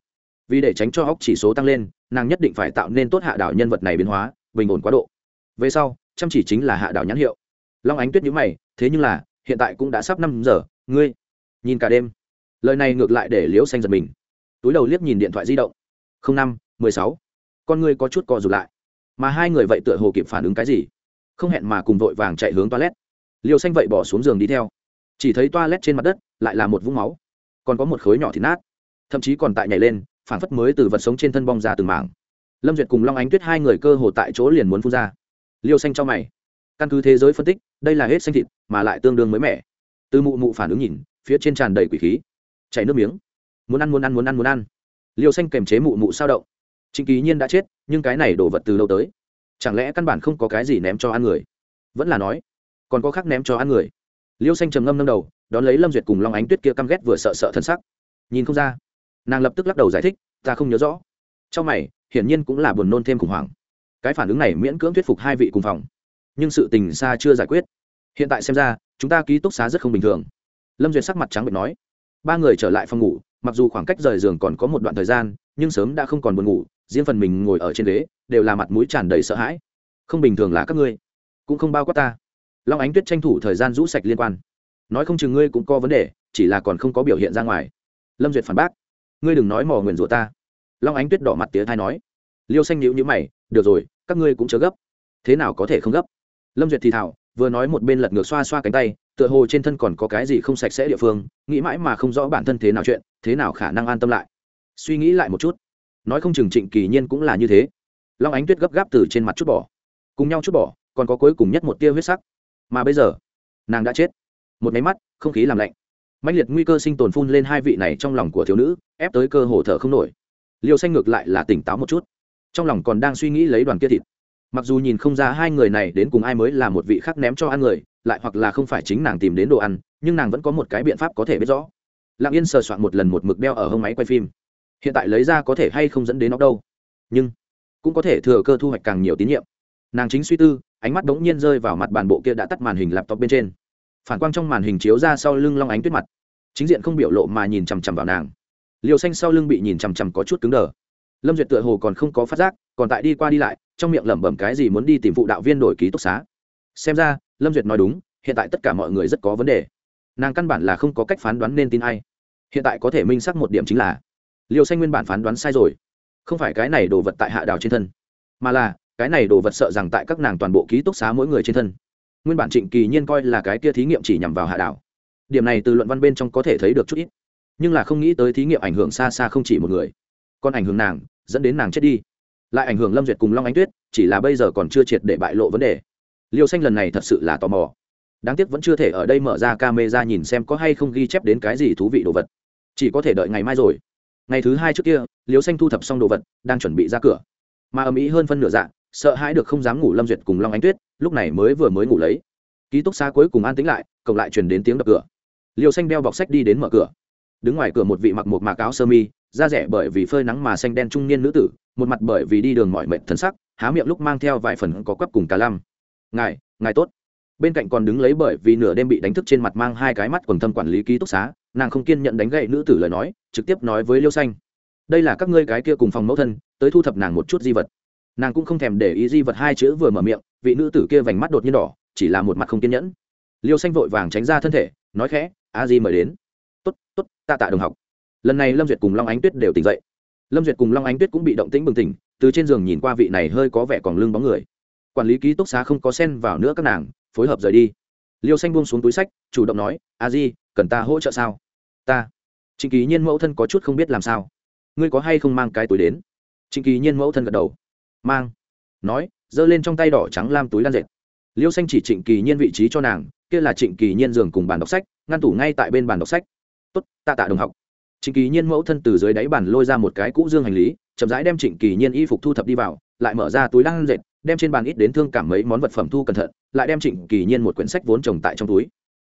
Vì để tránh cho óc chỉ số tăng lên, nàng nhất định phải tạo nên tốt hạ đảo nhân vật này biến hóa, bình ổn quá độ. Về sau, chăm chỉ chính là hạ đảo nhãn hiệu. Long ánh tuyết nhữ mày thế nhưng là, hiện tại cũng đã sắp năm giờ, ngươi, nhìn cả đêm. Lời này ngược lại để liễu xanh giật mình. Túi đầu liếc nhìn điện thoại di động. Năm, mười sáu. Con ngươi có chút co rụt lại. Mà hai người vậy tựa hồ kịp phản ứng cái gì? Không hẹn mà cùng vội vàng chạy hướng toilet. Liều xanh vậy bỏ xuống giường đi theo. Chỉ thấy toilet trên mặt đất lại là một vũng máu. Còn có một khối nhỏ thịt nát. Thậm chí còn tại nhảy lên, phản phất mới từ vật sống trên thân bong ra từng mảng. Lâm duyệt cùng long ánh tuyết hai người cơ hồ tại chỗ liền muốn phun ra. Liêu xanh cho mày căn cứ thế giới phân tích, đây là hết xanh thịt, mà lại tương đương mới mẻ. Từ mụ mụ phản ứng nhìn, phía trên tràn đầy quỷ khí. Chảy nước miếng. Muốn ăn muốn ăn muốn ăn muốn ăn. Liêu xanh kềm chế mụ mụ sao động. Trịnh kỳ nhiên đã chết, nhưng cái này đổ vật từ lâu tới. Chẳng lẽ căn bản không có cái gì ném cho ăn người? Vẫn là nói, còn có khác ném cho ăn người. Liêu xanh trầm ngâm nâng đầu, đón lấy lâm duyệt cùng long ánh tuyết kia căm ghét vừa sợ sợ thân sắc. Nhìn không ra. Nàng lập tức lắc đầu giải thích, ta không nhớ rõ. Trong mày, hiển nhiên cũng là buồn nôn thêm khủng hoảng. Cái phản ứng này miễn cưỡng thuyết phục hai vị cùng phòng nhưng sự tình xa chưa giải quyết. Hiện tại xem ra, chúng ta ký túc xá rất không bình thường. Lâm duyệt sắc mặt trắng bệnh nói. Ba người trở lại phòng ngủ, mặc dù khoảng cách rời giường còn có một đoạn thời gian, nhưng sớm đã không còn buồn ngủ, riêng phần mình ngồi ở trên ghế, đều là mặt mũi tràn đầy sợ hãi. Không bình thường là các ngươi, cũng không bao quát ta. Long ánh tuyết tranh thủ thời gian rũ sạch liên quan. Nói không chừng ngươi cũng có vấn đề, chỉ là còn không có biểu hiện ra ngoài. Lâm duyệt phản bác. Ngươi đừng nói mò nguyền rủa ta. Long ánh tuyết đỏ mặt tía thai nói. Liêu xanh nhữ nhữ mày, được rồi, các ngươi cũng chớ gấp. Thế nào có thể không gấp? Lâm duyệt thì thảo vừa nói một bên lật ngược xoa xoa cánh tay, tựa hồ trên thân còn có cái gì không sạch sẽ địa phương, nghĩ mãi mà không rõ bản thân thế nào chuyện, thế nào khả năng an tâm lại. Suy nghĩ lại một chút. Nói không chừng trịnh kỳ nhiên cũng là như thế. Long ánh tuyết gấp gáp từ trên mặt chút bỏ. Cùng nhau chút bỏ, còn có cuối cùng nhất một tia huyết sắc. Mà bây giờ, nàng đã chết. Một máy mắt, không khí làm lạnh. Mạnh liệt nguy cơ sinh tồn phun lên hai vị này trong lòng của thiếu nữ, ép tới cơ hồ thở không nổi. Liều xanh ngược lại là tỉnh táo một chút. Trong lòng còn đang suy nghĩ lấy đoàn kia thịt mặc dù nhìn không ra hai người này đến cùng ai mới là một vị khác ném cho ăn người, lại hoặc là không phải chính nàng tìm đến đồ ăn, nhưng nàng vẫn có một cái biện pháp có thể biết rõ. Lặng yên sờ soạn một lần một mực đeo ở hông máy quay phim. Hiện tại lấy ra có thể hay không dẫn đến nó đâu? Nhưng cũng có thể thừa cơ thu hoạch càng nhiều tín nhiệm. Nàng chính suy tư, ánh mắt bỗng nhiên rơi vào mặt bàn bộ kia đã tắt màn hình laptop bên trên. Phản quang trong màn hình chiếu ra sau lưng long ánh tuyết mặt. Chính diện không biểu lộ mà nhìn chằm chằm vào nàng. Liều xanh sau lưng bị nhìn chằm chằm có chút cứng đờ. Lâm duyệt tựa hồ còn không có phát giác, còn tại đi qua đi lại trong miệng lẩm bẩm cái gì muốn đi tìm phụ đạo viên đổi ký túc xá. Xem ra, lâm duyệt nói đúng, hiện tại tất cả mọi người rất có vấn đề. Nàng căn bản là không có cách phán đoán nên tin ai. Hiện tại có thể minh xác một điểm chính là liều xanh nguyên bản phán đoán sai rồi. Không phải cái này đồ vật tại hạ đào trên thân, mà là, cái này đồ vật sợ rằng tại các nàng toàn bộ ký túc xá mỗi người trên thân. Nguyên bản trịnh kỳ nhiên coi là cái kia thí nghiệm chỉ nhằm vào hạ đảo điểm này từ luận văn bên trong có thể thấy được chút ít, nhưng là không nghĩ tới thí nghiệm ảnh hưởng xa xa không chỉ một người, còn ảnh hưởng nàng, dẫn đến nàng chết đi lại ảnh hưởng lâm duyệt cùng long ánh tuyết, chỉ là bây giờ còn chưa triệt để bại lộ vấn đề. Liêu xanh lần này thật sự là tò mò. Đáng tiếc vẫn chưa thể ở đây mở ra camera nhìn xem có hay không ghi chép đến cái gì thú vị đồ vật. Chỉ có thể đợi ngày mai rồi. Ngày thứ hai trước kia, liêu xanh thu thập xong đồ vật, đang chuẩn bị ra cửa. Mà ầm ĩ hơn phân nửa dạ sợ hãi được không dám ngủ lâm duyệt cùng long ánh tuyết, lúc này mới vừa mới ngủ lấy. Ký túc xá cuối cùng an tính lại, cộng lại truyền đến tiếng đập cửa. Liêu xanh đeo bọc sách đi đến mở cửa. Đứng ngoài cửa một vị mặc một mạc áo sơ mi da rẻ bởi vì phơi nắng mà xanh đen trung niên nữ tử, một mặt bởi vì đi đường mọi mệnh thân sắc, há miệng lúc mang theo vài phần có quắp cùng cả lăm ngài ngài tốt. Bên cạnh còn đứng lấy bởi vì nửa đêm bị đánh thức trên mặt mang hai cái mắt quần thâm quản lý ký túc xá, nàng không kiên nhận đánh gậy nữ tử lời nói, trực tiếp nói với liêu xanh. Đây là các ngươi cái kia cùng phòng mẫu thân, tới thu thập nàng một chút di vật. Nàng cũng không thèm để ý di vật hai chữ vừa mở miệng, vị nữ tử kia vành mắt đột nhiên đỏ, chỉ là một mặt không kiên nhẫn. Liêu xanh vội vàng tránh ra thân thể, nói khẽ, a di mời đến. T ố t t ố t tạ tạ đồng học lần này lâm duyệt cùng long ánh tuyết đều tỉnh dậy. Lâm duyệt cùng long ánh tuyết cũng bị động tĩnh bừng tỉnh, từ trên giường nhìn qua vị này hơi có vẻ còn lưng bóng người. Quản lý ký túc xá không có sen vào nữa các nàng, phối hợp rời đi. Liêu xanh buông xuống túi sách, chủ động nói, a di, cần ta hỗ trợ sao? Ta. Trịnh kỳ nhiên mẫu thân có chút không biết làm sao. Ngươi có hay không mang cái túi đến? Trịnh kỳ nhiên mẫu thân gật đầu. Mang. Nói, giơ lên trong tay đỏ trắng lam túi lan dệt. Liêu xanh chỉ trịnh kỳ nhiên vị trí cho nàng, kia là trịnh kỳ nhiên giường cùng bàn đọc sách, ngăn tủ ngay tại bên bàn đọc sách. Tốt tạ tạ đồng học trịnh kỳ nhiên mẫu thân từ dưới đáy bàn lôi ra một cái cũ dương hành lý, chậm rãi đem trịnh kỳ nhiên y phục thu thập đi vào, lại mở ra túi lan dệt, đem trên bàn ít đến thương cảm mấy món vật phẩm thu cẩn thận, lại đem trịnh kỳ nhiên một quyển sách vốn trồng tại trong túi.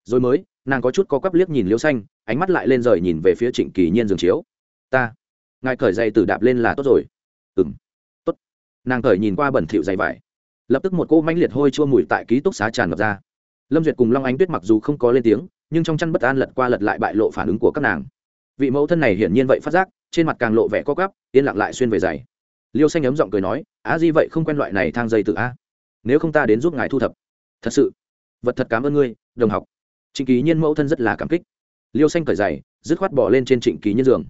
Rồi mới, nàng có chút có quắp liếc nhìn liêu xanh, ánh mắt lại lên rời nhìn về phía trịnh kỳ nhiên giường chiếu. Ta, ngài cởi dây từ đạp lên là tốt rồi. Ừ m tốt. Nàng cởi nhìn qua bẩn thịu dày vải. Lập tức một cô manh liệt hôi chua mùi tại ký túc xá tràn ngập ra. Lâm duyệt cùng long ánh tuyết mặc dù không có lên tiếng, nhưng trong chăn bất an lật qua lật lại bại lộ phản ứng của các nàng vị mẫu thân này hiển nhiên vậy phát giác, trên mặt càng lộ vẻ co gắp yên lặng lại xuyên về giày. Liêu xanh ấm giọng cười nói, á di vậy không quen loại này thang dây tự a. Nếu không ta đến giúp ngài thu thập. Thật sự? Vật thật cảm ơn ngươi, đồng học. Trịnh kỳ nhiên mẫu thân rất là cảm kích. Liêu xanh cởi giày, dứt khoát bỏ lên trên trịnh kỳ nhiên giường.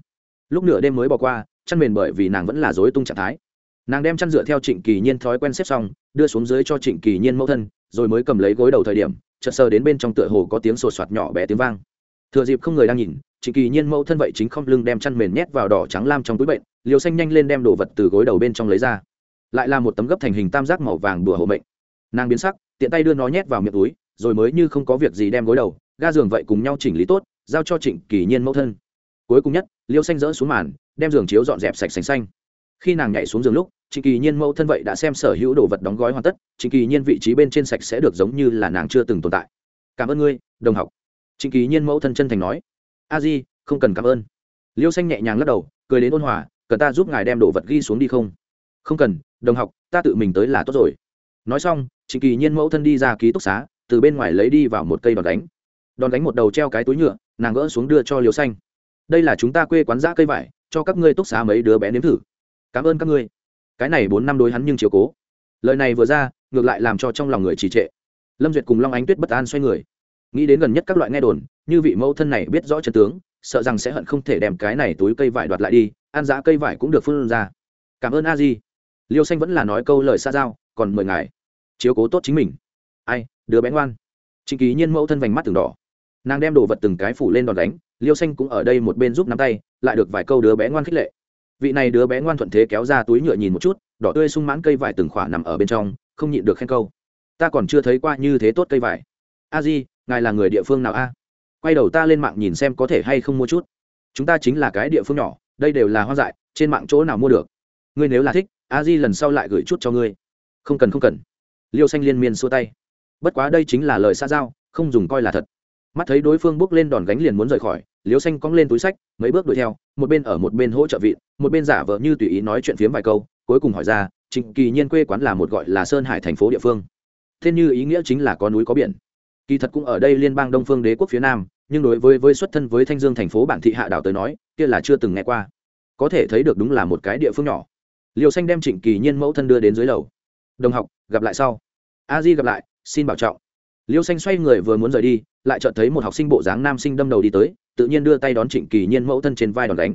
Lúc nửa đêm mới bỏ qua, chăn mền bởi vì nàng vẫn là dối tung trạng thái. Nàng đem chăn dựa theo trịnh kỳ nhiên thói quen xếp xong, đưa xuống dưới cho trịnh kỳ nhiên mẫu thân, rồi mới cầm lấy gối đầu thời điểm, chợt sờ đến bên trong tựa hồ có tiếng sột soạt nhỏ bé tiếng vang. Thừa dịp không người đang nhìn trịnh kỳ nhiên mẫu thân vậy chính không lưng đem chăn mền nhét vào đỏ trắng lam trong túi bệnh liều xanh nhanh lên đem đồ vật từ gối đầu bên trong lấy ra. Lại là một tấm gấp thành hình tam giác màu vàng đùa hộ mệnh. Nàng biến sắc, tiện tay đưa nó nhét vào miệng túi, rồi mới như không có việc gì đem gối đầu, ga giường vậy cùng nhau chỉnh lý tốt, giao cho trịnh kỳ nhiên mẫu thân. Cuối cùng nhất, liêu xanh rỡ xuống màn, đem giường chiếu dọn dẹp sạch sành xanh. Khi nàng nhảy xuống giường lúc, trịnh kỳ nhiên mẫu thân vậy đã xem sở hữu đồ vật đóng gói hoàn tất, trịnh kỳ nhiên vị trí bên trên sạch sẽ được giống như là nàng chưa từng tồn tại. Cảm ơn ngươi, đồng học. Trịnh kỳ nhiên mẫu thân chân thành nói a di, không cần cảm ơn. Liêu xanh nhẹ nhàng lắc đầu, cười đến ôn hòa, cần ta giúp ngài đem đồ vật ghi xuống đi không? Không cần, đồng học, ta tự mình tới là tốt rồi. Nói xong, trịnh kỳ nhiên mẫu thân đi ra ký túc xá, từ bên ngoài lấy đi vào một cây đòn đánh đòn đánh một đầu treo cái túi nhựa, nàng gỡ xuống đưa cho liêu xanh. Đây là chúng ta quê quán giã cây vải, cho các ngươi túc xá mấy đứa bé nếm thử. Cảm ơn các ngươi. Cái này bốn năm đối hắn nhưng chiều cố. Lời này vừa ra, ngược lại làm cho trong lòng người trì trệ. Lâm duyệt cùng long ánh tuyết bất an xoay người nghĩ đến gần nhất các loại nghe đồn, như vị mẫu thân này biết rõ chân tướng, sợ rằng sẽ hận không thể đem cái này túi cây vải đoạt lại đi, ăn giá cây vải cũng được phân ra. Cảm ơn a di. Liêu xanh vẫn là nói câu lời xa giao, còn mời ngài chiếu cố tốt chính mình. Ai, đứa bé ngoan. Chính ký nhiên mẫu thân vành mắt từng đỏ. Nàng đem đồ vật từng cái phủ lên đòn đánh, liêu xanh cũng ở đây một bên giúp nắm tay, lại được vài câu đứa bé ngoan khích lệ. Vị này đứa bé ngoan thuận thế kéo ra túi nhựa nhìn một chút, đỏ tươi sung mãn cây vải từng khỏa nằm ở bên trong, không nhịn được khen câu. Ta còn chưa thấy qua như thế tốt cây vải. A di ngài là người địa phương nào a? Quay đầu ta lên mạng nhìn xem có thể hay không mua chút. Chúng ta chính là cái địa phương nhỏ, đây đều là hoang dại, trên mạng chỗ nào mua được? Ngươi nếu là thích, a di lần sau lại gửi chút cho ngươi. Không cần không cần. Liêu xanh liên miên xua tay. Bất quá đây chính là lời xa giao, không dùng coi là thật. Mắt thấy đối phương bước lên đòn gánh liền muốn rời khỏi, liêu xanh cong lên túi sách, mấy bước đuổi theo, một bên ở một bên hỗ trợ vị một bên giả vờ như tùy ý nói chuyện phiếm vài câu, cuối cùng hỏi ra, trịnh, kỳ nhiên quê quán là một gọi là sơn hải thành phố địa phương. Thế như ý nghĩa chính là có núi có biển kỳ thật cũng ở đây liên bang đông phương đế quốc phía nam, nhưng đối với với xuất thân với thanh dương thành phố bản thị hạ đảo tới nói, kia là chưa từng nghe qua. Có thể thấy được đúng là một cái địa phương nhỏ. Liều xanh đem trịnh kỳ nhiên mẫu thân đưa đến dưới lầu. Đồng học, gặp lại sau. A di gặp lại, xin bảo trọng. Liêu xanh xoay người vừa muốn rời đi, lại chợt thấy một học sinh bộ dáng nam sinh đâm đầu đi tới, tự nhiên đưa tay đón trịnh kỳ nhiên mẫu thân trên vai đòn đánh.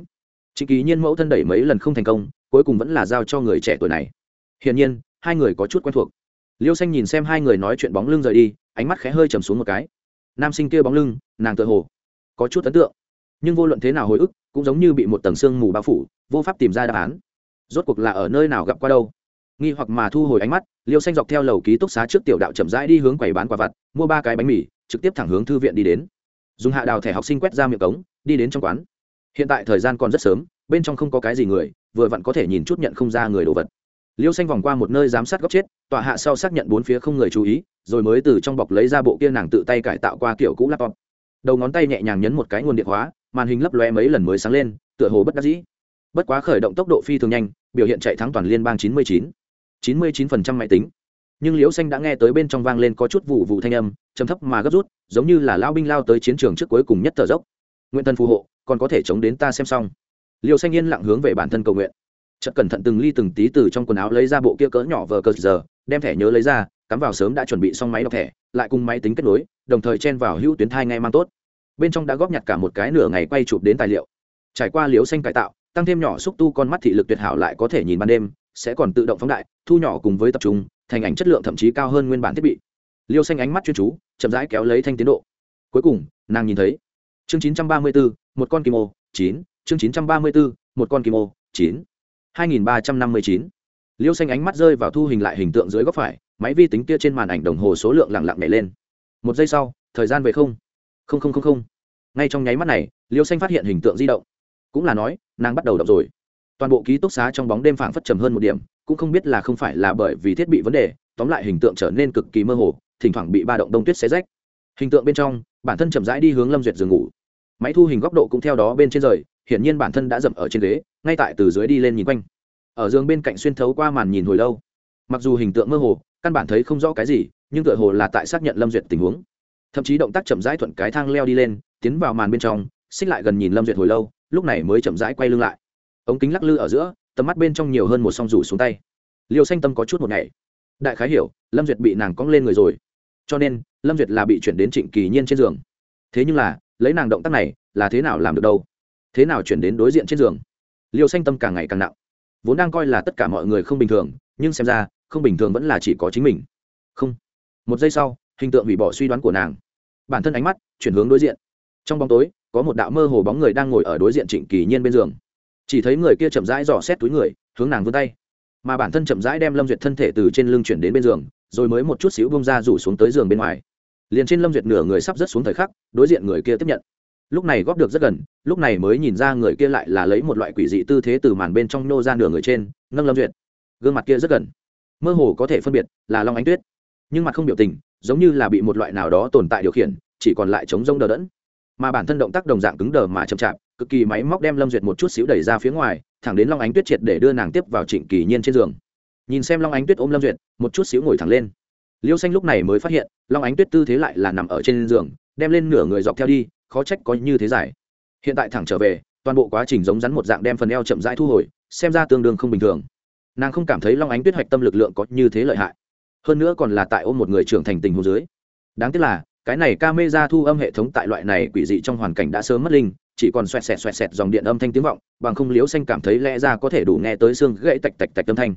Trịnh kỳ nhiên mẫu thân đẩy mấy lần không thành công, cuối cùng vẫn là giao cho người trẻ tuổi này. Hiển nhiên, hai người có chút quen thuộc. Liêu xanh nhìn xem hai người nói chuyện bóng lưng rời đi ánh mắt khẽ hơi chầm xuống một cái. Nam sinh kia bóng lưng, nàng tự hồ có chút ấn tượng. Nhưng vô luận thế nào hồi ức, cũng giống như bị một tầng sương mù bao phủ, vô pháp tìm ra đáp án. Rốt cuộc là ở nơi nào gặp qua đâu? Nghi hoặc mà thu hồi ánh mắt, liêu xanh dọc theo lầu ký túc xá trước tiểu đạo chậm rãi đi hướng quầy bán quả vặt, mua ba cái bánh mì, trực tiếp thẳng hướng thư viện đi đến. Dùng hạ đào thẻ học sinh quét ra miệng cống, đi đến trong quán. Hiện tại thời gian còn rất sớm, bên trong không có cái gì người, vừa vặn có thể nhìn chút nhận không ra người đồ vật liêu xanh vòng qua một nơi giám sát góc chết, tọa hạ sau xác nhận bốn phía không người chú ý, rồi mới từ trong bọc lấy ra bộ kia nàng tự tay cải tạo qua kiểu cũ laptop. Đầu ngón tay nhẹ nhàng nhấn một cái nguồn điện hóa, màn hình lấp lóe mấy lần mới sáng lên, tựa hồ bất đắc dĩ. Bất quá khởi động tốc độ phi thường nhanh, biểu hiện chạy thắng toàn liên bang 99. 99% máy tính. Nhưng liễu xanh đã nghe tới bên trong vang lên có chút vụ vụ thanh âm, trầm thấp mà gấp rút, giống như là lao binh lao tới chiến trường trước cuối cùng nhất thở dốc. Nguyện thần phù hộ, còn có thể chống đến ta xem xong. Liễu xanh yên lặng hướng về bản thân cầu nguyện chợt cẩn thận từng ly từng tí từ trong quần áo lấy ra bộ kia cỡ nhỏ vờ cờ giờ đem thẻ nhớ lấy ra cắm vào sớm đã chuẩn bị xong máy đọc thẻ lại cùng máy tính kết nối đồng thời chen vào hữu tuyến thai ngay mang tốt. Bên trong đã góp nhặt cả một cái nửa ngày quay chụp đến tài liệu. Trải qua liếu xanh cải tạo tăng thêm nhỏ xúc tu con mắt thị lực tuyệt hảo lại có thể nhìn ban đêm sẽ còn tự động phóng đại thu nhỏ cùng với tập trung thành ảnh chất lượng thậm chí cao hơn nguyên bản thiết bị. Liêu xanh ánh mắt chuyên chú chậm rãi kéo lấy thanh tiến độ. Cuối cùng nàng nhìn thấy chương 934, một con kim ô chín chương 934, một con kim ô chín. 2359. liêu xanh ánh mắt rơi vào thu hình lại hình tượng dưới góc phải, máy vi tính kia trên màn ảnh đồng hồ số lượng lặng lặng nhảy lên. Một giây sau, thời gian về không. Không không không không. Ngay trong nháy mắt này, liêu xanh phát hiện hình tượng di động. Cũng là nói, nàng bắt đầu động rồi. Toàn bộ ký túc xá trong bóng đêm phảng phất trầm hơn một điểm, cũng không biết là không phải là bởi vì thiết bị vấn đề, tóm lại hình tượng trở nên cực kỳ mơ hồ, thỉnh thoảng bị ba động đông tuyết xé rách. Hình tượng bên trong, bản thân chậm rãi đi hướng lâm duyệt giường ngủ. Máy thu hình góc độ cũng theo đó bên trên rời hiển nhiên bản thân đã dậm ở trên ghế, ngay tại từ dưới đi lên nhìn quanh. Ở giường bên cạnh xuyên thấu qua màn nhìn hồi lâu. Mặc dù hình tượng mơ hồ, căn bản thấy không rõ cái gì, nhưng tựa hồ là tại xác nhận lâm duyệt tình huống. Thậm chí động tác chậm rãi thuận cái thang leo đi lên, tiến vào màn bên trong, xích lại gần nhìn lâm duyệt hồi lâu, lúc này mới chậm rãi quay lưng lại. Ống kính lắc lư ở giữa, tầm mắt bên trong nhiều hơn một song rủ xuống tay. Liêu xanh tâm có chút một ngày đại khái hiểu, lâm duyệt bị nàng cong lên người rồi. Cho nên, lâm duyệt là bị chuyển đến trịnh kỳ nhiên trên giường. Thế nhưng là, lấy nàng động tác này, là thế nào làm được đâu? Thế nào chuyển đến đối diện trên giường? Liêu xanh tâm càng ngày càng nặng. Vốn đang coi là tất cả mọi người không bình thường, nhưng xem ra, không bình thường vẫn là chỉ có chính mình. Không. Một giây sau, hình tượng hủy bỏ suy đoán của nàng. Bản thân ánh mắt chuyển hướng đối diện. Trong bóng tối, có một đạo mơ hồ bóng người đang ngồi ở đối diện trịnh kỳ nhiên bên giường. Chỉ thấy người kia chậm rãi dò xét túi người, hướng nàng vươn tay. Mà bản thân chậm rãi đem lâm duyệt thân thể từ trên lưng chuyển đến bên giường, rồi mới một chút xíu bông ra rủ xuống tới giường bên ngoài. Liền trên lâm duyệt nửa người sắp rớt xuống thời khắc, đối diện người kia tiếp nhận lúc này góp được rất gần, lúc này mới nhìn ra người kia lại là lấy một loại quỷ dị tư thế từ màn bên trong nô ra nửa người trên, nâng lâm duyệt. Gương mặt kia rất gần. Mơ hồ có thể phân biệt là long ánh tuyết. Nhưng mặt không biểu tình, giống như là bị một loại nào đó tồn tại điều khiển, chỉ còn lại chống rông đờ đẫn. Mà bản thân động tác đồng dạng cứng đờ mà chậm chạp, cực kỳ máy móc đem lâm duyệt một chút xíu đẩy ra phía ngoài, thẳng đến long ánh tuyết triệt để đưa nàng tiếp vào trịnh kỳ nhiên trên giường. Nhìn xem long ánh tuyết ôm lâm duyệt, một chút xíu ngồi thẳng lên. Liêu xanh lúc này mới phát hiện, long ánh tuyết tư thế lại là nằm ở trên giường, đem lên nửa người dọc theo đi khó trách có như thế giải. Hiện tại thẳng trở về, toàn bộ quá trình giống rắn một dạng đem phần eo chậm rãi thu hồi, xem ra tương đương không bình thường. Nàng không cảm thấy long ánh tuyết hoạch tâm lực lượng có như thế lợi hại. Hơn nữa còn là tại ôm một người trưởng thành tình hồ dưới. Đáng tiếc là, cái này ca mê ra thu âm hệ thống tại loại này quỷ dị trong hoàn cảnh đã sớm mất linh, chỉ còn xoẹt xẹt xoẹt xẹt dòng điện âm thanh tiếng vọng, bằng không liễu xanh cảm thấy lẽ ra có thể đủ nghe tới xương gãy tạch tạch tạch âm thanh.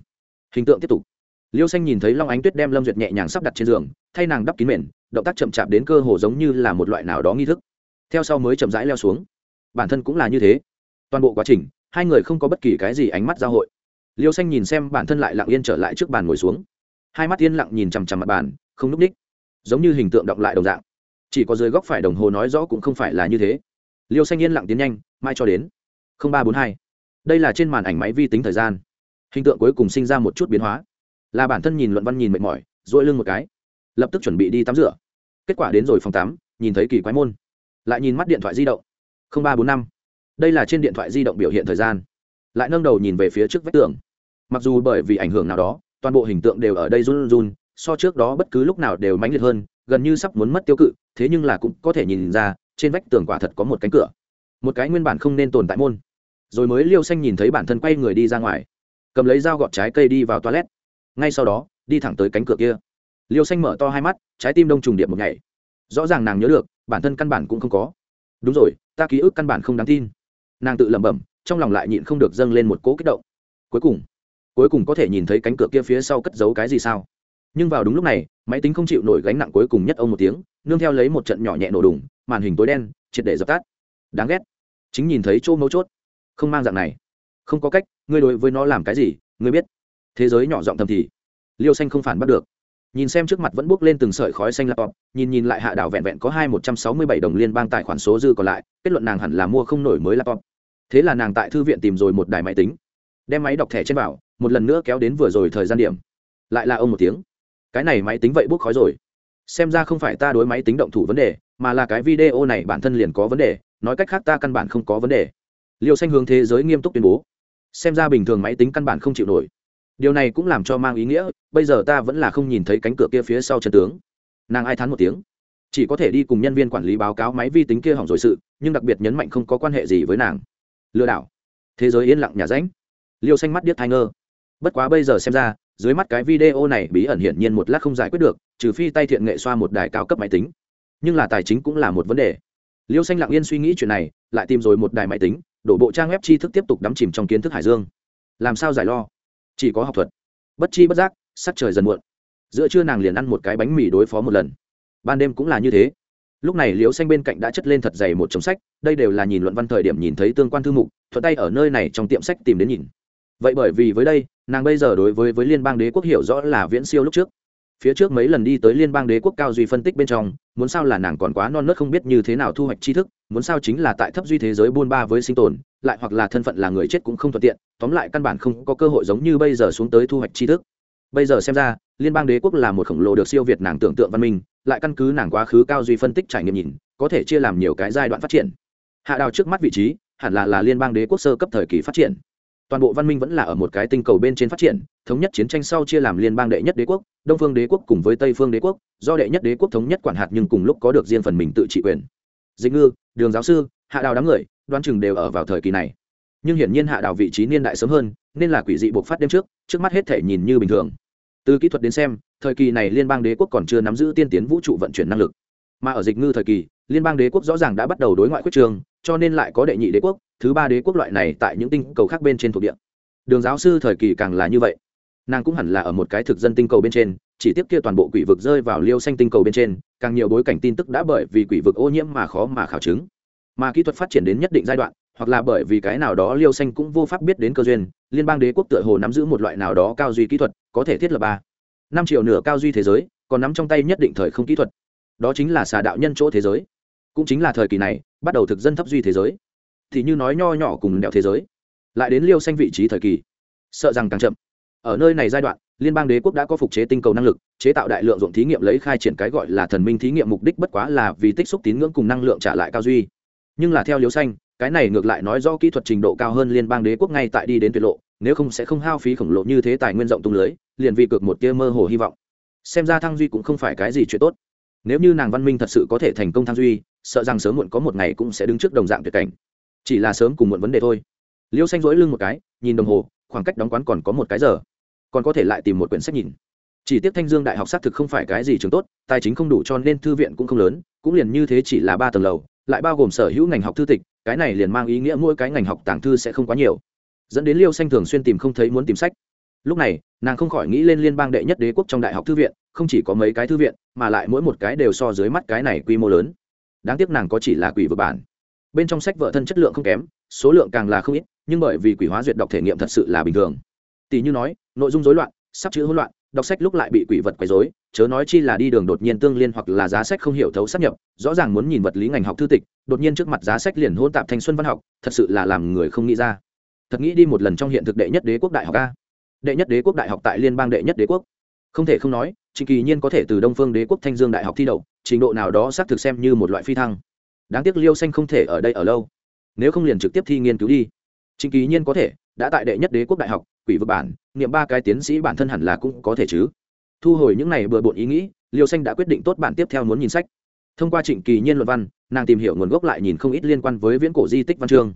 Hình tượng tiếp tục. Liêu xanh nhìn thấy long ánh tuyết đem lâm duyệt nhẹ nhàng sắp đặt trên giường, thay nàng đắp kín mền, động tác chậm chạp đến cơ hồ giống như là một loại nào đó nghi thức theo sau mới chậm rãi leo xuống. Bản thân cũng là như thế. Toàn bộ quá trình, hai người không có bất kỳ cái gì ánh mắt giao hội. Liêu xanh nhìn xem bản thân lại lặng yên trở lại trước bàn ngồi xuống. Hai mắt yên lặng nhìn chằm chằm mặt bàn, không núp ních. Giống như hình tượng động lại đồng dạng. Chỉ có dưới góc phải đồng hồ nói rõ cũng không phải là như thế. Liêu xanh yên lặng tiến nhanh mai cho đến ba bốn hai. Đây là trên màn ảnh máy vi tính thời gian. Hình tượng cuối cùng sinh ra một chút biến hóa. Là bản thân nhìn luận văn nhìn mệt mỏi dỗi lưng một cái. Lập tức chuẩn bị đi tắm rửa. Kết quả đến rồi phòng tắm, nhìn thấy kỳ quái môn lại nhìn mắt điện thoại di động. Ba bốn năm. Đây là trên điện thoại di động biểu hiện thời gian. Lại nâng đầu nhìn về phía trước vách tường. Mặc dù bởi vì ảnh hưởng nào đó, toàn bộ hình tượng đều ở đây run run, so trước đó bất cứ lúc nào đều mãnh liệt hơn, gần như sắp muốn mất tiêu cự, thế nhưng là cũng có thể nhìn ra, trên vách tường quả thật có một cánh cửa. Một cái nguyên bản không nên tồn tại môn. Rồi mới liêu xanh nhìn thấy bản thân quay người đi ra ngoài. Cầm lấy dao gọt trái cây đi vào toilet. Ngay sau đó, đi thẳng tới cánh cửa kia. Liêu xanh mở to hai mắt, trái tim đông trùng điệp một ngày. Rõ ràng nàng nhớ được bản thân căn bản cũng không có. Đúng rồi, ta ký ức căn bản không đáng tin. Nàng tự lẩm bẩm, trong lòng lại nhịn không được dâng lên một cỗ kích động. Cuối cùng cuối cùng có thể nhìn thấy cánh cửa kia phía sau cất giấu cái gì sao? Nhưng vào đúng lúc này, máy tính không chịu nổi gánh nặng cuối cùng nhất ông một tiếng, nương theo lấy một trận nhỏ nhẹ nổ đùng, màn hình tối đen, triệt để dập tắt. Đáng ghét. Chính nhìn thấy chỗ mấu chốt. Không mang dạng này. Không có cách, ngươi đối với nó làm cái gì, ngươi biết. Thế giới nhỏ giọng thầm thì, liêu xanh không phản bắt được nhìn xem trước mặt vẫn bốc lên từng sợi khói xanh laptop nhìn nhìn lại hạ đảo vẹn vẹn có hai một trăm sáu mươi bảy đồng liên bang tài khoản số dư còn lại, kết luận nàng hẳn là mua không nổi mới laptop thế là nàng tại thư viện tìm rồi một đài máy tính, đem máy đọc thẻ trên bảo một lần nữa kéo đến vừa rồi thời gian điểm. Lại là ông một tiếng. Cái này máy tính vậy bốc khói rồi. Xem ra không phải ta đối máy tính động thủ vấn đề, mà là cái video này bản thân liền có vấn đề, nói cách khác ta căn bản không có vấn đề. Liều xanh hướng thế giới nghiêm túc tuyên bố. Xem ra bình thường máy tính căn bản không chịu nổi điều này cũng làm cho mang ý nghĩa, bây giờ ta vẫn là không nhìn thấy cánh cửa kia phía sau chân tướng. Nàng ai thán một tiếng. Chỉ có thể đi cùng nhân viên quản lý báo cáo máy vi tính kia hỏng rồi sự, nhưng đặc biệt nhấn mạnh không có quan hệ gì với nàng. Lừa đảo. Thế giới yên lặng nhà ránh. Liêu xanh mắt điếc thai ngơ. Bất quá bây giờ xem ra, dưới mắt cái video này bí ẩn hiển nhiên một lát không giải quyết được, trừ phi tay thiện nghệ xoa một đài cao cấp máy tính. Nhưng là tài chính cũng là một vấn đề. Liêu xanh lặng yên suy nghĩ chuyện này, lại tìm rồi một đài máy tính, đổ bộ trang web tri thức tiếp tục đắm chìm trong kiến thức hải dương. Làm sao giải lo? Chỉ có học thuật. Bất chi bất giác, sắc trời dần muộn. Giữa trưa nàng liền ăn một cái bánh mì đối phó một lần. Ban đêm cũng là như thế. Lúc này liễu xanh bên cạnh đã chất lên thật dày một chồng sách, đây đều là nhìn luận văn thời điểm nhìn thấy tương quan thư mục, thuận tay ở nơi này trong tiệm sách tìm đến nhìn. Vậy bởi vì với đây, nàng bây giờ đối với với liên bang đế quốc hiểu rõ là viễn siêu lúc trước phía trước mấy lần đi tới liên bang đế quốc cao duy phân tích bên trong, muốn sao là nàng còn quá non nớt không biết như thế nào thu hoạch tri thức, muốn sao chính là tại thấp duy thế giới buôn ba với sinh tồn, lại hoặc là thân phận là người chết cũng không thuận tiện, tóm lại căn bản không có cơ hội giống như bây giờ xuống tới thu hoạch tri thức. Bây giờ xem ra, liên bang đế quốc là một khổng lồ được siêu việt nàng tưởng tượng văn minh, lại căn cứ nàng quá khứ cao duy phân tích trải nghiệm nhìn, có thể chia làm nhiều cái giai đoạn phát triển. Hạ đào trước mắt vị trí, hẳn là là liên bang đế quốc sơ cấp thời kỳ phát triển toàn bộ văn minh vẫn là ở một cái tinh cầu bên trên phát triển, thống nhất chiến tranh sau chia làm liên bang đệ nhất đế quốc, đông phương đế quốc cùng với tây phương đế quốc, do đệ nhất đế quốc thống nhất quản hạt nhưng cùng lúc có được riêng phần mình tự trị quyền. Dịch ngư, đường giáo sư, hạ đào đám người đoan chừng đều ở vào thời kỳ này. Nhưng hiển nhiên hạ đào vị trí niên đại sớm hơn, nên là quỷ dị buộc phát đêm trước trước mắt hết thể nhìn như bình thường. Từ kỹ thuật đến xem, thời kỳ này liên bang đế quốc còn chưa nắm giữ tiên tiến vũ trụ vận chuyển năng lực. Mà ở dịch ngư thời kỳ, liên bang đế quốc rõ ràng đã bắt đầu đối ngoại quyết trường, cho nên lại có đệ nhị đế quốc thứ ba đế quốc loại này tại những tinh cầu khác bên trên thuộc địa. Đường giáo sư thời kỳ càng là như vậy. Nàng cũng hẳn là ở một cái thực dân tinh cầu bên trên, chỉ tiếp kia toàn bộ quỷ vực rơi vào liêu xanh tinh cầu bên trên, càng nhiều bối cảnh tin tức đã bởi vì quỷ vực ô nhiễm mà khó mà khảo chứng. Mà kỹ thuật phát triển đến nhất định giai đoạn, hoặc là bởi vì cái nào đó liêu xanh cũng vô pháp biết đến cơ duyên, liên bang đế quốc tựa hồ nắm giữ một loại nào đó cao duy kỹ thuật, có thể thiết lập ba. Năm triệu nửa cao duy thế giới, còn nắm trong tay nhất định thời không kỹ thuật. Đó chính là xà đạo nhân chỗ thế giới. Cũng chính là thời kỳ này, bắt đầu thực dân thấp duy thế giới thì như nói nho nhỏ cùng đèo thế giới, lại đến liêu xanh vị trí thời kỳ. Sợ rằng càng chậm. Ở nơi này giai đoạn, liên bang đế quốc đã có phục chế tinh cầu năng lực, chế tạo đại lượng ruộng thí nghiệm lấy khai triển cái gọi là thần minh thí nghiệm mục đích bất quá là vì tích xúc tín ngưỡng cùng năng lượng trả lại cao duy. Nhưng là theo liêu xanh, cái này ngược lại nói do kỹ thuật trình độ cao hơn liên bang đế quốc ngay tại đi đến tuyệt lộ, nếu không sẽ không hao phí khổng lồ như thế tài nguyên rộng tung lưới, liền vì cực một tia mơ hồ hy vọng. Xem ra thăng duy cũng không phải cái gì chuyện tốt. Nếu như nàng văn minh thật sự có thể thành công thăng duy, sợ rằng sớm muộn có một ngày cũng sẽ đứng trước đồng dạng tuyệt cảnh chỉ là sớm cùng muộn vấn đề thôi. Liêu xanh rỗi lưng một cái, nhìn đồng hồ, khoảng cách đóng quán còn có một cái giờ. Còn có thể lại tìm một quyển sách nhìn. Chỉ tiếc thanh dương đại học xác thực không phải cái gì trường tốt, tài chính không đủ cho nên thư viện cũng không lớn, cũng liền như thế chỉ là ba tầng lầu, lại bao gồm sở hữu ngành học thư tịch, cái này liền mang ý nghĩa mỗi cái ngành học tàng thư sẽ không quá nhiều. Dẫn đến liêu xanh thường xuyên tìm không thấy muốn tìm sách. Lúc này, nàng không khỏi nghĩ lên liên bang đệ nhất đế quốc trong đại học thư viện, không chỉ có mấy cái thư viện, mà lại mỗi một cái đều so dưới mắt cái này quy mô lớn. Đáng tiếc nàng có chỉ là quỷ vừa bản bên trong sách vợ thân chất lượng không kém, số lượng càng là không ít, nhưng bởi vì quỷ hóa duyệt đọc thể nghiệm thật sự là bình thường. Tỷ như nói, nội dung rối loạn, sắp chữ hỗn loạn, đọc sách lúc lại bị quỷ vật quấy rối, chớ nói chi là đi đường đột nhiên tương liên hoặc là giá sách không hiểu thấu sắp nhập, rõ ràng muốn nhìn vật lý ngành học thư tịch, đột nhiên trước mặt giá sách liền hôn tạp thanh xuân văn học, thật sự là làm người không nghĩ ra. Thật nghĩ đi một lần trong hiện thực đệ nhất đế quốc đại học a. Đệ nhất đế quốc đại học tại liên bang đệ nhất đế quốc. Không thể không nói, trịnh kỳ nhiên có thể từ đông phương đế quốc thanh dương đại học thi đậu, trình độ nào đó xác thực xem như một loại phi thăng đáng tiếc liêu xanh không thể ở đây ở lâu. Nếu không liền trực tiếp thi nghiên cứu đi. Trịnh kỳ nhiên có thể, đã tại đệ nhất đế quốc đại học, quỷ vực bản, niệm ba cái tiến sĩ bản thân hẳn là cũng có thể chứ. Thu hồi những này bừa bộn ý nghĩ, liêu xanh đã quyết định tốt bản tiếp theo muốn nhìn sách. Thông qua trịnh kỳ nhiên luận văn, nàng tìm hiểu nguồn gốc lại nhìn không ít liên quan với viễn cổ di tích văn chương.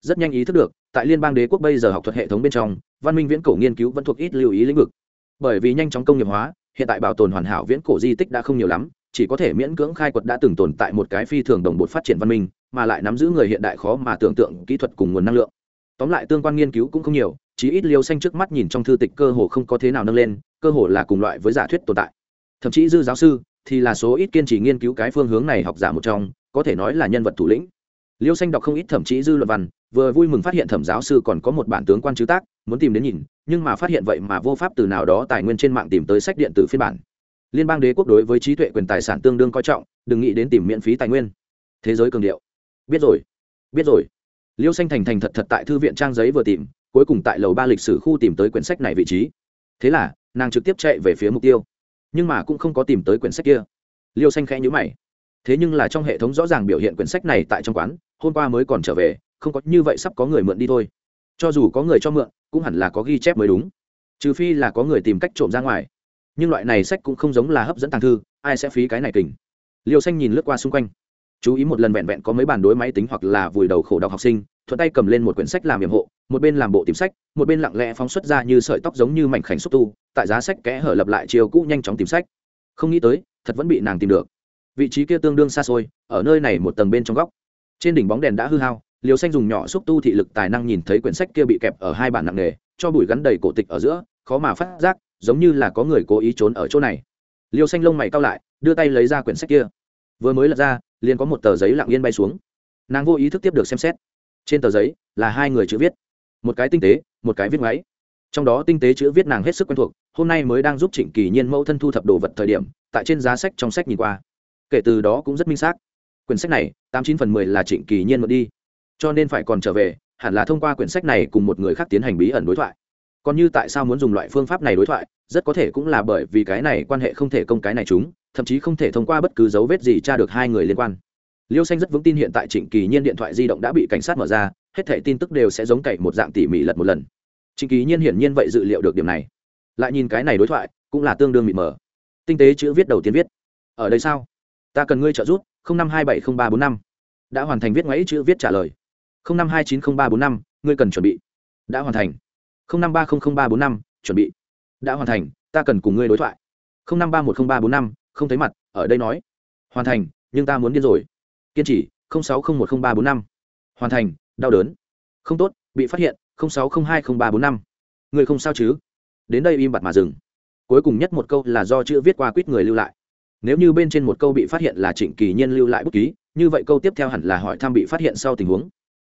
Rất nhanh ý thức được, tại liên bang đế quốc bây giờ học thuật hệ thống bên trong, văn minh viễn cổ nghiên cứu vẫn thuộc ít lưu ý lĩnh vực. Bởi vì nhanh chóng công nghiệp hóa, hiện tại bảo tồn hoàn hảo viễn cổ di tích đã không nhiều lắm chỉ có thể miễn cưỡng khai quật đã từng tồn tại một cái phi thường đồng bộ phát triển văn minh, mà lại nắm giữ người hiện đại khó mà tưởng tượng kỹ thuật cùng nguồn năng lượng. Tóm lại tương quan nghiên cứu cũng không nhiều chỉ ít liêu xanh trước mắt nhìn trong thư tịch cơ hồ không có thế nào nâng lên, cơ hồ là cùng loại với giả thuyết tồn tại. Thậm chí dư giáo sư thì là số ít kiên trì nghiên cứu cái phương hướng này học giả một trong, có thể nói là nhân vật thủ lĩnh. Liêu xanh đọc không ít thậm chí dư luận văn, vừa vui mừng phát hiện thẩm giáo sư còn có một bản tướng quan chữ tác, muốn tìm đến nhìn, nhưng mà phát hiện vậy mà vô pháp từ nào đó tài nguyên trên mạng tìm tới sách điện tử phiên bản liên bang đế quốc đối với trí tuệ quyền tài sản tương đương coi trọng, đừng nghĩ đến tìm miễn phí tài nguyên. Thế giới cường điệu. Biết rồi biết rồi. Liêu xanh thành thành thật thật tại thư viện trang giấy vừa tìm, cuối cùng tại lầu ba lịch sử khu tìm tới quyển sách này vị trí. Thế là, nàng trực tiếp chạy về phía mục tiêu. Nhưng mà cũng không có tìm tới quyển sách kia. Liêu xanh khẽ nhữ mày. Thế nhưng là trong hệ thống rõ ràng biểu hiện quyển sách này tại trong quán, hôm qua mới còn trở về, không có như vậy sắp có người mượn đi thôi. Cho dù có người cho mượn, cũng hẳn là có ghi chép mới đúng. Trừ phi là có người tìm cách trộm ra ngoài nhưng loại này sách cũng không giống là hấp dẫn tàng thư, ai sẽ phí cái này kình? Liêu xanh nhìn lướt qua xung quanh, chú ý một lần vẹn vẹn có mấy bản đối máy tính hoặc là vùi đầu khổ đọc học sinh, thuận tay cầm lên một quyển sách làm nhiệm hộ, một bên làm bộ tìm sách, một bên lặng lẽ phóng xuất ra như sợi tóc giống như mảnh khảnh xúc tu, tại giá sách kẽ hở lập lại chiều cũ nhanh chóng tìm sách. Không nghĩ tới, thật vẫn bị nàng tìm được. Vị trí kia tương đương xa xôi, ở nơi này một tầng bên trong góc. Trên đỉnh bóng đèn đã hư hao liều xanh dùng nhỏ xúc tu thị lực tài năng nhìn thấy quyển sách kia bị kẹp ở hai bản nặng nề, cho bụi gắn đầy cổ tịch ở giữa, khó mà phát giác giống như là có người cố ý trốn ở chỗ này. Liêu xanh lông mày cao lại, đưa tay lấy ra quyển sách kia. Vừa mới lật ra, liền có một tờ giấy lặng yên bay xuống. Nàng vô ý thức tiếp được xem xét. Trên tờ giấy là hai người chữ viết. Một cái tinh tế, một cái viết máy trong đó tinh tế chữ viết nàng hết sức quen thuộc, hôm nay mới đang giúp trịnh kỳ nhiên mẫu thân thu thập đồ vật thời điểm, tại trên giá sách trong sách nhìn qua. Kể từ đó cũng rất minh xác. Quyển sách này, tám chín phần mười là trịnh kỳ nhiên mượn đi. Cho nên phải còn trở về, hẳn là thông qua quyển sách này cùng một người khác tiến hành bí ẩn đối thoại còn như tại sao muốn dùng loại phương pháp này đối thoại, rất có thể cũng là bởi vì cái này quan hệ không thể công cái này chúng, thậm chí không thể thông qua bất cứ dấu vết gì tra được hai người liên quan. Liêu xanh rất vững tin hiện tại trịnh kỳ nhiên điện thoại di động đã bị cảnh sát mở ra, hết thẻ tin tức đều sẽ giống cậy một dạng tỉ mỉ lật một lần. Trịnh kỳ nhiên hiển nhiên vậy dự liệu được điểm này. Lại nhìn cái này đối thoại, cũng là tương đương mịt mờ. Tinh tế chữ viết đầu tiên viết. Ở đây sao? Ta cần ngươi trợ giúp năm hai bảy không ba bốn năm. Đã hoàn thành viết ngoáy chữ viết trả lời. Năm hai chín không ba bốn năm, ngươi cần chuẩn bị. Đã hoàn thành năm ba không không ba bốn năm, chuẩn bị. Đã hoàn thành, ta cần cùng ngươi đối thoại. năm ba một không ba bốn năm, không thấy mặt, ở đây nói. Hoàn thành, nhưng ta muốn điên rồi. Kiên trì sáu không một không ba bốn năm. Hoàn thành, đau đớn. Không tốt, bị phát hiện sáu không hai không ba bốn năm. Người không sao chứ? Đến đây im bặt mà dừng. Cuối cùng nhất một câu là do chữ viết qua quýt người lưu lại. Nếu như bên trên một câu bị phát hiện là trịnh kỳ nhiên lưu lại bút ký, như vậy câu tiếp theo hẳn là hỏi thăm bị phát hiện sau tình huống.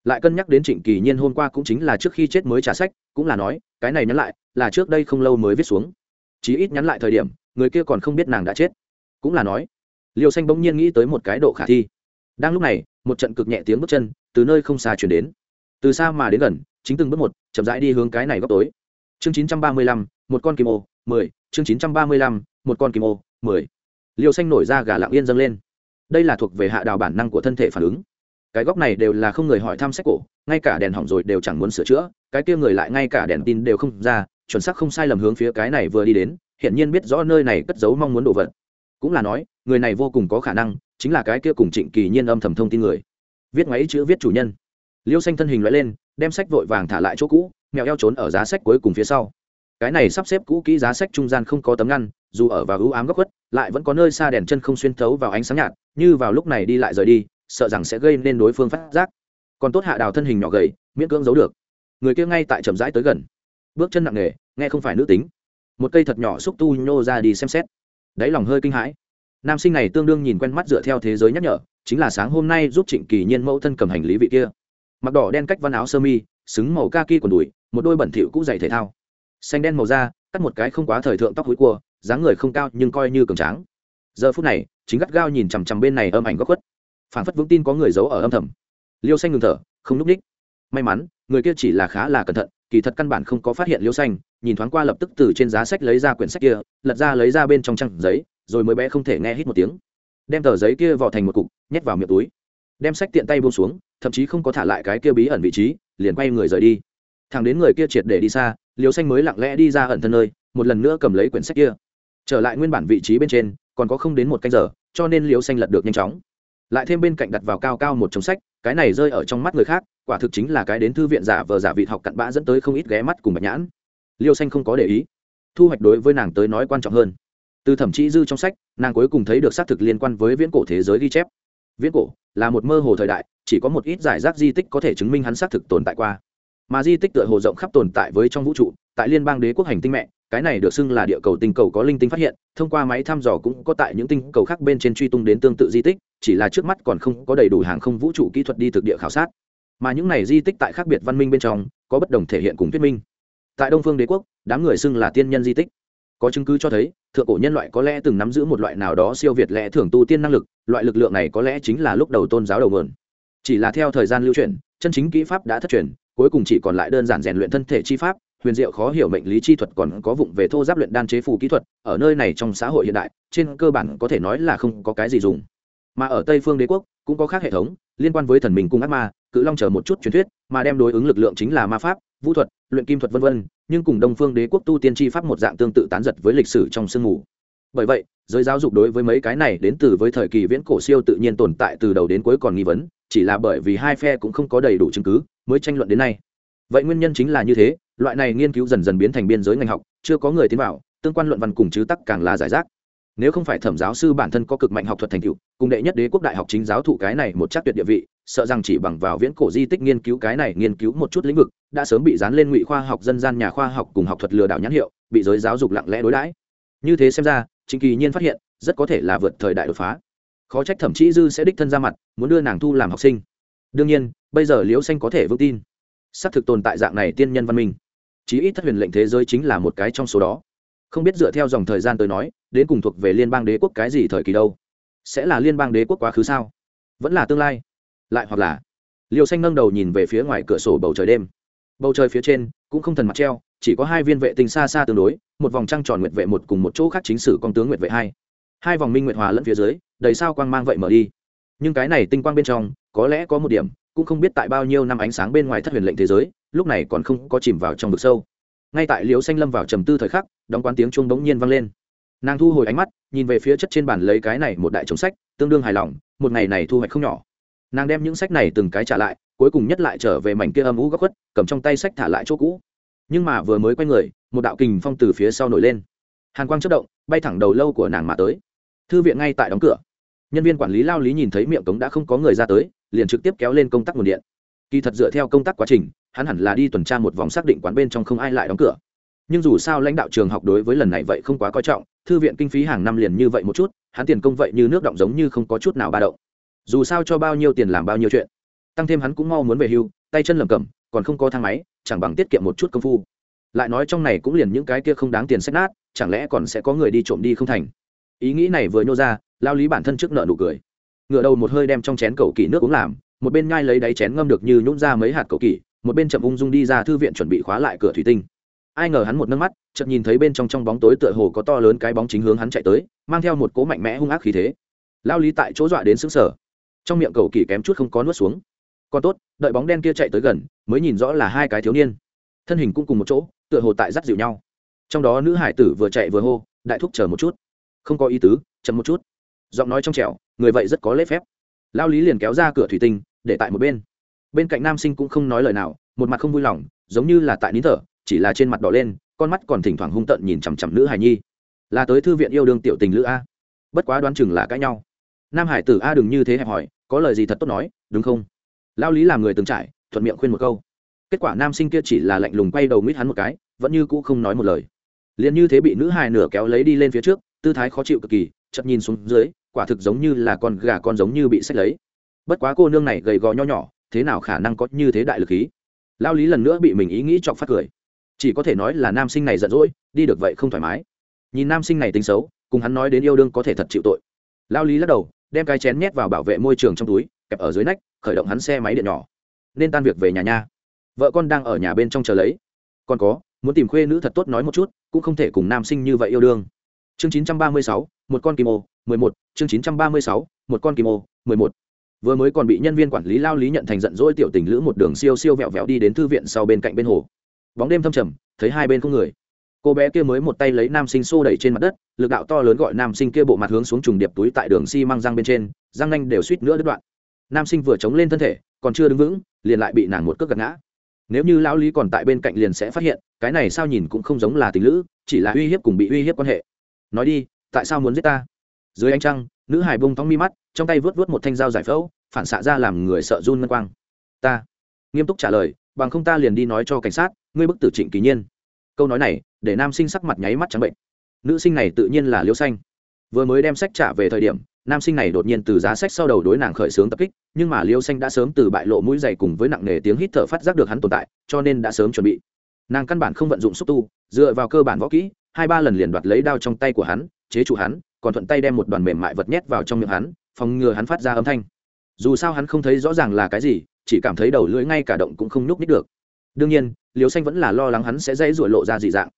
Lại cân nhắc đến trịnh kỳ nhiên hôm qua cũng chính là trước khi chết mới trả sách cũng là nói, cái này nhắn lại, là trước đây không lâu mới viết xuống. Chí ít nhắn lại thời điểm, người kia còn không biết nàng đã chết. Cũng là nói liều xanh bỗng nhiên nghĩ tới một cái độ khả thi. Đang lúc này, một trận cực nhẹ tiếng bước chân, từ nơi không xa chuyển đến. Từ xa mà đến gần, chính từng bước một, chậm rãi đi hướng cái này góc tối. Chương chín trăm ba mươi lăm, một con kim ô, mười. Chương chín trăm ba mươi lăm, một con kim ô, mười. Liều xanh nổi ra gà lạng yên dâng lên. Đây là thuộc về hạ đào bản năng của thân thể phản ứng cái góc này đều là không người hỏi thăm sách cổ, ngay cả đèn hỏng rồi đều chẳng muốn sửa chữa, cái kia người lại ngay cả đèn tin đều không ra, chuẩn xác không sai lầm hướng phía cái này vừa đi đến hiện nhiên biết rõ nơi này cất giấu mong muốn đồ vật. Cũng là nói, người này vô cùng có khả năng chính là cái kia cùng trịnh kỳ nhiên âm thầm thông tin người. Viết ngoáy chữ viết chủ nhân. Liêu xanh thân hình loại lên, đem sách vội vàng thả lại chỗ cũ, mèo eo trốn ở giá sách cuối cùng phía sau. Cái này sắp xếp cũ kỹ giá sách trung gian không có tấm ngăn, dù ở vào ưu ám góc khuất, lại vẫn có nơi xa đèn chân không xuyên thấu vào ánh sáng nhạt, như vào lúc này đi lại rời đi sợ rằng sẽ gây nên đối phương phát giác. Còn tốt hạ đào thân hình nhỏ gầy, miễn cưỡng giấu được. Người kia ngay tại chậm rãi tới gần. Bước chân nặng nề, nghe không phải nữ tính. Một cây thật nhỏ xúc tu nhô ra đi xem xét. Đáy lòng hơi kinh hãi. Nam sinh này tương đương nhìn quen mắt dựa theo thế giới nhắc nhở, chính là sáng hôm nay giúp trịnh kỳ nhiên mẫu thân cầm hành lý vị kia. Mặc đỏ đen cách văn áo sơ mi, xứng màu kaki quần đùi, một đôi bẩn thỉu cũ giày thể thao. Xanh đen màu da, cắt một cái không quá thời thượng tóc húi cua, dáng người không cao nhưng coi như cường tráng. Giờ phút này, chính gắt gao nhìn chằm chằm bên này âm ảnh góc khuất phản phất vững tin có người giấu ở âm thầm. Liêu xanh ngừng thở, không núp ních may mắn, người kia chỉ là khá là cẩn thận, kỳ thật căn bản không có phát hiện liêu xanh, nhìn thoáng qua lập tức từ trên giá sách lấy ra quyển sách kia, lật ra lấy ra bên trong trang giấy, rồi mới bé không thể nghe hít một tiếng. Đem tờ giấy kia vò thành một cục, nhét vào miệng túi. Đem sách tiện tay buông xuống, thậm chí không có thả lại cái kia bí ẩn vị trí, liền quay người rời đi. Thằng đến người kia triệt để đi xa liều xanh mới lặng lẽ đi ra ẩn thân nơi, một lần nữa cầm lấy quyển sách kia. Trở lại nguyên bản vị trí bên trên, còn có không đến một canh giờ, cho nên liều xanh lật được nhanh chóng lại thêm bên cạnh đặt vào cao cao một chồng sách, cái này rơi ở trong mắt người khác, quả thực chính là cái đến thư viện giả vờ giả vị học cặn bã dẫn tới không ít ghé mắt cùng bạch nhãn. Liêu xanh không có để ý. Thu hoạch đối với nàng tới nói quan trọng hơn. Từ thẩm chí dư trong sách, nàng cuối cùng thấy được xác thực liên quan với viễn cổ thế giới ghi chép. Viễn cổ là một mơ hồ thời đại, chỉ có một ít giải rác di tích có thể chứng minh hắn xác thực tồn tại qua. Mà di tích tựa hồ rộng khắp tồn tại với trong vũ trụ, tại liên bang đế quốc hành tinh mẹ cái này được xưng là địa cầu tinh cầu có linh tinh phát hiện, thông qua máy thăm dò cũng có tại những tinh cầu khác bên trên truy tung đến tương tự di tích, chỉ là trước mắt còn không có đầy đủ hàng không vũ trụ kỹ thuật đi thực địa khảo sát. Mà những này di tích tại khác biệt văn minh bên trong, có bất đồng thể hiện cùng thuyết minh. Tại đông phương đế quốc, đám người xưng là tiên nhân di tích. Có chứng cứ cho thấy, thượng cổ nhân loại có lẽ từng nắm giữ một loại nào đó siêu việt lẽ thường tu tiên năng lực, loại lực lượng này có lẽ chính là lúc đầu tôn giáo đầu mượn. Chỉ là theo thời gian lưu truyền, chân chính kỹ pháp đã thất truyền, cuối cùng chỉ còn lại đơn giản rèn luyện thân thể chi pháp huyền diệu khó hiểu mệnh lý chi thuật còn có vụng về thô giáp luyện đan chế phù kỹ thuật, ở nơi này trong xã hội hiện đại, trên cơ bản có thể nói là không có cái gì dùng. Mà ở tây phương đế quốc, cũng có khác hệ thống, liên quan với thần mình cung ác ma, cự long chờ một chút truyền thuyết, mà đem đối ứng lực lượng chính là ma pháp, vũ thuật, luyện kim thuật vân vân, nhưng cùng đông phương đế quốc tu tiên tri pháp một dạng tương tự tán giật với lịch sử trong sương mù. Bởi vậy, giới giáo dục đối với mấy cái này đến từ với thời kỳ viễn cổ siêu tự nhiên tồn tại từ đầu đến cuối còn nghi vấn, chỉ là bởi vì hai phe cũng không có đầy đủ chứng cứ mới tranh luận đến nay. Vậy nguyên nhân chính là như thế loại này nghiên cứu dần dần biến thành biên giới ngành học, chưa có người tiến vào, tương quan luận văn cùng chứ tắc càng là giải rác. Nếu không phải thẩm giáo sư bản thân có cực mạnh học thuật thành tựu, cùng đệ nhất đế quốc đại học chính giáo thụ cái này một chắc tuyệt địa vị, sợ rằng chỉ bằng vào viễn cổ di tích nghiên cứu cái này nghiên cứu một chút lĩnh vực, đã sớm bị dán lên ngụy khoa học, dân gian nhà khoa học cùng học thuật lừa đảo nhãn hiệu, bị giới giáo dục lặng lẽ đối đãi. Như thế xem ra, chính kỳ nhiên phát hiện, rất có thể là vượt thời đại đột phá. Khó trách thẩm chí dư sẽ đích thân ra mặt, muốn đưa nàng thu làm học sinh. Đương nhiên, bây giờ liễu xanh có thể vững tin. Xác thực tồn tại dạng này tiên nhân văn minh chí ít thất huyền lệnh thế giới chính là một cái trong số đó. Không biết dựa theo dòng thời gian tới nói, đến cùng thuộc về liên bang đế quốc cái gì thời kỳ đâu? Sẽ là liên bang đế quốc quá khứ sao? Vẫn là tương lai? Lại hoặc là liều xanh nâng đầu nhìn về phía ngoài cửa sổ bầu trời đêm. Bầu trời phía trên, cũng không thần mặt treo, chỉ có hai viên vệ tinh xa xa tương đối, một vòng trăng tròn nguyệt vệ một cùng một chỗ khác chính sử con tướng nguyệt vệ hai. Hai vòng minh nguyệt hòa lẫn phía dưới, đầy sao quang mang vậy mở đi. Nhưng cái này tinh quang bên trong, có lẽ có một điểm cũng không biết tại bao nhiêu năm ánh sáng bên ngoài thất huyền lệnh thế giới, lúc này còn không có chìm vào trong vực sâu. Ngay tại liều xanh lâm vào trầm tư thời khắc, đóng quán tiếng chuông bỗng nhiên vang lên. Nàng thu hồi ánh mắt, nhìn về phía chất trên bàn lấy cái này một đại chống sách, tương đương hài lòng, một ngày này thu hoạch không nhỏ. Nàng đem những sách này từng cái trả lại, cuối cùng nhất lại trở về mảnh kia âm ú góc khuất, cầm trong tay sách thả lại chỗ cũ. Nhưng mà vừa mới quay người, một đạo kình phong từ phía sau nổi lên. Hàn quang chất động, bay thẳng đầu lâu của nàng mà tới. Thư viện ngay tại đóng cửa. Nhân viên quản lý lao lý nhìn thấy miệng cống đã không có người ra tới liền trực tiếp kéo lên công tác nguồn điện. Kỳ thật dựa theo công tác quá trình, hắn hẳn là đi tuần tra một vòng xác định quán bên trong không ai lại đóng cửa. Nhưng dù sao lãnh đạo trường học đối với lần này vậy không quá coi trọng, thư viện kinh phí hàng năm liền như vậy một chút, hắn tiền công vậy như nước động giống như không có chút nào ba động. Dù sao cho bao nhiêu tiền làm bao nhiêu chuyện. Tăng thêm hắn cũng mau muốn về hưu, tay chân lầm cầm còn không có thang máy, chẳng bằng tiết kiệm một chút công phu. Lại nói trong này cũng liền những cái kia không đáng tiền xét nát, chẳng lẽ còn sẽ có người đi trộm đi không thành? Ý nghĩ này vừa nhô ra, lao lý bản thân trước nợ nụ cười ngựa đầu một hơi đem trong chén cầu kỳ nước uống làm, một bên nhai lấy đáy chén ngâm được như nhún ra mấy hạt cầu kỳ một bên chậm ung dung đi ra thư viện chuẩn bị khóa lại cửa thủy tinh. Ai ngờ hắn một nâng mắt, chợt nhìn thấy bên trong trong bóng tối tựa hồ có to lớn cái bóng chính hướng hắn chạy tới, mang theo một cỗ mạnh mẽ hung ác khí thế. Lao lý tại chỗ dọa đến xứng sở trong miệng cầu kỳ kém chút không có nuốt xuống. Còn tốt, đợi bóng đen kia chạy tới gần, mới nhìn rõ là hai cái thiếu niên. Thân hình cũng cùng một chỗ, tựa hồ tại dắt dịu nhau. Trong đó nữ hải tử vừa chạy vừa hô, đại thúc chờ một chút. Không có ý tứ, chậm một chút. Giọng nói trong trẻo người vậy rất có lễ phép. Lao lý liền kéo ra cửa thủy tinh, để tại một bên. Bên cạnh nam sinh cũng không nói lời nào, một mặt không vui lòng, giống như là tại nín thở, chỉ là trên mặt đỏ lên, con mắt còn thỉnh thoảng hung tợn nhìn chằm chằm nữ hải nhi. Là tới thư viện yêu đương tiểu tình lữ a. Bất quá đoán chừng là cãi nhau. Nam hải tử a đừng như thế hẹp hỏi, có lời gì thật tốt nói, đúng không? Lao lý làm người từng trải, thuận miệng khuyên một câu. Kết quả nam sinh kia chỉ là lạnh lùng quay đầu mít hắn một cái, vẫn như cũ không nói một lời. Liền như thế bị nữ hài nửa kéo lấy đi lên phía trước, tư thái khó chịu cực kỳ, chậm nhìn xuống dưới quả thực giống như là con gà con giống như bị xét lấy. Bất quá cô nương này gầy gò nho nhỏ, thế nào khả năng có như thế đại lực khí? Lao lý lần nữa bị mình ý nghĩ chọc phát cười. Chỉ có thể nói là nam sinh này giận dỗi, đi được vậy không thoải mái. Nhìn nam sinh này tính xấu, cùng hắn nói đến yêu đương có thể thật chịu tội. Lao lý lắc đầu, đem cái chén nhét vào bảo vệ môi trường trong túi, kẹp ở dưới nách, khởi động hắn xe máy điện nhỏ. Nên tan việc về nhà nha. Vợ con đang ở nhà bên trong chờ lấy. Còn có, muốn tìm khuê nữ thật tốt nói một chút, cũng không thể cùng nam sinh như vậy yêu đương chương 936, một con kim ô 11, chương 936, một con kim ô 11. vừa mới còn bị nhân viên quản lý lao lý nhận thành giận dỗi tiểu tình lữ một đường siêu siêu vẹo vẹo đi đến thư viện sau bên cạnh bên hồ. Bóng đêm thâm trầm thấy hai bên không người. Cô bé kia mới một tay lấy nam sinh xô đẩy trên mặt đất lực đạo to lớn gọi nam sinh kia bộ mặt hướng xuống trùng điệp túi tại đường xi răng bên trên răng nanh đều suýt nữa đứt đoạn. Nam sinh vừa chống lên thân thể còn chưa đứng vững liền lại bị nàng một cước gạt ngã. Nếu như lão lý còn tại bên cạnh liền sẽ phát hiện cái này sao nhìn cũng không giống là tình lữ chỉ là uy hiếp cùng bị uy hiếp quan hệ nói đi, tại sao muốn giết ta? Dưới ánh trăng, nữ hải bông thong mi mắt, trong tay vớt vớt một thanh dao giải phẫu, phản xạ ra làm người sợ run ngân quang. Ta. Nghiêm túc trả lời, bằng không ta liền đi nói cho cảnh sát, ngươi bức tử trịnh kỳ nhiên. Câu nói này, để nam sinh sắc mặt nháy mắt trắng bệnh. Nữ sinh này tự nhiên là liêu xanh. Vừa mới đem sách trả về thời điểm, nam sinh này đột nhiên từ giá sách sau đầu đối nàng khởi xướng tập kích, nhưng mà liêu xanh đã sớm từ bại lộ mũi dày cùng với nặng nề tiếng hít thở phát giác được hắn tồn tại, cho nên đã sớm chuẩn bị. Nàng căn bản không vận dụng xúc tu, dựa vào cơ bản võ kỹ hai ba lần liền đoạt lấy đao trong tay của hắn, chế trụ hắn, còn thuận tay đem một đoàn mềm mại vật nhét vào trong miệng hắn, phòng ngừa hắn phát ra âm thanh. Dù sao hắn không thấy rõ ràng là cái gì, chỉ cảm thấy đầu lưỡi ngay cả động cũng không nhúc nhích được. Đương nhiên liều xanh vẫn là lo lắng hắn sẽ dãy ruổi lộ ra dị dạng.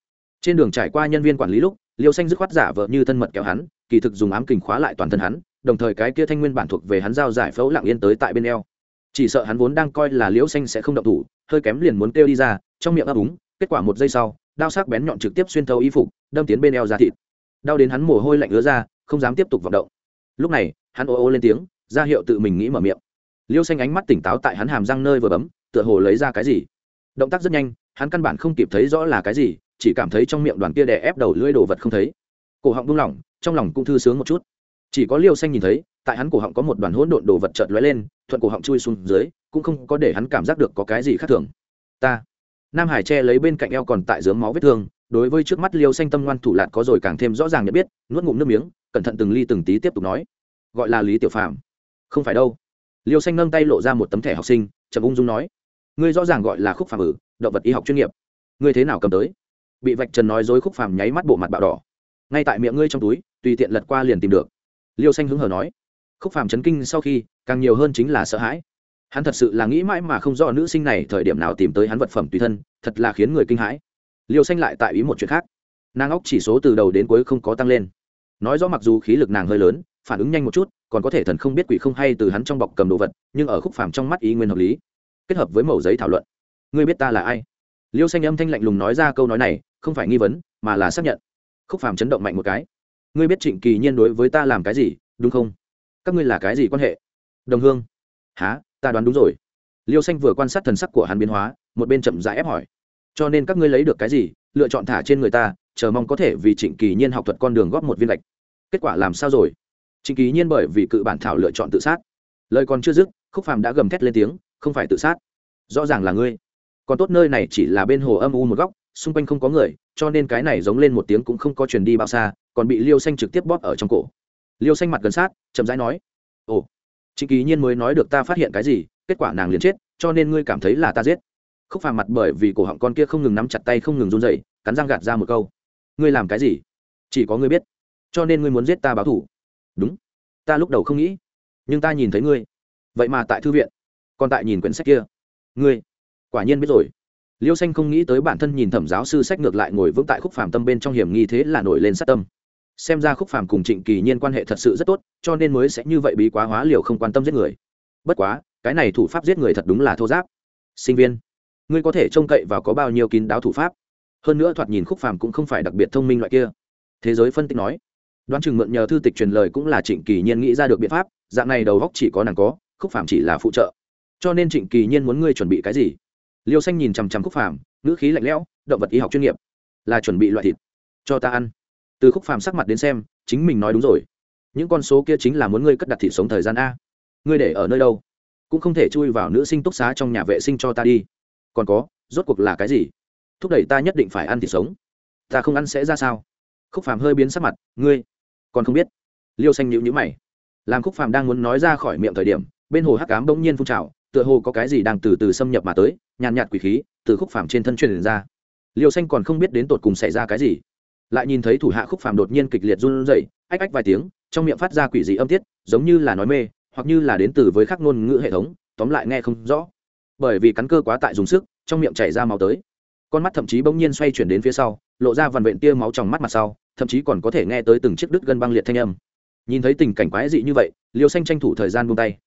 Trên đường trải qua nhân viên quản lý lúc liều xanh dứt khoát giả vợ như thân mật kéo hắn, kỳ thực dùng ám kình khóa lại toàn thân hắn, đồng thời cái kia thanh nguyên bản thuộc về hắn giao giải phẫu lặng yên tới tại bên eo. Chỉ sợ hắn vốn đang coi là liễu xanh sẽ không động thủ, hơi kém liền muốn kêu đi ra, trong miệng ấp úng, kết quả một giây sau đao sắc bén nhọn trực tiếp xuyên thấu y phục, đâm tiến bên eo ra thịt. Đau đến hắn mồ hôi lạnh ứa ra, không dám tiếp tục vận động. Lúc này, hắn ô ô lên tiếng, ra hiệu tự mình nghĩ mở miệng. Liêu xanh ánh mắt tỉnh táo tại hắn hàm răng nơi vừa bấm, tựa hồ lấy ra cái gì. Động tác rất nhanh, hắn căn bản không kịp thấy rõ là cái gì, chỉ cảm thấy trong miệng đoàn kia đè ép đầu lưỡi đồ vật không thấy. Cổ họng buông lỏng, trong lòng cũng thư sướng một chút. Chỉ có liêu xanh nhìn thấy, tại hắn cổ họng có một đoàn hỗn độn đồ vật chợt lóe lên, thuận cổ họng chui xuống dưới, cũng không có để hắn cảm giác được có cái gì khác thường. Ta nam hải che lấy bên cạnh eo còn tại dướng máu vết thương, đối với trước mắt liêu xanh tâm ngoan thủ lạt có rồi càng thêm rõ ràng nhận biết, nuốt ngụm nước miếng, cẩn thận từng ly từng tí tiếp tục nói. Gọi là lý tiểu phàm. Không phải đâu. Liêu xanh nâng tay lộ ra một tấm thẻ học sinh, chậm ung dung nói. Ngươi rõ ràng gọi là khúc phàm ử, động vật y học chuyên nghiệp. Ngươi thế nào cầm tới? Bị vạch trần nói dối khúc phàm nháy mắt bộ mặt bạo đỏ. Ngay tại miệng ngươi trong túi, tùy tiện lật qua liền tìm được. Liêu xanh hứng hờ nói. Khúc phàm chấn kinh sau khi, càng nhiều hơn chính là sợ hãi hắn thật sự là nghĩ mãi mà không rõ nữ sinh này thời điểm nào tìm tới hắn vật phẩm tùy thân, thật là khiến người kinh hãi. Liêu xanh lại tại ý một chuyện khác. Nàng óc chỉ số từ đầu đến cuối không có tăng lên. Nói rõ mặc dù khí lực nàng hơi lớn, phản ứng nhanh một chút, còn có thể thần không biết quỷ không hay từ hắn trong bọc cầm đồ vật, nhưng ở khúc phàm trong mắt ý nguyên hợp lý. Kết hợp với mẩu giấy thảo luận. Ngươi biết ta là ai? Liêu xanh âm thanh lạnh lùng nói ra câu nói này, không phải nghi vấn, mà là xác nhận. Khúc phàm chấn động mạnh một cái. Ngươi biết trịnh kỳ nhiên đối với ta làm cái gì, đúng không? Các ngươi là cái gì quan hệ? Đồng hương. Há ta đoán đúng rồi. Liêu xanh vừa quan sát thần sắc của hắn biến hóa, một bên chậm rãi ép hỏi. Cho nên các ngươi lấy được cái gì? Lựa chọn thả trên người ta, chờ mong có thể vì trịnh kỳ nhiên học thuật con đường góp một viên gạch. Kết quả làm sao rồi? Trịnh kỳ nhiên bởi vì cự bản thảo lựa chọn tự sát. Lời còn chưa dứt, khúc phàm đã gầm thét lên tiếng, không phải tự sát. Rõ ràng là ngươi. Còn tốt nơi này chỉ là bên hồ âm u một góc, xung quanh không có người, cho nên cái này giống lên một tiếng cũng không có truyền đi bao xa, còn bị liêu xanh trực tiếp bóp ở trong cổ. Liêu xanh mặt gần sát, chậm rãi nói, ồ trịnh kỳ nhiên mới nói được ta phát hiện cái gì, kết quả nàng liền chết, cho nên ngươi cảm thấy là ta giết. Khúc phàm mặt bởi vì cổ họng con kia không ngừng nắm chặt tay không ngừng run dậy cắn răng gạt ra một câu. Ngươi làm cái gì? Chỉ có ngươi biết. Cho nên ngươi muốn giết ta báo thủ. Đúng. Ta lúc đầu không nghĩ, nhưng ta nhìn thấy ngươi. Vậy mà tại thư viện, còn tại nhìn quyển sách kia. Ngươi, quả nhiên biết rồi. Liêu xanh không nghĩ tới bản thân nhìn thẩm giáo sư sách ngược lại ngồi vững tại khúc phàm tâm bên trong hiểm nghi thế là nổi lên sát tâm xem ra khúc phàm cùng trịnh kỳ nhiên quan hệ thật sự rất tốt, cho nên mới sẽ như vậy bí quá hóa liều không quan tâm giết người. Bất quá, cái này thủ pháp giết người thật đúng là thô giáp. Sinh viên, ngươi có thể trông cậy vào có bao nhiêu kín đáo thủ pháp. Hơn nữa thoạt nhìn khúc phàm cũng không phải đặc biệt thông minh loại kia. Thế giới phân tích nói, đoán chừng mượn nhờ thư tịch truyền lời cũng là trịnh kỳ nhiên nghĩ ra được biện pháp, dạng này đầu góc chỉ có nàng có, khúc phàm chỉ là phụ trợ. Cho nên trịnh kỳ nhiên muốn ngươi chuẩn bị cái gì? Liêu xanh nhìn chằm chằm khúc phàm, ngữ khí lạnh lẽo, động vật y học chuyên nghiệp. Là chuẩn bị loại thịt cho ta ăn từ khúc phàm sắc mặt đến xem, chính mình nói đúng rồi. Những con số kia chính là muốn ngươi cất đặt thịt sống thời gian a. Ngươi để ở nơi đâu? Cũng không thể chui vào nữ sinh túc xá trong nhà vệ sinh cho ta đi. Còn có, rốt cuộc là cái gì? Thúc đẩy ta nhất định phải ăn thịt sống. Ta không ăn sẽ ra sao? Khúc phàm hơi biến sắc mặt, ngươi còn không biết. Liêu xanh nhịu nhữ mày. Làm khúc phàm đang muốn nói ra khỏi miệng thời điểm, bên hồ hắc cám bỗng nhiên phun trào, tựa hồ có cái gì đang từ từ xâm nhập mà tới, nhàn nhạt quỷ khí từ khúc phàm trên thân truyền ra. Liêu xanh còn không biết đến tột cùng xảy ra cái gì lại nhìn thấy thủ hạ khúc phàm đột nhiên kịch liệt run rẩy, ách ách vài tiếng, trong miệng phát ra quỷ dị âm tiết, giống như là nói mê, hoặc như là đến từ với khắc ngôn ngữ hệ thống, tóm lại nghe không rõ. Bởi vì cắn cơ quá tại dùng sức, trong miệng chảy ra máu tới. Con mắt thậm chí bỗng nhiên xoay chuyển đến phía sau, lộ ra vằn vện tia máu trong mắt mặt sau, thậm chí còn có thể nghe tới từng chiếc đứt gân băng liệt thanh âm. Nhìn thấy tình cảnh quái dị như vậy, liêu xanh tranh thủ thời gian buông tay.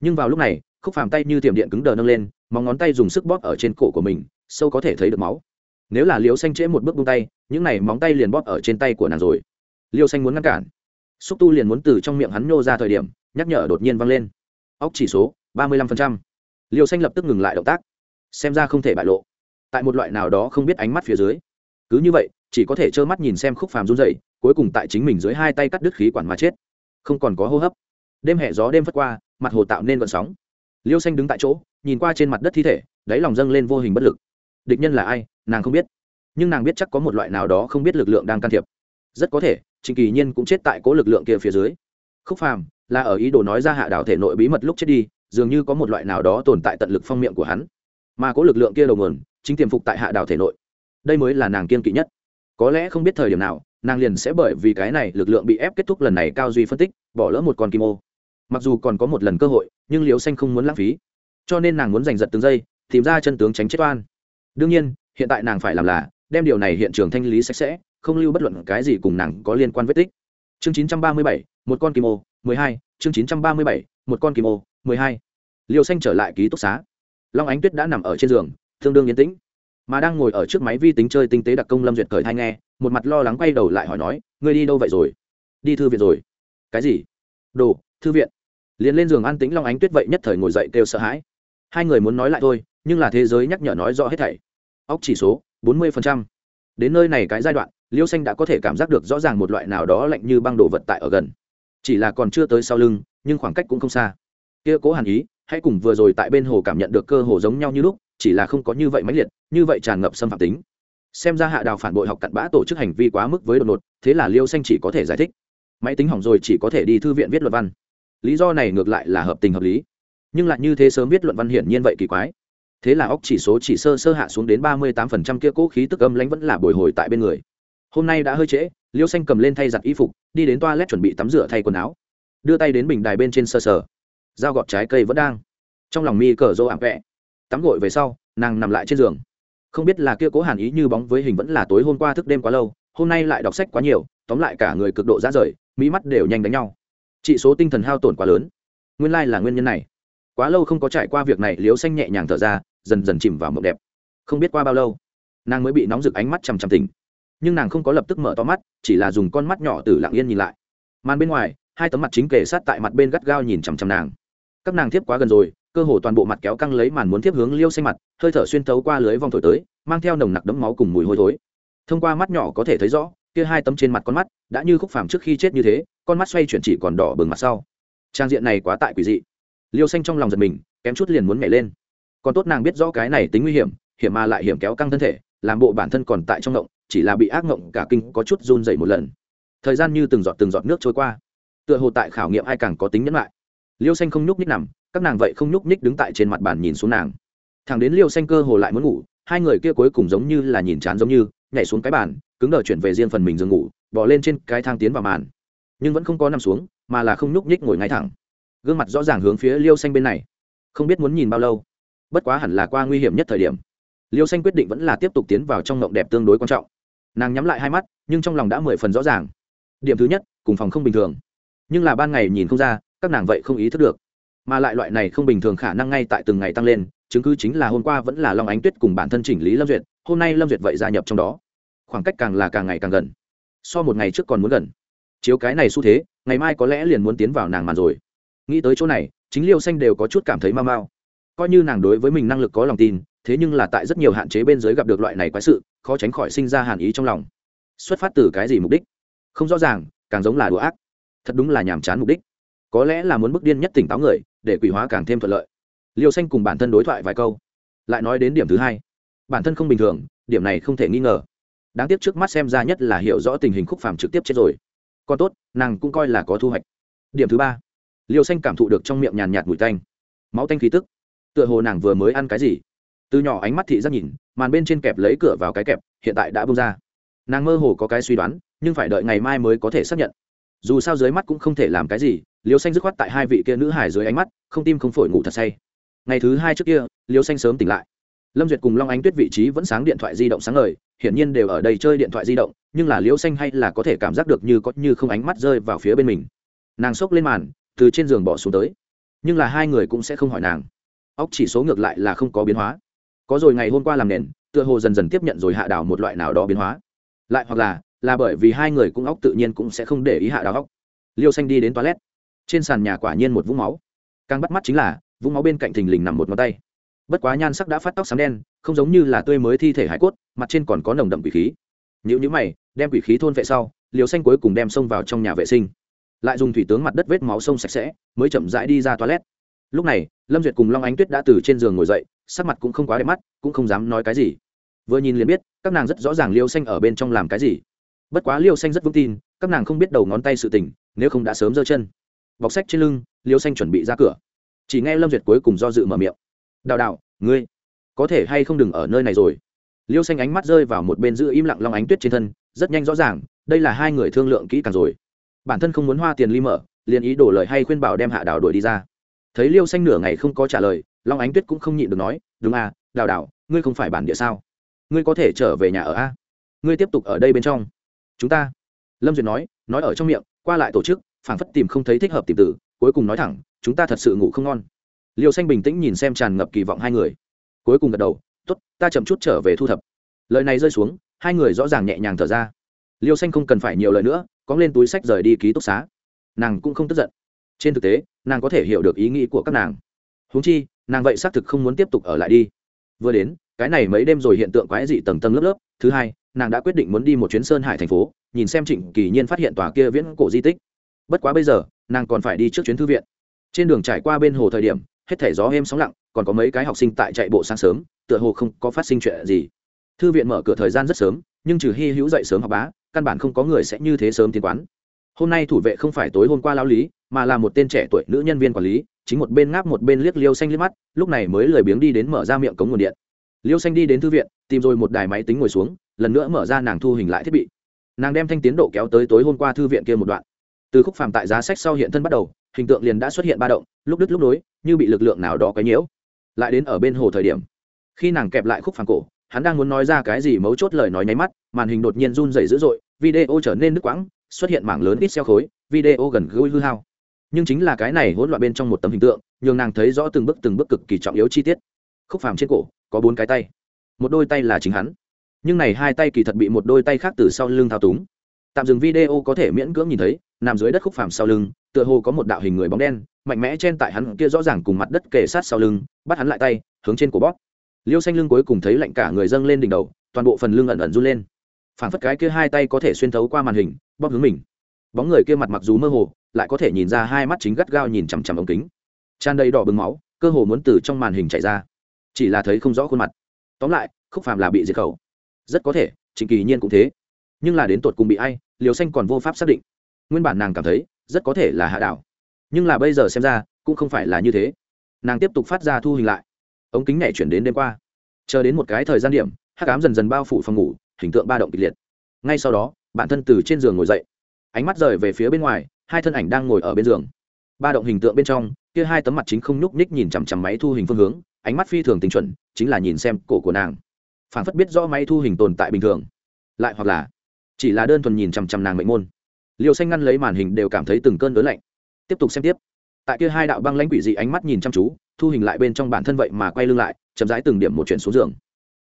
Nhưng vào lúc này, khúc phàm tay như tiềm điện cứng đờ nâng lên, móng ngón tay dùng sức bóp ở trên cổ của mình, sâu có thể thấy được máu nếu là liêu xanh trễ một bước buông tay, những này móng tay liền bóp ở trên tay của nàng rồi. Liêu xanh muốn ngăn cản. Xúc tu liền muốn từ trong miệng hắn nhô ra thời điểm, nhắc nhở đột nhiên vang lên. Óc chỉ số, ba mươi lăm phần trăm. Liêu xanh lập tức ngừng lại động tác. Xem ra không thể bại lộ. Tại một loại nào đó không biết ánh mắt phía dưới. Cứ như vậy, chỉ có thể trơ mắt nhìn xem khúc phàm run dậy cuối cùng tại chính mình dưới hai tay cắt đứt khí quản mà chết. Không còn có hô hấp. Đêm hẹ gió đêm phất qua, mặt hồ tạo nên vận sóng. Liêu xanh đứng tại chỗ, nhìn qua trên mặt đất thi thể, đáy lòng dâng lên vô hình bất lực địch nhân là ai, nàng không biết. Nhưng nàng biết chắc có một loại nào đó không biết lực lượng đang can thiệp. Rất có thể trịnh kỳ nhiên cũng chết tại cố lực lượng kia phía dưới. Khúc phàm là ở ý đồ nói ra hạ đảo thể nội bí mật lúc chết đi, dường như có một loại nào đó tồn tại tận lực phong miệng của hắn. Mà cố lực lượng kia đầu nguồn, chính tiềm phục tại hạ đảo thể nội. Đây mới là nàng kiên kỵ nhất. Có lẽ không biết thời điểm nào, nàng liền sẽ bởi vì cái này lực lượng bị ép kết thúc lần này cao duy phân tích, bỏ lỡ một con kim ô. Mặc dù còn có một lần cơ hội, nhưng liều xanh không muốn lãng phí. Cho nên nàng muốn giành giật từng giây, tìm ra chân tướng tránh chết oan đương nhiên hiện tại nàng phải làm là đem điều này hiện trường thanh lý sạch sẽ không lưu bất luận cái gì cùng nàng có liên quan vết tích. Chương 937, một con kim ô 12, chương 937, một con kim ô 12. liều xanh trở lại ký túc xá. Long ánh tuyết đã nằm ở trên giường tương đương yên tĩnh. Mà đang ngồi ở trước máy vi tính chơi tinh tế đặc công lâm duyệt cởi thai nghe một mặt lo lắng quay đầu lại hỏi nói ngươi đi đâu vậy rồi? Đi thư viện rồi. Cái gì? Đồ thư viện. Liền lên giường an tĩnh long ánh tuyết vậy nhất thời ngồi dậy kêu sợ hãi. Hai người muốn nói lại thôi nhưng là thế giới nhắc nhở nói rõ hết thảy. Óc chỉ số, bốn mươi đến nơi này cái giai đoạn, liêu xanh đã có thể cảm giác được rõ ràng một loại nào đó lạnh như băng đồ vật tại ở gần. Chỉ là còn chưa tới sau lưng, nhưng khoảng cách cũng không xa. Kia cố hàn ý, hãy cùng vừa rồi tại bên hồ cảm nhận được cơ hồ giống nhau như lúc, chỉ là không có như vậy mãnh liệt, như vậy tràn ngập xâm phạm tính. Xem ra hạ đào phản bội học cặn bã tổ chức hành vi quá mức với đột ngột, thế là liêu xanh chỉ có thể giải thích. Máy tính hỏng rồi chỉ có thể đi thư viện viết luận văn. Lý do này ngược lại là hợp tình hợp lý. Nhưng lại như thế sớm viết luận văn hiển nhiên vậy kỳ quái thế là óc chỉ số chỉ sơ sơ hạ xuống đến ba mươi tám phần trăm kia cố khí tức âm lãnh vẫn là bồi hồi tại bên người. Hôm nay đã hơi trễ, liêu xanh cầm lên thay giặt y phục, đi đến toilet chuẩn bị tắm rửa thay quần áo. Đưa tay đến bình đài bên trên sơ sờ. Dao gọt trái cây vẫn đang. Trong lòng mi cờ rô ảm vẹ. Tắm gội về sau, nàng nằm lại trên giường. Không biết là kia cố hàn ý như bóng với hình vẫn là tối hôm qua thức đêm quá lâu, hôm nay lại đọc sách quá nhiều, tóm lại cả người cực độ ra rời, mỹ mắt đều nhanh đánh nhau. Trị số tinh thần hao tổn quá lớn. Nguyên lai là nguyên nhân này. Quá lâu không có trải qua việc này liếu xanh nhẹ nhàng thở ra dần dần chìm vào mộng đẹp. Không biết qua bao lâu, nàng mới bị nóng rực ánh mắt chằm chằm tỉnh. Nhưng nàng không có lập tức mở to mắt, chỉ là dùng con mắt nhỏ từ lặng yên nhìn lại. Màn bên ngoài, hai tấm mặt chính kề sát tại mặt bên gắt gao nhìn chằm chằm nàng. Các nàng tiếp quá gần rồi, cơ hồ toàn bộ mặt kéo căng lấy màn muốn tiếp hướng liêu xanh mặt, hơi thở xuyên thấu qua lưới vòng thổi tới, mang theo nồng nặc đấm máu cùng mùi hôi thối. Thông qua mắt nhỏ có thể thấy rõ, kia hai tấm trên mặt con mắt, đã như khúc phàm trước khi chết như thế, con mắt xoay chuyển chỉ còn đỏ bừng mặt sau. Trang diện này quá tại quỷ dị. Liêu xanh trong lòng giật mình, kém chút liền muốn nhảy lên còn tốt nàng biết rõ cái này tính nguy hiểm hiểm mà lại hiểm kéo căng thân thể, làm bộ bản thân còn tại trong ngộng, chỉ là bị ác ngộng cả kinh có chút run dậy một lần. Thời gian như từng giọt từng giọt nước trôi qua, tựa hồ tại khảo nghiệm ai càng có tính nhẫn lại. Liêu xanh không nhúc nhích nằm, các nàng vậy không nhúc nhích đứng tại trên mặt bàn nhìn xuống nàng. Thằng đến liêu xanh cơ hồ lại muốn ngủ, hai người kia cuối cùng giống như là nhìn chán giống như, nhảy xuống cái bàn, cứng đờ chuyển về riêng phần mình giường ngủ bỏ lên trên cái thang tiến vào màn. Nhưng vẫn không có nằm xuống, mà là không nhúc nhích ngồi ngay thẳng. Gương mặt rõ ràng hướng phía liêu xanh bên này. Không biết muốn nhìn bao lâu bất quá hẳn là qua nguy hiểm nhất thời điểm. Liêu xanh quyết định vẫn là tiếp tục tiến vào trong ngộng đẹp tương đối quan trọng. Nàng nhắm lại hai mắt, nhưng trong lòng đã mười phần rõ ràng. Điểm thứ nhất, cùng phòng không bình thường. Nhưng là ban ngày nhìn không ra, các nàng vậy không ý thức được. Mà lại loại này không bình thường khả năng ngay tại từng ngày tăng lên, chứng cứ chính là hôm qua vẫn là long ánh tuyết cùng bản thân chỉnh lý lâm duyệt, hôm nay lâm duyệt vậy gia nhập trong đó. Khoảng cách càng là càng ngày càng gần. So một ngày trước còn muốn gần. Chiếu cái này xu thế, ngày mai có lẽ liền muốn tiến vào nàng màn rồi. Nghĩ tới chỗ này, chính liêu xanh đều có chút cảm thấy mau mau coi như nàng đối với mình năng lực có lòng tin, thế nhưng là tại rất nhiều hạn chế bên dưới gặp được loại này quái sự, khó tránh khỏi sinh ra hàn ý trong lòng. Xuất phát từ cái gì mục đích? Không rõ ràng, càng giống là đùa ác. Thật đúng là nhàm chán mục đích. Có lẽ là muốn bức điên nhất tỉnh táo người, để quỷ hóa càng thêm thuận lợi. Liêu xanh cùng bản thân đối thoại vài câu. Lại nói đến điểm thứ hai. Bản thân không bình thường, điểm này không thể nghi ngờ. Đáng tiếc trước mắt xem ra nhất là hiểu rõ tình hình khúc phàm trực tiếp chết rồi. Còn tốt, nàng cũng coi là có thu hoạch. Điểm thứ ba. Liêu xanh cảm thụ được trong miệng nhàn nhạt mùi tanh. Máu tanh khí tức tựa hồ nàng vừa mới ăn cái gì. Từ nhỏ ánh mắt thị giác nhìn, màn bên trên kẹp lấy cửa vào cái kẹp, hiện tại đã bông ra. Nàng mơ hồ có cái suy đoán, nhưng phải đợi ngày mai mới có thể xác nhận. Dù sao dưới mắt cũng không thể làm cái gì liều xanh dứt khoát tại hai vị kia nữ hải dưới ánh mắt, không tim không phổi ngủ thật say. Ngày thứ hai trước kia liều xanh sớm tỉnh lại. Lâm duyệt cùng long ánh tuyết vị trí vẫn sáng điện thoại di động sáng ngời, hiển nhiên đều ở đây chơi điện thoại di động, nhưng là liễu xanh hay là có thể cảm giác được như có như không ánh mắt rơi vào phía bên mình. Nàng xốc lên màn, từ trên giường bỏ xuống tới. Nhưng là hai người cũng sẽ không hỏi nàng óc chỉ số ngược lại là không có biến hóa. Có rồi ngày hôm qua làm nền, tựa hồ dần dần tiếp nhận rồi hạ đảo một loại nào đó biến hóa. Lại hoặc là là bởi vì hai người cũng óc tự nhiên cũng sẽ không để ý hạ đảo óc. Liêu xanh đi đến toilet. Trên sàn nhà quả nhiên một vũng máu. Càng bắt mắt chính là, vũng máu bên cạnh thình lình nằm một ngón tay. Bất quá nhan sắc đã phát tóc sáng đen, không giống như là tươi mới thi thể hải cốt, mặt trên còn có nồng đậm quỷ khí. Nhữ nhữ mày, đem quỷ khí thôn vệ sau liều xanh cuối cùng đem xông vào trong nhà vệ sinh. Lại dùng thủy tướng mặt đất vết máu sông sạch sẽ, mới chậm rãi đi ra toilet lúc này lâm duyệt cùng long ánh tuyết đã từ trên giường ngồi dậy sắc mặt cũng không quá đẹp mắt cũng không dám nói cái gì. Vừa nhìn liền biết các nàng rất rõ ràng liêu xanh ở bên trong làm cái gì. Bất quá liêu xanh rất vững tin các nàng không biết đầu ngón tay sự tình nếu không đã sớm giơ chân. Bọc sách trên lưng liêu xanh chuẩn bị ra cửa. Chỉ nghe lâm duyệt cuối cùng do dự mở miệng. Đào đào, ngươi có thể hay không đừng ở nơi này rồi? Liêu xanh ánh mắt rơi vào một bên giữ im lặng long ánh tuyết trên thân rất nhanh rõ ràng đây là hai người thương lượng kỹ càng rồi. Bản thân không muốn hoa tiền ly mở liền ý đổ lời hay khuyên bảo đem hạ đào đuổi đi ra thấy liêu xanh nửa ngày không có trả lời, long ánh tuyết cũng không nhịn được nói, đúng à đào đào, ngươi không phải bản địa sao? Ngươi có thể trở về nhà ở a? Ngươi tiếp tục ở đây bên trong. Chúng ta? Lâm duyệt nói nói ở trong miệng, qua lại tổ chức, phảng phất tìm không thấy thích hợp tìm tử, cuối cùng nói thẳng, chúng ta thật sự ngủ không ngon. Liêu xanh bình tĩnh nhìn xem tràn ngập kỳ vọng hai người. Cuối cùng gật đầu t ố t ta chậm chút trở về thu thập. Lời này rơi xuống, hai người rõ ràng nhẹ nhàng thở ra. Liêu xanh không cần phải nhiều lời nữa có lên túi sách rời đi ký túc xá. Nàng cũng không tức giận. Trên thực tế nàng có thể hiểu được ý nghĩ của các nàng. Húng chi, nàng vậy xác thực không muốn tiếp tục ở lại đi. Vừa đến, cái này mấy đêm rồi hiện tượng quái dị tầng tầng lớp lớp. Thứ hai, nàng đã quyết định muốn đi một chuyến sơn hải thành phố, nhìn xem trịnh kỳ nhiên phát hiện tòa kia viễn cổ di tích. Bất quá bây giờ, nàng còn phải đi trước chuyến thư viện. Trên đường trải qua bên hồ thời điểm, hết thảy gió êm sóng lặng, còn có mấy cái học sinh tại chạy bộ sáng sớm, tựa hồ không có phát sinh chuyện gì. Thư viện mở cửa thời gian rất sớm, nhưng trừ hy hữu dậy sớm học bá, căn bản không có người sẽ như thế sớm tiến quán. Hôm nay thủ vệ không phải tối hôm qua lao lý mà là một tên trẻ tuổi nữ nhân viên quản lý, chính một bên ngáp một bên liếc liêu xanh liếc mắt, lúc này mới lười biếng đi đến mở ra miệng cống nguồn điện. Liêu xanh đi đến thư viện, tìm rồi một đài máy tính ngồi xuống, lần nữa mở ra nàng thu hình lại thiết bị. Nàng đem thanh tiến độ kéo tới tối hôm qua thư viện kia một đoạn. Từ khúc phàm tại giá sách sau hiện thân bắt đầu, hình tượng liền đã xuất hiện ba động, lúc đứt lúc nối, như bị lực lượng nào đó cái nhiễu. Lại đến ở bên hồ thời điểm, khi nàng kẹp lại khúc phàm cổ, hắn đang muốn nói ra cái gì mấu chốt lời nói nháy mắt, màn hình đột nhiên run rẩy dữ dội, video trở nên nước quãng, xuất hiện mảng lớn ít xeo khối, video gần gũi hư hao nhưng chính là cái này hỗn loạn bên trong một tấm hình tượng, nhường nàng thấy rõ từng bước từng bước cực kỳ trọng yếu chi tiết. Khúc phàm trên cổ, có bốn cái tay. Một đôi tay là chính hắn. Nhưng này hai tay kỳ thật bị một đôi tay khác từ sau lưng thao túng. Tạm dừng video có thể miễn cưỡng nhìn thấy, nằm dưới đất khúc phàm sau lưng, tựa hồ có một đạo hình người bóng đen, mạnh mẽ chen tại hắn kia rõ ràng cùng mặt đất kề sát sau lưng, bắt hắn lại tay, hướng trên cổ bóp. Liêu xanh lưng cuối cùng thấy lạnh cả người dâng lên đỉnh đầu, toàn bộ phần lưng ẩn ẩn run lên. Phản phất cái kia hai tay có thể xuyên thấu qua màn hình, bóp hướng mình. Bóng người kia mặt mặc dù mơ hồ lại có thể nhìn ra hai mắt chính gắt gao nhìn chằm chằm ống kính. Tràn đầy đỏ bừng máu, cơ hồ muốn từ trong màn hình chạy ra. Chỉ là thấy không rõ khuôn mặt. Tóm lại, khúc phàm là bị diệt khẩu. Rất có thể trịnh kỳ nhiên cũng thế. Nhưng là đến tột cùng bị ai, liều xanh còn vô pháp xác định. Nguyên bản nàng cảm thấy, rất có thể là hạ đảo. Nhưng là bây giờ xem ra, cũng không phải là như thế. Nàng tiếp tục phát ra thu hình lại. Ống kính nhảy chuyển đến đêm qua. Chờ đến một cái thời gian điểm, hắc ám dần dần bao phủ phòng ngủ, hình tượng ba động kịch liệt. Ngay sau đó, bản thân từ trên giường ngồi dậy. Ánh mắt rời về phía bên ngoài hai thân ảnh đang ngồi ở bên giường. Ba động hình tượng bên trong, kia hai tấm mặt chính không nhúc nhích nhìn chằm chằm máy thu hình phương hướng, ánh mắt phi thường tình chuẩn, chính là nhìn xem cổ của nàng. Phản phất biết rõ máy thu hình tồn tại bình thường. Lại hoặc là, chỉ là đơn thuần nhìn chằm chằm nàng mệnh môn. Liều xanh ngăn lấy màn hình đều cảm thấy từng cơn đớn lạnh. Tiếp tục xem tiếp. Tại kia hai đạo băng lãnh quỷ dị ánh mắt nhìn chăm chú, thu hình lại bên trong bản thân vậy mà quay lưng lại, chậm rãi từng điểm một chuyển xuống giường.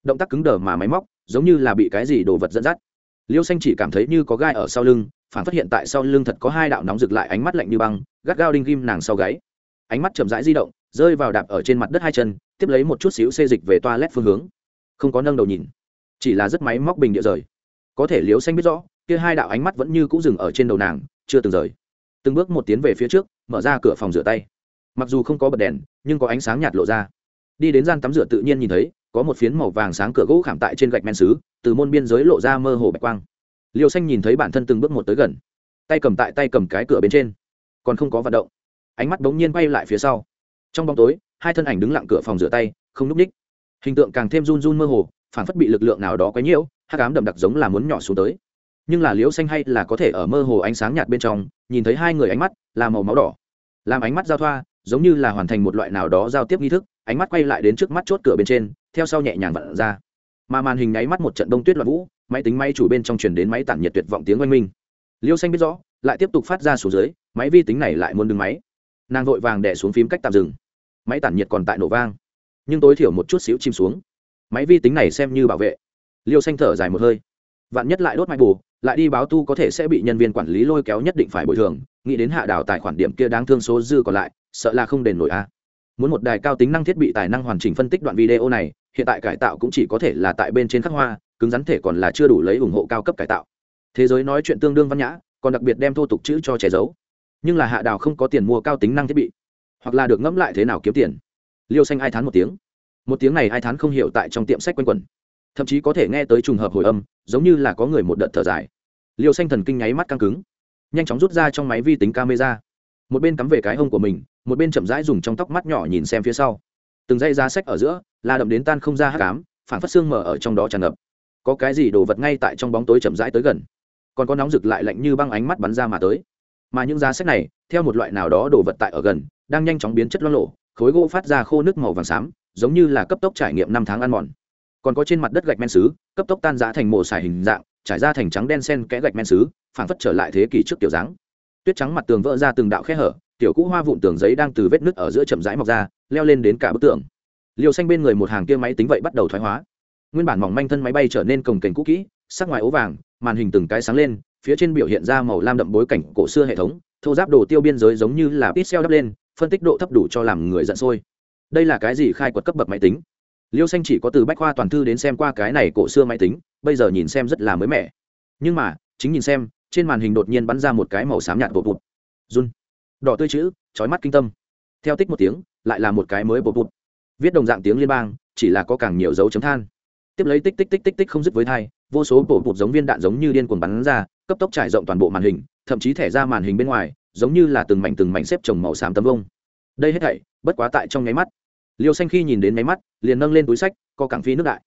Động tác cứng đờ mà máy móc, giống như là bị cái gì đồ vật dẫn dắt. Liêu xanh chỉ cảm thấy như có gai ở sau lưng phản phát hiện tại sau lưng thật có hai đạo nóng rực lại ánh mắt lạnh như băng, gắt gao đinh ghim nàng sau gáy. Ánh mắt chậm rãi di động, rơi vào đạp ở trên mặt đất hai chân, tiếp lấy một chút xíu xê dịch về toilet phương hướng. Không có nâng đầu nhìn, chỉ là rất máy móc bình địa rời. Có thể liếu xanh biết rõ, kia hai đạo ánh mắt vẫn như cũ dừng ở trên đầu nàng, chưa từng rời. Từng bước một tiến về phía trước, mở ra cửa phòng rửa tay. Mặc dù không có bật đèn, nhưng có ánh sáng nhạt lộ ra. Đi đến gian tắm rửa tự nhiên nhìn thấy, có một phiến màu vàng sáng cửa gỗ khảm tại trên gạch men xứ, từ môn biên giới lộ ra mơ hồ bạch quang liêu xanh nhìn thấy bản thân từng bước một tới gần, tay cầm tại tay cầm cái cửa bên trên, còn không có vận động. Ánh mắt bỗng nhiên bay lại phía sau. Trong bóng tối, hai thân ảnh đứng lặng cửa phòng rửa tay, không n ú c ních. Hình tượng càng thêm run run mơ hồ, phản phất bị lực lượng nào đó quấy nhiễu hát cám đậm đặc giống là muốn nhỏ xuống tới. Nhưng là liễu xanh hay là có thể ở mơ hồ ánh sáng nhạt bên trong, nhìn thấy hai người ánh mắt là màu máu đỏ. Làm ánh mắt giao thoa, giống như là hoàn thành một loại nào đó giao tiếp nghi thức, ánh mắt quay lại đến trước mắt chốt cửa bên trên, theo sau nhẹ nhàng vặn ra. Mà màn hình nháy mắt một trận đông tuyết loạn vũ máy tính máy chủ bên trong truyền đến máy tản nhiệt tuyệt vọng tiếng oanh minh. Liêu xanh biết rõ, lại tiếp tục phát ra xuống dưới, máy vi tính này lại muốn đứng máy. Nàng vội vàng đẻ xuống phím cách tạm dừng. Máy tản nhiệt còn tại nổ vang. Nhưng tối thiểu một chút xíu chìm xuống. Máy vi tính này xem như bảo vệ. Liêu xanh thở dài một hơi. Vạn nhất lại đốt máy bù, lại đi báo tu có thể sẽ bị nhân viên quản lý lôi kéo nhất định phải bồi thường. Nghĩ đến hạ đảo tài khoản điểm kia đáng thương số dư còn lại, sợ là không đền nổi a muốn một đài cao tính năng thiết bị tài năng hoàn chỉnh phân tích đoạn video này, hiện tại cải tạo cũng chỉ có thể là tại bên trên khắc hoa, cứng rắn thể còn là chưa đủ lấy ủng hộ cao cấp cải tạo. Thế giới nói chuyện tương đương văn nhã, còn đặc biệt đem thô tục chữ cho che giấu. Nhưng là hạ đào không có tiền mua cao tính năng thiết bị, hoặc là được ngẫm lại thế nào kiếm tiền. Liêu xanh ai thán một tiếng. Một tiếng này ai thán không hiểu tại trong tiệm sách quanh quẩn. Thậm chí có thể nghe tới trùng hợp hồi âm, giống như là có người một đợt thở dài. Liêu xanh thần kinh nháy mắt căng cứng, nhanh chóng rút ra trong máy vi tính camera. Một bên cắm về cái hông của mình một bên chậm rãi dùng trong tóc mắt nhỏ nhìn xem phía sau. Từng dây giá sách ở giữa là đậm đến tan không ra hát cám phản phát xương mở ở trong đó tràn ngập. Có cái gì đồ vật ngay tại trong bóng tối chậm rãi tới gần? Còn có nóng rực lại lạnh như băng ánh mắt bắn ra mà tới. Mà những giá sách này, theo một loại nào đó đồ vật tại ở gần, đang nhanh chóng biến chất lo lộ khối gỗ phát ra khô nước màu vàng xám, giống như là cấp tốc trải nghiệm năm tháng ăn mòn. Còn có trên mặt đất gạch men xứ cấp tốc tan rã thành mổ xài hình dạng, trải ra thành trắng đen sen kẽ gạch men xứ phảng phất trở lại thế kỷ trước kiểu dáng. Tuyết trắng mặt tường vỡ ra từng đạo khe hở tiểu cũ hoa vụn tường giấy đang từ vết nứt ở giữa chậm rãi mọc ra, leo lên đến cả bức tường. Liều xanh bên người một hàng kia máy tính vậy bắt đầu thoái hóa. Nguyên bản mỏng manh thân máy bay trở nên cồng kềnh cũ kỹ, sắc ngoài ố vàng, màn hình từng cái sáng lên, phía trên biểu hiện ra màu lam đậm bối cảnh cổ xưa hệ thống, thô giáp đồ tiêu biên giới giống như là pixel đắp lên, phân tích độ thấp đủ cho làm người giận sôi. Đây là cái gì khai quật cấp bậc máy tính? Liêu xanh chỉ có từ bách khoa toàn thư đến xem qua cái này cổ xưa máy tính, bây giờ nhìn xem rất là mới mẻ. Nhưng mà, chính nhìn xem, trên màn hình đột nhiên bắn ra một cái màu xám nhạt bột bụt run đỏ tươi chữ trói mắt kinh tâm. Theo tích một tiếng, lại là một cái mới bột bụt viết đồng dạng tiếng liên bang, chỉ là có càng nhiều dấu chấm than. Tiếp lấy tích tích tích tích tích không dứt với thai, vô số bột bụt giống viên đạn giống như điên cuồng bắn ra, cấp tốc trải rộng toàn bộ màn hình, thậm chí thẻ ra màn hình bên ngoài, giống như là từng mảnh từng mảnh xếp trồng màu xám tấm vông. Đây hết thảy, bất quá tại trong nháy mắt. Liêu xanh khi nhìn đến nháy mắt, liền nâng lên túi sách có cảng phi nước đại.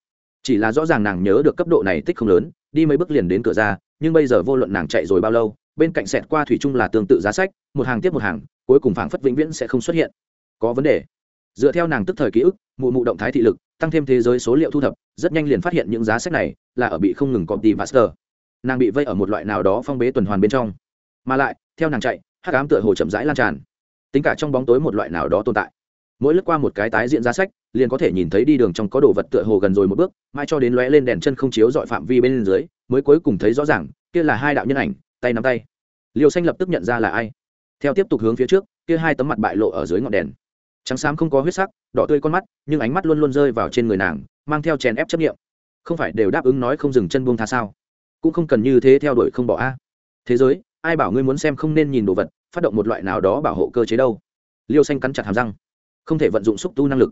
Chỉ là rõ ràng nàng nhớ được cấp độ này tích không lớn, đi mấy bước liền đến cửa ra, nhưng bây giờ vô luận nàng chạy rồi bao lâu bên cạnh sẹt qua thủy chung là tương tự giá sách, một hàng tiếp một hàng, cuối cùng phảng phất vĩnh viễn sẽ không xuất hiện. Có vấn đề. Dựa theo nàng tức thời ký ức, mụ mụ động thái thị lực, tăng thêm thế giới số liệu thu thập, rất nhanh liền phát hiện những giá sách này là ở bị không ngừng copy master. Nàng bị vây ở một loại nào đó phong bế tuần hoàn bên trong. Mà lại, theo nàng chạy, hắc ám tựa hồ chậm rãi lan tràn. Tính cả trong bóng tối một loại nào đó tồn tại. Mỗi lướt qua một cái tái diễn giá sách, liền có thể nhìn thấy đi đường trong có đồ vật tựa hồ gần rồi một bước, mãi cho đến lóe lên đèn chân không chiếu dọi phạm vi bên dưới, mới cuối cùng thấy rõ ràng, kia là hai đạo nhân ảnh tay nắm tay. Liều xanh lập tức nhận ra là ai. Theo tiếp tục hướng phía trước, kia hai tấm mặt bại lộ ở dưới ngọn đèn. Trắng xám không có huyết sắc, đỏ tươi con mắt, nhưng ánh mắt luôn luôn rơi vào trên người nàng, mang theo chèn ép chấp nghiệm không phải đều đáp ứng nói không dừng chân buông tha sao? Cũng không cần như thế theo đuổi không bỏ a. Thế giới, ai bảo ngươi muốn xem không nên nhìn đồ vật, phát động một loại nào đó bảo hộ cơ chế đâu? Liêu xanh cắn chặt hàm răng. Không thể vận dụng xúc tu năng lực.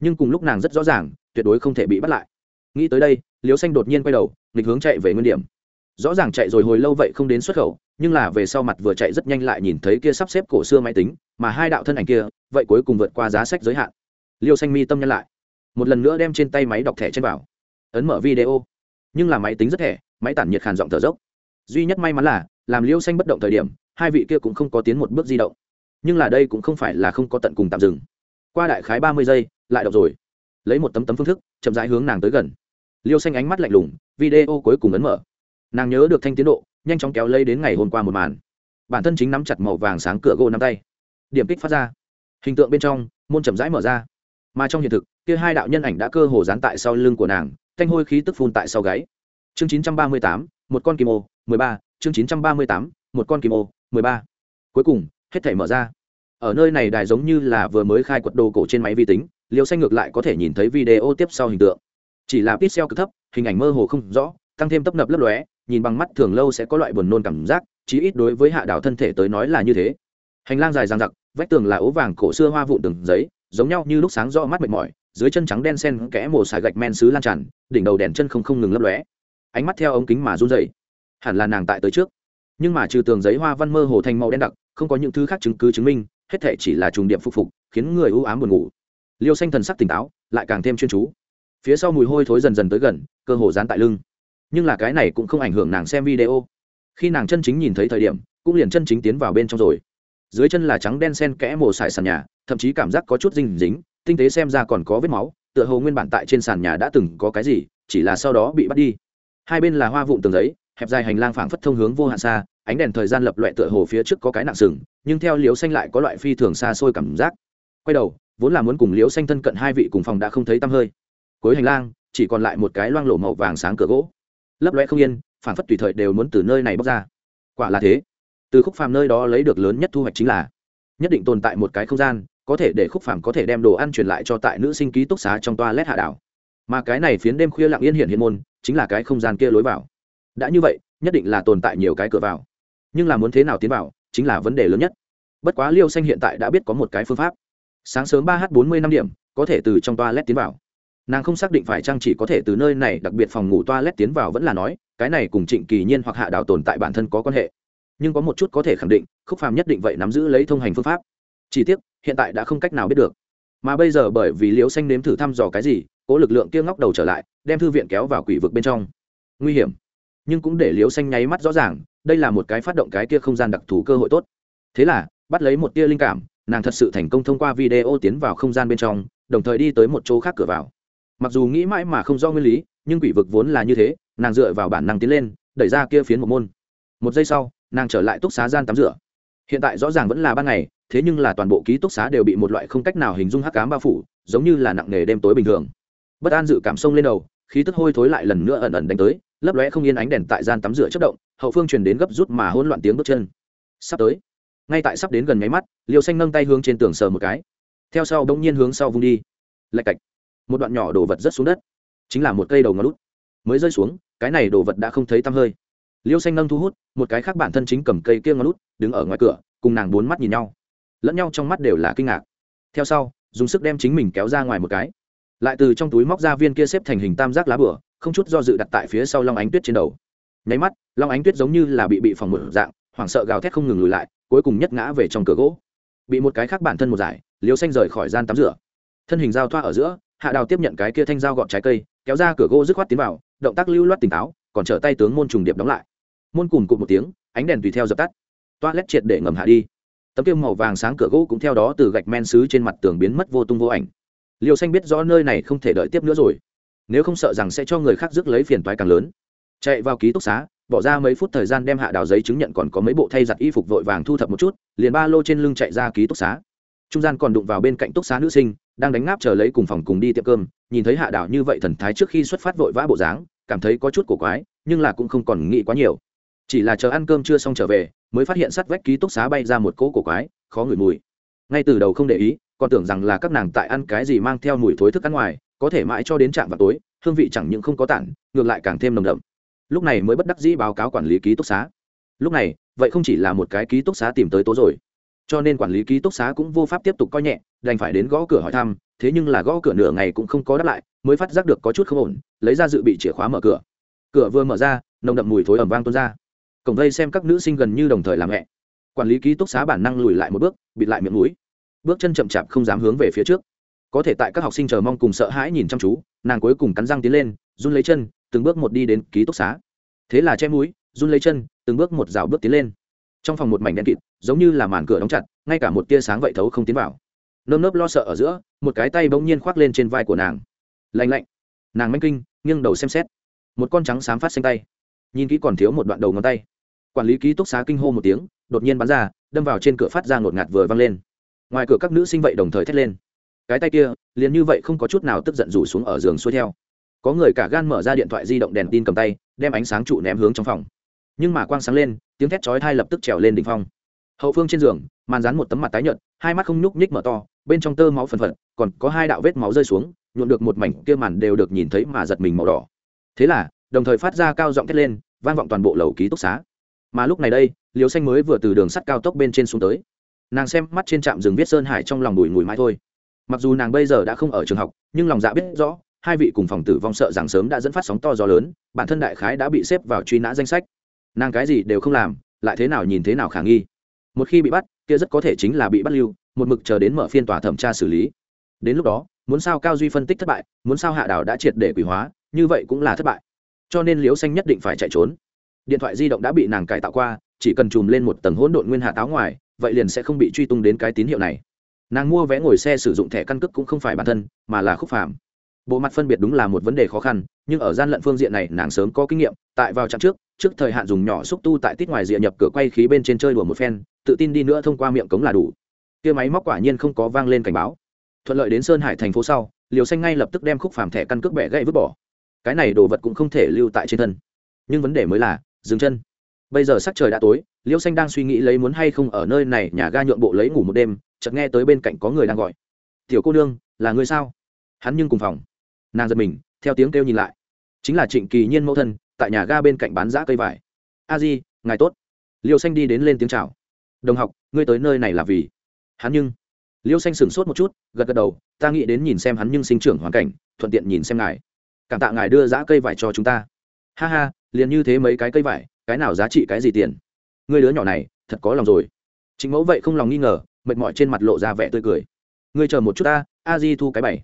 Nhưng cùng lúc nàng rất rõ ràng, tuyệt đối không thể bị bắt lại. Nghĩ tới đây, liêu xanh đột nhiên quay đầu, nghịch hướng chạy về nguyên điểm rõ ràng chạy rồi hồi lâu vậy không đến xuất khẩu, nhưng là về sau mặt vừa chạy rất nhanh lại nhìn thấy kia sắp xếp cổ xưa máy tính, mà hai đạo thân ảnh kia, vậy cuối cùng vượt qua giá sách giới hạn. Liêu xanh mi tâm nhân lại, một lần nữa đem trên tay máy đọc thẻ trên vào. Ấn mở video. Nhưng là máy tính rất thẻ, máy tản nhiệt khàn giọng thở dốc. Duy nhất may mắn là, làm liêu xanh bất động thời điểm, hai vị kia cũng không có tiến một bước di động. Nhưng là đây cũng không phải là không có tận cùng tạm dừng. Qua đại khái ba mươi giây, lại đọc rồi. Lấy một tấm tấm phương thức, chậm rãi hướng nàng tới gần. Liêu xanh ánh mắt lạnh lùng, video cuối cùng ấn mở nàng nhớ được thanh tiến độ, nhanh chóng kéo lấy đến ngày hôm qua một màn. Bản thân chính nắm chặt màu vàng sáng cửa gỗ nắm tay. Điểm kích phát ra. Hình tượng bên trong, môn chậm rãi mở ra. Mà trong hiện thực, kia hai đạo nhân ảnh đã cơ hồ dán tại sau lưng của nàng, thanh hôi khí tức phun tại sau gáy. Chương chín trăm ba mươi tám, một con kim ô, mười ba, chương chín trăm ba mươi tám, một con kim ô, mười ba. Cuối cùng, hết thể mở ra. Ở nơi này đài giống như là vừa mới khai quật đồ cổ trên máy vi tính liều xanh ngược lại có thể nhìn thấy video tiếp sau hình tượng. Chỉ là pixel cực thấp, hình ảnh mơ hồ không rõ, tăng thêm tấp nập lấp lóe nhìn bằng mắt thường lâu sẽ có loại buồn nôn cảm giác, chí ít đối với hạ đảo thân thể tới nói là như thế. Hành lang dài dang dặc, vách tường là ố vàng cổ xưa hoa vụn từng giấy, giống nhau như lúc sáng rõ mắt mệt mỏi, dưới chân trắng đen sen kẽ mồ xài gạch men xứ lan tràn, đỉnh đầu đèn chân không không ngừng lấp lóe. Ánh mắt theo ống kính mà run dậy hẳn là nàng tại tới trước. Nhưng mà trừ tường giấy hoa văn mơ hồ thành màu đen đặc, không có những thứ khác chứng cứ chứng minh, hết thể chỉ là trùng điểm phục phục, khiến người ưu ám buồn ngủ. Liêu xanh thần sắc tỉnh táo, lại càng thêm chuyên chú. Phía sau mùi hôi thối dần dần tới gần, cơ hồ dán tại lưng nhưng là cái này cũng không ảnh hưởng nàng xem video. Khi nàng chân chính nhìn thấy thời điểm, cũng liền chân chính tiến vào bên trong rồi. Dưới chân là trắng đen sen kẽ mồ sải sàn nhà, thậm chí cảm giác có chút dinh dính, tinh tế xem ra còn có vết máu, tựa hồ nguyên bản tại trên sàn nhà đã từng có cái gì, chỉ là sau đó bị bắt đi. Hai bên là hoa vụn tường giấy, hẹp dài hành lang phảng phất thông hướng vô hạn xa, ánh đèn thời gian lập loẹ tựa hồ phía trước có cái nặng sừng, nhưng theo liếu xanh lại có loại phi thường xa xôi cảm giác. Quay đầu, vốn là muốn cùng liếu xanh thân cận hai vị cùng phòng đã không thấy tăm hơi. Cuối hành lang, chỉ còn lại một cái loang lổ màu vàng sáng cửa gỗ lấp loe không yên, phản phất tùy thời đều muốn từ nơi này bóc ra. Quả là thế. Từ khúc phàm nơi đó lấy được lớn nhất thu hoạch chính là, nhất định tồn tại một cái không gian, có thể để khúc phàm có thể đem đồ ăn truyền lại cho tại nữ sinh ký túc xá trong toa lét hạ đảo. Mà cái này phiến đêm khuya lặng yên hiện hiện môn, chính là cái không gian kia lối vào. Đã như vậy, nhất định là tồn tại nhiều cái cửa vào. Nhưng là muốn thế nào tiến vào, chính là vấn đề lớn nhất. Bất quá liêu xanh hiện tại đã biết có một cái phương pháp. Sáng sớm ba h bốn mươi năm điểm, có thể từ trong toa lét tiến vào nàng không xác định phải chăng chỉ có thể từ nơi này, đặc biệt phòng ngủ toa lét tiến vào vẫn là nói, cái này cùng trịnh kỳ nhiên hoặc hạ đào tồn tại bản thân có quan hệ. Nhưng có một chút có thể khẳng định, khúc phàm nhất định vậy nắm giữ lấy thông hành phương pháp. Chỉ tiếc, hiện tại đã không cách nào biết được. Mà bây giờ bởi vì liễu xanh nếm thử thăm dò cái gì, cố lực lượng kia ngóc đầu trở lại, đem thư viện kéo vào quỷ vực bên trong. Nguy hiểm. Nhưng cũng để liễu xanh nháy mắt rõ ràng, đây là một cái phát động cái kia không gian đặc thù cơ hội tốt. Thế là, bắt lấy một tia linh cảm, nàng thật sự thành công thông qua video tiến vào không gian bên trong, đồng thời đi tới một chỗ khác cửa vào mặc dù nghĩ mãi mà không do nguyên lý, nhưng quỷ vực vốn là như thế, nàng dựa vào bản năng tiến lên, đẩy ra kia phiến một môn. Một giây sau, nàng trở lại túc xá gian tắm rửa. Hiện tại rõ ràng vẫn là ban ngày, thế nhưng là toàn bộ ký túc xá đều bị một loại không cách nào hình dung hắc cám bao phủ, giống như là nặng nề đêm tối bình thường. Bất an dự cảm sông lên đầu, khí tức hôi thối lại lần nữa ẩn ẩn đánh tới, lấp lóe không yên ánh đèn tại gian tắm rửa chất động, hậu phương truyền đến gấp rút mà hỗn loạn tiếng bước chân. Sắp tới, ngay tại sắp đến gần nháy mắt liều xanh nâng tay hướng trên tường sờ một cái. Theo sau bỗng nhiên hướng sau vung đi. Lạch cạch một đoạn nhỏ đồ vật rất xuống đất. Chính là một cây đầu ngón lút mới rơi xuống, cái này đồ vật đã không thấy tăm hơi. Liêu xanh nâng thu hút, một cái khác bản thân chính cầm cây kia ngón lút đứng ở ngoài cửa, cùng nàng bốn mắt nhìn nhau. Lẫn nhau trong mắt đều là kinh ngạc. Theo sau, dùng sức đem chính mình kéo ra ngoài một cái. Lại từ trong túi móc ra viên kia xếp thành hình tam giác lá bửa, không chút do dự đặt tại phía sau long ánh tuyết trên đầu. Nháy mắt, long ánh tuyết giống như là bị bị phòng một dạng, hoảng sợ gào thét không ngừng lùi lại, cuối cùng nhất ngã về trong cửa gỗ. Bị một cái khác bản thân một giải liều xanh rời khỏi gian tắm rửa. Thân hình giao thoa ở giữa hạ đào tiếp nhận cái kia thanh dao gọt trái cây, kéo ra cửa gỗ dứt khoát tiến vào, động tác lưu loát tỉnh táo, còn trở tay tướng môn trùng điệp đóng lại. Môn cùng cụt một tiếng, ánh đèn tùy theo dập tắt. Toa lét triệt để ngầm hạ đi. Tấm kim màu vàng sáng cửa gỗ cũng theo đó từ gạch men xứ trên mặt tường biến mất vô tung vô ảnh. Liều xanh biết rõ nơi này không thể đợi tiếp nữa rồi. Nếu không sợ rằng sẽ cho người khác rước lấy phiền toái càng lớn. Chạy vào ký túc xá, bỏ ra mấy phút thời gian đem hạ đào giấy chứng nhận còn có mấy bộ thay giặt y phục vội vàng thu thập một chút, liền ba lô trên lưng chạy ra ký túc xá. Trung gian còn đụng vào bên cạnh túc xá nữ sinh đang đánh ngáp chờ lấy cùng phòng cùng đi tiệm cơm, nhìn thấy hạ đảo như vậy thần thái trước khi xuất phát vội vã bộ dáng, cảm thấy có chút cổ quái, nhưng là cũng không còn nghĩ quá nhiều. Chỉ là chờ ăn cơm chưa xong trở về, mới phát hiện sắt vách ký túc xá bay ra một cỗ cổ quái, khó ngửi mùi. Ngay từ đầu không để ý, còn tưởng rằng là các nàng tại ăn cái gì mang theo mùi thối thức ăn ngoài, có thể mãi cho đến trạm vào tối, hương vị chẳng những không có tản, ngược lại càng thêm nồng đậm. Lúc này mới bất đắc dĩ báo cáo quản lý ký túc xá. Lúc này, vậy không chỉ là một cái ký túc xá tìm tới tố rồi cho nên quản lý ký túc xá cũng vô pháp tiếp tục coi nhẹ, đành phải đến gõ cửa hỏi thăm, thế nhưng là gõ cửa nửa ngày cũng không có đáp lại, mới phát giác được có chút không ổn, lấy ra dự bị chìa khóa mở cửa. Cửa vừa mở ra, nồng đậm mùi thối ẩm vang tuôn ra. Cổng vây xem các nữ sinh gần như đồng thời làm mẹ quản lý ký túc xá bản năng lùi lại một bước, bịt lại miệng mũi. Bước chân chậm chạp không dám hướng về phía trước. Có thể tại các học sinh chờ mong cùng sợ hãi nhìn chăm chú, nàng cuối cùng cắn răng tiến lên, run lấy chân, từng bước một đi đến ký túc xá. Thế là che mũi, run lấy chân, từng bước một rào bước tiến lên trong phòng một mảnh đen kịt, giống như là màn cửa đóng chặt, ngay cả một tia sáng vậy thấu không tiến vào. Nơm nớp lo sợ ở giữa, một cái tay bỗng nhiên khoác lên trên vai của nàng. Lạnh lạnh. Nàng manh kinh, nghiêng đầu xem xét. Một con trắng xám phát xanh tay. Nhìn kỹ còn thiếu một đoạn đầu ngón tay. Quản lý ký túc xá kinh hô một tiếng, đột nhiên bắn ra, đâm vào trên cửa phát ra ngột ngạt vừa văng lên. Ngoài cửa các nữ sinh vậy đồng thời thét lên. Cái tay kia, liền như vậy không có chút nào tức giận rủ xuống ở giường xuôi theo. Có người cả gan mở ra điện thoại di động đèn tin cầm tay, đem ánh sáng trụ ném hướng trong phòng. Nhưng mà quang sáng lên tiếng thét chói thai lập tức trèo lên đỉnh phong. Hậu phương trên giường, màn rán một tấm mặt tái nhợt, hai mắt không nhúc nhích mở to, bên trong tơ máu phần phật, còn có hai đạo vết máu rơi xuống, nhuộm được một mảnh kia màn đều được nhìn thấy mà giật mình màu đỏ. Thế là, đồng thời phát ra cao giọng thét lên, vang vọng toàn bộ lầu ký túc xá. Mà lúc này đây liều xanh mới vừa từ đường sắt cao tốc bên trên xuống tới. Nàng xem mắt trên trạm rừng viết sơn hải trong lòng đùi ngùi mãi thôi. Mặc dù nàng bây giờ đã không ở trường học, nhưng lòng dạ biết rõ, hai vị cùng phòng tử vong sợ rằng sớm đã dẫn phát sóng to gió lớn, bản thân đại khái đã bị xếp vào truy nã danh sách nàng cái gì đều không làm, lại thế nào nhìn thế nào khả nghi. Một khi bị bắt, kia rất có thể chính là bị bắt lưu, một mực chờ đến mở phiên tòa thẩm tra xử lý. Đến lúc đó, muốn sao cao duy phân tích thất bại, muốn sao hạ đảo đã triệt để quỷ hóa, như vậy cũng là thất bại. Cho nên liễu xanh nhất định phải chạy trốn. Điện thoại di động đã bị nàng cải tạo qua, chỉ cần chùm lên một tầng hỗn độn nguyên hạ táo ngoài, vậy liền sẽ không bị truy tung đến cái tín hiệu này. Nàng mua vé ngồi xe sử dụng thẻ căn cước cũng không phải bản thân, mà là khúc phạm bộ mặt phân biệt đúng là một vấn đề khó khăn, nhưng ở gian lận phương diện này, nàng sớm có kinh nghiệm, tại vào chặng trước trước thời hạn dùng nhỏ xúc tu tại tít ngoài rìa nhập cửa quay khí bên trên chơi đùa một phen, tự tin đi nữa thông qua miệng cống là đủ. Kia máy móc quả nhiên không có vang lên cảnh báo. Thuận lợi đến sơn hải thành phố sau, liều xanh ngay lập tức đem khúc phàm thẻ căn cước bẻ gãy vứt bỏ. Cái này đồ vật cũng không thể lưu tại trên thân. Nhưng vấn đề mới là, dừng chân. Bây giờ sắc trời đã tối, liêu xanh đang suy nghĩ lấy muốn hay không ở nơi này nhà ga nhượng bộ lấy ngủ một đêm, chợt nghe tới bên cạnh có người đang gọi. Tiểu cô nương, là người sao? Hắn nhưng cùng phòng nàng giật mình, theo tiếng kêu nhìn lại. Chính là trịnh kỳ nhiên mẫu thân, tại nhà ga bên cạnh bán giã cây vải. A di, ngài tốt. Liêu xanh đi đến lên tiếng chào. Đồng học, ngươi tới nơi này là vì? Hắn nhưng liêu xanh sửng sốt một chút, gật gật đầu, ta nghĩ đến nhìn xem hắn nhưng sinh trưởng hoàn cảnh, thuận tiện nhìn xem ngài. Cảm tạ ngài đưa giã cây vải cho chúng ta. Ha ha, liền như thế mấy cái cây vải, cái nào giá trị cái gì tiền? Ngươi đứa nhỏ này, thật có lòng rồi. Chính mẫu vậy không lòng nghi ngờ, mệt mỏi trên mặt lộ ra vẻ tươi cười. Ngươi chờ một chút ta, a di thu cái bảy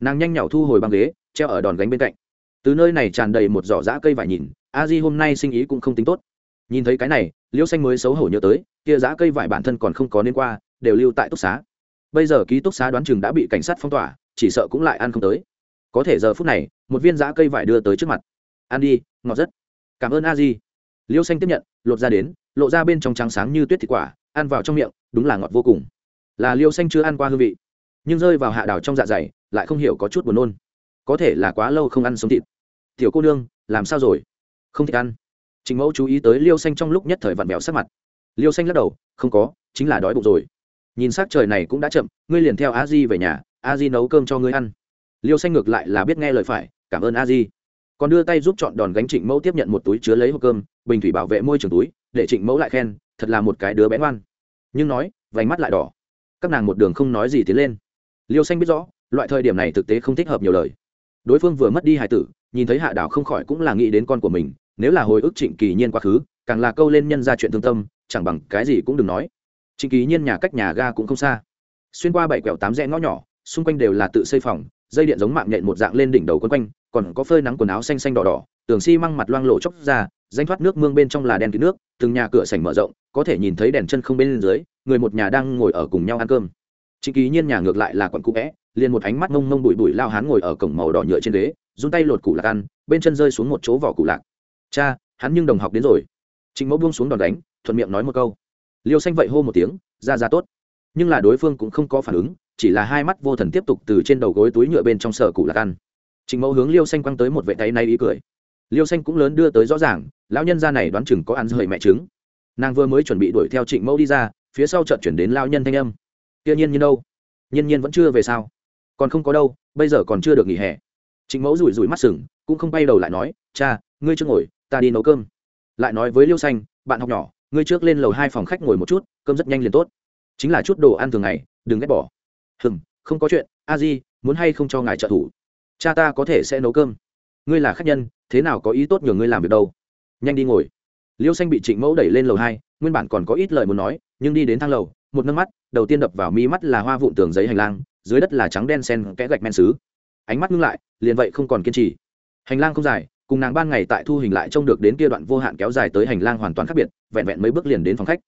nàng nhanh nhảu thu hồi băng ghế, treo ở đòn gánh bên cạnh. Từ nơi này tràn đầy một giỏ giã cây vải nhìn, a di hôm nay sinh ý cũng không tính tốt. Nhìn thấy cái này Liêu xanh mới xấu hổ nhớ tới, kia giã cây vải bản thân còn không có nên qua, đều lưu tại túc xá. Bây giờ ký túc xá đoán chừng đã bị cảnh sát phong tỏa, chỉ sợ cũng lại ăn không tới. Có thể giờ phút này, một viên giã cây vải đưa tới trước mặt. Ăn đi, ngọt rất. Cảm ơn a di. Liêu xanh tiếp nhận, lột ra đến, lộ ra bên trong trắng sáng như tuyết thịt quả, ăn vào trong miệng, đúng là ngọt vô cùng. Là liêu xanh chưa ăn qua hương vị, nhưng rơi vào hạ đào trong dạ dày lại không hiểu có chút buồn nôn. Có thể là quá lâu không ăn sống thịt. Tiểu cô nương, làm sao rồi? Không thích ăn. Trình mẫu chú ý tới liêu xanh trong lúc nhất thời vặn vẹo sắc mặt. Liêu xanh lắc đầu, không có, chính là đói bụng rồi. Nhìn s ắ c trời này cũng đã chậm, ngươi liền theo a di về nhà, a di nấu cơm cho ngươi ăn. Liêu xanh ngược lại là biết nghe lời phải, cảm ơn a di. Còn đưa tay giúp chọn đòn gánh trịnh mẫu tiếp nhận một túi chứa lấy hộp cơm, bình thủy bảo vệ môi trường túi, để trịnh mẫu lại khen, thật là một cái đứa bé ngoan. Nhưng nói, vành mắt lại đỏ. Các nàng một đường không nói gì tiến lên. Liêu xanh biết rõ loại thời điểm này thực tế không thích hợp nhiều lời. Đối phương vừa mất đi hải tử, nhìn thấy hạ đảo không khỏi cũng là nghĩ đến con của mình, nếu là hồi ức trịnh kỳ nhiên quá khứ, càng là câu lên nhân ra chuyện thương tâm, chẳng bằng cái gì cũng đừng nói. Trịnh kỳ nhiên nhà cách nhà ga cũng không xa. Xuyên qua bảy quẹo tám rẽ ngõ nhỏ, xung quanh đều là tự xây phòng, dây điện giống mạng nhện một dạng lên đỉnh đầu quấn quanh, còn có phơi nắng quần áo xanh xanh đỏ đỏ, tường xi măng mặt loang lộ chóc ra, danh thoát nước mương bên trong là đèn kín nước, từng nhà cửa sảnh mở rộng, có thể nhìn thấy đèn chân không bên dưới, người một nhà đang ngồi ở cùng nhau ăn cơm. Trịnh kỳ nhiên nhà ngược lại là quận cũ vẽ liền một ánh mắt ngông ngông bụi bụi lao hán ngồi ở cổng màu đỏ nhựa trên ghế, run tay lột củ lạc ăn, bên chân rơi xuống một chỗ vỏ củ lạc. Cha, hắn nhưng đồng học đến rồi. Trịnh mẫu buông xuống đòn đánh, thuận miệng nói một câu. Liêu xanh vậy hô một tiếng, ra ra tốt. Nhưng là đối phương cũng không có phản ứng, chỉ là hai mắt vô thần tiếp tục từ trên đầu gối túi nhựa bên trong sở củ lạc ăn. Trịnh mẫu hướng liêu xanh quăng tới một vệ tay nay ý cười. Liêu xanh cũng lớn đưa tới rõ ràng, lão nhân gia này đoán chừng có ăn rời mẹ trứng. Nàng vừa mới chuẩn bị đuổi theo trịnh mẫu đi ra, phía sau chợt chuyển đến lao nhân thanh âm. Kia nhiên nhiên đâu? Nhiên nhiên vẫn chưa về sao? Còn không có đâu, bây giờ còn chưa được nghỉ hè. Trịnh mẫu rủi rủi mắt sừng, cũng không bay đầu lại nói, cha, ngươi chưa ngồi, ta đi nấu cơm. Lại nói với liêu xanh, bạn học nhỏ, ngươi trước lên lầu hai phòng khách ngồi một chút, cơm rất nhanh liền tốt. Chính là chút đồ ăn thường ngày, đừng ghét bỏ. Hừng không có chuyện, a di, muốn hay không cho ngài trợ thủ? Cha ta có thể sẽ nấu cơm. Ngươi là khách nhân, thế nào có ý tốt nhờ ngươi làm việc đâu. Nhanh đi ngồi. Liêu xanh bị trịnh mẫu đẩy lên lầu hai, nguyên bản còn có ít lời muốn nói, nhưng đi đến thang lầu, một nâng mắt, đầu tiên đập vào mi mắt là hoa vụn tường giấy hành lang dưới đất là trắng đen sen kẽ gạch men xứ. Ánh mắt ngưng lại, liền vậy không còn kiên trì. Hành lang không dài, cùng nàng ban ngày tại thu hình lại trông được đến kia đoạn vô hạn kéo dài tới hành lang hoàn toàn khác biệt, vẹn vẹn mấy bước liền đến phòng khách.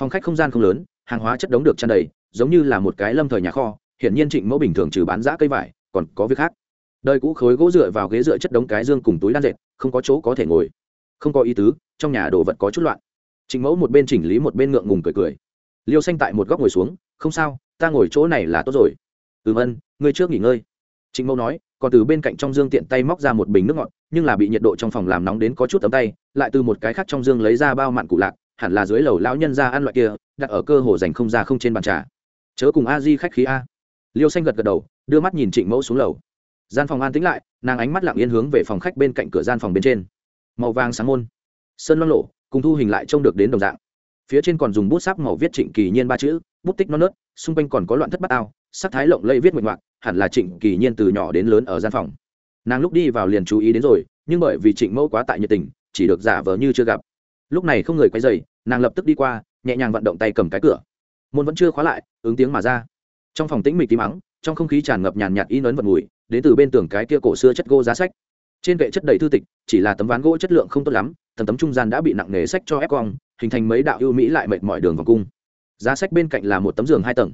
Phòng khách không gian không lớn, hàng hóa chất đống được tràn đầy, giống như là một cái lâm thời nhà kho, hiển nhiên trịnh mẫu bình thường trừ bán giã cây vải, còn có việc khác. Đời cũ khối gỗ dựa vào ghế dựa chất đống cái dương cùng túi đan dệt, không có chỗ có thể ngồi. Không có ý tứ, trong nhà đồ vật có chút loạn. Trịnh mẫu một bên chỉnh lý một bên ngượng ngùng cười cười. Liêu xanh tại một góc ngồi xuống, không sao, ta ngồi chỗ này là tốt rồi ừm ân, ngươi trước nghỉ ngơi. Trịnh mẫu nói, còn từ bên cạnh trong dương tiện tay móc ra một bình nước ngọt, nhưng là bị nhiệt độ trong phòng làm nóng đến có chút tấm tay, lại từ một cái khác trong dương lấy ra bao mặn cụ lạc, hẳn là dưới lầu lão nhân ra ăn loại kia, đặt ở cơ hồ dành không ra không trên bàn trà. Chớ cùng a di khách khí a. Liêu xanh gật gật đầu, đưa mắt nhìn trịnh mẫu xuống lầu. Gian phòng an tĩnh lại, nàng ánh mắt lặng yên hướng về phòng khách bên cạnh cửa gian phòng bên trên. Màu vàng sáng môn. Sơn loang lộ cùng thu hình lại trông được đến đồng dạng. Phía trên còn dùng bút sáp màu viết trịnh kỳ nhiên ba chữ, bút tích non nớt xung quanh còn có loạn thất bát ao, sắc thái lộng lây viết nguyện ngoạc, hẳn là trịnh kỳ nhiên từ nhỏ đến lớn ở gian phòng. Nàng lúc đi vào liền chú ý đến rồi, nhưng bởi vì trịnh mẫu quá tại nhiệt tình, chỉ được giả vờ như chưa gặp. Lúc này không người quay dày nàng lập tức đi qua, nhẹ nhàng vận động tay cầm cái cửa. Môn vẫn chưa khóa lại, ứng tiếng mà ra. Trong phòng tĩnh mịch tím mắng, trong không khí tràn ngập nhàn nhạt in ấn vật mùi, đến từ bên tường cái kia cổ xưa chất gỗ giá sách. Trên kệ chất đầy thư tịch, chỉ là tấm ván gỗ chất lượng không tốt lắm tầm tấm trung gian đã bị nặng nề sách cho ép cong, hình thành mấy đạo ưu mỹ lại mệt mỏi đường vòng cung giá sách bên cạnh là một tấm giường hai tầng.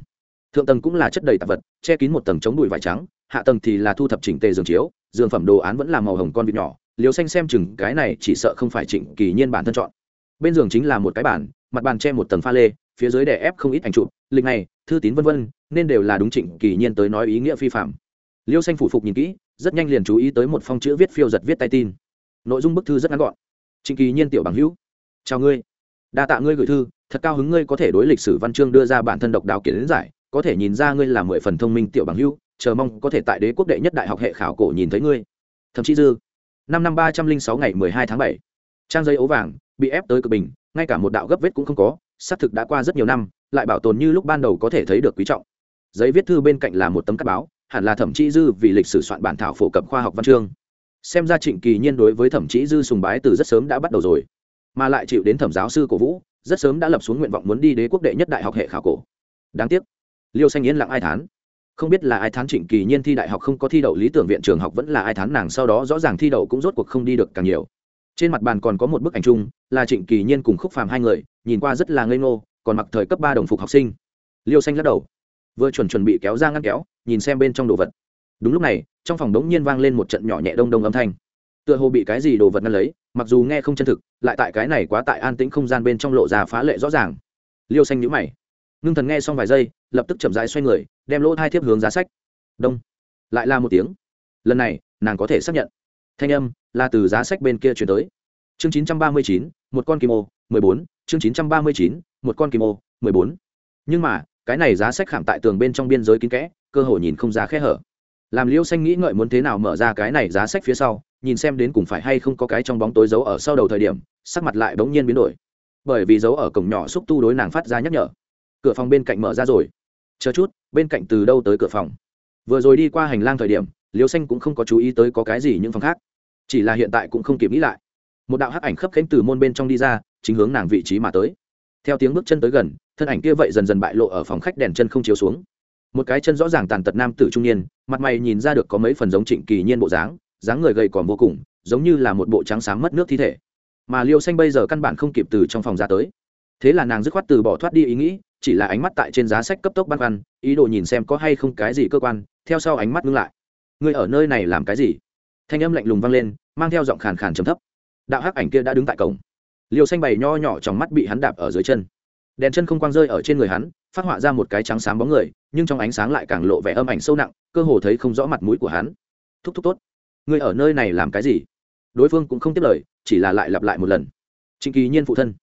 Thượng tầng cũng là chất đầy tạp vật, che kín một tầng chống bụi vải trắng, hạ tầng thì là thu thập chỉnh tề giường chiếu, giường phẩm đồ án vẫn là màu hồng con vịt nhỏ liều xanh xem chừng cái này chỉ sợ không phải trịnh kỳ nhiên bản thân chọn. Bên giường chính là một cái bàn, mặt bàn che một tầng pha lê, phía dưới đè ép không ít ảnh chụp, lịch này, thư tín vân vân, nên đều là đúng trịnh kỳ nhiên tới nói ý nghĩa phi phạm. Liêu xanh phủ phục nhìn kỹ, rất nhanh liền chú ý tới một phong chữ viết phiêu giật viết tay tin. Nội dung bức thư rất ngắn gọn. Trịnh kỳ nhiên tiểu bằng hữu. Chào ngươi đa tạ ngươi gửi thư, thật cao hứng ngươi có thể đối lịch sử văn chương đưa ra bản thân độc đáo kiến giải, có thể nhìn ra ngươi là mười phần thông minh tiểu bằng hữu, chờ mong có thể tại đế quốc đệ nhất đại học hệ khảo cổ nhìn thấy ngươi. Thậm chí dư, năm năm ba trăm linh sáu ngày mười hai tháng bảy, trang giấy ấu vàng bị ép tới cực bình, ngay cả một đạo gấp vết cũng không có, xác thực đã qua rất nhiều năm, lại bảo tồn như lúc ban đầu có thể thấy được quý trọng. Giấy viết thư bên cạnh là một tấm cắt báo, hẳn là thẩm chí dư vì lịch sử soạn bản thảo phổ cập khoa học văn chương. Xem ra trịnh kỳ nhiên đối với thẩm chí dư sùng bái từ rất sớm đã bắt đầu rồi mà lại chịu đến thẩm giáo sư cổ vũ, rất sớm đã lập xuống nguyện vọng muốn đi đế quốc đệ nhất đại học hệ khảo cổ. Đáng tiếc, liêu xanh yên lặng ai thán. Không biết là ai thán trịnh kỳ nhiên thi đại học không có thi đậu, lý tưởng viện trường học vẫn là ai thán nàng sau đó rõ ràng thi đậu cũng rốt cuộc không đi được càng nhiều. Trên mặt bàn còn có một bức ảnh chung, là trịnh kỳ nhiên cùng khúc phàm hai người, nhìn qua rất là ngây ngô, còn mặc thời cấp ba đồng phục học sinh. Liêu xanh lắc đầu, vừa chuẩn chuẩn bị kéo ra ngăn kéo, nhìn xem bên trong đồ vật. Đúng lúc này, trong phòng đống nhiên vang lên một trận nhỏ nhẹ đông đông âm thanh. Tựa hồ bị cái gì đồ vật ngăn lấy mặc dù nghe không chân thực, lại tại cái này quá tại an tĩnh không gian bên trong lộ ra phá lệ rõ ràng. Liêu xanh nhữ mày. Ngưng thần nghe xong vài giây, lập tức chậm rãi xoay người, đem lỗ hai thiếp hướng giá sách. Đông. Lại là một tiếng. Lần này, nàng có thể xác nhận. Thanh âm là từ giá sách bên kia chuyển tới. Chương chín trăm ba mươi chín, một con kim ô, mười bốn. Chương chín trăm ba mươi chín, một con kim ô, mười bốn. Nhưng mà, cái này giá sách khảm tại tường bên trong biên giới kín kẽ, cơ hội nhìn không ra khe hở làm liêu xanh nghĩ ngợi muốn thế nào mở ra cái này giá sách phía sau, nhìn xem đến cùng phải hay không có cái trong bóng tối giấu ở sau đầu thời điểm, sắc mặt lại bỗng nhiên biến đổi. Bởi vì giấu ở cổng nhỏ xúc tu đối nàng phát ra nhắc nhở. Cửa phòng bên cạnh mở ra rồi. Chờ chút, bên cạnh từ đâu tới cửa phòng? Vừa rồi đi qua hành lang thời điểm, liêu xanh cũng không có chú ý tới có cái gì những phòng khác. Chỉ là hiện tại cũng không kịp nghĩ lại. Một đạo hắc ảnh khấp khánh từ môn bên trong đi ra, chính hướng nàng vị trí mà tới. Theo tiếng bước chân tới gần, thân ảnh kia vậy dần dần bại lộ ở phòng khách đèn chân không chiếu xuống một cái chân rõ ràng tàn tật nam tử trung niên, mặt mày nhìn ra được có mấy phần giống trịnh kỳ nhiên bộ dáng dáng người gầy còn vô cùng, giống như là một bộ trắng sáng mất nước thi thể. Mà liêu xanh bây giờ căn bản không kịp từ trong phòng ra tới. Thế là nàng dứt khoát từ bỏ thoát đi ý nghĩ, chỉ là ánh mắt tại trên giá sách cấp tốc băn khoăn, ý đồ nhìn xem có hay không cái gì cơ quan, theo sau ánh mắt ngưng lại. Người ở nơi này làm cái gì? Thanh âm lạnh lùng vang lên, mang theo giọng khàn khàn trầm thấp. Đạo hắc ảnh kia đã đứng tại cổng. Liều xanh bày nho nhỏ trong mắt bị hắn đạp ở dưới chân đèn chân không quang rơi ở trên người hắn, phát họa ra một cái trắng sáng bóng người, nhưng trong ánh sáng lại càng lộ vẻ âm ảnh sâu nặng, cơ hồ thấy không rõ mặt mũi của hắn. Thúc thúc tốt. Ngươi ở nơi này làm cái gì? Đối phương cũng không tiếp lời, chỉ là lại lặp lại một lần. Trịnh kỳ nhiên phụ thân.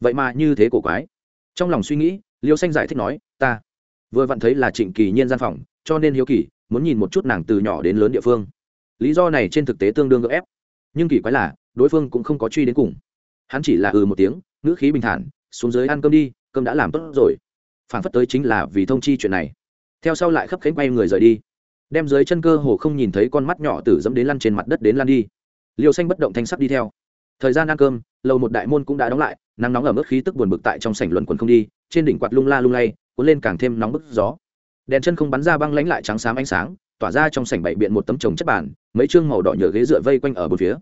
Vậy mà như thế cổ quái. Trong lòng suy nghĩ, liêu xanh giải thích nói, ta vừa vặn thấy là trịnh kỳ nhiên gian phòng, cho nên hiếu kỳ, muốn nhìn một chút nàng từ nhỏ đến lớn địa phương. Lý do này trên thực tế tương đương gợ ép. Nhưng kỳ quái là, đối phương cũng không có truy đến cùng. Hắn chỉ là ừ một tiếng, ngữ khí bình thản, xuống dưới ăn cơm đi cơm đã làm tốt rồi. Phản phất tới chính là vì thông chi chuyện này. Theo sau lại khấp khánh quay người rời đi. Đem dưới chân cơ hồ không nhìn thấy con mắt nhỏ tử dẫm đến lăn trên mặt đất đến lăn đi. Liều xanh bất động thanh sắc đi theo. Thời gian ăn cơm, lầu một đại môn cũng đã đóng lại, nắng nóng ở mức khí tức buồn bực tại trong sảnh luận quần không đi, trên đỉnh quạt lung la lung lay, cuốn lên càng thêm nóng bức gió. Đèn chân không bắn ra băng lánh lại trắng xám ánh sáng, tỏa ra trong sảnh bậy biện một tấm chồng chất bàn, mấy chương màu đỏ nhựa ghế dựa vây quanh ở bốn phía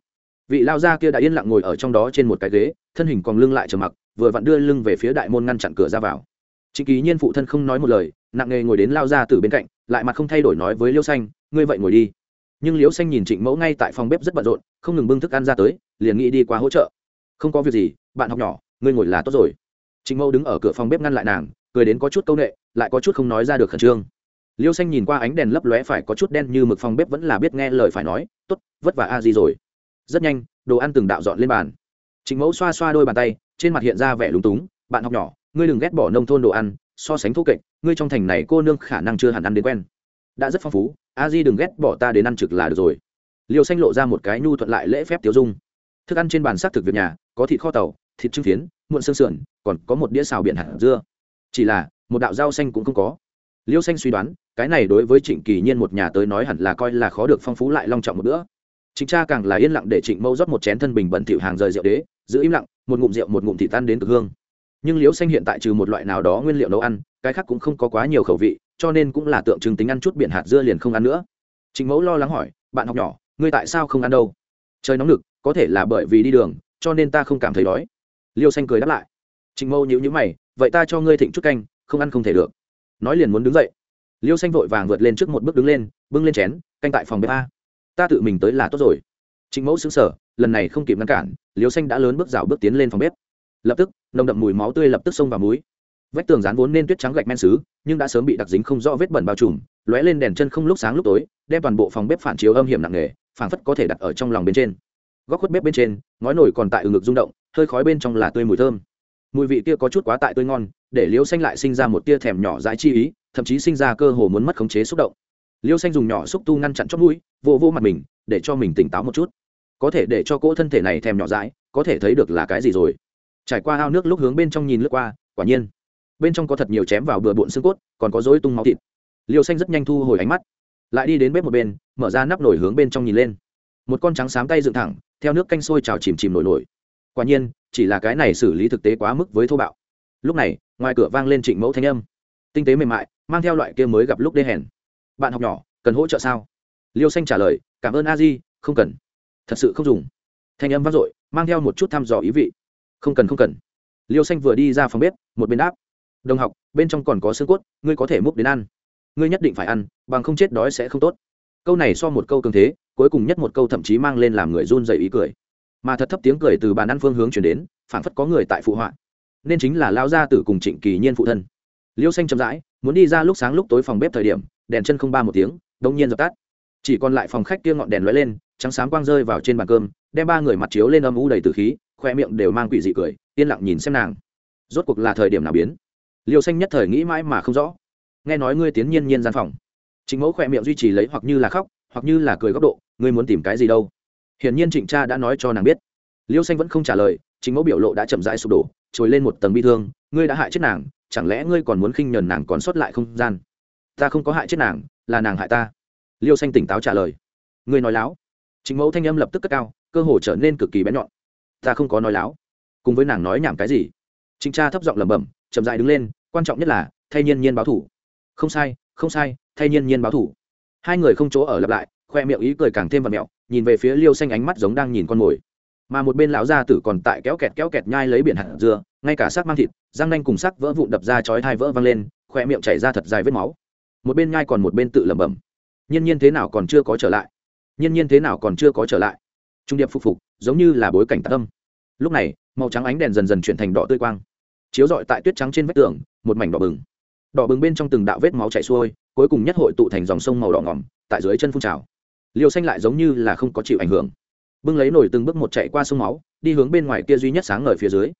vị lao gia kia đã yên lặng ngồi ở trong đó trên một cái ghế thân hình còn lưng lại trầm mặc vừa vặn đưa lưng về phía đại môn ngăn chặn cửa ra vào. Trịnh ký nhiên phụ thân không nói một lời nặng nghề ngồi đến lao ra từ bên cạnh lại mặt không thay đổi nói với liêu xanh ngươi vậy ngồi đi. Nhưng liêu xanh nhìn trịnh mẫu ngay tại phòng bếp rất bận rộn không ngừng bưng thức ăn ra tới liền nghĩ đi qua hỗ trợ. Không có việc gì bạn học nhỏ ngươi ngồi là tốt rồi. Trịnh mẫu đứng ở cửa phòng bếp ngăn lại nàng cười đến có chút câu nệ, lại có chút không nói ra được khẩn trương. Liêu xanh nhìn qua ánh đèn lấp lóe phải có chút đen như mực phòng bếp vẫn là biết nghe lời phải nói t ố t vất vả a gì rồi rất nhanh, đồ ăn từng đạo dọn lên bàn. Trịnh mẫu xoa xoa đôi bàn tay, trên mặt hiện ra vẻ lúng túng, bạn học nhỏ, ngươi đừng ghét bỏ nông thôn đồ ăn, so sánh thô kệch, ngươi trong thành này cô nương khả năng chưa hẳn ăn đến quen. Đã rất phong phú, a di đừng ghét bỏ ta đến ăn trực là được rồi. Liêu xanh lộ ra một cái nhu thuận lại lễ phép tiêu dung. Thức ăn trên bàn xác thực việc nhà, có thịt kho tàu, thịt trưng phiến, muộn xương sườn, còn có một đĩa xào biển hạt dưa. Chỉ là, một đạo rau xanh cũng không có. Liêu xanh suy đoán, cái này đối với trịnh kỳ nhiên một nhà tới nói hẳn là coi là khó được phong phú lại long trọng một bữa trịnh cha càng là yên lặng để trịnh mâu rót một chén thân bình bẩn thỉu hàng rời rượu đế, giữ im lặng, một ngụm rượu một ngụm thịt tan đến cực hương. Nhưng liêu xanh hiện tại trừ một loại nào đó nguyên liệu nấu ăn, cái khác cũng không có quá nhiều khẩu vị, cho nên cũng là tượng trưng tính ăn chút biển hạt dưa liền không ăn nữa. Trịnh mẫu lo lắng hỏi, bạn học nhỏ, ngươi tại sao không ăn đâu? Trời nóng nực, có thể là bởi vì đi đường, cho nên ta không cảm thấy đói. Liêu xanh cười đáp lại. Trịnh mâu nhíu nhíu mày, vậy ta cho ngươi thịnh chút canh, không ăn không thể được. Nói liền muốn đứng dậy. Liêu xanh vội vàng vượt lên trước một bước đứng lên, bưng lên chén, canh tại phòng bếp a ta tự mình tới là tốt rồi. Trịnh mẫu xứng sở lần này không kịp ngăn cản liều xanh đã lớn bước rào bước tiến lên phòng bếp. Lập tức, nồng đậm mùi máu tươi lập tức xông vào múi vách tường rán vốn nên tuyết trắng gạch men xứ, nhưng đã sớm bị đặc dính không rõ vết bẩn bao trùm, lóe lên đèn chân không lúc sáng lúc tối, đem toàn bộ phòng bếp phản chiếu âm hiểm nặng nề, phảng phất có thể đặt ở trong lòng bên trên. Góc khuất bếp bên trên, ngói nổi còn tại ở ngực rung động, hơi khói bên trong là tươi mùi thơm. Mùi vị kia có chút quá tại tươi ngon, để liêu xanh lại sinh ra một tia thèm nhỏ dãi chi ý, thậm chí sinh ra cơ hồ muốn mất khống chế xúc động liêu xanh dùng nhỏ xúc tu ngăn chặn chót mũi, vô vô mặt mình, để cho mình tỉnh táo một chút. Có thể để cho cỗ thân thể này thèm nhỏ dãi, có thể thấy được là cái gì rồi. Trải qua ao nước lúc hướng bên trong nhìn lướt qua, quả nhiên, bên trong có thật nhiều chém vào bừa bộn xương cốt, còn có dối tung máu thịt. Liêu xanh rất nhanh thu hồi ánh mắt, lại đi đến bếp một bên, mở ra nắp nổi hướng bên trong nhìn lên. Một con trắng xám tay dựng thẳng, theo nước canh sôi trào chìm chìm nổi nổi. Quả nhiên, chỉ là cái này xử lý thực tế quá mức với thô bạo. Lúc này, ngoài cửa vang lên trịnh mẫu thanh âm. Tinh tế mềm mại, mang theo loại kia mới gặp lúc đê hèn bạn học nhỏ, cần hỗ trợ sao? Liêu xanh trả lời, cảm ơn a di, không cần. Thật sự không dùng. Thanh âm vang dội, mang theo một chút thăm dò ý vị. Không cần không cần. Liêu xanh vừa đi ra phòng bếp, một bên đáp. Đồng học, bên trong còn có xương cốt, ngươi có thể múc đến ăn. Ngươi nhất định phải ăn, bằng không chết đói sẽ không tốt. Câu này so một câu cường thế, cuối cùng nhất một câu thậm chí mang lên làm người run dày ý cười. Mà thật thấp tiếng cười từ bàn ăn phương hướng chuyển đến, phảng phất có người tại phụ họa. Nên chính là lao gia tử cùng trịnh kỳ nhiên phụ thân. Liêu xanh chậm rãi, muốn đi ra lúc sáng lúc tối phòng bếp thời điểm đèn chân không ba một tiếng đông nhiên dập tắt. Chỉ còn lại phòng khách kia ngọn đèn lóe lên, trắng sáng quang rơi vào trên bàn cơm, đem ba người mặt chiếu lên âm u đầy từ khí, khoe miệng đều mang quỷ dị cười, yên lặng nhìn xem nàng. Rốt cuộc là thời điểm nào biến? Liêu xanh nhất thời nghĩ mãi mà không rõ. Nghe nói ngươi tiến nhiên nhiên gian phòng. Chính mẫu khoe miệng duy trì lấy hoặc như là khóc, hoặc như là cười góc độ, ngươi muốn tìm cái gì đâu? Hiển nhiên trịnh cha đã nói cho nàng biết. Liêu xanh vẫn không trả lời chính mẫu biểu lộ đã chậm rãi sụp đổ, trồi lên một tầng bi thương, ngươi đã hại chết nàng, chẳng lẽ ngươi còn muốn khinh nhờn nàng còn sót lại không gian? Ta không có hại chết nàng, là nàng hại ta. Liêu xanh tỉnh táo trả lời. Ngươi nói láo. Chính mẫu thanh âm lập tức cất cao, cơ hồ trở nên cực kỳ bén nhọn. Ta không có nói láo. Cùng với nàng nói nhảm cái gì? Chính cha thấp giọng lẩm bẩm, chậm dại đứng lên, quan trọng nhất là, thay nhiên nhiên báo thủ. Không sai không sai, thay nhiên nhiên báo thủ. Hai người không chỗ ở lặp lại, khoe miệng ý cười càng thêm và mẹo, nhìn về phía liêu xanh ánh mắt giống đang nhìn con mồi. Mà một bên lão gia tử còn tại kéo kẹt kéo kẹt nhai lấy biển hạt dưa, ngay cả xác mang thịt, răng nanh cùng sắc vỡ vụn đập ra chói thai vỡ văng lên, khoe miệng chảy ra thật dài vết máu một bên nhai còn một bên tự lẩm bẩm. Nhiên nhiên thế nào còn chưa có trở lại? Nhiên nhiên thế nào còn chưa có trở lại? Trung điệp phục phục, giống như là bối cảnh tạ tâm lúc này, màu trắng ánh đèn dần dần chuyển thành đỏ tươi quang. Chiếu rọi tại tuyết trắng trên vách tường, một mảnh đỏ bừng. Đỏ bừng bên trong từng đạo vết máu chảy xuôi, cuối cùng nhất hội tụ thành dòng sông màu đỏ ngỏm, tại dưới chân phun trào. Liều xanh lại giống như là không có chịu ảnh hưởng. Bưng lấy nổi từng bước một chạy qua sông máu, đi hướng bên ngoài kia duy nhất sáng ngời phía dưới.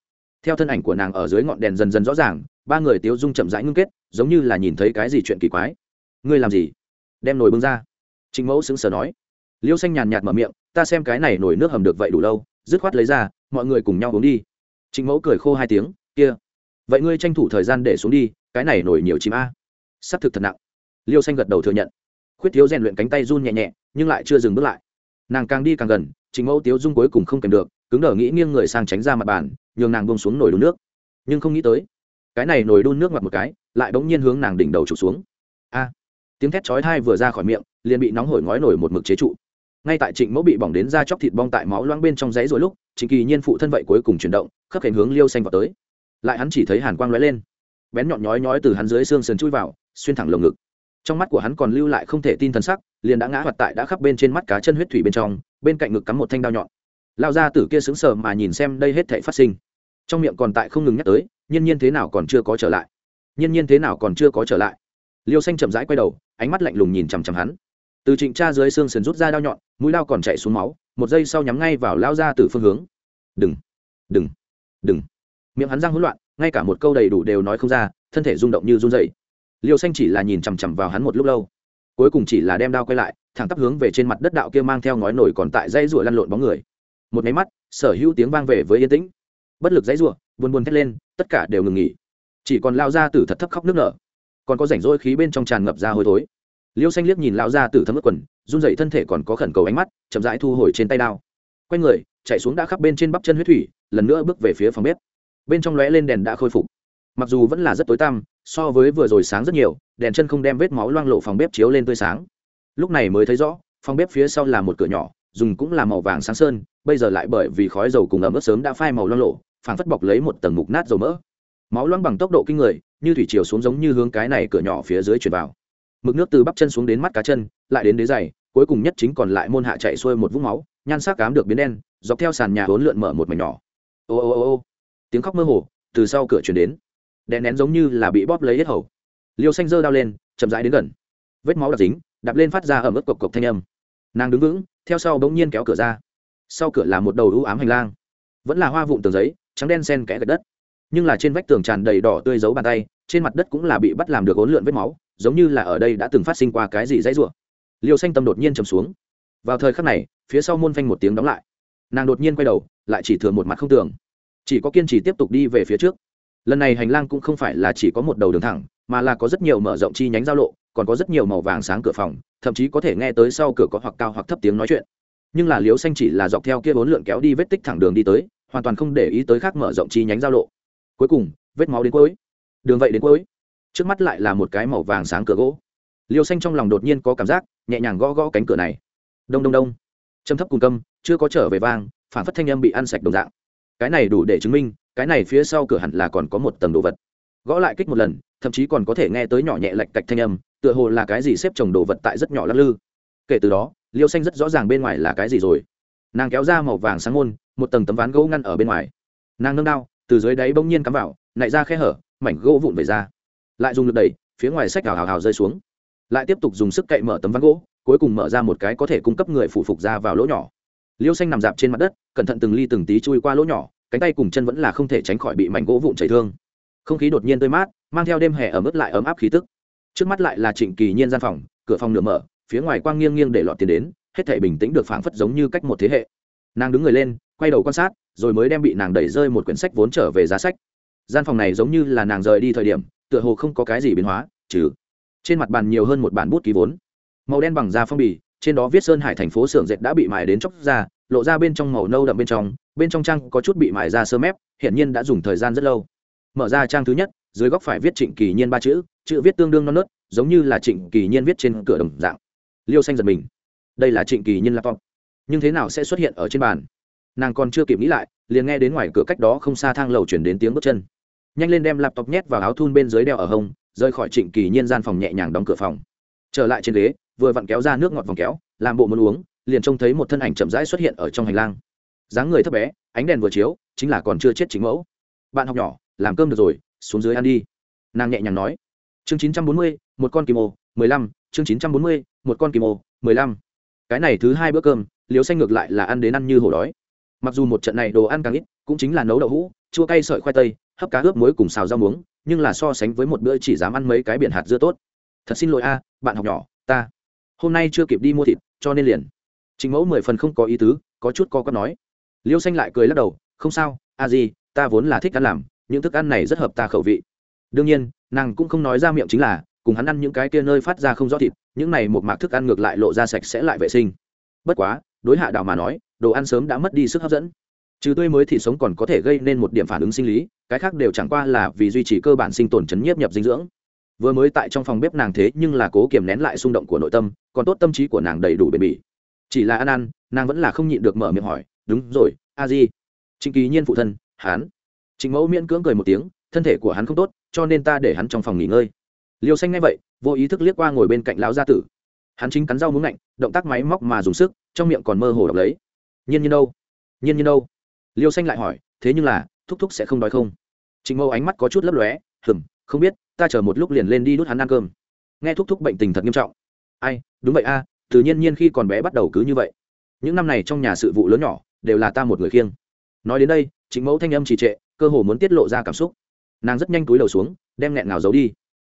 Theo thân ảnh của nàng ở dưới ngọn đèn dần dần rõ ràng ba người tiếu dung chậm rãi ngưng kết, giống như là nhìn thấy cái gì chuyện kỳ quái. Ngươi làm gì? Đem nồi bưng ra. Trịnh mẫu sững sờ nói. Liêu xanh nhàn nhạt mở miệng, ta xem cái này nồi nước hầm được vậy đủ lâu, dứt khoát lấy ra, mọi người cùng nhau uống đi. Trịnh mẫu cười khô hai tiếng, kia. Vậy ngươi tranh thủ thời gian để xuống đi, cái này nổi nhiều chim a. À. s ắ c thực thật nặng. Liêu xanh gật đầu thừa nhận. Khuyết thiếu rèn luyện cánh tay run nhẹ nhẹ, nhưng lại chưa dừng bước lại. Nàng càng đi càng gần, trịnh mẫu tiếu dung cuối cùng không kèm được, cứng đờ nghĩ nghiêng người sang tránh ra mặt bàn, nhường nàng bông xuống nồi đun nước. Nhưng không nghĩ tới cái này nồi đun nước mặt một cái, lại bỗng nhiên hướng nàng đỉnh đầu trục xuống. A, tiếng thét chói thai vừa ra khỏi miệng, liền bị nóng hổi ngói nổi một mực chế trụ. Ngay tại trịnh mẫu bị bỏng đến da chóc thịt bong tại máu loang bên trong giấy rồi lúc, trịnh kỳ nhiên phụ thân vậy cuối cùng chuyển động, khớp hình hướng liêu xanh vào tới. Lại hắn chỉ thấy hàn quang lóe lên. Bén nhọn nhói nhói từ hắn dưới xương sườn chui vào, xuyên thẳng lồng ngực. Trong mắt của hắn còn lưu lại không thể tin thần sắc, liền đã ngã hoạt tại đã khắp bên trên mắt cá chân huyết thủy bên trong, bên cạnh ngực cắm một thanh đao nhọn. Lao ra tử kia sững sờ mà nhìn xem đây hết thể phát sinh. Trong miệng còn tại không ngừng nhắc tới nhiên nhiên thế nào còn chưa có trở lại. Nhiên nhiên thế nào còn chưa có trở lại. Liêu xanh chậm rãi quay đầu, ánh mắt lạnh lùng nhìn chằm chằm hắn. Từ trịnh cha dưới xương sườn rút ra đao nhọn, mũi đao còn chạy xuống máu, một giây sau nhắm ngay vào lao ra từ phương hướng. Đừng đừng đừng. Miệng hắn răng hỗn loạn, ngay cả một câu đầy đủ đều nói không ra, thân thể rung động như run dậy liêu xanh chỉ là nhìn chằm chằm vào hắn một lúc lâu. Cuối cùng chỉ là đem đao quay lại, thẳng tắp hướng về trên mặt đất đạo kia mang theo ngói nổi còn tại dây rủa lăn lộn bóng người. Một máy mắt, sở hữu tiếng vang về với yên tĩnh. Bất lực dãy rủa, buồn buồn thét lên tất cả đều ngừng nghỉ. Chỉ còn lao ra tử thật thấp khóc nước nở. Còn có rảnh rỗi khí bên trong tràn ngập ra hôi thối. Liêu xanh liếc nhìn lao ra tử thấm ướt quần, run dậy thân thể còn có khẩn cầu ánh mắt, chậm rãi thu hồi trên tay đao. Quay người, chạy xuống đã khắp bên trên bắp chân huyết thủy, lần nữa bước về phía phòng bếp. Bên trong lóe lên đèn đã khôi phục. Mặc dù vẫn là rất tối tăm, so với vừa rồi sáng rất nhiều, đèn chân không đem vết máu loang lộ phòng bếp chiếu lên tươi sáng. Lúc này mới thấy rõ, phòng bếp phía sau là một cửa nhỏ, dùng cũng là màu vàng sáng sơn, bây giờ lại bởi vì khói dầu cùng ẩm ướt sớm đã phai màu loang lộ phảng phất bọc lấy một tầng mục nát dầu mỡ. Máu loang bằng tốc độ kinh người, như thủy chiều xuống giống như hướng cái này cửa nhỏ phía dưới chuyển vào. Mực nước từ bắp chân xuống đến mắt cá chân, lại đến đế dày cuối cùng nhất chính còn lại môn hạ chạy xuôi một vũng máu, nhan sắc cám được biến đen, dọc theo sàn nhà hốn lượn mở một mảnh nhỏ. Ô ô ô ô. Tiếng khóc mơ hồ từ sau cửa chuyển đến. Đè nén giống như là bị bóp lấy hết hầu. Liêu xanh dơ đao lên, chậm rãi đến gần. Vết máu đặc dính, đạp lên phát ra ở mức cộc cộc thanh âm. Nàng đứng vững, theo sau bỗng nhiên kéo cửa ra. Sau cửa là một đầu ưu ám hành lang. Vẫn là hoa vụn tường giấy trắng đen sen kẽ gạch đất. Nhưng là trên vách tường tràn đầy đỏ tươi dấu bàn tay, trên mặt đất cũng là bị bắt làm được ốn lượn vết máu, giống như là ở đây đã từng phát sinh qua cái gì dãy rủa. Liều xanh tâm đột nhiên trầm xuống. Vào thời khắc này, phía sau môn phanh một tiếng đóng lại. Nàng đột nhiên quay đầu, lại chỉ thừa một mặt không tường. Chỉ có kiên trì tiếp tục đi về phía trước. Lần này hành lang cũng không phải là chỉ có một đầu đường thẳng, mà là có rất nhiều mở rộng chi nhánh giao lộ, còn có rất nhiều màu vàng sáng cửa phòng, thậm chí có thể nghe tới sau cửa có hoặc cao hoặc thấp tiếng nói chuyện. Nhưng là liếu xanh chỉ là dọc theo kia bốn lượn kéo đi vết tích thẳng đường đi tới hoàn toàn không để ý tới khác mở rộng chi nhánh giao lộ. Cuối cùng, vết máu đến cuối. Đường vậy đến cuối. Trước mắt lại là một cái màu vàng sáng cửa gỗ. Liêu xanh trong lòng đột nhiên có cảm giác, nhẹ nhàng gõ gõ cánh cửa này. Đông đông đông. Châm thấp cùng câm, chưa có trở về vang, phản phất thanh âm bị ăn sạch đồng dạng. Cái này đủ để chứng minh, cái này phía sau cửa hẳn là còn có một tầng đồ vật. Gõ lại kích một lần, thậm chí còn có thể nghe tới nhỏ nhẹ lạch cạch thanh âm, tựa hồ là cái gì xếp chồng đồ vật tại rất nhỏ lắc lư. Kể từ đó, liêu xanh rất rõ ràng bên ngoài là cái gì rồi nàng kéo ra màu vàng sáng môn, một tầng tấm ván gỗ ngăn ở bên ngoài. Nàng nâng đao, từ dưới đáy bỗng nhiên cắm vào nại ra khe hở, mảnh gỗ vụn về ra. Lại dùng lực đẩy, phía ngoài sách hào hào hào rơi xuống. Lại tiếp tục dùng sức cậy mở tấm ván gỗ, cuối cùng mở ra một cái có thể cung cấp người phụ phục ra vào lỗ nhỏ. Liêu xanh nằm dạp trên mặt đất, cẩn thận từng ly từng tí chui qua lỗ nhỏ, cánh tay cùng chân vẫn là không thể tránh khỏi bị mảnh gỗ vụn chảy thương. Không khí đột nhiên tươi mát, mang theo đêm hè ở mức lại ấm áp khí tức. Trước mắt lại là trịnh kỳ nhiên gian phòng, cửa phòng nửa mở, phía ngoài quang nghiêng nghiêng để lọt tiền đến hết thể bình tĩnh được phảng phất giống như cách một thế hệ. Nàng đứng người lên, quay đầu quan sát, rồi mới đem bị nàng đẩy rơi một quyển sách vốn trở về giá sách. Gian phòng này giống như là nàng rời đi thời điểm, tựa hồ không có cái gì biến hóa, trừ trên mặt bàn nhiều hơn một bản bút ký vốn. Màu đen bằng da phong bì, trên đó viết sơn hải thành phố xưởng dệt đã bị mài đến chóc ra, lộ ra bên trong màu nâu đậm bên trong bên trong trang có chút bị mài ra sơ mép hiện nhiên đã dùng thời gian rất lâu. Mở ra trang thứ nhất, dưới góc phải viết trịnh kỳ nhiên ba chữ chữ viết tương đương non nớt, giống như là trịnh kỳ nhiên viết trên cửa đồng dạng. Liêu xanh giật mình đây là trịnh kỳ nhân laptop. Nhưng thế nào sẽ xuất hiện ở trên bàn? Nàng còn chưa kịp nghĩ lại, liền nghe đến ngoài cửa cách đó không xa thang lầu chuyển đến tiếng bước chân. Nhanh lên đem laptop nhét vào áo thun bên dưới đeo ở hông, rời khỏi trịnh kỳ nhiên gian phòng nhẹ nhàng đóng cửa phòng. Trở lại trên ghế, vừa vặn kéo ra nước ngọt vòng kéo, làm bộ muốn uống, liền trông thấy một thân ảnh chậm rãi xuất hiện ở trong hành lang. Dáng người thấp bé, ánh đèn vừa chiếu, chính là còn chưa chết chính mẫu. Bạn học nhỏ, làm cơm được rồi, xuống dưới ăn đi. Nàng nhẹ nhàng nói. Chương chín trăm bốn mươi, một con kim ô mười lăm, chương chín trăm bốn mươi, một con kim ô mười lăm cái này thứ hai bữa cơm liều xanh ngược lại là ăn đến ăn như hổ đói. Mặc dù một trận này đồ ăn càng ít, cũng chính là nấu đậu hũ, chua cay sợi khoai tây, hấp cá ướp muối cùng xào rau muống, nhưng là so sánh với một bữa chỉ dám ăn mấy cái biển hạt dưa tốt. Thật xin lỗi a, bạn học nhỏ, ta. Hôm nay chưa kịp đi mua thịt, cho nên liền. Chính mẫu mười phần không có ý tứ, có chút co quắp nói. Liêu xanh lại cười lắc đầu, không sao, a gì ta vốn là thích ăn làm, những thức ăn này rất hợp ta khẩu vị. Đương nhiên, nàng cũng không nói ra miệng chính là cùng hắn ăn những cái kia nơi phát ra không rõ thịt, những này một mạc thức ăn ngược lại lộ ra sạch sẽ lại vệ sinh. Bất quá, đối hạ đào mà nói, đồ ăn sớm đã mất đi sức hấp dẫn. Trừ tươi mới thì sống còn có thể gây nên một điểm phản ứng sinh lý, cái khác đều chẳng qua là vì duy trì cơ bản sinh tồn chấn nhiếp nhập dinh dưỡng. Vừa mới tại trong phòng bếp nàng thế nhưng là cố kiềm nén lại xung động của nội tâm, còn tốt tâm trí của nàng đầy đủ bền bỉ. Chỉ là ăn ăn, nàng vẫn là không nhịn được mở miệng hỏi, đúng rồi, a di. Trịnh kỳ nhiên phụ thân, hán. Trịnh mẫu miễn cưỡng cười một tiếng, thân thể của hắn không tốt, cho nên ta để hắn trong phòng nghỉ ngơi liêu xanh ngay vậy vô ý thức liếc qua ngồi bên cạnh lão gia tử. Hắn chính cắn rau muống lạnh động tác máy móc mà dùng sức trong miệng còn mơ hồ đọc lấy. Nhiên nhiên đâu? Nhiên nhiên đâu? Liêu xanh lại hỏi thế nhưng là thúc thúc sẽ không đói không? Trịnh mẫu ánh mắt có chút lấp lóe hừm không biết ta chờ một lúc liền lên đi đút hắn ăn cơm. Nghe thúc thúc bệnh tình thật nghiêm trọng. Ai đúng vậy a à, nhiên nhiên khi còn bé bắt đầu cứ như vậy. Những năm này trong nhà sự vụ lớn nhỏ đều là ta một người khiêng. Nói đến đây chính mẫu thanh âm trì trệ cơ hồ muốn tiết lộ ra cảm xúc. Nàng rất nhanh túi đầu xuống đem nghẹn nào giấu đi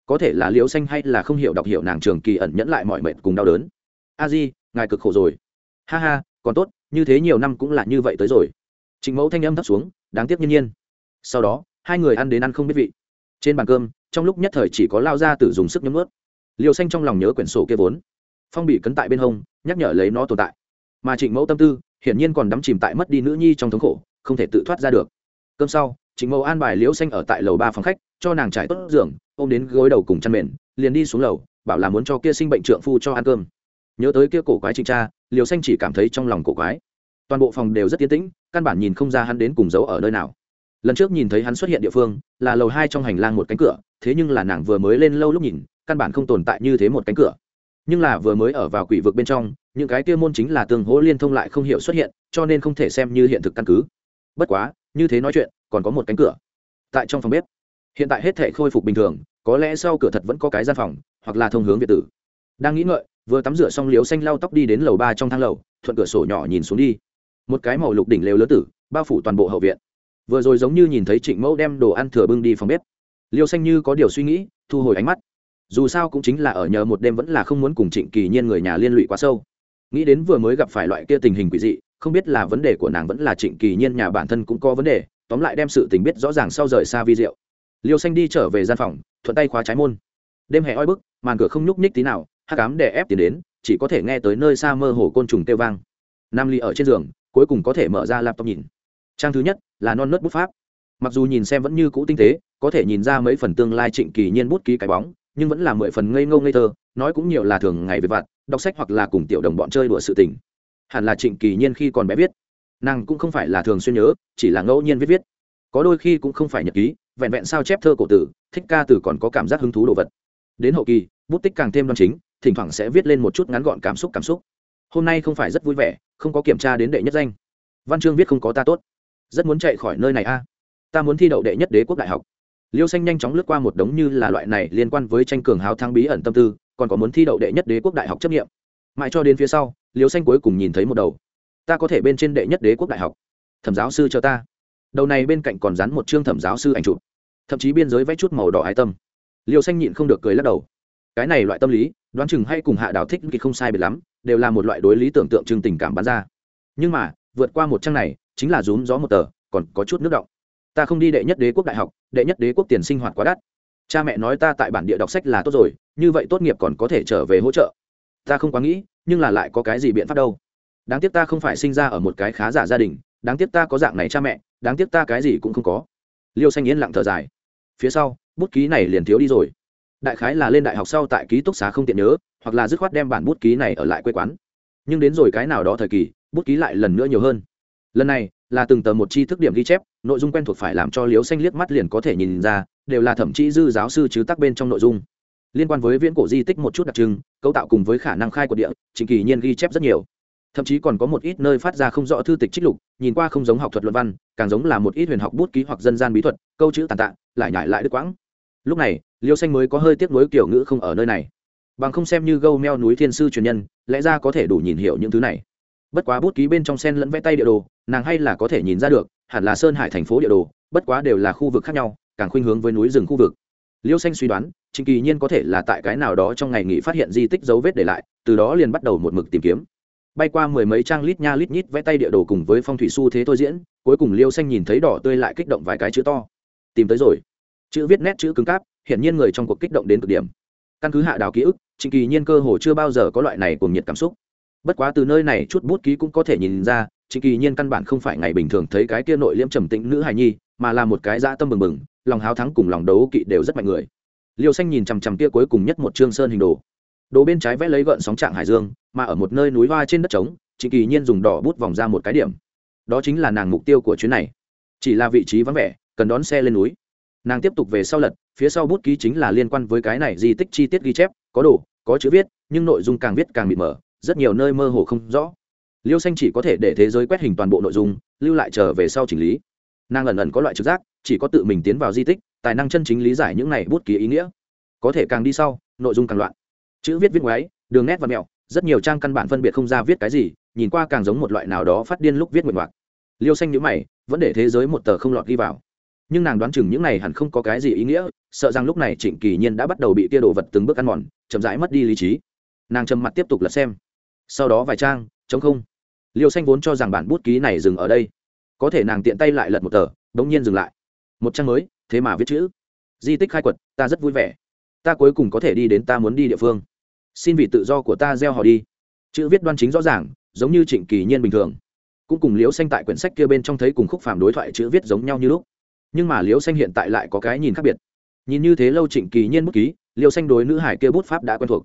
có thể là liễu xanh hay là không hiểu đọc hiểu nàng trường kỳ ẩn nhẫn lại mọi mệt cùng đau đớn. A di, ngài cực khổ rồi. Ha ha, còn tốt, như thế nhiều năm cũng là như vậy tới rồi. Trịnh mẫu thanh âm thấp xuống, đáng tiếc nhiên nhiên. Sau đó, hai người ăn đến ăn không biết vị. Trên bàn cơm, trong lúc nhất thời chỉ có lao ra tử dùng sức nhấm ướt liều xanh trong lòng nhớ quyển sổ kia vốn. Phong bị cấn tại bên hông, nhắc nhở lấy nó tồn tại. Mà trịnh mẫu tâm tư, hiển nhiên còn đắm chìm tại mất đi nữ nhi trong thống khổ, không thể tự thoát ra được. Cơm sau trịnh mẫu an bài liễu xanh ở tại lầu ba phòng khách, cho nàng trải tốt giường, ôm đến gối đầu cùng chăn mền, liền đi xuống lầu, bảo là muốn cho kia sinh bệnh trượng phu cho ăn cơm. Nhớ tới kia cổ quái trịnh cha liều xanh chỉ cảm thấy trong lòng cổ quái. Toàn bộ phòng đều rất tiến tĩnh, căn bản nhìn không ra hắn đến cùng giấu ở nơi nào. Lần trước nhìn thấy hắn xuất hiện địa phương, là lầu hai trong hành lang một cánh cửa, thế nhưng là nàng vừa mới lên lâu lúc nhìn, căn bản không tồn tại như thế một cánh cửa. Nhưng là vừa mới ở vào quỷ vực bên trong, những cái kia môn chính là tương hỗ liên thông lại không hiểu xuất hiện, cho nên không thể xem như hiện thực căn cứ. Bất quá, như thế nói chuyện còn có một cánh cửa tại trong phòng bếp. Hiện tại hết thể khôi phục bình thường, có lẽ sau cửa thật vẫn có cái gian phòng, hoặc là thông hướng việt tử. Đang nghĩ ngợi, vừa tắm rửa xong liếu xanh lau tóc đi đến lầu ba trong thang lầu, thuận cửa sổ nhỏ nhìn xuống đi. Một cái màu lục đỉnh lều lớn tử, bao phủ toàn bộ hậu viện. Vừa rồi giống như nhìn thấy trịnh mẫu đem đồ ăn thừa bưng đi phòng bếp. Liêu xanh như có điều suy nghĩ, thu hồi ánh mắt. Dù sao cũng chính là ở nhờ một đêm vẫn là không muốn cùng trịnh kỳ nhiên người nhà liên lụy quá sâu. Nghĩ đến vừa mới gặp phải loại kia tình hình quỷ dị, không biết là vấn đề của nàng vẫn là trịnh kỳ nhiên nhà bản thân cũng có vấn đề tóm lại đem sự tình biết rõ ràng sau rời xa vi diệu. Liêu xanh đi trở về gian phòng, thuận tay khóa trái môn. Đêm hè oi bức, màn cửa không nhúc nhích tí nào, hắc ám đè ép tiến đến, chỉ có thể nghe tới nơi xa mơ hồ côn trùng kêu vang. Nam ly ở trên giường, cuối cùng có thể mở ra laptop nhìn. Trang thứ nhất, là non nớt bút pháp. Mặc dù nhìn xem vẫn như cũ tinh tế, có thể nhìn ra mấy phần tương lai trịnh kỳ nhiên bút ký cái bóng, nhưng vẫn là mười phần ngây ngô ngây thơ, nói cũng nhiều là thường ngày về vặt, đọc sách hoặc là cùng tiểu đồng bọn chơi đùa sự tình. Hẳn là trịnh kỳ nhiên khi còn bé viết nàng cũng không phải là thường xuyên nhớ, chỉ là ngẫu nhiên viết viết. Có đôi khi cũng không phải nhật ký, vẹn vẹn sao chép thơ cổ tử, thích ca từ còn có cảm giác hứng thú đồ vật. Đến hậu kỳ, bút tích càng thêm đoan chính, thỉnh thoảng sẽ viết lên một chút ngắn gọn cảm xúc cảm xúc. Hôm nay không phải rất vui vẻ, không có kiểm tra đến đệ nhất danh. Văn chương viết không có ta tốt. Rất muốn chạy khỏi nơi này a. Ta muốn thi đậu đệ nhất đế quốc đại học. Liêu xanh nhanh chóng lướt qua một đống như là loại này liên quan với tranh cường hào thang bí ẩn tâm tư, còn có muốn thi đậu đệ nhất đế quốc đại học chấp nghiệm. Mãi cho đến phía sau, liêu xanh cuối cùng nhìn thấy một đầu ta có thể bên trên đệ nhất đế quốc đại học. Thẩm giáo sư cho ta. Đầu này bên cạnh còn dán một chương thẩm giáo sư ảnh chụp. Thậm chí biên giới vẽ chút màu đỏ ái tâm. Liêu xanh nhịn không được cười lắc đầu. Cái này loại tâm lý, đoán chừng hay cùng hạ đào thích thì không sai biệt lắm, đều là một loại đối lý tưởng tượng trưng tình cảm bán ra. Nhưng mà, vượt qua một trang này, chính là rúm gió một tờ, còn có chút nước động. Ta không đi đệ nhất đế quốc đại học, đệ nhất đế quốc tiền sinh hoạt quá đắt. Cha mẹ nói ta tại bản địa đọc sách là tốt rồi, như vậy tốt nghiệp còn có thể trở về hỗ trợ. Ta không quá nghĩ, nhưng là lại có cái gì biện pháp đâu đáng tiếc ta không phải sinh ra ở một cái khá giả gia đình, đáng tiếc ta có dạng này cha mẹ, đáng tiếc ta cái gì cũng không có. Liêu xanh yên lặng thở dài. Phía sau, bút ký này liền thiếu đi rồi. Đại khái là lên đại học sau tại ký túc xá không tiện nhớ, hoặc là dứt khoát đem bản bút ký này ở lại quê quán. Nhưng đến rồi cái nào đó thời kỳ, bút ký lại lần nữa nhiều hơn. Lần này, là từng tờ một chi thức điểm ghi chép, nội dung quen thuộc phải làm cho liếu xanh liếc mắt liền có thể nhìn ra, đều là thẩm chí dư giáo sư chứ tắc bên trong nội dung. Liên quan với viễn cổ di tích một chút đặc trưng, cấu tạo cùng với khả năng khai của địa trình kỳ nhiên ghi chép rất nhiều thậm chí còn có một ít nơi phát ra không rõ thư tịch trích lục, nhìn qua không giống học thuật luận văn, càng giống là một ít huyền học bút ký hoặc dân gian bí thuật, câu chữ tàn tạ, lại nhải lại đứt quãng. Lúc này, liêu xanh mới có hơi tiếc nuối kiểu ngữ không ở nơi này. Bằng không xem như gâu meo núi thiên sư truyền nhân, lẽ ra có thể đủ nhìn hiểu những thứ này. Bất quá bút ký bên trong sen lẫn vẽ tay địa đồ, nàng hay là có thể nhìn ra được, hẳn là sơn hải thành phố địa đồ, bất quá đều là khu vực khác nhau, càng khuynh hướng với núi rừng khu vực. Liêu xanh suy đoán trình kỳ nhiên có thể là tại cái nào đó trong ngày nghỉ phát hiện di tích dấu vết để lại, từ đó liền bắt đầu một mực tìm kiếm bay qua mười mấy trang lít nha lít nhít vẽ tay địa đồ cùng với phong thủy xu thế thôi diễn, cuối cùng liêu xanh nhìn thấy đỏ tươi lại kích động vài cái chữ to. Tìm tới rồi. Chữ viết nét chữ cứng cáp, hiển nhiên người trong cuộc kích động đến cực điểm. Căn cứ hạ đào ký ức, trịnh kỳ nhiên cơ hồ chưa bao giờ có loại này cùng nhiệt cảm xúc. Bất quá từ nơi này chút bút ký cũng có thể nhìn ra, trịnh kỳ nhiên căn bản không phải ngày bình thường thấy cái kia nội liễm trầm tĩnh nữ hài nhi, mà là một cái dã tâm bừng bừng, lòng háo thắng cùng lòng đấu kỵ đều rất mạnh người. Liêu xanh nhìn chằm chằm kia cuối cùng nhất một trương sơn hình đồ đồ bên trái vẽ lấy gợn sóng trạng hải dương, mà ở một nơi núi hoa trên đất trống trịnh kỳ nhiên dùng đỏ bút vòng ra một cái điểm. Đó chính là nàng mục tiêu của chuyến này. Chỉ là vị trí vắng vẻ, cần đón xe lên núi. Nàng tiếp tục về sau lật, phía sau bút ký chính là liên quan với cái này di tích chi tiết ghi chép, có đồ, có chữ viết, nhưng nội dung càng viết càng mịt mờ, rất nhiều nơi mơ hồ không rõ. Liêu xanh chỉ có thể để thế giới quét hình toàn bộ nội dung, lưu lại trở về sau chỉnh lý. Nàng ẩn ẩn có loại trực giác, chỉ có tự mình tiến vào di tích, tài năng chân chính lý giải những này bút ký ý nghĩa. Có thể càng đi sau, nội dung càng loạn chữ viết viết ngoáy, đường nét và mẹo, rất nhiều trang căn bản phân biệt không ra viết cái gì, nhìn qua càng giống một loại nào đó phát điên lúc viết nguyện ngoạc. Liêu xanh nhữ mày, vẫn để thế giới một tờ không lọt ghi vào. Nhưng nàng đoán chừng những này hẳn không có cái gì ý nghĩa, sợ rằng lúc này trịnh kỳ nhiên đã bắt đầu bị tia đồ vật từng bước ăn mòn, chậm rãi mất đi lý trí. Nàng trầm mặt tiếp tục lật xem. Sau đó vài trang chống không. Liêu xanh vốn cho rằng bản bút ký này dừng ở đây. Có thể nàng tiện tay lại lật một tờ đ ỗ n g nhiên dừng lại. Một trang mới, thế mà viết chữ. Di tích khai quật, ta rất vui vẻ ta cuối cùng có thể đi đến ta muốn đi địa phương. Xin vì tự do của ta gieo họ đi. Chữ viết đoan chính rõ ràng, giống như trịnh kỳ nhiên bình thường. Cũng cùng liễu xanh tại quyển sách kia bên trong thấy cùng khúc phàm đối thoại chữ viết giống nhau như lúc. Nhưng mà liễu xanh hiện tại lại có cái nhìn khác biệt. Nhìn như thế lâu trịnh kỳ nhiên bút ký, liễu xanh đối nữ hải kia bút pháp đã quen thuộc.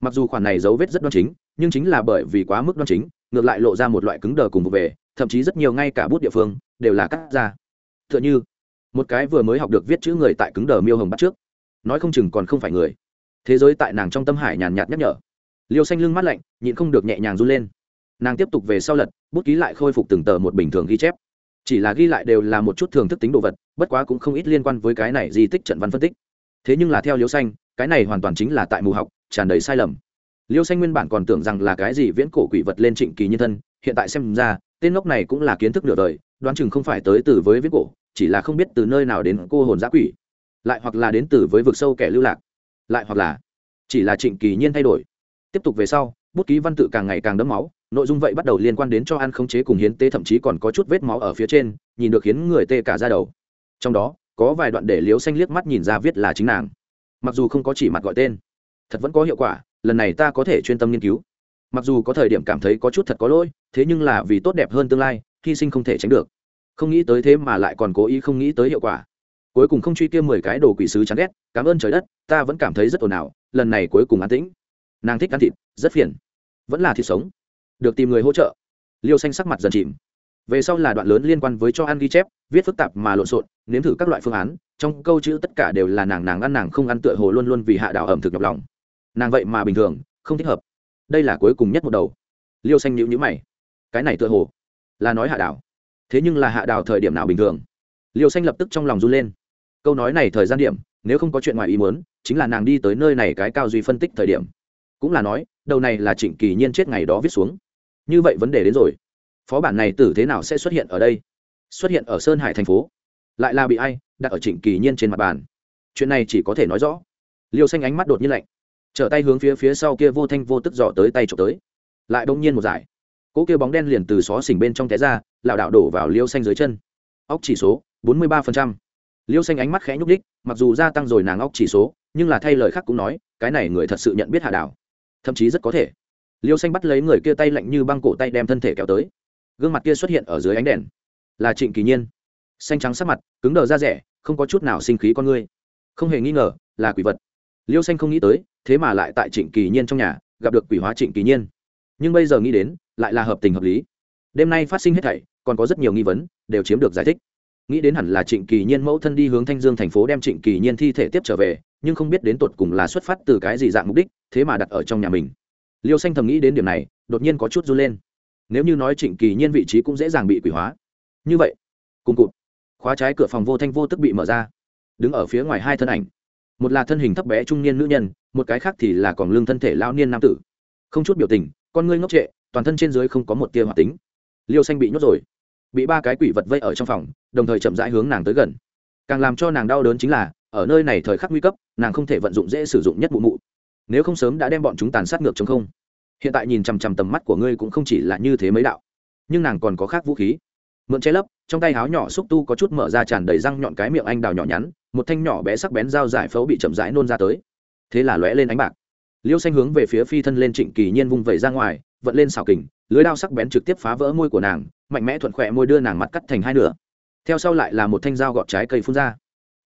Mặc dù khoản này dấu vết rất đoan chính, nhưng chính là bởi vì quá mức đoan chính, ngược lại lộ ra một loại cứng đờ cùng vụ về, thậm chí rất nhiều ngay cả bút địa phương đều là cắt ra. T h ư ợ n h ư một cái vừa mới học được viết chữ người tại cứng đờ miêu hồng bắt trước nói không chừng còn không phải người. Thế giới tại nàng trong tâm hải nhàn nhạt nhắc nhở. Liêu xanh lưng mắt lạnh, nhịn không được nhẹ nhàng run lên. Nàng tiếp tục về sau lật, bút ký lại khôi phục từng tờ một bình thường ghi chép. Chỉ là ghi lại đều là một chút thường thức tính đồ vật, bất quá cũng không ít liên quan với cái này di tích trận văn phân tích. Thế nhưng là theo liêu xanh, cái này hoàn toàn chính là tại mù học, tràn đầy sai lầm. Liêu xanh nguyên bản còn tưởng rằng là cái gì viễn cổ quỷ vật lên trịnh kỳ nhân thân, hiện tại xem ra, tên ngốc này cũng là kiến thức nửa đời, đoán chừng không phải tới từ với viễn cổ, chỉ là không biết từ nơi nào đến cô hồn giã quỷ lại hoặc là đến từ với vực sâu kẻ lưu lạc, lại hoặc là chỉ là trịnh kỳ nhiên thay đổi. Tiếp tục về sau, bút ký văn tự càng ngày càng đẫm máu, nội dung vậy bắt đầu liên quan đến cho ăn khống chế cùng hiến tế, thậm chí còn có chút vết máu ở phía trên, nhìn được khiến người tê cả ra đầu. Trong đó, có vài đoạn để liếu xanh liếc mắt nhìn ra viết là chính nàng. Mặc dù không có chỉ mặt gọi tên, thật vẫn có hiệu quả, lần này ta có thể chuyên tâm nghiên cứu. Mặc dù có thời điểm cảm thấy có chút thật có lỗi, thế nhưng là vì tốt đẹp hơn tương lai, hy sinh không thể tránh được. Không nghĩ tới thế mà lại còn cố ý không nghĩ tới hiệu quả cuối cùng không truy kia mười cái đồ quỷ sứ chán ghét, cảm ơn trời đất, ta vẫn cảm thấy rất ồn ào, lần này cuối cùng an tĩnh. Nàng thích ăn thịt, rất phiền. Vẫn là thịt sống. Được tìm người hỗ trợ. Liêu xanh sắc mặt dần chìm. Về sau là đoạn lớn liên quan với cho ăn ghi chép, viết phức tạp mà lộn xộn, nếm thử các loại phương án, trong câu chữ tất cả đều là nàng nàng ăn nàng không ăn tựa hồ luôn luôn vì hạ đảo ẩm thực nhọc lòng. Nàng vậy mà bình thường, không thích hợp. Đây là cuối cùng nhất một đầu. Liêu xanh nhữ nhữ mày. Cái này tựa hồ là nói hạ đảo. Thế nhưng là hạ đảo thời điểm nào bình thường? Liêu xanh lập tức trong lòng run lên câu nói này thời gian điểm, nếu không có chuyện ngoài ý muốn, chính là nàng đi tới nơi này cái cao duy phân tích thời điểm. Cũng là nói, đầu này là trịnh kỳ nhiên chết ngày đó viết xuống. Như vậy vấn đề đến rồi. Phó bản này tử thế nào sẽ xuất hiện ở đây? Xuất hiện ở sơn hải thành phố. Lại là bị ai đặt ở trịnh kỳ nhiên trên mặt bàn? Chuyện này chỉ có thể nói rõ. Liêu xanh ánh mắt đột nhiên lạnh. Trở tay hướng phía phía sau kia vô thanh vô tức dò tới tay trộm tới. Lại bỗng nhiên một giải. Cỗ kia bóng đen liền từ xó xỉnh bên trong té ra, lảo đảo đổ vào liêu xanh dưới chân. Óc chỉ số, bốn mươi ba phần trăm liêu xanh ánh mắt khẽ nhúc đích mặc dù gia tăng rồi nàng óc chỉ số nhưng là thay lời khác cũng nói cái này người thật sự nhận biết Hà Đào, thậm chí rất có thể. Liêu xanh bắt lấy người kia tay lạnh như băng cổ tay đem thân thể kéo tới. Gương mặt kia xuất hiện ở dưới ánh đèn. Là trịnh kỳ nhiên. Xanh trắng sắc mặt cứng đờ ra rẻ không có chút nào sinh khí con ngươi. Không hề nghi ngờ là quỷ vật. Liêu xanh không nghĩ tới thế mà lại tại trịnh kỳ nhiên trong nhà gặp được quỷ hóa trịnh kỳ nhiên. Nhưng bây giờ nghĩ đến lại là hợp tình hợp lý. Đêm nay phát sinh hết thảy còn có rất nhiều nghi vấn đều chiếm được giải thích nghĩ đến hẳn là trịnh kỳ nhiên mẫu thân đi hướng thanh dương thành phố đem trịnh kỳ nhiên thi thể tiếp trở về, nhưng không biết đến tột cùng là xuất phát từ cái gì dạng mục đích, thế mà đặt ở trong nhà mình. Liêu xanh thầm nghĩ đến điểm này, đột nhiên có chút run lên. Nếu như nói trịnh kỳ nhiên vị trí cũng dễ dàng bị quỷ hóa. Như vậy, cùng cụt, khóa trái cửa phòng vô thanh vô tức bị mở ra. Đứng ở phía ngoài hai thân ảnh. Một là thân hình thấp bé trung niên nữ nhân, một cái khác thì là còn lương thân thể lao niên nam tử. Không chút biểu tình, con ngươi ngốc trệ, toàn thân trên dưới không có một tia hoạt tính. Liêu xanh bị nhốt rồi bị ba cái quỷ vật vây ở trong phòng, đồng thời chậm rãi hướng nàng tới gần. Càng làm cho nàng đau đớn chính là, ở nơi này thời khắc nguy cấp, nàng không thể vận dụng dễ sử dụng nhất mụ mụ. Nếu không sớm đã đem bọn chúng tàn sát ngược chống không. Hiện tại nhìn chằm chằm tầm mắt của ngươi cũng không chỉ là như thế mấy đạo, nhưng nàng còn có khác vũ khí. Mượn che lấp, trong tay háo nhỏ xúc tu có chút mở ra tràn đầy răng nhọn cái miệng anh đào nhỏ nhắn, một thanh nhỏ bé sắc bén dao giải phẫu bị chậm rãi nôn ra tới. Thế là lóe lên ánh bạc. Liêu xanh hướng về phía phi thân lên trịnh kỳ nhiên vung vẩy ra ngoài vận lên xào kình, lưới đao sắc bén trực tiếp phá vỡ môi của nàng, mạnh mẽ thuận khỏe môi đưa nàng mặt cắt thành hai nửa. Theo sau lại là một thanh dao gọt trái cây phun ra.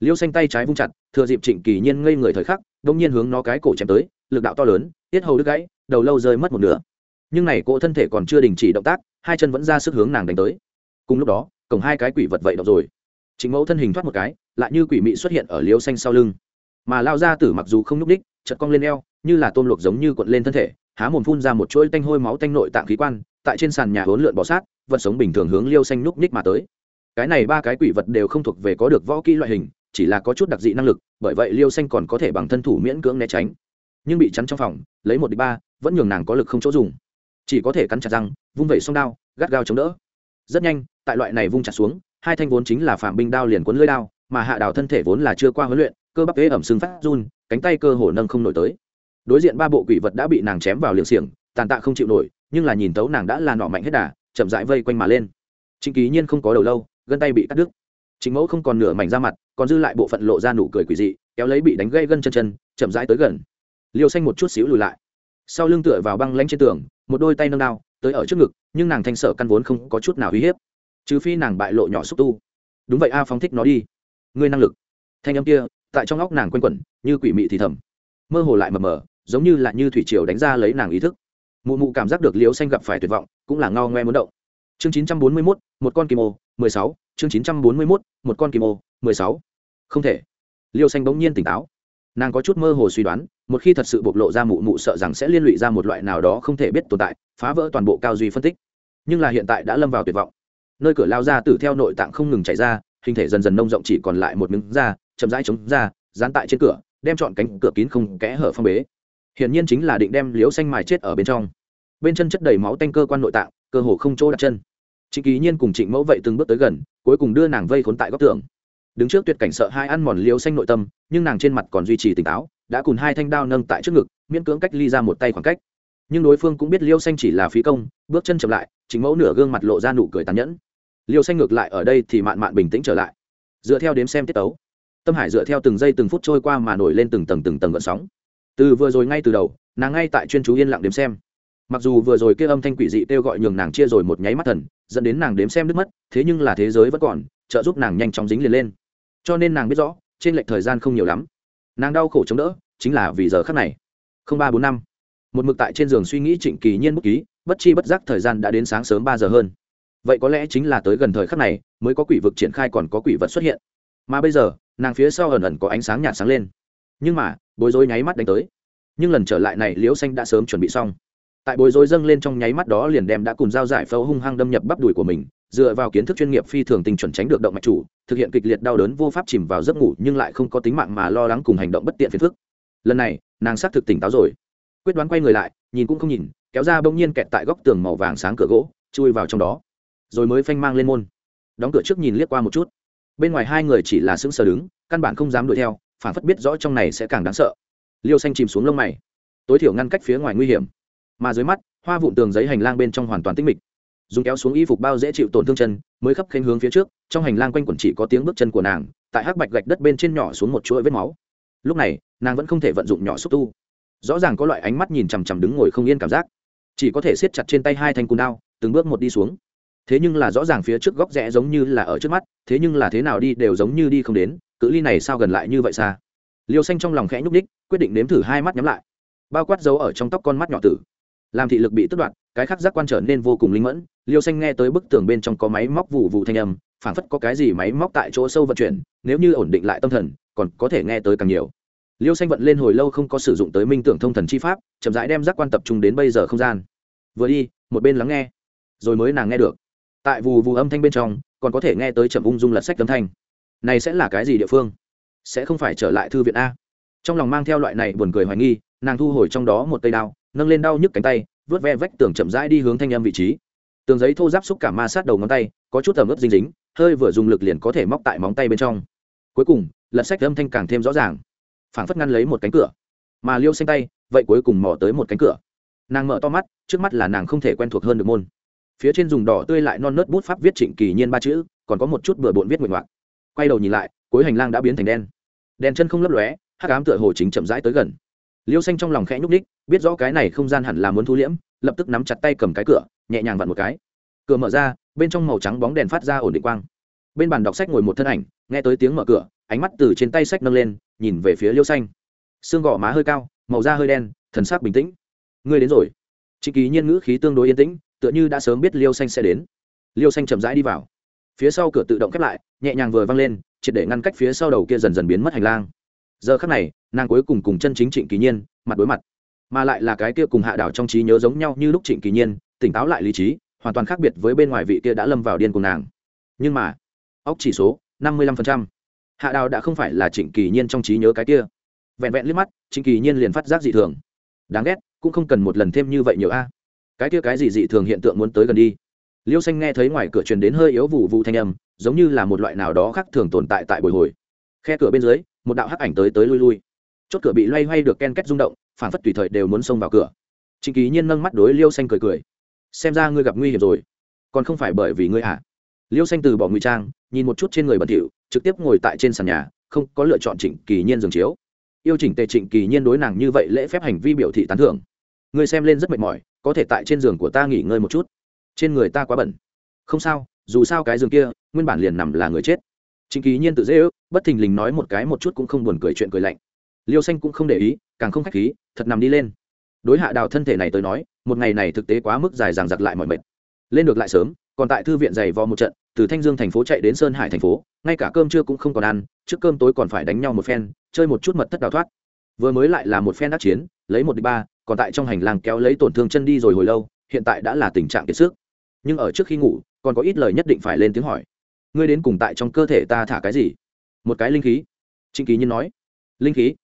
Liêu xanh tay trái vung chặt, thừa dịp trịnh kỳ nhiên ngây người thời khắc đông nhiên hướng nó cái cổ chém tới, lực đạo to lớn, tiết hầu đứt gãy, đầu lâu rơi mất một nửa. Nhưng này cỗ thân thể còn chưa đình chỉ động tác, hai chân vẫn ra sức hướng nàng đánh tới. Cùng lúc đó, cổng hai cái quỷ vật vậy động rồi. Chính mẫu thân hình thoát một cái, lại như quỷ mị xuất hiện ở liêu xanh sau lưng. Mà lao ra tử mặc dù không nhúc đích chật cong lên eo, như là tôm luộc giống như cuộn lên thân thể há mồm phun ra một chuỗi tanh hôi máu tanh nội tạng khí quan, tại trên sàn nhà hỗn lượn bò sát, vật sống bình thường hướng liêu xanh núc ních mà tới. Cái này ba cái quỷ vật đều không thuộc về có được võ kỹ loại hình, chỉ là có chút đặc dị năng lực, bởi vậy liêu xanh còn có thể bằng thân thủ miễn cưỡng né tránh. Nhưng bị chắn trong phòng, lấy một đi ba, vẫn nhường nàng có lực không chỗ dùng. Chỉ có thể cắn chặt răng, vung vẩy song đao, gắt gao chống đỡ. Rất nhanh, tại loại này vung chặt xuống, hai thanh vốn chính là phạm binh đao liền cuốn lưới đao, mà hạ đào thân thể vốn là chưa qua huấn luyện, cơ bắp tế ẩm xương phát run, cánh tay cơ hồ nâng không nổi tới đối diện ba bộ quỷ vật đã bị nàng chém vào liệng xiềng, tàn tạ không chịu nổi, nhưng là nhìn tấu nàng đã là nọ mạnh hết đà, chậm rãi vây quanh mà lên. Trịnh ký nhiên không có đầu lâu, gân tay bị cắt đứt. Chính mẫu không còn nửa mảnh ra mặt, còn dư lại bộ phận lộ ra nụ cười quỷ dị, kéo lấy bị đánh gây gân chân chân, chậm rãi tới gần. Liêu xanh một chút xíu lùi lại. Sau lưng tựa vào băng lanh trên tường, một đôi tay nâng đao, tới ở trước ngực, nhưng nàng thanh sở căn vốn không có chút nào uy hiếp. Trừ phi nàng bại lộ nhỏ xúc tu. Đúng vậy a, phóng thích nó đi. Ngươi năng lực. Thanh âm kia, tại trong óc nàng quen quẩn, như quỷ mị thì thầm. Mơ hồ lại mờ mờ giống như là như thủy triều đánh ra lấy nàng ý thức. Mụ mụ cảm giác được liễu xanh gặp phải tuyệt vọng, cũng là ngao ngoe muốn động. Chương chín trăm bốn mươi mốt, một con kim ô, mười sáu. Chương chín trăm bốn mươi mốt, một con kim ô, mười sáu. Không thể. Liêu xanh bỗng nhiên tỉnh táo. Nàng có chút mơ hồ suy đoán, một khi thật sự bộc lộ ra mụ mụ sợ rằng sẽ liên lụy ra một loại nào đó không thể biết tồn tại, phá vỡ toàn bộ cao duy phân tích. Nhưng là hiện tại đã lâm vào tuyệt vọng. Nơi cửa lao ra từ theo nội tạng không ngừng chảy ra, hình thể dần dần nông rộng chỉ còn lại một miếng da, chậm rãi chống ra, dán tại trên cửa, đem chọn cánh cửa kín không kẽ hở phong bế hiển nhiên chính là định đem liếu xanh mài chết ở bên trong. Bên chân chất đầy máu tanh cơ quan nội tạng, cơ hồ không chỗ đặt chân. Trịnh kỳ nhiên cùng trịnh mẫu vậy từng bước tới gần, cuối cùng đưa nàng vây khốn tại góc tường. Đứng trước tuyệt cảnh sợ hai ăn mòn liếu xanh nội tâm, nhưng nàng trên mặt còn duy trì tỉnh táo, đã cùng hai thanh đao nâng tại trước ngực, miễn cưỡng cách ly ra một tay khoảng cách. Nhưng đối phương cũng biết liêu xanh chỉ là phí công, bước chân chậm lại chính mẫu nửa gương mặt lộ ra nụ cười tàn nhẫn. Liêu xanh ngược lại ở đây thì mạn mạn bình tĩnh trở lại. Dựa theo đếm xem tiết tấu, tâm hải dựa theo từng giây từng phút trôi qua mà nổi lên từng tầng từng tầng gợn sóng từ vừa rồi ngay từ đầu, nàng ngay tại chuyên chú yên lặng đếm xem. Mặc dù vừa rồi kia âm thanh quỷ dị kêu gọi nhường nàng chia rồi một nháy mắt thần, dẫn đến nàng đếm xem nước mất, thế nhưng là thế giới vẫn còn, trợ giúp nàng nhanh chóng dính liền lên. Cho nên nàng biết rõ, trên lệch thời gian không nhiều lắm. Nàng đau khổ chống đỡ, chính là vì giờ khắc này. Không ba bốn năm. Một mực tại trên giường suy nghĩ trịnh kỳ nhiên bút ký, bất chi bất giác thời gian đã đến sáng sớm ba giờ hơn. Vậy có lẽ chính là tới gần thời khắc này, mới có quỷ vực triển khai còn có quỷ vật xuất hiện. Mà bây giờ, nàng phía sau ẩn ẩn có ánh sáng nhạt sáng lên. Nhưng mà bối rối nháy mắt đánh tới. Nhưng lần trở lại này, liễu xanh đã sớm chuẩn bị xong. Tại bối rối dâng lên trong nháy mắt đó liền đem đã cùng dao giải phẫu hung hăng đâm nhập bắp đùi của mình, dựa vào kiến thức chuyên nghiệp phi thường tình chuẩn tránh được động mạch chủ, thực hiện kịch liệt đau đớn vô pháp chìm vào giấc ngủ nhưng lại không có tính mạng mà lo lắng cùng hành động bất tiện phiền phức. Lần này, nàng xác thực tỉnh táo rồi. Quyết đoán quay người lại, nhìn cũng không nhìn, kéo ra bỗng nhiên kẹt tại góc tường màu vàng sáng cửa gỗ, chui vào trong đó. Rồi mới phanh mang lên môn. Đóng cửa trước nhìn liếc qua một chút. Bên ngoài hai người chỉ là sững sờ đứng, căn bản không dám đuổi theo phản phất biết rõ trong này sẽ càng đáng sợ. Liêu xanh chìm xuống lông mày. Tối thiểu ngăn cách phía ngoài nguy hiểm. Mà dưới mắt, hoa vụn tường giấy hành lang bên trong hoàn toàn tĩnh mịch. Dùng kéo xuống y phục bao dễ chịu tổn thương chân, mới khắp khênh hướng phía trước, trong hành lang quanh quẩn chỉ có tiếng bước chân của nàng, tại hắc bạch gạch đất bên trên nhỏ xuống một chuỗi vết máu. Lúc này, nàng vẫn không thể vận dụng nhỏ xúc tu. Rõ ràng có loại ánh mắt nhìn chằm chằm đứng ngồi không yên cảm giác. Chỉ có thể siết chặt trên tay hai thanh cùn đao, từng bước một đi xuống. Thế nhưng là rõ ràng phía trước góc rẽ giống như là ở trước mắt, thế nhưng là thế nào đi đều giống như đi không đến cự ly này sao gần lại như vậy xa? Liêu xanh trong lòng khẽ nhúc ních quyết định nếm thử hai mắt nhắm lại. Bao quát dấu ở trong tóc con mắt nhỏ tử. Làm thị lực bị tước đoạt, cái khắc giác quan trở nên vô cùng linh mẫn. Liêu xanh nghe tới bức tường bên trong có máy móc vụ vụ thanh âm, phảng phất có cái gì máy móc tại chỗ sâu vận chuyển, nếu như ổn định lại tâm thần, còn có thể nghe tới càng nhiều. Liêu xanh vận lên hồi lâu không có sử dụng tới minh tưởng thông thần chi pháp, chậm rãi đem giác quan tập trung đến bây giờ không gian. Vừa đi, một bên lắng nghe. Rồi mới nàng nghe được. Tại vù vù âm thanh bên trong, còn có thể nghe tới chậm ung dung lật sách âm thanh này sẽ là cái gì địa phương? Sẽ không phải trở lại thư viện a. Trong lòng mang theo loại này buồn cười hoài nghi, nàng thu hồi trong đó một tay đao, nâng lên đau nhức cánh tay, vớt ve vách tường chậm rãi đi hướng thanh âm vị trí. Tường giấy thô giáp xúc cả ma sát đầu ngón tay, có chút tầm ướp dính dính, hơi vừa dùng lực liền có thể móc tại móng tay bên trong. Cuối cùng, lật sách âm thanh càng thêm rõ ràng. Phảng phất ngăn lấy một cánh cửa. Mà liêu xanh tay, vậy cuối cùng mò tới một cánh cửa. Nàng mở to mắt, trước mắt là nàng không thể quen thuộc hơn được môn. Phía trên dùng đỏ tươi lại non nớt bút pháp viết trịnh kỳ nhiên ba chữ, còn có một chút bừa bộn viết nguyện ngoạc quay đầu nhìn lại, cuối hành lang đã biến thành đen. Đèn chân không lấp lóe, hắc ám tựa hồ chính chậm rãi tới gần. Liêu xanh trong lòng khẽ nhúc đích biết rõ cái này không gian hẳn là muốn thu liễm, lập tức nắm chặt tay cầm cái cửa, nhẹ nhàng vặn một cái. Cửa mở ra, bên trong màu trắng bóng đèn phát ra ổn định quang. Bên bàn đọc sách ngồi một thân ảnh, nghe tới tiếng mở cửa, ánh mắt từ trên tay sách nâng lên, nhìn về phía liêu xanh. Xương gò má hơi cao, màu da hơi đen, thần sắc bình tĩnh. Ngươi đến rồi. Chị kỳ nhiên ngữ khí tương đối yên tĩnh, tựa như đã sớm biết liêu xanh sẽ đến. Liêu xanh chậm rãi đi vào. Phía sau cửa tự động khép lại nhẹ nhàng vừa văng lên, triệt để ngăn cách phía sau đầu kia dần dần biến mất hành lang. Giờ khắc này, nàng cuối cùng cùng chân chính trịnh kỳ nhiên mặt đối mặt. Mà lại là cái kia cùng hạ đảo trong trí nhớ giống nhau như lúc trịnh kỳ nhiên, tỉnh táo lại lý trí, hoàn toàn khác biệt với bên ngoài vị kia đã lâm vào điên cùng nàng. Nhưng mà, óc chỉ số, năm mươi lăm phần trăm. Hạ đào đã không phải là trịnh kỳ nhiên trong trí nhớ cái kia. Vẹn vẹn liếc mắt, trịnh kỳ nhiên liền phát giác dị thường. Đáng ghét, cũng không cần một lần thêm như vậy nhiều a. Cái kia cái gì dị thường hiện tượng muốn tới gần đi liêu xanh nghe thấy ngoài cửa truyền đến hơi yếu vụ vụ thanh âm, giống như là một loại nào đó khác thường tồn tại tại bồi hồi. Khe cửa bên dưới, một đạo hắc ảnh tới tới lui lui. Chốt cửa bị loay hoay được ken két rung động, phản phất tùy thời đều muốn xông vào cửa. Trịnh kỳ nhiên nâng mắt đối liêu xanh cười cười. Xem ra ngươi gặp nguy hiểm rồi. Còn không phải bởi vì ngươi hả liêu xanh từ bỏ ngụy trang, nhìn một chút trên người bẩn thỉu, trực tiếp ngồi tại trên sàn nhà, không có lựa chọn trịnh kỳ nhiên giường chiếu. Yêu chỉnh tề trịnh kỳ nhiên đối nàng như vậy lễ phép hành vi biểu thị tán thưởng. Ngươi xem lên rất mệt mỏi, có thể tại trên giường của ta nghỉ ngơi một chút trên người ta quá bẩn. Không sao, dù sao cái giường kia, nguyên bản liền nằm là người chết. Chính kỳ nhiên tự dễ ước, bất thình lình nói một cái một chút cũng không buồn cười chuyện cười lạnh. Liêu xanh cũng không để ý, càng không khách khí, thật nằm đi lên. Đối hạ đào thân thể này tới nói, một ngày này thực tế quá mức dài dằng giặc lại mọi mệt. Lên được lại sớm, còn tại thư viện dày vò một trận, từ thanh dương thành phố chạy đến sơn hải thành phố, ngay cả cơm trưa cũng không còn ăn, trước cơm tối còn phải đánh nhau một phen, chơi một chút mật thất đào thoát. Vừa mới lại là một phen đắc chiến, lấy một đi ba, còn tại trong hành lang kéo lấy tổn thương chân đi rồi hồi lâu, hiện tại đã là tình trạng kiệt sức nhưng ở trước khi ngủ, còn có ít lời nhất định phải lên tiếng hỏi. Ngươi đến cùng tại trong cơ thể ta thả cái gì? Một cái linh khí. Trịnh kỳ nhiên nói. Linh khí?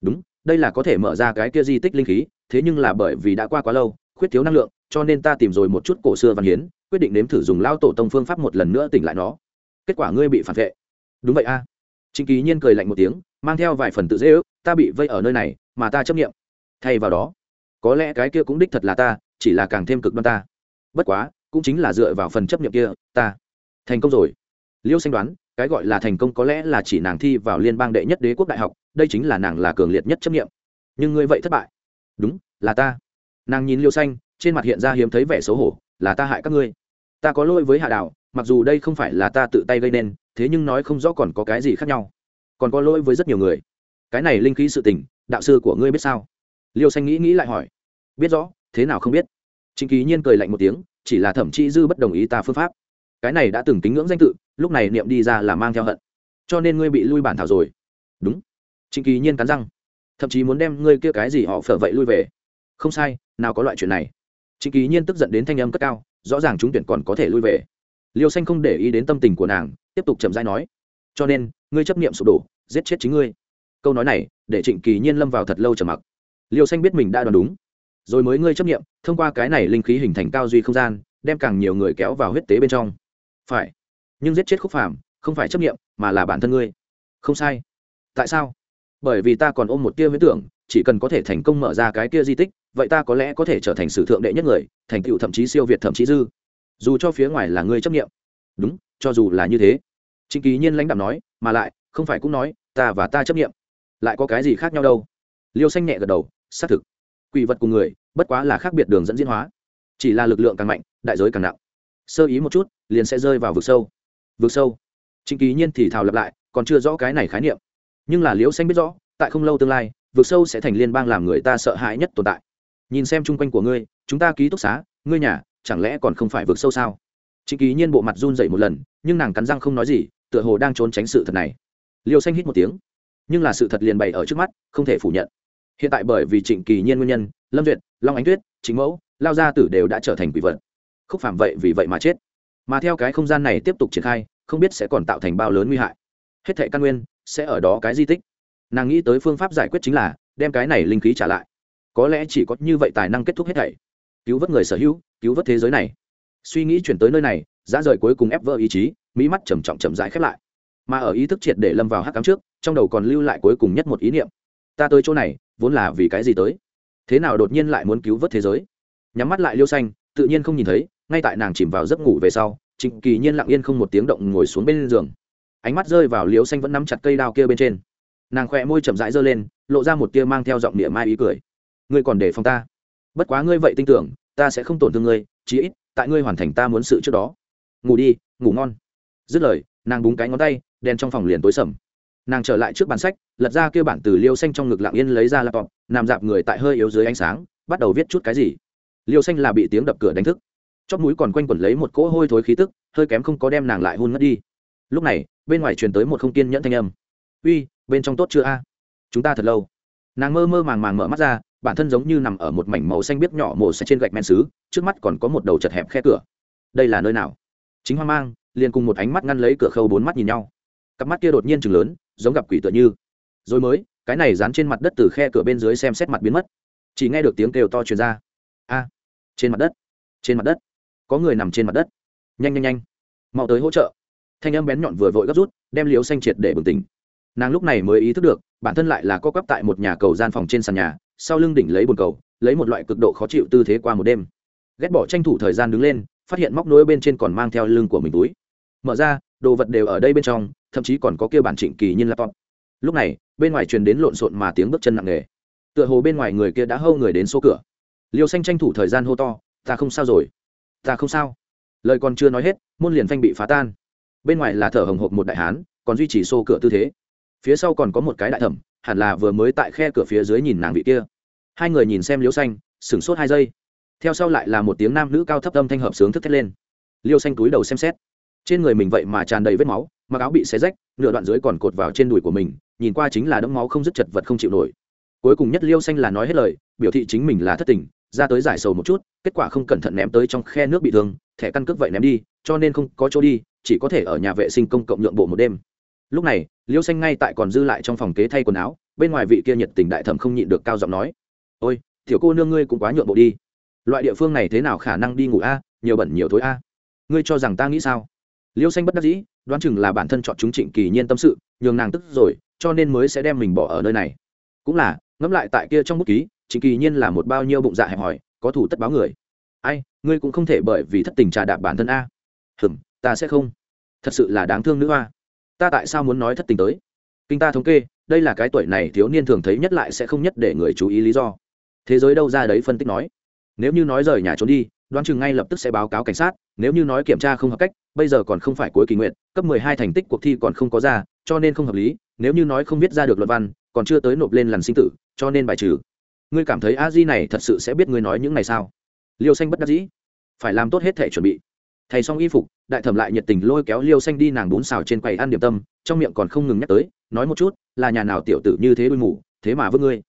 Đúng, đây là có thể mở ra cái kia di tích linh khí, thế nhưng là bởi vì đã qua quá lâu, khuyết thiếu năng lượng, cho nên ta tìm rồi một chút cổ xưa văn hiến, quyết định nếm thử dùng lao tổ tông phương pháp một lần nữa tỉnh lại nó. Kết quả ngươi bị phản vệ. Đúng vậy a. À. trịnh kỳ nhiên cười lạnh một tiếng, mang theo vài phần tự dễ ước, ta bị vây ở nơi này, mà ta chấp nghiệm. Thay vào đó, có lẽ cái kia cũng đích thật là ta, chỉ là càng thêm cực đoan ta. Bất quá cũng chính là dựa vào phần chấp nhận kia, ta thành công rồi. Liêu xanh đoán, cái gọi là thành công có lẽ là chỉ nàng thi vào liên bang đệ nhất đế quốc đại học, đây chính là nàng là cường liệt nhất chấp nghiệm nhưng ngươi vậy thất bại. Đúng, là ta. Nàng nhìn liêu xanh, trên mặt hiện ra hiếm thấy vẻ xấu hổ, là ta hại các ngươi. Ta có lỗi với hạ đảo mặc dù đây không phải là ta tự tay gây nên, thế nhưng nói không rõ còn có cái gì khác nhau. Còn có lỗi với rất nhiều người. Cái này linh khí sự tình, đạo sư của ngươi biết sao? Liêu xanh nghĩ nghĩ lại hỏi. Biết rõ, thế nào không biết? Chính kỳ nhiên cười lạnh một tiếng chỉ là thẩm chi dư bất đồng ý ta phương pháp. Cái này đã từng kính ngưỡng danh tự, lúc này niệm đi ra là mang theo hận. Cho nên ngươi bị lui bản thảo rồi. Đúng. Trịnh kỳ nhiên cắn răng. Thậm chí muốn đem ngươi kia cái gì họ phở vậy lui về. Không sai, nào có loại chuyện này. Trịnh kỳ nhiên tức giận đến thanh âm cất cao, rõ ràng chúng tuyển còn có thể lui về. Liêu xanh không để ý đến tâm tình của nàng, tiếp tục chậm rãi nói. Cho nên, ngươi chấp niệm sụp đổ, giết chết chính ngươi. Câu nói này, để trịnh kỳ nhiên lâm vào thật lâu trầm mặc. Liêu xanh biết mình đã đoán đúng rồi mới ngươi chấp niệm thông qua cái này linh khí hình thành cao duy không gian, đem càng nhiều người kéo vào huyết tế bên trong. Phải. Nhưng giết chết khúc phàm, không phải chấp niệm mà là bản thân ngươi. Không sai. Tại sao? Bởi vì ta còn ôm một tia huyết tưởng, chỉ cần có thể thành công mở ra cái kia di tích, vậy ta có lẽ có thể trở thành sử thượng đệ nhất người, thành tựu thậm chí siêu việt thậm chí dư. Dù cho phía ngoài là ngươi chấp nghiệm. Đúng, cho dù là như thế. Chính kỳ nhiên lãnh đạo nói, mà lại, không phải cũng nói, ta và ta chấp nghiệm. Lại có cái gì khác nhau đâu? Liêu xanh nhẹ gật đầu, xác thực quỷ vật cùng người, bất quá là khác biệt đường dẫn diễn hóa. Chỉ là lực lượng càng mạnh, đại giới càng nặng. Sơ ý một chút, liền sẽ rơi vào vực sâu. Vực sâu. Chính kỳ nhiên thì thào lặp lại, còn chưa rõ cái này khái niệm. Nhưng là liễu xanh biết rõ, tại không lâu tương lai, vực sâu sẽ thành liên bang làm người ta sợ hãi nhất tồn tại. Nhìn xem chung quanh của ngươi, chúng ta ký túc xá, ngươi nhà, chẳng lẽ còn không phải vực sâu sao? Chính kỳ nhiên bộ mặt run dậy một lần, nhưng nàng cắn răng không nói gì, tựa hồ đang trốn tránh sự thật này. Liều xanh hít một tiếng. Nhưng là sự thật liền bày ở trước mắt, không thể phủ nhận hiện tại bởi vì trịnh kỳ nhiên nguyên nhân, lâm duyệt, long ánh tuyết chính mẫu, lao gia tử đều đã trở thành quỷ vật. Khúc phạm vậy vì vậy mà chết. Mà theo cái không gian này tiếp tục triển khai, không biết sẽ còn tạo thành bao lớn nguy hại. Hết thệ căn nguyên sẽ ở đó cái di tích. Nàng nghĩ tới phương pháp giải quyết chính là đem cái này linh khí trả lại. Có lẽ chỉ có như vậy tài năng kết thúc hết thảy. Cứu vớt người sở hữu, cứu vớt thế giới này. Suy nghĩ chuyển tới nơi này, giá rời cuối cùng ép vỡ ý chí, mỹ mắt trầm trọng chậm rãi khép lại. Mà ở ý thức triệt để lâm vào hắc cám trước, trong đầu còn lưu lại cuối cùng nhất một ý niệm ta tới chỗ này, vốn là vì cái gì tới? Thế nào đột nhiên lại muốn cứu vớt thế giới? Nhắm mắt lại liêu xanh, tự nhiên không nhìn thấy, ngay tại nàng chìm vào giấc ngủ về sau, trịnh kỳ nhiên lặng yên không một tiếng động ngồi xuống bên giường. Ánh mắt rơi vào liêu xanh vẫn nắm chặt cây đao kia bên trên. Nàng khỏe môi chậm rãi giơ lên, lộ ra một tia mang theo giọng địa mai ý cười. Ngươi còn để phòng ta? Bất quá ngươi vậy tin tưởng, ta sẽ không tổn thương ngươi, chí ít, tại ngươi hoàn thành ta muốn sự trước đó. Ngủ đi, ngủ ngon. Dứt lời, nàng búng cái ngón tay đen trong phòng liền tối sầm nàng trở lại trước bàn sách, lật ra kêu bản từ liêu xanh trong ngực lặng yên lấy ra laptop, nằm dạp người tại hơi yếu dưới ánh sáng, bắt đầu viết chút cái gì. Liêu xanh là bị tiếng đập cửa đánh thức. Chót mũi còn quanh quẩn lấy một cỗ hôi thối khí tức, hơi kém không có đem nàng lại hôn ngất đi. Lúc này, bên ngoài truyền tới một không kiên nhẫn thanh âm. Uy, bên trong tốt chưa a? Chúng ta thật lâu. Nàng mơ mơ màng màng mở mắt ra, bản thân giống như nằm ở một mảnh màu xanh biếc nhỏ màu xanh trên gạch men xứ, trước mắt còn có một đầu chật hẹp khe cửa. Đây là nơi nào? Chính hoang mang, liền cùng một ánh mắt ngăn lấy cửa khâu bốn mắt nhìn nhau. Cặp mắt kia đột nhiên chừng lớn giống gặp quỷ tựa như. Rồi mới, cái này dán trên mặt đất từ khe cửa bên dưới xem xét mặt biến mất. Chỉ nghe được tiếng kêu to truyền ra. A, trên mặt đất, trên mặt đất. Có người nằm trên mặt đất. Nhanh nhanh nhanh. Mau tới hỗ trợ. Thanh âm bén nhọn vừa vội gấp rút, đem liếu xanh triệt để bừng tỉnh. Nàng lúc này mới ý thức được, bản thân lại là co quắp tại một nhà cầu gian phòng trên sàn nhà, sau lưng đỉnh lấy bồn cầu, lấy một loại cực độ khó chịu tư thế qua một đêm. Ghét bỏ tranh thủ thời gian đứng lên, phát hiện móc nối bên trên còn mang theo lưng của mình túi. Mở ra, đồ vật đều ở đây bên trong thậm chí còn có kêu bản trịnh kỳ nhân laptop. Lúc này, bên ngoài truyền đến lộn xộn mà tiếng bước chân nặng nề. Tựa hồ bên ngoài người kia đã hâu người đến số cửa. Liêu xanh tranh thủ thời gian hô to, ta không sao rồi. Ta không sao. Lời còn chưa nói hết, môn liền phanh bị phá tan. Bên ngoài là thở hồng hộc một đại hán, còn duy trì xô cửa tư thế. Phía sau còn có một cái đại thẩm, hẳn là vừa mới tại khe cửa phía dưới nhìn nàng vị kia. Hai người nhìn xem liêu xanh, sửng sốt hai giây. Theo sau lại là một tiếng nam nữ cao thấp âm thanh hợp sướng thức thét lên. Liêu xanh túi đầu xem xét. Trên người mình vậy mà tràn đầy vết máu mặc áo bị xé rách, nửa đoạn dưới còn cột vào trên đùi của mình, nhìn qua chính là đẫm máu không dứt chật vật không chịu nổi. Cuối cùng nhất liêu xanh là nói hết lời, biểu thị chính mình là thất tình, ra tới giải sầu một chút, kết quả không cẩn thận ném tới trong khe nước bị thương, thẻ căn cước vậy ném đi, cho nên không có chỗ đi, chỉ có thể ở nhà vệ sinh công cộng nhượng bộ một đêm. Lúc này, liêu xanh ngay tại còn dư lại trong phòng kế thay quần áo, bên ngoài vị kia nhiệt tình đại thẩm không nhịn được cao giọng nói, ôi thiểu cô nương ngươi cũng quá nhượng bộ đi. Loại địa phương này thế nào khả năng đi ngủ a? Nhiều bẩn nhiều thối a. Ngươi cho rằng ta nghĩ sao? Liêu xanh bất đắc dĩ, đoán chừng là bản thân chọn chúng trịnh kỳ nhiên tâm sự, nhường nàng tức rồi, cho nên mới sẽ đem mình bỏ ở nơi này. Cũng là, ngẫm lại tại kia trong bút ký, trịnh kỳ nhiên là một bao nhiêu bụng dạ hẹp hòi, có thủ tất báo người. Ai, ngươi cũng không thể bởi vì thất tình trà đạp bản thân a. Hừm, ta sẽ không. Thật sự là đáng thương nữ a ta tại sao muốn nói thất tình tới? Kinh ta thống kê, đây là cái tuổi này thiếu niên thường thấy nhất lại sẽ không nhất để người chú ý lý do. Thế giới đâu ra đấy phân tích nói. Nếu như nói rời nhà trốn đi đoán chừng ngay lập tức sẽ báo cáo cảnh sát, nếu như nói kiểm tra không hợp cách, bây giờ còn không phải cuối kỳ nguyện, cấp mười hai thành tích cuộc thi còn không có ra, cho nên không hợp lý, nếu như nói không viết ra được luật văn, còn chưa tới nộp lên làn sinh tử, cho nên bài trừ. Ngươi cảm thấy a di này thật sự sẽ biết ngươi nói những này sao? Liêu xanh bất đắc dĩ. Phải làm tốt hết thể chuẩn bị. Thầy xong y phục, đại thẩm lại nhiệt tình lôi kéo liêu xanh đi nàng bún xào trên quầy ăn điểm tâm, trong miệng còn không ngừng nhắc tới, nói một chút, là nhà nào tiểu tử như thế đuôi mù, thế mà vứt ngươi.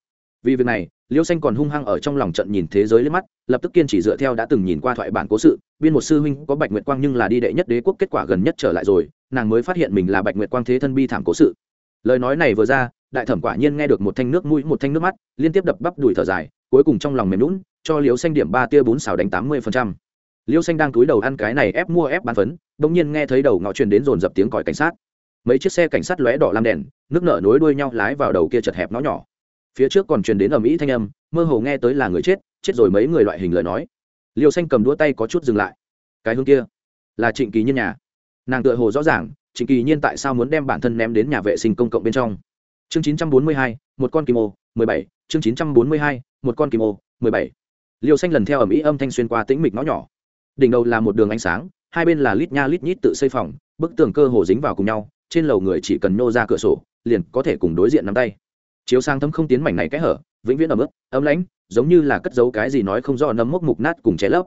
Vì việc này liêu xanh còn hung hăng ở trong lòng trận nhìn thế giới lên mắt, lập tức kiên chỉ dựa theo đã từng nhìn qua thoại bản cố sự, biên một sư huynh có bạch nguyệt quang nhưng là đi đệ nhất đế quốc kết quả gần nhất trở lại rồi, nàng mới phát hiện mình là bạch nguyệt quang thế thân bi thảm cố sự. Lời nói này vừa ra, đại thẩm quả nhiên nghe được một thanh nước mũi, một thanh nước mắt, liên tiếp đập bắp đùi thở dài, cuối cùng trong lòng mềm lún cho liêu xanh điểm ba tia bún xào đánh tám mươi phần trăm. Liêu xanh đang túi đầu ăn cái này ép mua ép bán phấn bỗng nhiên nghe thấy đầu ngõ truyền đến dồn dập tiếng còi cảnh sát. Mấy chiếc xe cảnh sát lóe đỏ lam đèn, nước nở nối đuôi nhau lái vào đầu kia chật hẹp nó nhỏ phía trước còn truyền đến ầm ĩ thanh âm mơ hồ nghe tới là người chết chết rồi mấy người loại hình lời nói. Liêu xanh cầm đũa tay có chút dừng lại. Cái hướng kia là trịnh kỳ nhiên nhà. Nàng tựa hồ rõ ràng trịnh kỳ nhiên tại sao muốn đem bản thân ném đến nhà vệ sinh công cộng bên trong. Chương 942, một con kim ô 17, chương 942, một con kim ô 17. liêu xanh lần theo ầm ĩ âm thanh xuyên qua tĩnh mịch nó nhỏ. Đỉnh đầu là một đường ánh sáng hai bên là lít nha lít nhít tự xây phòng bức tường cơ hồ dính vào cùng nhau trên lầu người chỉ cần nô ra cửa sổ liền có thể cùng đối diện nắm tay chiếu sang thấm không tiến mảnh này kẽ hở, vĩnh viễn ở mức ấm lãnh, giống như là cất giấu cái gì nói không do nấm mốc mục nát cùng ché lấp.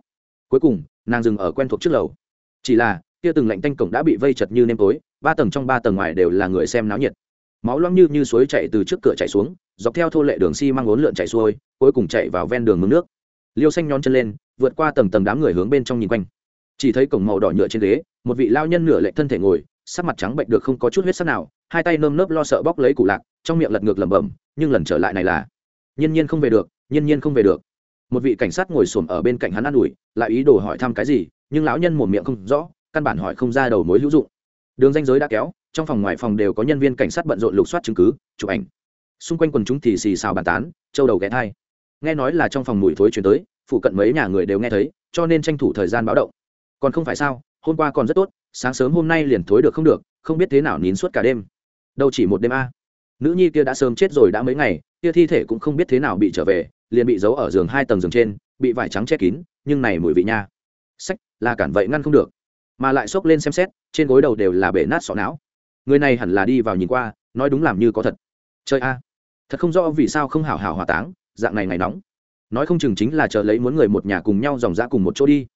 Cuối cùng, nàng dừng ở quen thuộc trước lầu. Chỉ là, kia từng lạnh tanh cổng đã bị vây chật như nêm tối, ba tầng trong ba tầng ngoài đều là người xem náo nhiệt. Máu loang như như suối chạy từ trước cửa chạy xuống, dọc theo thô lệ đường xi mang ốn lượn chạy xuôi, cuối cùng chạy vào ven đường mương nước. Liêu xanh nhón chân lên, vượt qua tầng tầng đám người hướng bên trong nhìn quanh. Chỉ thấy cổng màu đỏ nhựa trên ghế, một vị lao nhân nửa lệ thân thể ngồi, sắc mặt trắng bệnh được không có chút huyết sắc nào, hai tay nơm nớp lo sợ bóc lấy củ lạc trong miệng lật ngược lẩm bẩm, nhưng lần trở lại này là, nhiên nhiên không về được, nhiên nhiên không về được. Một vị cảnh sát ngồi xổm ở bên cạnh hắn an ủi, lại ý đồ hỏi thăm cái gì, nhưng lão nhân một miệng không rõ, căn bản hỏi không ra đầu mối hữu dụng. Đường danh giới đã kéo, trong phòng ngoài phòng đều có nhân viên cảnh sát bận rộn lục soát chứng cứ, chụp ảnh. Xung quanh quần chúng thì xì xào bàn tán châu đầu ghé thai. Nghe nói là trong phòng mùi thối chuyển tới, phụ cận mấy nhà người đều nghe thấy, cho nên tranh thủ thời gian báo động. Còn không phải sao, hôm qua còn rất tốt, sáng sớm hôm nay liền thối được không được, không biết thế nào nín suốt cả đêm. Đâu chỉ một đêm a nữ nhi kia đã sớm chết rồi đã mấy ngày, kia thi thể cũng không biết thế nào bị trở về, liền bị giấu ở giường hai tầng giường trên, bị vải trắng che kín, nhưng này mùi vị nha. Sách, là cản vậy ngăn không được. Mà lại xốc lên xem xét, trên gối đầu đều là bể nát sọ não. Người này hẳn là đi vào nhìn qua, nói đúng làm như có thật. Chơi a, thật không rõ vì sao không hảo hảo hỏa táng, dạng này ngày nóng. Nói không chừng chính là chờ lấy muốn người một nhà cùng nhau dòng ra cùng một chỗ đi.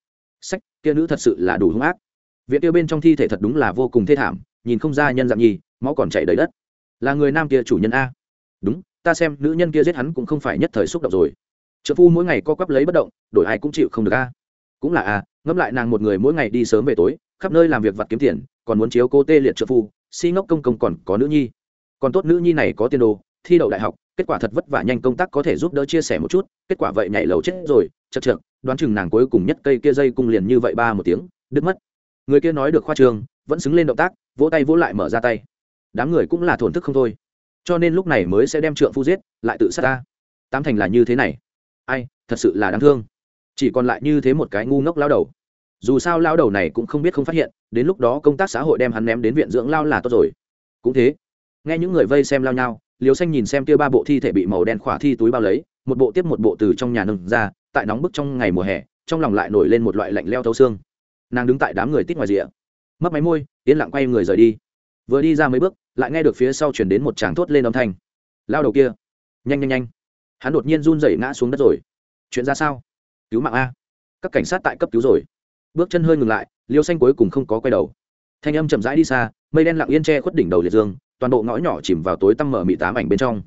Sách, kia nữ thật sự là đủ hung ác. Viện kia bên trong thi thể thật đúng là vô cùng thê thảm, nhìn không ra nhân dạng nhi máu còn chảy đầy đất là người nam kia chủ nhân a. Đúng, ta xem nữ nhân kia giết hắn cũng không phải nhất thời xúc động rồi. Trợ phu mỗi ngày co quắp lấy bất động, đổi ai cũng chịu không được a. Cũng là a, ngẫm lại nàng một người mỗi ngày đi sớm về tối, khắp nơi làm việc vặt kiếm tiền, còn muốn chiếu cô tê liệt trợ phu, si ngốc công công còn có nữ nhi. Còn tốt nữ nhi này có tiền đồ, thi đậu đại học, kết quả thật vất vả nhanh công tác có thể giúp đỡ chia sẻ một chút, kết quả vậy nhảy lầu chết rồi, chật chật đoán chừng nàng cuối cùng nhất cây kia dây cung liền như vậy ba một tiếng, đứt mất. Người kia nói được khoa trường, vẫn xứng lên động tác, vỗ tay vỗ lại mở ra tay đám người cũng là thổn thức không thôi. Cho nên lúc này mới sẽ đem trượng phu giết, lại tự sát ta. Tám thành là như thế này. Ai, thật sự là đáng thương. Chỉ còn lại như thế một cái ngu ngốc lao đầu. Dù sao lao đầu này cũng không biết không phát hiện, đến lúc đó công tác xã hội đem hắn ném đến viện dưỡng lao là tốt rồi. Cũng thế, nghe những người vây xem lao nhau liều xanh nhìn xem kia ba bộ thi thể bị màu đen khỏa thi túi bao lấy, một bộ tiếp một bộ từ trong nhà nâng ra, tại nóng bức trong ngày mùa hè, trong lòng lại nổi lên một loại lạnh leo thấu xương. Nàng đứng tại đám người tít ngoài rìa. Mất máy môi, yên lặng quay người rời đi. Vừa đi ra mấy bước lại nghe được phía sau chuyển đến một tràng thốt lên âm thanh. Lao đầu kia. Nhanh nhanh nhanh. Hắn đột nhiên run rẩy ngã xuống đất rồi. Chuyện ra sao? Cứu mạng a. Các cảnh sát tại cấp cứu rồi. Bước chân hơi ngừng lại, liêu xanh cuối cùng không có quay đầu. Thanh âm chậm rãi đi xa, mây đen lặng yên che khuất đỉnh đầu liệt dương, toàn bộ ngõ nhỏ chìm vào tối tăm mở mị tám ảnh bên trong.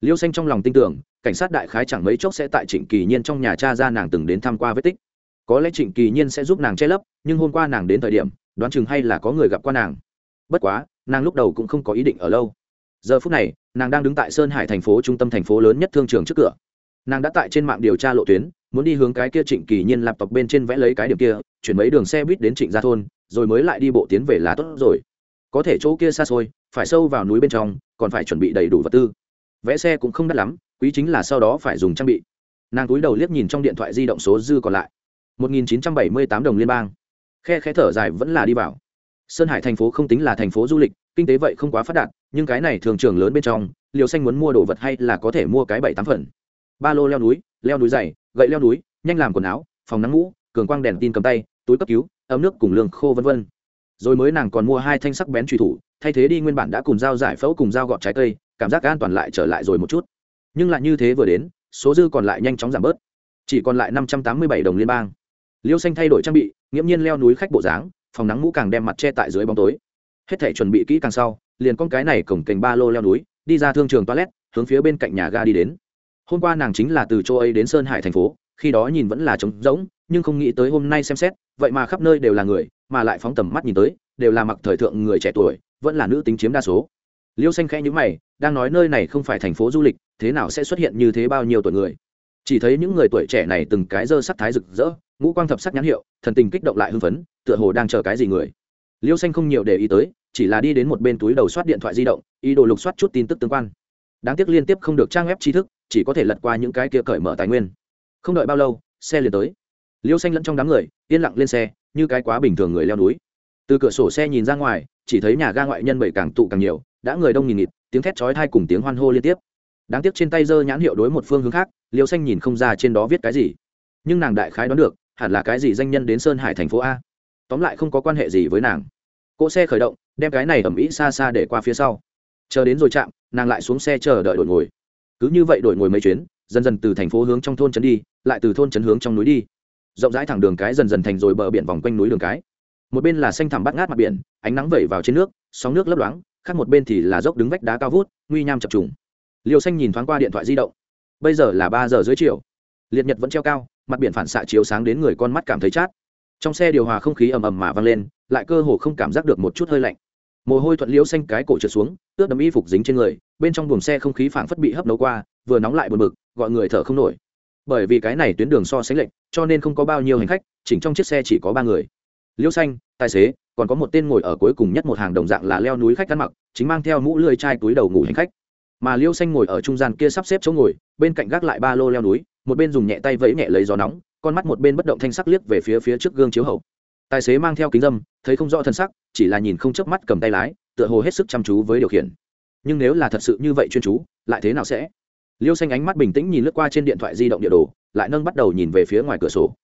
Liêu xanh trong lòng tin tưởng, cảnh sát đại khái chẳng mấy chốc sẽ tại trịnh kỳ nhiên trong nhà cha ra nàng từng đến tham qua vết tích. Có lẽ trịnh kỳ nhiên sẽ giúp nàng che lấp, nhưng hôm qua nàng đến thời điểm, đoán chừng hay là có người gặp qua nàng. Bất quá nàng lúc đầu cũng không có ý định ở lâu. Giờ phút này, nàng đang đứng tại sơn hải thành phố trung tâm thành phố lớn nhất thương trường trước cửa. Nàng đã tại trên mạng điều tra lộ tuyến, muốn đi hướng cái kia trịnh kỳ nhiên lạp tộc bên trên vẽ lấy cái điểm kia, chuyển mấy đường xe buýt đến trịnh gia thôn, rồi mới lại đi bộ tiến về là tốt rồi. Có thể chỗ kia xa xôi, phải sâu vào núi bên trong, còn phải chuẩn bị đầy đủ vật tư. Vẽ xe cũng không đắt lắm, quý chính là sau đó phải dùng trang bị. Nàng túi đầu liếc nhìn trong điện thoại di động số dư còn lại. 1978 đồng liên bang. Khe khẽ thở dài vẫn là đi vào sơn hải thành phố không tính là thành phố du lịch, kinh tế vậy không quá phát đạt, nhưng cái này thường trường lớn bên trong liều xanh muốn mua đồ vật hay là có thể mua cái bảy tám phần. Ba lô leo núi leo núi dày, gậy leo núi, nhanh làm quần áo, phòng nắng mũ, cường quang đèn tin cầm tay, túi cấp cứu, ấm nước cùng lương khô vân vân. Rồi mới nàng còn mua hai thanh sắc bén truy thủ, thay thế đi nguyên bản đã cùng dao giải phẫu cùng dao gọt trái cây, cảm giác an toàn lại trở lại rồi một chút. Nhưng lại như thế vừa đến, số dư còn lại nhanh chóng giảm bớt. Chỉ còn lại năm trăm tám mươi bảy đồng liên bang. Liêu xanh thay đổi trang bị, nghiễm nhiên leo núi khách bộ dáng phòng nắng mũ càng đem mặt che tại dưới bóng tối. Hết thể chuẩn bị kỹ càng sau, liền con cái này cổng cành ba lô leo núi, đi ra thương trường toilet, hướng phía bên cạnh nhà ga đi đến. Hôm qua nàng chính là từ châu ấy đến sơn hải thành phố, khi đó nhìn vẫn là trống rỗng, nhưng không nghĩ tới hôm nay xem xét, vậy mà khắp nơi đều là người, mà lại phóng tầm mắt nhìn tới, đều là mặc thời thượng người trẻ tuổi, vẫn là nữ tính chiếm đa số. Liêu xanh khẽ nhữ mày, đang nói nơi này không phải thành phố du lịch, thế nào sẽ xuất hiện như thế bao nhiêu tuổi người? Chỉ thấy những người tuổi trẻ này từng cái dơ sắc thái rực rỡ ngũ quang thập sắc nhãn hiệu, thần tình kích động lại hưng phấn, tựa hồ đang chờ cái gì người. Liêu xanh không nhiều để ý tới, chỉ là đi đến một bên túi đầu soát điện thoại di động, ý đồ lục soát chút tin tức tương quan. Đáng tiếc liên tiếp không được trang web tri thức, chỉ có thể lật qua những cái kia cởi mở tài nguyên. Không đợi bao lâu, xe liền tới. Liêu xanh lẫn trong đám người, yên lặng lên xe, như cái quá bình thường người leo núi. Từ cửa sổ xe nhìn ra ngoài, chỉ thấy nhà ga ngoại nhân bảy càng tụ càng nhiều, đã người đông nghìn nghịt, tiếng thét chói thai cùng tiếng hoan hô liên tiếp. Đáng tiếc trên tay giơ nhãn hiệu đối một phương hướng khác, liêu xanh nhìn không ra trên đó viết cái gì. Nhưng nàng đại khái đoán được hẳn là cái gì danh nhân đến sơn hải thành phố a tóm lại không có quan hệ gì với nàng cỗ xe khởi động đem cái này ẩm ĩ xa xa để qua phía sau chờ đến rồi chạm nàng lại xuống xe chờ đợi đổi ngồi cứ như vậy đổi ngồi mấy chuyến dần dần từ thành phố hướng trong thôn trấn đi lại từ thôn trấn hướng trong núi đi rộng rãi thẳng đường cái dần dần thành rồi bờ biển vòng quanh núi đường cái một bên là xanh thẳm bắt ngát mặt biển ánh nắng vẩy vào trên nước sóng nước lấp loáng khác một bên thì là dốc đứng vách đá cao vút nguy nham chập trùng liều xanh nhìn thoáng qua điện thoại di động bây giờ là ba giờ dưới chiều liệt nhật vẫn treo cao mặt biển phản xạ chiếu sáng đến người con mắt cảm thấy chát. Trong xe điều hòa không khí ầm ầm mà vang lên, lại cơ hồ không cảm giác được một chút hơi lạnh. Mồ hôi thuận liễu xanh cái cổ trượt xuống, ướt đấm y phục dính trên người, bên trong buồng xe không khí phảng phất bị hấp nấu qua, vừa nóng lại buồn bực, gọi người thở không nổi. Bởi vì cái này tuyến đường so sánh lệch, cho nên không có bao nhiêu hành khách, chỉnh trong chiếc xe chỉ có ba người. Liễu xanh, tài xế, còn có một tên ngồi ở cuối cùng nhất một hàng đồng dạng là leo núi khách ăn mặc, chính mang theo mũ lưỡi chai túi đầu ngủ hành khách mà liêu xanh ngồi ở trung gian kia sắp xếp chỗ ngồi bên cạnh gác lại ba lô leo núi một bên dùng nhẹ tay vẫy nhẹ lấy gió nóng con mắt một bên bất động thanh sắc liếc về phía phía trước gương chiếu hậu. Tài xế mang theo kính dâm thấy không rõ thân sắc chỉ là nhìn không chớp mắt cầm tay lái tựa hồ hết sức chăm chú với điều khiển. Nhưng nếu là thật sự như vậy chuyên chú lại thế nào sẽ? Liêu xanh ánh mắt bình tĩnh nhìn lướt qua trên điện thoại di động địa đồ lại nâng bắt đầu nhìn về phía ngoài cửa sổ.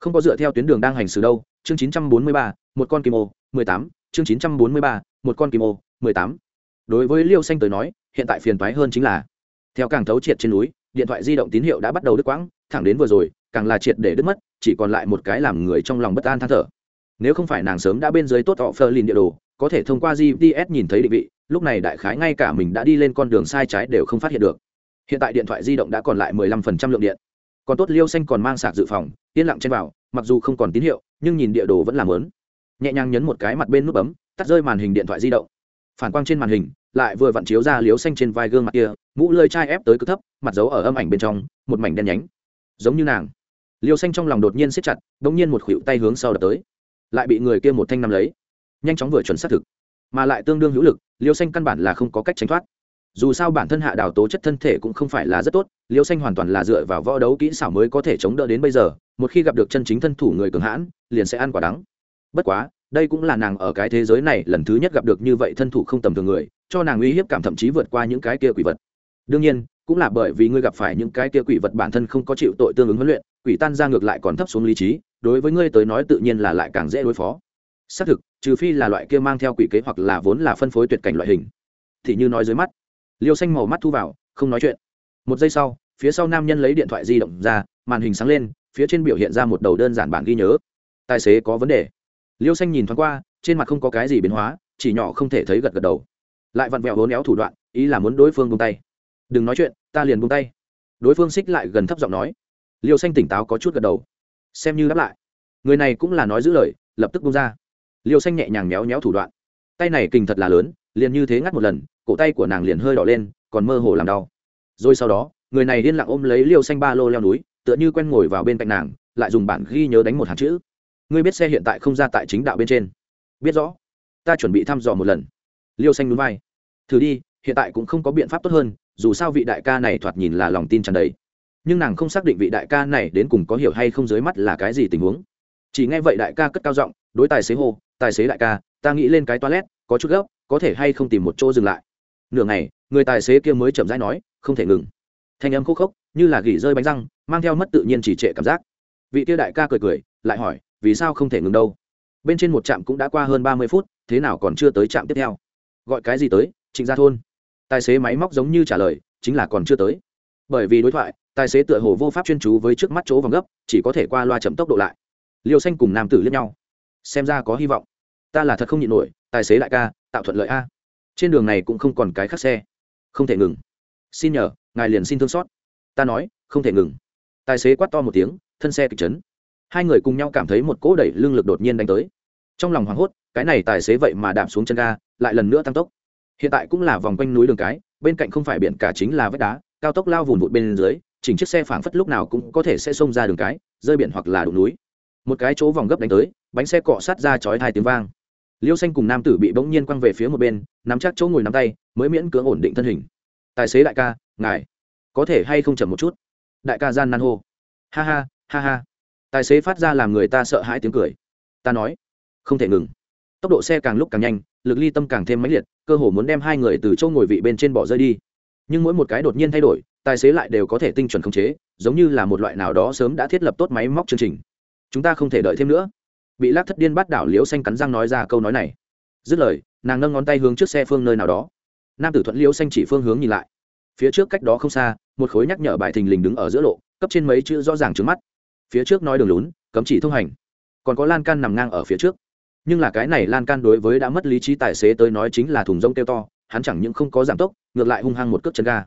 Không có dựa theo tuyến đường đang hành xử đâu chương 943, một con kim ô 18, chương 943, một con kim ô 18 đối với liêu xanh tới nói, hiện tại phiền toái hơn chính là, theo càng thấu triệt trên núi, điện thoại di động tín hiệu đã bắt đầu đứt quãng, thẳng đến vừa rồi, càng là triệt để đứt mất, chỉ còn lại một cái làm người trong lòng bất an than thở. Nếu không phải nàng sớm đã bên dưới tốt họ phơ lìn địa đồ, có thể thông qua gps nhìn thấy định vị, lúc này đại khái ngay cả mình đã đi lên con đường sai trái đều không phát hiện được. Hiện tại điện thoại di động đã còn lại 15% lượng điện. Còn tốt liêu xanh còn mang sạc dự phòng, yên lặng trên vào, mặc dù không còn tín hiệu, nhưng nhìn địa đồ vẫn làm lớn. Nhẹ nhàng nhấn một cái mặt bên nút bấm, tắt rơi màn hình điện thoại di động phản quang trên màn hình, lại vừa vặn chiếu ra liếu xanh trên vai gương mặt kia, mũ lơi chai ép tới cực thấp, mặt giấu ở âm ảnh bên trong, một mảnh đen nhánh. Giống như nàng. Liêu xanh trong lòng đột nhiên siết chặt đ ỗ n g nhiên một khuỷu tay hướng sau đập tới. Lại bị người kia một thanh nắm lấy. Nhanh chóng vừa chuẩn xác thực, mà lại tương đương hữu lực, liêu xanh căn bản là không có cách tránh thoát. Dù sao bản thân hạ đào tố chất thân thể cũng không phải là rất tốt, liêu xanh hoàn toàn là dựa vào võ đấu kỹ xảo mới có thể chống đỡ đến bây giờ, một khi gặp được chân chính thân thủ người cường hãn, liền sẽ ăn quả đắng. Bất quá đây cũng là nàng ở cái thế giới này lần thứ nhất gặp được như vậy thân thủ không tầm thường người, cho nàng uy hiếp cảm thậm chí vượt qua những cái kia quỷ vật. Đương nhiên, cũng là bởi vì ngươi gặp phải những cái kia quỷ vật bản thân không có chịu tội tương ứng huấn luyện, quỷ tan ra ngược lại còn thấp xuống lý trí, đối với ngươi tới nói tự nhiên là lại càng dễ đối phó. Xác thực, trừ phi là loại kia mang theo quỷ kế hoặc là vốn là phân phối tuyệt cảnh loại hình. Thì như nói dưới mắt, liêu xanh màu mắt thu vào, không nói chuyện. Một giây sau, phía sau nam nhân lấy điện thoại di động ra, màn hình sáng lên, phía trên biểu hiện ra một đầu đơn giản bản ghi nhớ. Tài xế có vấn đề liêu xanh nhìn thoáng qua, trên mặt không có cái gì biến hóa, chỉ nhỏ không thể thấy gật gật đầu. Lại vặn vẹo hố néo thủ đoạn, ý là muốn đối phương buông tay. Đừng nói chuyện, ta liền buông tay. Đối phương xích lại gần thấp giọng nói. Liêu xanh tỉnh táo có chút gật đầu. Xem như đáp lại. Người này cũng là nói giữ lời, lập tức buông ra. Liêu xanh nhẹ nhàng méo méo thủ đoạn. Tay này kình thật là lớn, liền như thế ngắt một lần, cổ tay của nàng liền hơi đỏ lên, còn mơ hồ làm đau. Rồi sau đó, người này điên lặng ôm lấy liêu xanh ba lô leo núi, tựa như quen ngồi vào bên cạnh nàng, lại dùng bản ghi nhớ đánh một hàng chữ ngươi biết xe hiện tại không ra tại chính đạo bên trên. Biết rõ. Ta chuẩn bị thăm dò một lần. Liêu xanh núi vai. Thử đi, hiện tại cũng không có biện pháp tốt hơn, dù sao vị đại ca này thoạt nhìn là lòng tin tràn đầy. Nhưng nàng không xác định vị đại ca này đến cùng có hiểu hay không dưới mắt là cái gì tình huống. Chỉ nghe vậy đại ca cất cao giọng, đối tài xế hô, tài xế đại ca, ta nghĩ lên cái toilet, có chút gấp, có thể hay không tìm một chỗ dừng lại? Nửa ngày, người tài xế kia mới chậm rãi nói, không thể ngừng. Thanh âm khúc khốc, như là gỉ rơi bánh răng, mang theo mất tự nhiên chỉ trệ cảm giác. Vị kia đại ca cười cười, lại hỏi vì sao không thể ngừng đâu? Bên trên một trạm cũng đã qua hơn ba mươi phút, thế nào còn chưa tới trạm tiếp theo? Gọi cái gì tới, trịnh gia thôn. Tài xế máy móc giống như trả lời, chính là còn chưa tới. Bởi vì đối thoại, tài xế tựa hồ vô pháp chuyên chú với trước mắt chỗ vòng gấp, chỉ có thể qua loa chậm tốc độ lại. Liêu xanh cùng nam tử liếc nhau. Xem ra có hy vọng. Ta là thật không nhịn nổi, tài xế đại ca, tạo thuận lợi a. Trên đường này cũng không còn cái khác xe. Không thể ngừng. Xin nhờ, ngài liền xin thương xót. Ta nói, không thể ngừng. Tài xế quát to một tiếng, thân xe kịch chấn hai người cùng nhau cảm thấy một cỗ đẩy lưng lực đột nhiên đánh tới. Trong lòng hoảng hốt, cái này tài xế vậy mà đạp xuống chân ga, lại lần nữa tăng tốc. Hiện tại cũng là vòng quanh núi đường cái, bên cạnh không phải biển cả chính là vách đá, cao tốc lao vùn vụt bên dưới, chỉnh chiếc xe phảng phất lúc nào cũng có thể sẽ xông ra đường cái, rơi biển hoặc là đụng núi. Một cái chỗ vòng gấp đánh tới, bánh xe cọ sát ra chói hai tiếng vang. Liêu xanh cùng nam tử bị bỗng nhiên quăng về phía một bên, nắm chắc chỗ ngồi nắm tay, mới miễn cưỡng ổn định thân hình. Tài xế đại ca, ngài có thể hay không chậm một chút? Đại ca gian nan hô. Ha ha ha ha tài xế phát ra làm người ta sợ hãi tiếng cười. Ta nói, không thể ngừng. Tốc độ xe càng lúc càng nhanh, lực ly tâm càng thêm mãnh liệt, cơ hồ muốn đem hai người từ chỗ ngồi vị bên trên bỏ rơi đi. Nhưng mỗi một cái đột nhiên thay đổi, tài xế lại đều có thể tinh chuẩn khống chế, giống như là một loại nào đó sớm đã thiết lập tốt máy móc chương trình. Chúng ta không thể đợi thêm nữa. Bị lác thất điên bắt đảo liễu xanh cắn răng nói ra câu nói này. Dứt lời, nàng nâng ngón tay hướng trước xe phương nơi nào đó. Nam tử thuận liễu xanh chỉ phương hướng nhìn lại. Phía trước cách đó không xa, một khối nhắc nhở bài thình lình đứng ở giữa lộ, cấp trên mấy chữ rõ ràng trước mắt phía trước nói đường lún, cấm chỉ thông hành. Còn có lan can nằm ngang ở phía trước. Nhưng là cái này lan can đối với đã mất lý trí tài xế tới nói chính là thùng rông kêu to, hắn chẳng những không có giảm tốc, ngược lại hung hăng một cước chân ga.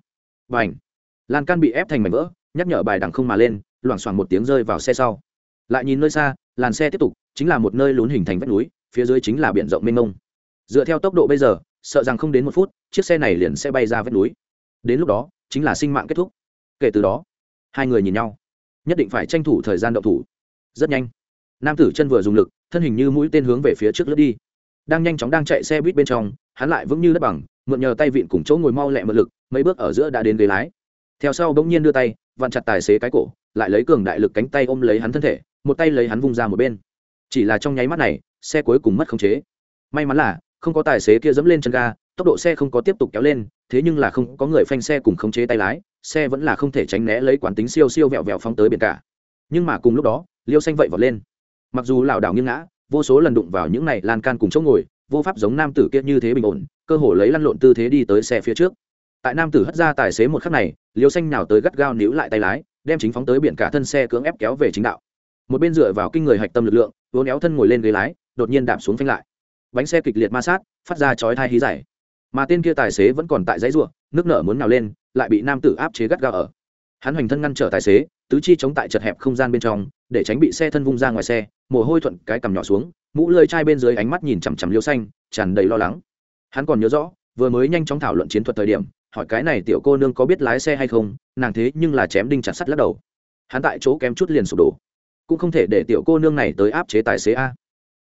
B à n h lan can bị ép thành mảnh vỡ, nhắc nhở bài đằng không mà lên, loảng xoảng một tiếng rơi vào xe sau. Lại nhìn nơi xa, làn xe tiếp tục, chính là một nơi lún hình thành vách núi, phía dưới chính là biển rộng mênh mông. Dựa theo tốc độ bây giờ, sợ rằng không đến một phút, chiếc xe này liền sẽ bay ra vách núi. Đến lúc đó, chính là sinh mạng kết thúc. Kể từ đó, hai người nhìn nhau nhất định phải tranh thủ thời gian động thủ. Rất nhanh, nam tử chân vừa dùng lực, thân hình như mũi tên hướng về phía trước lướt đi. Đang nhanh chóng đang chạy xe buýt bên trong, hắn lại vững như đất bằng, mượn nhờ tay vịn cùng chỗ ngồi mau lẹ mượn lực, mấy bước ở giữa đã đến ghế lái. Theo sau bỗng nhiên đưa tay, vặn chặt tài xế cái cổ, lại lấy cường đại lực cánh tay ôm lấy hắn thân thể, một tay lấy hắn vung ra một bên. Chỉ là trong nháy mắt này, xe cuối cùng mất khống chế. May mắn là, không có tài xế kia dẫm lên chân ga, tốc độ xe không có tiếp tục kéo lên, thế nhưng là không có người phanh xe cùng khống chế tay lái xe vẫn là không thể tránh né lấy quán tính siêu siêu vẹo vẹo phóng tới biển cả. Nhưng mà cùng lúc đó, liêu xanh vậy vọt lên. Mặc dù lảo đảo nghiêng ngã, vô số lần đụng vào những này lan can cùng chỗ ngồi, vô pháp giống nam tử kia như thế bình ổn, cơ hồ lấy lăn lộn tư thế đi tới xe phía trước. Tại nam tử hất ra tài xế một khắc này, liêu xanh nào tới gắt gao níu lại tay lái, đem chính phóng tới biển cả thân xe cưỡng ép kéo về chính đạo. Một bên dựa vào kinh người hạch tâm lực lượng, vốn éo thân ngồi lên ghế lái, đột nhiên đạp xuống phanh lại. Bánh xe kịch liệt ma sát, phát ra chói thai hí giải mà tên kia tài xế vẫn còn tại dãy ruộng, nước nở muốn nào lên, lại bị nam tử áp chế gắt gao ở. Hắn hoành thân ngăn trở tài xế, tứ chi chống tại chật hẹp không gian bên trong, để tránh bị xe thân vung ra ngoài xe, mồ hôi thuận cái cằm nhỏ xuống, mũ lơi chai bên dưới ánh mắt nhìn chằm chằm liêu xanh, tràn đầy lo lắng. Hắn còn nhớ rõ, vừa mới nhanh chóng thảo luận chiến thuật thời điểm, hỏi cái này tiểu cô nương có biết lái xe hay không, nàng thế nhưng là chém đinh chặt sắt lắc đầu. Hắn tại chỗ kém chút liền sụp đổ. Cũng không thể để tiểu cô nương này tới áp chế tài xế a.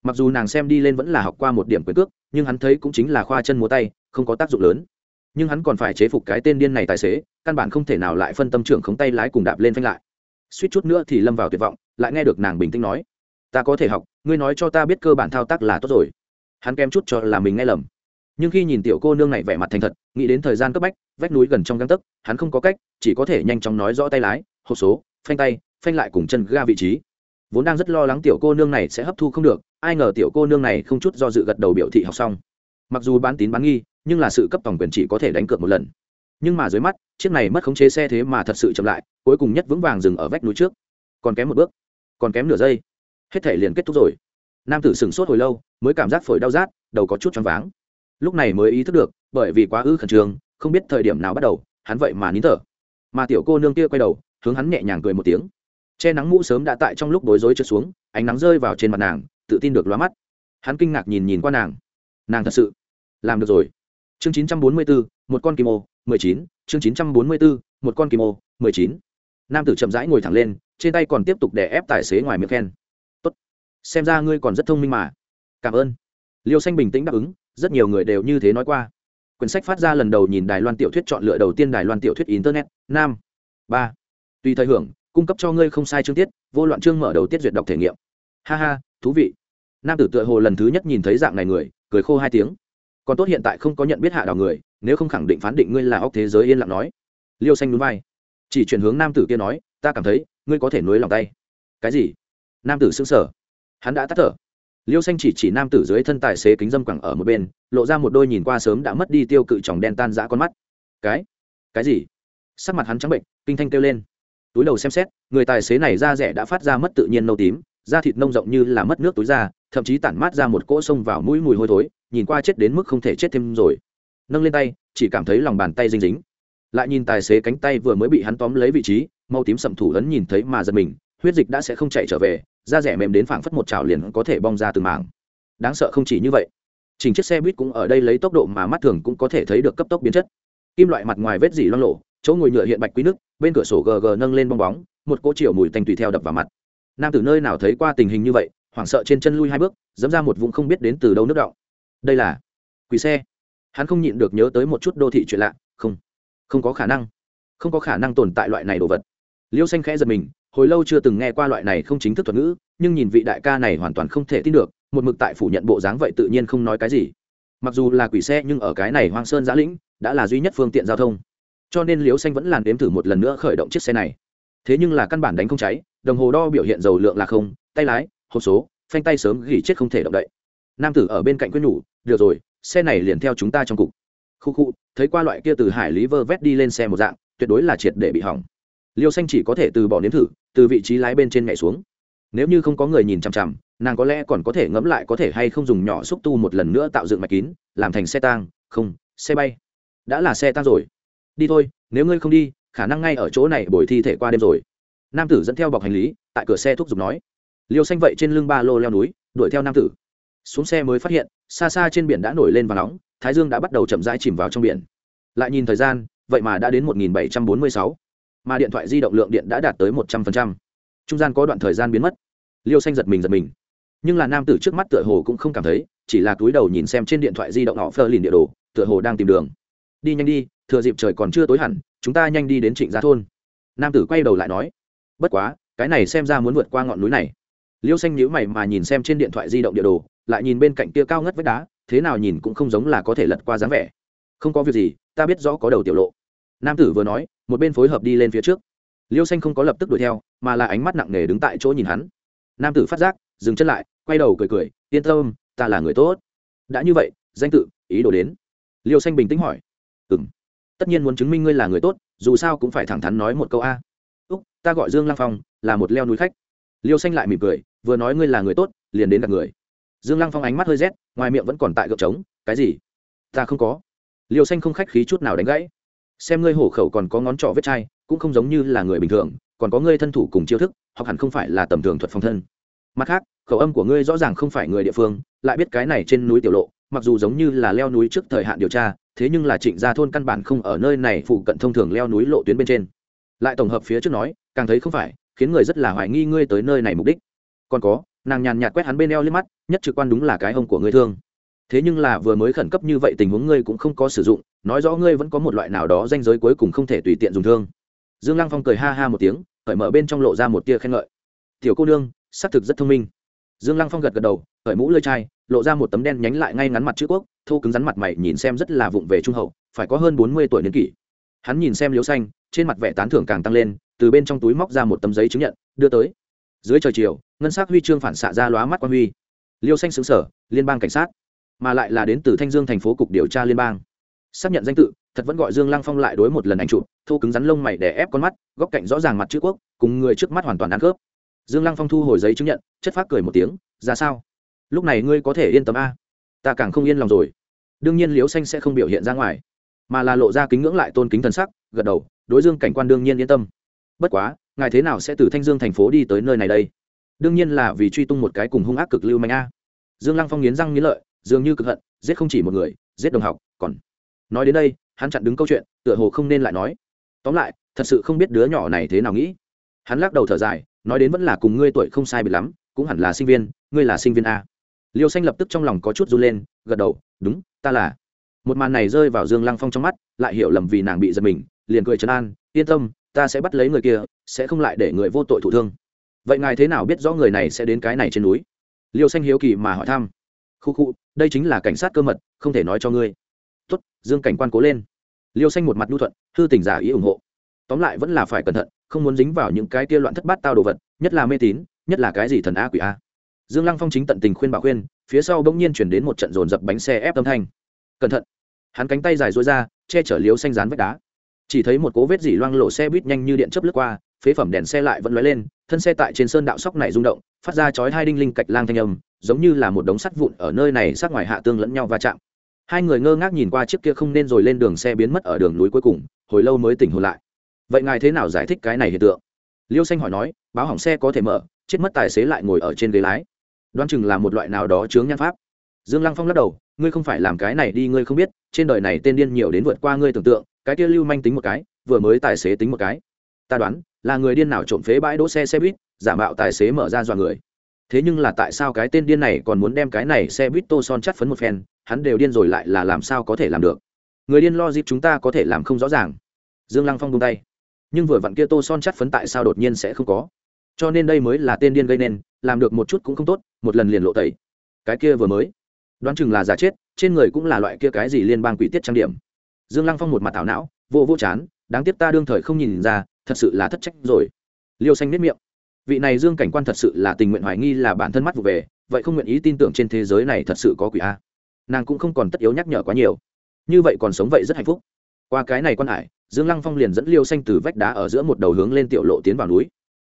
Mặc dù nàng xem đi lên vẫn là học qua một điểm quyền cước, nhưng hắn thấy cũng chính là khoa chân múa tay không có tác dụng lớn. Nhưng hắn còn phải chế phục cái tên điên này tài xế, căn bản không thể nào lại phân tâm trưởng khống tay lái cùng đạp lên phanh lại. Suýt chút nữa thì lâm vào tuyệt vọng, lại nghe được nàng bình tĩnh nói, ta có thể học, ngươi nói cho ta biết cơ bản thao tác là tốt rồi. Hắn kém chút cho là mình nghe lầm. Nhưng khi nhìn tiểu cô nương này vẻ mặt thành thật, nghĩ đến thời gian cấp bách, vách núi gần trong găng tấc, hắn không có cách, chỉ có thể nhanh chóng nói rõ tay lái, hộp số, phanh tay, phanh lại cùng chân ga vị trí. Vốn đang rất lo lắng tiểu cô nương này sẽ hấp thu không được, ai ngờ tiểu cô nương này không chút do dự gật đầu biểu thị học xong. Mặc dù bán tín bán nghi nhưng là sự cấp tổng quyền chỉ có thể đánh cược một lần. Nhưng mà dưới mắt, chiếc này mất khống chế xe thế mà thật sự chậm lại, cuối cùng nhất vững vàng dừng ở vách núi trước. Còn kém một bước, còn kém nửa giây, hết thể liền kết thúc rồi. Nam tử sửng sốt hồi lâu, mới cảm giác phổi đau rát, đầu có chút choáng váng. Lúc này mới ý thức được, bởi vì quá ư khẩn trương, không biết thời điểm nào bắt đầu, hắn vậy mà nín thở. Mà tiểu cô nương kia quay đầu, hướng hắn nhẹ nhàng cười một tiếng. Che nắng mũ sớm đã tại trong lúc bối rối trượt xuống, ánh nắng rơi vào trên mặt nàng, tự tin được lóa mắt. Hắn kinh ngạc nhìn nhìn qua nàng. Nàng thật sự làm được rồi chương 944, một con kim ô 19, chương 944, một con kim ô 19. nam tử chậm rãi ngồi thẳng lên trên tay còn tiếp tục đè ép tài xế ngoài miệng khen. Tốt. Xem ra ngươi còn rất thông minh mà. Cảm ơn. Liêu xanh bình tĩnh đáp ứng rất nhiều người đều như thế nói qua. Quyển sách phát ra lần đầu nhìn đài loan tiểu thuyết chọn lựa đầu tiên đài loan tiểu thuyết internet nam. Ba. Tùy thời hưởng cung cấp cho ngươi không sai chương tiết vô loạn chương mở đầu tiết duyệt đọc thể nghiệm. Ha ha thú vị. Nam tử tựa hồ lần thứ nhất nhìn thấy dạng này người cười khô hai tiếng còn tốt hiện tại không có nhận biết hạ đào người, nếu không khẳng định phán định ngươi là óc thế giới yên lặng nói. Liêu xanh núi vai. Chỉ chuyển hướng nam tử kia nói, ta cảm thấy, ngươi có thể nối lòng tay. Cái gì? Nam tử xứng sở hắn đã tắt thở. Liêu xanh chỉ chỉ nam tử dưới thân tài xế kính dâm quẳng ở một bên, lộ ra một đôi nhìn qua sớm đã mất đi tiêu cự tròng đen tan dã con mắt. Cái? Cái gì? Sắc mặt hắn trắng bệnh, kinh thanh kêu lên. Túi đầu xem xét, người tài xế này da rẻ đã phát ra mất tự nhiên nâu tím, da thịt nông rộng như là mất nước túi da, thậm chí tản mát ra một cỗ sông vào mũi mùi hôi thối nhìn qua chết đến mức không thể chết thêm rồi. Nâng lên tay, chỉ cảm thấy lòng bàn tay dinh dính. Lại nhìn tài xế cánh tay vừa mới bị hắn tóm lấy vị trí, màu tím sậm thủ lấn nhìn thấy mà giật mình, huyết dịch đã sẽ không chạy trở về, da rẻ mềm đến phảng phất một trào liền có thể bong ra từng mảng. Đáng sợ không chỉ như vậy chỉnh chiếc xe buýt cũng ở đây lấy tốc độ mà mắt thường cũng có thể thấy được cấp tốc biến chất. Kim loại mặt ngoài vết dỉ loang lộ chỗ ngồi nhựa hiện bạch quý nước, bên cửa sổ gg nâng lên bong bóng, một cỗ chiều mùi tanh tùy theo đập vào mặt. Nam từ nơi nào thấy qua tình hình như vậy, hoảng sợ trên chân lui hai bước, dẫm ra một vùng không biết đến từ đâu nước đọng đây là quỷ xe. Hắn không nhịn được nhớ tới một chút đô thị chuyện lạ. Không không có khả năng. Không có khả năng tồn tại loại này đồ vật. Liêu xanh khẽ giật mình, hồi lâu chưa từng nghe qua loại này không chính thức thuật ngữ, nhưng nhìn vị đại ca này hoàn toàn không thể tin được, một mực tại phủ nhận bộ dáng vậy tự nhiên không nói cái gì. Mặc dù là quỷ xe nhưng ở cái này hoang sơn giã lĩnh, đã là duy nhất phương tiện giao thông. Cho nên liêu xanh vẫn làn đếm thử một lần nữa khởi động chiếc xe này. Thế nhưng là căn bản đánh không cháy, đồng hồ đo biểu hiện dầu lượng là không, tay lái, hộp số, phanh tay sớm gỉ chết không thể động đậy. Nam tử ở bên cạnh quyết nhủ được rồi, xe này liền theo chúng ta trong cục. Khu khu, thấy qua loại kia từ hải lý vơ vét đi lên xe một dạng, tuyệt đối là triệt để bị hỏng. Liêu xanh chỉ có thể từ bỏ nếm thử, từ vị trí lái bên trên nhảy xuống. Nếu như không có người nhìn chằm chằm, nàng có lẽ còn có thể ngẫm lại có thể hay không dùng nhỏ xúc tu một lần nữa tạo dựng mạch kín, làm thành xe tang, không, xe bay. Đã là xe tang rồi. Đi thôi, nếu ngươi không đi, khả năng ngay ở chỗ này bồi thi thể qua đêm rồi. Nam tử dẫn theo bọc hành lý, tại cửa xe thúc giục nói. Liêu xanh vậy trên lưng ba lô leo núi, đuổi theo nam tử xuống xe mới phát hiện xa xa trên biển đã nổi lên và nóng thái dương đã bắt đầu chậm rãi chìm vào trong biển. Lại nhìn thời gian vậy mà đã đến 1746, mà điện thoại di động lượng điện đã đạt tới 100%. trung gian có đoạn thời gian biến mất. Liêu xanh giật mình giật mình. Nhưng là nam tử trước mắt tựa hồ cũng không cảm thấy chỉ là túi đầu nhìn xem trên điện thoại di động họ phơ lìn địa đồ tựa hồ đang tìm đường. Đi nhanh đi thừa dịp trời còn chưa tối hẳn chúng ta nhanh đi đến trịnh gia thôn. Nam tử quay đầu lại nói. Bất quá cái này xem ra muốn vượt qua ngọn núi này. Liêu xanh nhíu mày mà nhìn xem trên điện thoại di động địa đồ lại nhìn bên cạnh kia cao ngất vách đá, thế nào nhìn cũng không giống là có thể lật qua dáng vẻ. Không có việc gì, ta biết rõ có đầu tiểu lộ. Nam tử vừa nói, một bên phối hợp đi lên phía trước. Liêu xanh không có lập tức đuổi theo, mà là ánh mắt nặng nề đứng tại chỗ nhìn hắn. Nam tử phát giác, dừng chân lại, quay đầu cười cười, yên tâm, ta là người tốt. Đã như vậy, danh tự, ý đồ đến. Liêu xanh bình tĩnh hỏi. Ừ m tất nhiên muốn chứng minh ngươi là người tốt, dù sao cũng phải thẳng thắn nói một câu a. Úc, ta gọi dương lang phong, là một leo núi khách. Liêu xanh lại mỉm cười, vừa nói ngươi là người tốt, liền đến gặp người dương lăng phong ánh mắt hơi rét, ngoài miệng vẫn còn tại gợp trống, cái gì? Ta không có. Liều xanh không khách khí chút nào đánh gãy. Xem ngươi hổ khẩu còn có ngón trỏ vết chai, cũng không giống như là người bình thường, còn có ngươi thân thủ cùng chiêu thức hoặc hẳn không phải là tầm thường thuật phòng thân. Mặt khác, khẩu âm của ngươi rõ ràng không phải người địa phương, lại biết cái này trên núi tiểu lộ, mặc dù giống như là leo núi trước thời hạn điều tra, thế nhưng là trịnh gia thôn căn bản không ở nơi này phụ cận thông thường leo núi lộ tuyến bên trên. Lại tổng hợp phía trước nói, càng thấy không phải, khiến người rất là hoài nghi ngươi tới nơi này mục đích. Còn có nàng nhàn nhạt quét hắn bên eo lên mắt, nhất trực quan đúng là cái hông của ngươi thương. Thế nhưng là vừa mới khẩn cấp như vậy tình huống ngươi cũng không có sử dụng, nói rõ ngươi vẫn có một loại nào đó danh giới cuối cùng không thể tùy tiện dùng thương. Dương lăng phong cười ha ha một tiếng, cởi mở bên trong lộ ra một tia khen ngợi. Tiểu cô nương, xác thực rất thông minh. Dương lăng phong gật gật đầu, cởi mũ lơi chai, lộ ra một tấm đen nhánh lại ngay ngắn mặt chữ quốc, thô cứng rắn mặt mày nhìn xem rất là vụng về trung hậu, phải có hơn bốn mươi tuổi niên kỷ. Hắn nhìn xem liếu xanh, trên mặt vẻ tán thưởng càng tăng lên, từ bên trong túi móc ra một tấm giấy chứng nhận, đưa tới dưới trời chiều, ngân s ắ c huy chương phản xạ ra lóa mắt quan huy. Liêu xanh xứng sở liên bang cảnh sát, mà lại là đến từ thanh dương thành phố cục điều tra liên bang. Xác nhận danh tự, thật vẫn gọi dương lăng phong lại đối một lần ảnh chụp thu cứng rắn lông mày để ép con mắt, góc cạnh rõ ràng mặt chữ quốc, cùng người trước mắt hoàn toàn ăn khớp. Dương lăng phong thu hồi giấy chứng nhận, chất phát cười một tiếng, ra sao? Lúc này ngươi có thể yên tâm a. Ta càng không yên lòng rồi. Đương nhiên liêu xanh sẽ không biểu hiện ra ngoài, mà là lộ ra kính ngưỡng lại tôn kính thần sắc, gật đầu, đối dương cảnh quan đương nhiên yên tâm. Bất quá ngài thế nào sẽ từ thanh dương thành phố đi tới nơi này đây? Đương nhiên là vì truy tung một cái cùng hung ác cực lưu manh a. Dương lăng phong nghiến răng nghiến lợi, dường như cực hận, giết không chỉ một người, giết đồng học, còn nói đến đây, hắn chặn đứng câu chuyện, tựa hồ không nên lại nói. Tóm lại, thật sự không biết đứa nhỏ này thế nào nghĩ. Hắn lắc đầu thở dài, nói đến vẫn là cùng ngươi tuổi không sai biệt lắm, cũng hẳn là sinh viên, ngươi là sinh viên a. Liêu xanh lập tức trong lòng có chút run lên, gật đầu, đúng, ta là. Một màn này rơi vào dương lăng phong trong mắt, lại hiểu lầm vì nàng bị giật mình, liền cười trấn an, yên tâm ta sẽ bắt lấy người kia, sẽ không lại để người vô tội thụ thương. Vậy ngài thế nào biết rõ người này sẽ đến cái này trên núi? Liêu xanh hiếu kỳ mà hỏi thăm. Khu khu, đây chính là cảnh sát cơ mật, không thể nói cho ngươi. Tuất dương cảnh quan cố lên. Liêu xanh một mặt nhu thuận, hư tình giả ý ủng hộ. Tóm lại vẫn là phải cẩn thận, không muốn dính vào những cái kia loạn thất bát tao đồ vật, nhất là mê tín, nhất là cái gì thần a quỷ a dương lăng phong chính tận tình khuyên bảo khuyên, phía sau bỗng nhiên chuyển đến một trận dồn dập bánh xe ép âm thanh. Cẩn thận. Hắn cánh tay dài dối ra, che chở liêu xanh dán vách đá chỉ thấy một cố vết dỉ loang lộ xe buýt nhanh như điện chớp lướt qua, phế phẩm đèn xe lại vẫn lóe lên, thân xe tại trên sơn đạo sóc này rung động, phát ra chói hai đinh linh cạch lang thanh âm, giống như là một đống sắt vụn ở nơi này sát ngoài hạ tương lẫn nhau va chạm. Hai người ngơ ngác nhìn qua chiếc kia không nên rồi lên đường xe biến mất ở đường núi cuối cùng, hồi lâu mới tỉnh hồn lại. Vậy ngài thế nào giải thích cái này hiện tượng? Liêu xanh hỏi nói, báo hỏng xe có thể mở, chết mất tài xế lại ngồi ở trên ghế lái. Đoán chừng là một loại nào đó chướng nhan pháp. Dương lăng phong lắc đầu, ngươi không phải làm cái này đi, ngươi không biết, trên đời này tên điên nhiều đến vượt qua ngươi tưởng tượng cái kia lưu manh tính một cái, vừa mới tài xế tính một cái. Ta đoán, là người điên nào trộm phế bãi đỗ xe xe buýt, giả mạo tài xế mở ra dọa người. Thế nhưng là tại sao cái tên điên này còn muốn đem cái này xe buýt tô son chắt phấn một phen, hắn đều điên rồi lại là làm sao có thể làm được? Người điên lo dịp chúng ta có thể làm không rõ ràng. Dương lăng phong bung tay. Nhưng vừa vặn kia tô son chắt phấn tại sao đột nhiên sẽ không có? Cho nên đây mới là tên điên gây nên, làm được một chút cũng không tốt, một lần liền lộ tẩy. Cái kia vừa mới. Đoán chừng là giả chết, trên người cũng là loại kia cái gì liên bang quỷ tiết trang điểm dương lăng phong một mặt thảo não, vô vô chán, đáng tiếc ta đương thời không nhìn ra, thật sự là thất trách rồi. Liêu xanh nếp miệng. Vị này dương cảnh quan thật sự là tình nguyện hoài nghi là bản thân mắt vụ về, vậy không nguyện ý tin tưởng trên thế giới này thật sự có quỷ a. Nàng cũng không còn tất yếu nhắc nhở quá nhiều. Như vậy còn sống vậy rất hạnh phúc. Qua cái này quan hải, dương lăng phong liền dẫn liêu xanh từ vách đá ở giữa một đầu hướng lên tiểu lộ tiến vào núi.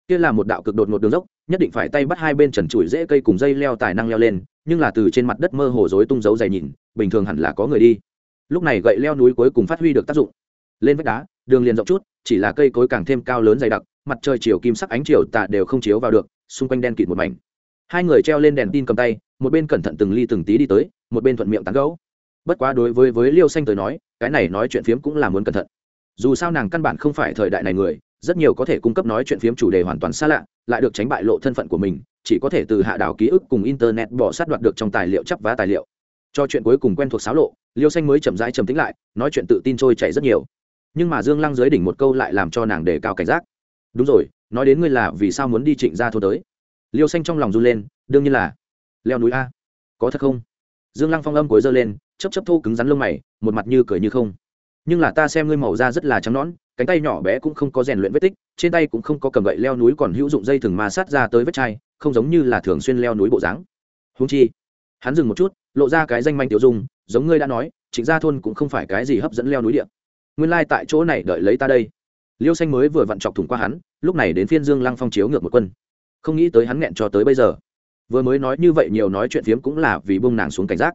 Kia là một đạo cực đột một đường dốc, nhất định phải tay bắt hai bên trần trụi dễ cây cùng dây leo tài năng leo lên, nhưng là từ trên mặt đất mơ hồ dối tung dấu dày nhìn, bình thường hẳn là có người đi lúc này gậy leo núi cuối cùng phát huy được tác dụng. Lên vách đá, đường liền rộng chút, chỉ là cây cối càng thêm cao lớn dày đặc, mặt trời chiều kim sắc ánh chiều tà đều không chiếu vào được, xung quanh đen kịt một mảnh. Hai người treo lên đèn tin cầm tay, một bên cẩn thận từng ly từng tí đi tới, một bên thuận miệng tán gấu bất quá đối với với liêu xanh tới nói, cái này nói chuyện phiếm cũng là muốn cẩn thận. Dù sao nàng căn bản không phải thời đại này người, rất nhiều có thể cung cấp nói chuyện phiếm chủ đề hoàn toàn xa lạ, lại được tránh bại lộ thân phận của mình, chỉ có thể từ hạ đảo ký ức cùng internet bỏ sát đoạt được trong tài liệu chấp vá tài liệu cho chuyện cuối cùng quen thuộc xáo lộ, liêu xanh mới chậm rãi trầm tính lại, nói chuyện tự tin trôi chảy rất nhiều. Nhưng mà dương lăng dưới đỉnh một câu lại làm cho nàng đề cao cảnh giác. Đúng rồi, nói đến ngươi là vì sao muốn đi trịnh ra thôn tới? Liêu xanh trong lòng run lên, đương nhiên là. Leo núi a. Có thật không? Dương lăng phong âm cối giơ lên chấp chấp thô cứng rắn lông mày, một mặt như cười như không. Nhưng là ta xem ngươi màu da rất là trắng nõn, cánh tay nhỏ bé cũng không có rèn luyện vết tích, trên tay cũng không có cầm gậy leo núi còn hữu dụng dây thừng ma sát ra tới vết chai, không giống như là thường xuyên leo núi bộ dáng. Húng chi hắn dừng một chút, lộ ra cái danh manh tiểu dung, giống ngươi đã nói chính gia thôn cũng không phải cái gì hấp dẫn leo núi điện nguyên lai、like、tại chỗ này đợi lấy ta đây. Liêu xanh mới vừa vặn chọc thủng qua hắn, lúc này đến phiên dương lăng phong chiếu ngược một quân. Không nghĩ tới hắn nghẹn cho tới bây giờ. Vừa mới nói như vậy nhiều nói chuyện phiếm cũng là vì bông nàng xuống cảnh giác.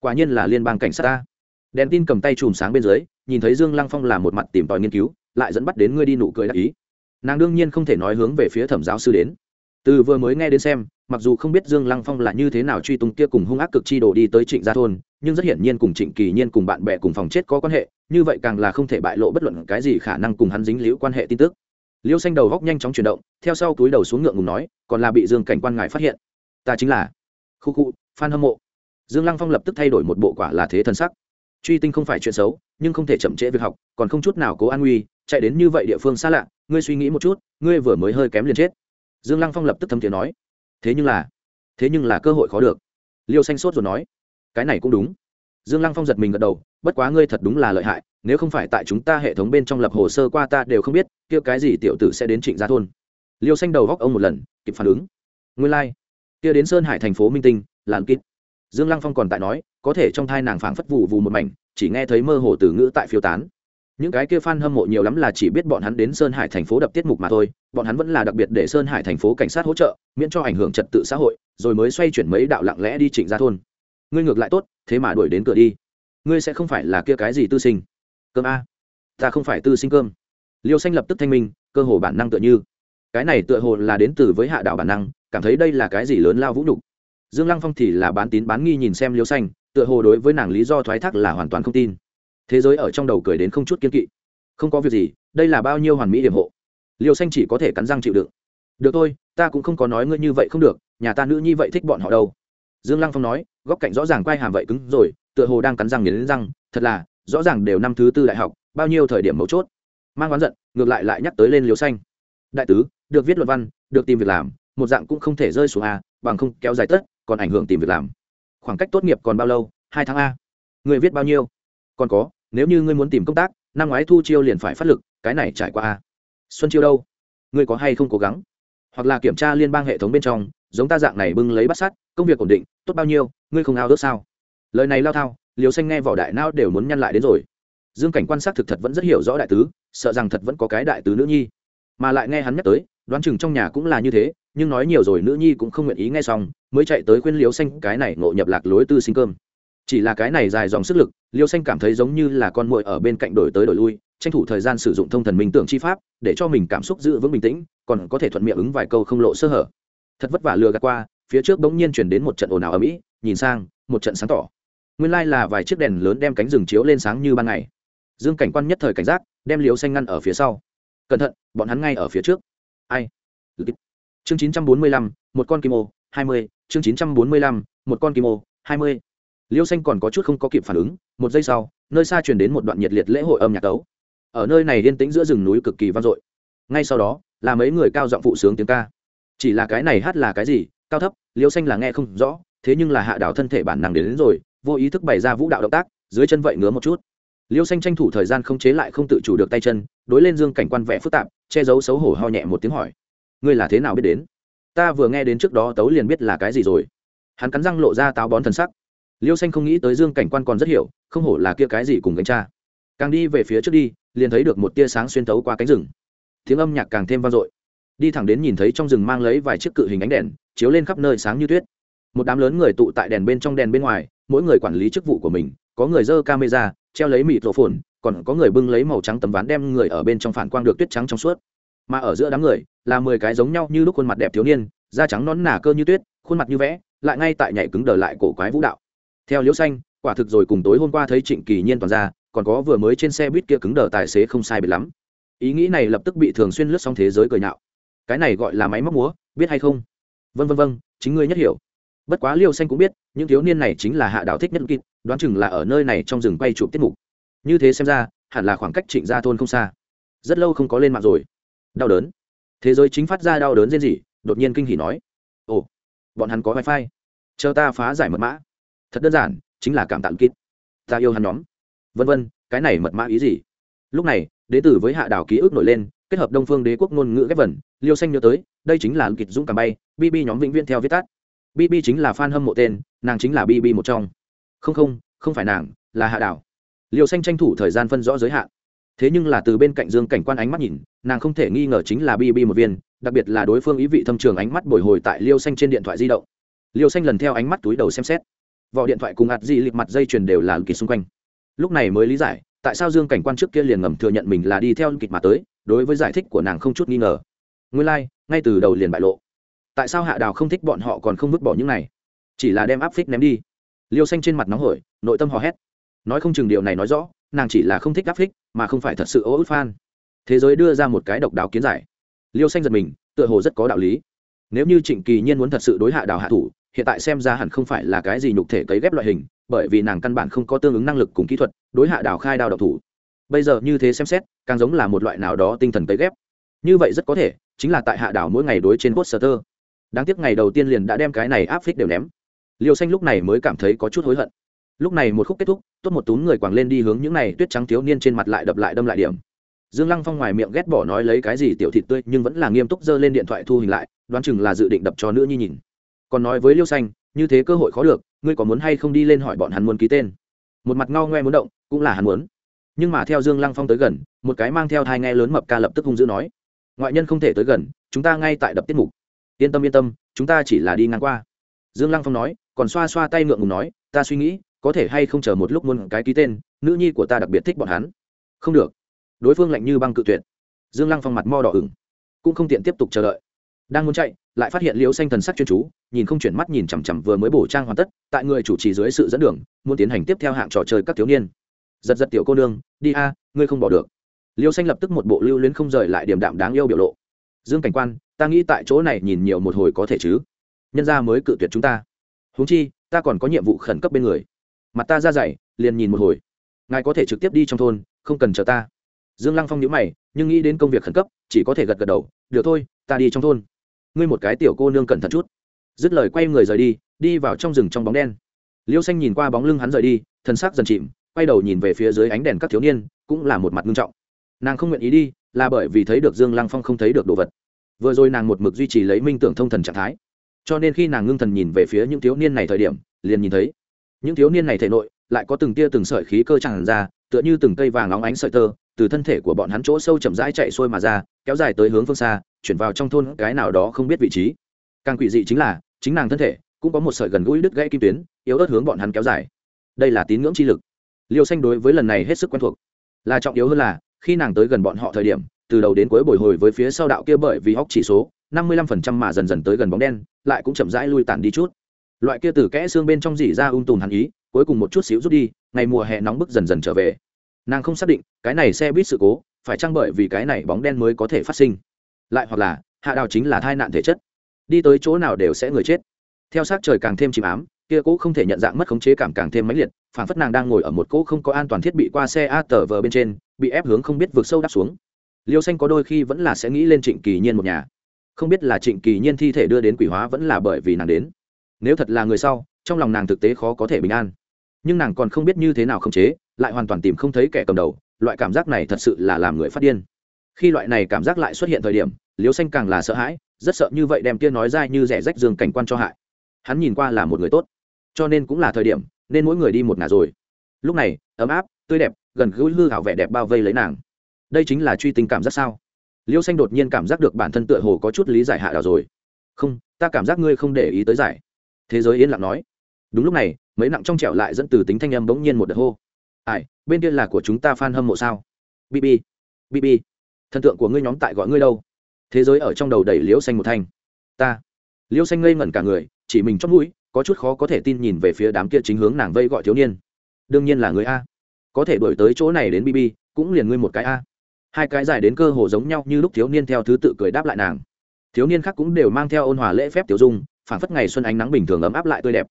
Quả nhiên là liên bang cảnh sát ta. Đèn tin cầm tay chùm sáng bên dưới, nhìn thấy dương lăng phong là một mặt tìm tòi nghiên cứu, lại dẫn bắt đến ngươi đi nụ cười đại ý. Nàng đương nhiên không thể nói hướng về phía thẩm giáo sư đến từ vừa mới nghe đến xem, mặc dù không biết dương lăng phong là như thế nào truy tung kia cùng hung ác cực chi đồ đi tới trịnh gia thôn, nhưng rất hiển nhiên cùng trịnh kỳ nhiên cùng bạn bè cùng phòng chết có quan hệ, như vậy càng là không thể bại lộ bất luận cái gì khả năng cùng hắn dính liễu quan hệ tin tức. Liêu xanh đầu góc nhanh chóng chuyển động, theo sau túi đầu xuống ngượng ngùng nói, còn là bị dương cảnh quan ngài phát hiện. Ta chính là. Khu khu, phan hâm mộ. Dương lăng phong lập tức thay đổi một bộ quả là thế thân sắc. Truy tinh không phải chuyện xấu, nhưng không thể chậm trễ việc học, còn không chút nào cố an nguy, chạy đến như vậy địa phương xa lạ, ngươi suy nghĩ một chút, ngươi vừa mới hơi kém liền chết dương lăng phong lập tức thâm tiếng nói, thế nhưng là, thế nhưng là cơ hội khó được. Liêu xanh sốt rồi nói, cái này cũng đúng. Dương lăng phong giật mình gật đầu, bất quá ngươi thật đúng là lợi hại, nếu không phải tại chúng ta hệ thống bên trong lập hồ sơ qua ta đều không biết, kia cái gì tiểu tử sẽ đến trịnh gia thôn. Liêu xanh đầu góc ông một lần, kịp phản ứng. Nguyên lai、like. kia đến sơn hải thành phố minh tinh làn kít dương lăng phong còn tại nói, có thể trong thai nàng phảng phất vụ vù một mảnh, chỉ nghe thấy mơ hồ từ ngữ tại phiêu tán những cái kia fan hâm mộ nhiều lắm là chỉ biết bọn hắn đến sơn hải thành phố đập tiết mục mà thôi, bọn hắn vẫn là đặc biệt để sơn hải thành phố cảnh sát hỗ trợ, miễn cho ảnh hưởng trật tự xã hội, rồi mới xoay chuyển mấy đạo lặng lẽ đi trịnh ra thôn. Ngươi ngược lại tốt, thế mà đuổi đến cửa đi. Ngươi sẽ không phải là kia cái gì tư sinh. Cơm a. Ta không phải tư sinh cơm. Liêu xanh lập tức thanh minh, cơ hồ bản năng tựa như. Cái này tựa hồ là đến từ với hạ đạo bản năng, cảm thấy đây là cái gì lớn lao vũ nhục. Dương lăng phong thì là bán tín bán nghi nhìn xem liêu xanh, tựa hồ đối với nàng lý do thoái thác là hoàn toàn không tin thế giới ở trong đầu cười đến không chút kiên kỵ. Không có việc gì, đây là bao nhiêu hoàn mỹ điểm hộ. Liều xanh chỉ có thể cắn răng chịu đựng. Được thôi, ta cũng không có nói ngươi như vậy không được, nhà ta nữ nhi vậy thích bọn họ đâu. Dương lăng phong nói, góc cạnh rõ ràng quay hàm vậy cứng rồi, tựa hồ đang cắn răng nghiến răng, thật là, rõ ràng đều năm thứ tư đại học, bao nhiêu thời điểm mấu chốt. Mang oán giận, ngược lại lại nhắc tới lên liều xanh. Đại tứ, được viết luận văn, được tìm việc làm, một dạng cũng không thể rơi xuống a, bằng không kéo dài tất, còn ảnh hưởng tìm việc làm. Khoảng cách tốt nghiệp còn bao lâu? Hai tháng a. Người viết bao nhiêu? Còn có nếu như ngươi muốn tìm công tác, năm ngoái thu chiêu liền phải phát lực, cái này trải qua a. Xuân chiêu đâu? Ngươi có hay không cố gắng? Hoặc là kiểm tra liên bang hệ thống bên trong, giống ta dạng này bưng lấy bắt sát, công việc ổn định, tốt bao nhiêu, ngươi không ao ước sao? Lời này lao thao liều xanh nghe vỏ đại nao đều muốn nhăn lại đến rồi. Dương cảnh quan sát thực thật vẫn rất hiểu rõ đại tứ, sợ rằng thật vẫn có cái đại tứ nữ nhi. Mà lại nghe hắn nhắc tới, đoán chừng trong nhà cũng là như thế, nhưng nói nhiều rồi nữ nhi cũng không nguyện ý nghe xong, mới chạy tới khuyên liều xanh cái này ngộ nhập lạc lối tư sinh cơm chỉ là cái này dài dòng sức lực, liêu xanh cảm thấy giống như là con muội ở bên cạnh đổi tới đổi lui, tranh thủ thời gian sử dụng thông thần minh tưởng chi pháp, để cho mình cảm xúc giữ vững bình tĩnh, còn có thể thuận miệng ứng vài câu không lộ sơ hở. Thật vất vả lừa gạt qua, phía trước bỗng nhiên chuyển đến một trận ồn ào ở mỹ nhìn sang, một trận sáng tỏ. Nguyên lai là vài chiếc đèn lớn đem cánh rừng chiếu lên sáng như ban ngày. Dương cảnh quan nhất thời cảnh giác, đem liều xanh ngăn ở phía sau. Cẩn thận, bọn hắn ngay ở phía trước. Ai? Chương chín trăm bốn mươi lăm, một con kim ô, hai mươi. Chương chín trăm bốn mươi lăm, một con kim ô, hai mươi liêu xanh còn có chút không có kịp phản ứng một giây sau nơi xa truyền đến một đoạn nhiệt liệt lễ hội âm nhạc tấu. Ở nơi này yên tĩnh giữa rừng núi cực kỳ vang dội. Ngay sau đó là mấy người cao giọng phụ sướng tiếng ca. Chỉ là cái này hát là cái gì cao thấp liêu xanh là nghe không rõ thế nhưng là hạ đảo thân thể bản năng đến, đến rồi vô ý thức bày ra vũ đạo động tác dưới chân vậy ngứa một chút. Liêu xanh tranh thủ thời gian không chế lại không tự chủ được tay chân đối lên dương cảnh quan vẽ phức tạp che giấu xấu hổ ho nhẹ một tiếng hỏi. Ngươi là thế nào biết đến? Ta vừa nghe đến trước đó tấu liền biết là cái gì rồi. Hắn cắn răng lộ ra táo bón thần sắc liêu xanh không nghĩ tới dương cảnh quan còn rất hiểu, không hổ là kia cái gì cùng gánh cha. Càng đi về phía trước đi, liền thấy được một tia sáng xuyên tấu qua cánh rừng. Tiếng âm nhạc càng thêm vang dội. Đi thẳng đến nhìn thấy trong rừng mang lấy vài chiếc cự hình ánh đèn, chiếu lên khắp nơi sáng như tuyết. Một đám lớn người tụ tại đèn bên trong đèn bên ngoài, mỗi người quản lý chức vụ của mình, có người dơ camera, treo lấy mịt rổ phồn, còn có người bưng lấy màu trắng tấm ván đem người ở bên trong phản quang được tuyết trắng trong suốt. Mà ở giữa đám người, là mười cái giống nhau như lúc khuôn mặt đẹp thiếu niên, da trắng nón nà cơ như tuyết, khuôn mặt như vẽ, lại ngay tại nhảy cứng đờ lại cổ quái vũ đạo theo liễu xanh, quả thực rồi cùng tối hôm qua thấy trịnh kỳ nhiên toàn ra, còn có vừa mới trên xe buýt kia cứng đờ tài xế không sai biệt lắm. Ý nghĩ này lập tức bị thường xuyên lướt xong thế giới cười nhạo. Cái này gọi là máy móc múa, biết hay không? Vân vân vân chính ngươi nhất hiểu. Bất quá liêu xanh cũng biết, những thiếu niên này chính là hạ đạo thích nhất kịp đoán chừng là ở nơi này trong rừng quay chụp tiết mục. Như thế xem ra, hẳn là khoảng cách trịnh gia thôn không xa. Rất lâu không có lên mạng rồi. Đau đớn. Thế giới chính phát ra đau đớn riêng gì đột nhiên kinh hỉ nói. Ồ, bọn hắn có wifi. Chờ ta phá giải mật mã thật đơn giản, chính là cảm tạ kít. Ta yêu hắn nhóm. Vân vân, cái này mật mã ý gì? Lúc này, đế tử với hạ đảo ký ức nổi lên, kết hợp đông phương đế quốc ngôn ngữ ghép vần, liêu xanh nhớ tới, đây chính là kịch dũng cảm bay bb nhóm vĩnh viễn theo viết tắt. Bb chính là f a n hâm mộ tên, nàng chính là bb một trong. Không không không phải nàng, là hạ đảo. Liêu xanh tranh thủ thời gian phân rõ giới hạn. Thế nhưng là từ bên cạnh dương cảnh quan ánh mắt nhìn, nàng không thể nghi ngờ chính là bb một viên, đặc biệt là đối phương ý vị thâm trường ánh mắt bồi hồi tại liêu xanh trên điện thoại di động. Liêu xanh lần theo ánh mắt túi đầu xem xét vỏ điện thoại cùng ạt di lịp mặt dây chuyền đều là kỳ xung quanh. Lúc này mới lý giải tại sao dương cảnh quan trước kia liền ngầm thừa nhận mình là đi theo kịch mà tới đối với giải thích của nàng không chút nghi ngờ. Nguyên lai、like, ngay từ đầu liền bại lộ. Tại sao hạ đào không thích bọn họ còn không vứt bỏ những này? Chỉ là đem áp phích ném đi. Liêu xanh trên mặt nóng hổi nội tâm hò hét. Nói không chừng điều này nói rõ nàng chỉ là không thích áp phích mà không phải thật sự ô ức phan thế giới đưa ra một cái độc đáo kiến giải. Liêu xanh giật mình tựa hồ rất có đạo lý. Nếu như trịnh kỳ nhiên muốn thật sự đối hạ đào hạ thủ hiện tại xem ra hẳn không phải là cái gì nhục thể cấy ghép loại hình, bởi vì nàng căn bản không có tương ứng năng lực cùng kỹ thuật, đối hạ đào khai đào độc thủ. Bây giờ như thế xem xét, càng giống là một loại nào đó tinh thần cấy ghép. Như vậy rất có thể, chính là tại hạ đảo mỗi ngày đối trên poster. Đáng tiếc ngày đầu tiên liền đã đem cái này áp phích đều ném. Liều xanh lúc này mới cảm thấy có chút hối hận. Lúc này một khúc kết thúc, tốt một túm người quàng lên đi hướng những này tuyết trắng thiếu niên trên mặt lại đập lại đâm lại điểm. Dương lăng phong ngoài miệng ghét bỏ nói lấy cái gì tiểu thịt tươi, nhưng vẫn là nghiêm túc giơ lên điện thoại thu hình lại, đoán chừng là dự định đập cho nữ nhi nhìn còn nói với liêu xanh, như thế cơ hội khó được, ngươi có muốn hay không đi lên hỏi bọn hắn muốn ký tên? Một mặt ngao ngoe muốn động, cũng là hắn muốn. Nhưng mà theo dương lăng phong tới gần, một cái mang theo thai nghe lớn mập ca lập tức hung dữ nói, ngoại nhân không thể tới gần, chúng ta ngay tại đập tiết mục. Yên tâm yên tâm, chúng ta chỉ là đi ngang qua. Dương lăng phong nói, còn xoa xoa tay ngượng ngùng nói, ta suy nghĩ, có thể hay không chờ một lúc muốn cái ký tên, nữ nhi của ta đặc biệt thích bọn hắn. Không được. Đối phương lạnh như băng cự tuyệt. Dương lăng phong mặt mo đỏ ửng, cũng không tiện tiếp tục chờ đợi. Đang muốn chạy lại phát hiện liễu xanh thần sắc chuyên chú, nhìn không chuyển mắt nhìn chằm chằm vừa mới bổ trang hoàn tất, tại người chủ trì dưới sự dẫn đường, muốn tiến hành tiếp theo hạng trò chơi các thiếu niên. Giật giật tiểu cô nương, đi a, ngươi không bỏ được. Liễu xanh lập tức một bộ lưu luyến không rời lại điểm đạm đáng yêu biểu lộ. Dương cảnh quan, ta nghĩ tại chỗ này nhìn nhiều một hồi có thể chứ? Nhân ra mới cự tuyệt chúng ta. Huống chi, ta còn có nhiệm vụ khẩn cấp bên người. Mặt ta ra dày, liền nhìn một hồi. Ngài có thể trực tiếp đi trong thôn, không cần chờ ta. Dương lăng phong nhíu mày, nhưng nghĩ đến công việc khẩn cấp, chỉ có thể gật gật đầu. Được thôi, ta đi trong thôn ngươi một cái tiểu cô nương cẩn thận chút. Dứt lời quay người rời đi đi vào trong rừng trong bóng đen. Liêu xanh nhìn qua bóng lưng hắn rời đi thân xác dần chìm, quay đầu nhìn về phía dưới ánh đèn các thiếu niên, cũng là một mặt nghiêm trọng. Nàng không nguyện ý đi, là bởi vì thấy được dương lăng phong không thấy được đồ vật. Vừa rồi nàng một mực duy trì lấy minh tưởng thông thần trạng thái. Cho nên khi nàng ngưng thần nhìn về phía những thiếu niên này thời điểm, liền nhìn thấy, những thiếu niên này thể nội lại có từng tia từng sợi khí cơ tràn ra, tựa như từng cây vàng óng ánh sợi tơ, từ thân thể của bọn hắn chỗ sâu chậm rãi chạy xuôi mà ra, kéo dài tới hướng phương xa chuyển vào trong thôn cái nào đó không biết vị trí. Càng quỷ dị chính là, chính nàng thân thể cũng có một sợi gần gũi đứt gãy kim tuyến, yếu ớt hướng bọn hắn kéo dài. Đây là tín ngưỡng chi lực. Liêu xanh đối với lần này hết sức quen thuộc. Là trọng yếu hơn là, khi nàng tới gần bọn họ thời điểm, từ đầu đến cuối bồi hồi với phía sau đạo kia bởi vì hóc chỉ số, năm mươi lăm phần trăm mà dần dần tới gần bóng đen, lại cũng chậm rãi lui tản đi chút. Loại kia từ kẽ xương bên trong dỉ ra um tùm hàn ý, cuối cùng một chút xíu rút đi, ngày mùa hè nóng bức dần dần trở về. Nàng không xác định, cái này xe buýt sự cố, phải chăng bởi vì cái này bóng đen mới có thể phát sinh lại hoặc là, hạ đào chính là thai nạn thể chất. Đi tới chỗ nào đều sẽ người chết. Theo sát trời càng thêm chìm ám, kia cũ không thể nhận dạng mất khống chế cảm càng thêm mãnh liệt phản phất nàng đang ngồi ở một cỗ không có an toàn thiết bị qua xe a tờ vờ bên trên, bị ép hướng không biết vượt sâu đắp xuống. Liêu xanh có đôi khi vẫn là sẽ nghĩ lên trịnh kỳ nhiên một nhà. Không biết là trịnh kỳ nhiên thi thể đưa đến quỷ hóa vẫn là bởi vì nàng đến. Nếu thật là người sau, trong lòng nàng thực tế khó có thể bình an. Nhưng nàng còn không biết như thế nào khống chế, lại hoàn toàn tìm không thấy kẻ cầm đầu, loại cảm giác này thật sự là làm người phát điên. Khi loại này cảm giác lại xuất hiện thời điểm liêu xanh càng là sợ hãi, rất sợ như vậy đem kia nói ra như rẻ rách dương cảnh quan cho hại. Hắn nhìn qua là một người tốt, cho nên cũng là thời điểm, nên mỗi người đi một ngả rồi. Lúc này, ấm áp, tươi đẹp, gần gũi hư hảo vẻ đẹp bao vây lấy nàng. Đây chính là truy tình cảm giác sao? Liêu xanh đột nhiên cảm giác được bản thân tựa hồ có chút lý giải hạ đào rồi. Không, ta cảm giác ngươi không để ý tới giải. Thế giới yên lặng nói. Đúng lúc này, mấy nặng trong trẻo lại dẫn từ tính thanh âm bỗng nhiên một đợt hô. Ai, bên kia là của chúng ta f a n hâm mộ sao? Bb bb thần tượng của ngươi nhóm tại gọi ngươi đâu? Thế giới ở trong đầu đẩy liễu xanh một thanh. Ta. Liễu xanh ngây ngẩn cả người, chỉ mình trong mũi, có chút khó có thể tin nhìn về phía đám kia chính hướng nàng vây gọi thiếu niên. Đương nhiên là người a. Có thể đổi tới chỗ này đến bb cũng liền ngươi một cái a. Hai cái dài đến cơ hồ giống nhau như lúc thiếu niên theo thứ tự cười đáp lại nàng. Thiếu niên khác cũng đều mang theo ôn hòa lễ phép tiểu dung phản phất ngày xuân ánh nắng bình thường ấm áp lại tươi đẹp.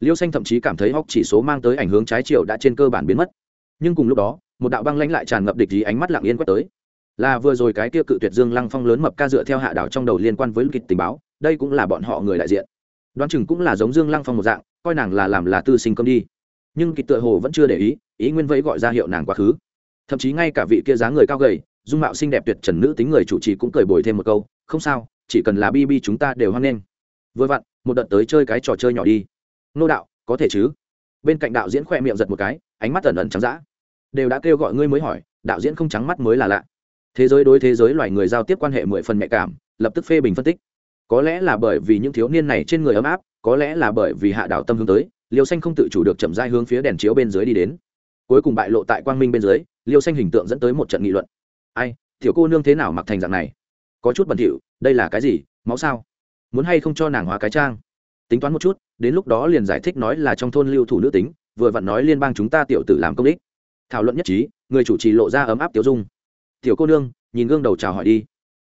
Liêu xanh thậm chí cảm thấy hóc chỉ số mang tới ảnh hướng trái chiều đã trên cơ bản biến mất. Nhưng cùng lúc đó, một đạo băng lãnh lại tràn ngập địch ý ánh mắt lặng yên quét tới là vừa rồi cái kia cự tuyệt dương lăng phong lớn mập ca dựa theo hạ đảo trong đầu liên quan với kịch tình báo, đây cũng là bọn họ người đại diện. Đoán chừng cũng là giống dương lăng phong một dạng, coi nàng là làm là tư sinh công đi. Nhưng kịch tựa hồ vẫn chưa để ý ý nguyên vẫy gọi ra hiệu nàng quá khứ. Thậm chí ngay cả vị kia dáng người cao gầy, dung mạo xinh đẹp tuyệt trần nữ tính người chủ trì cũng cười bồi thêm một câu, không sao, chỉ cần là bb chúng ta đều hoan nghênh. Vừa vặn, một đợt tới chơi cái trò chơi nhỏ đi. Nô đạo, có thể chứ? Bên cạnh đạo diễn khoe miệng giật một cái, ánh mắt ẩn ẩn trắng d đều đã kêu gọi ngươi mới hỏi, đạo diễn không trắng mắt mới là lạ thế giới đối thế giới loài người giao tiếp quan hệ mười phần nhạy cảm, lập tức phê bình phân tích. Có lẽ là bởi vì những thiếu niên này trên người ấm áp, có lẽ là bởi vì hạ đảo tâm hướng tới, liêu xanh không tự chủ được chậm dai hướng phía đèn chiếu bên dưới đi đến. Cuối cùng bại lộ tại quang minh bên dưới, liêu xanh hình tượng dẫn tới một trận nghị luận. Ai thiểu cô nương thế nào mặc thành dạng này? Có chút bẩn thỉu, đây là cái gì, máu sao? Muốn hay không cho nàng hóa cái trang? Tính toán một chút, đến lúc đó liền giải thích nói là trong thôn lưu thủ nữ tính, vừa vặn nói liên bang chúng ta tiểu tử làm công đích. Thảo luận nhất trí, người chủ trì lộ ra ấm áp tiểu dung tiểu cô nương nhìn gương đầu chào hỏi đi.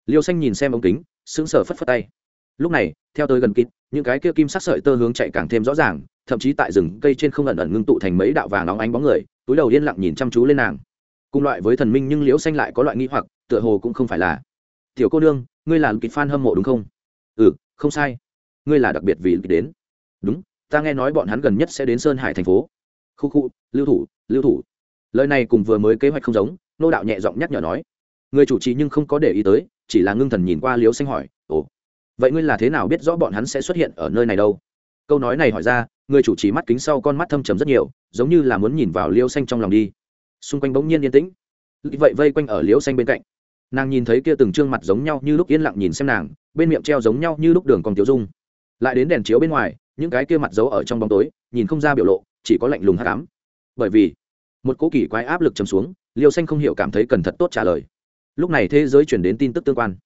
Liêu xanh nhìn xem ống kính sững sờ phất phất tay. Lúc này theo tới gần kín, những cái kia kim sắc sợi tơ hướng chạy càng thêm rõ ràng thậm chí tại rừng cây trên không ẩn ẩn ngưng tụ thành mấy đạo vàng nóng ánh bóng người túi đầu yên lặng nhìn chăm chú lên nàng. Cùng loại với thần minh nhưng liễu xanh lại có loại nghĩ hoặc tựa hồ cũng không phải là tiểu cô nương ngươi là kịch fan hâm mộ đúng không? Ừ không sai. Ngươi là đặc biệt vì đến. Đúng ta nghe nói bọn hắn gần nhất sẽ đến sơn hải thành phố. Khu khu lưu thủ lưu thủ. Lời này cùng vừa mới kế hoạch không giống nô đạo nhẹ giọng nhắc nhở nói. Người chủ trì nhưng không có để ý tới, chỉ là ngưng thần nhìn qua liếu xanh hỏi, ồ, vậy ngươi là thế nào biết rõ bọn hắn sẽ xuất hiện ở nơi này đâu? Câu nói này hỏi ra, người chủ trì mắt kính sau con mắt thâm trầm rất nhiều, giống như là muốn nhìn vào liêu xanh trong lòng đi. Xung quanh bỗng nhiên yên tĩnh. Vậy vây quanh ở liêu xanh bên cạnh. Nàng nhìn thấy kia từng trương mặt giống nhau như lúc yên lặng nhìn xem nàng, bên miệng treo giống nhau như lúc đường còn tiêu dung. Lại đến đèn chiếu bên ngoài, những cái kia mặt giấu ở trong bóng tối, nhìn không ra biểu lộ, chỉ có lạnh lùng hát cám bởi vì một cố kỳ quái áp lực trầm xuống, liêu xanh không hiểu cảm thấy cần thật tốt trả lời. Lúc này thế giới chuyển đến tin tức tương quan.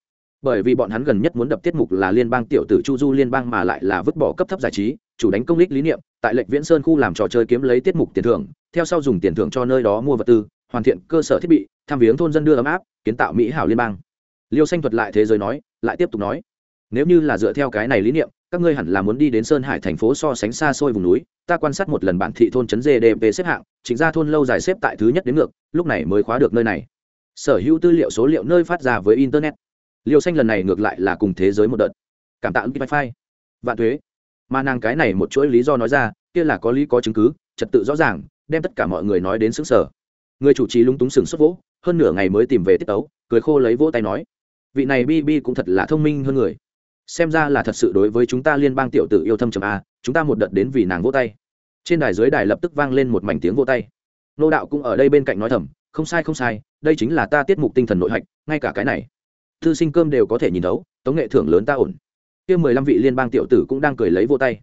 Bởi vì bọn hắn gần nhất muốn đập tiết mục là liên bang tiểu tử chu du liên bang mà lại là vứt bỏ cấp thấp giải trí, chủ đánh công lích lý niệm, tại lệnh viễn sơn khu làm trò chơi kiếm lấy tiết mục tiền thưởng, theo sau dùng tiền thưởng cho nơi đó mua vật tư, hoàn thiện cơ sở thiết bị, tham viếng thôn dân đưa ấm áp, kiến tạo mỹ hảo liên bang. Liêu xanh thuật lại thế giới nói, lại tiếp tục nói nếu như là dựa theo cái này lý niệm, các ngươi hẳn là muốn đi đến sơn hải thành phố so sánh xa xôi vùng núi, ta quan sát một lần bản thị thôn trấn gdp xếp hạng, chính ra thôn lâu dài xếp tại thứ nhất đến ngược, lúc này mới khóa được nơi này. Sở hữu tư liệu số liệu nơi phát ra với internet. Liều xanh lần này ngược lại là cùng thế giới một đợt. Cảm tạ wifi. Vạn thuế mà nàng cái này một chuỗi lý do nói ra, kia là có lý có chứng cứ, trật tự rõ ràng, đem tất cả mọi người nói đến xứng sở người chủ trì lúng túng sừng xuất vỗ, hơn nửa ngày mới tìm về tiết tấu, cười khô lấy vỗ tay nói, vị này bb cũng thật là thông minh hơn người xem ra là thật sự đối với chúng ta liên bang tiểu tử yêu thâm trầm a, chúng ta một đợt đến vì nàng vỗ tay. Trên đài dưới đài lập tức vang lên một mảnh tiếng vỗ tay. Nô đạo cũng ở đây bên cạnh nói thầm, không sai không sai, đây chính là ta tiết mục tinh thần nội hạch, ngay cả cái này, thư sinh cơm đều có thể nhìn thấu, tống nghệ thưởng lớn ta ổn. Kia mười lăm vị liên bang tiểu tử cũng đang cười lấy vô tay.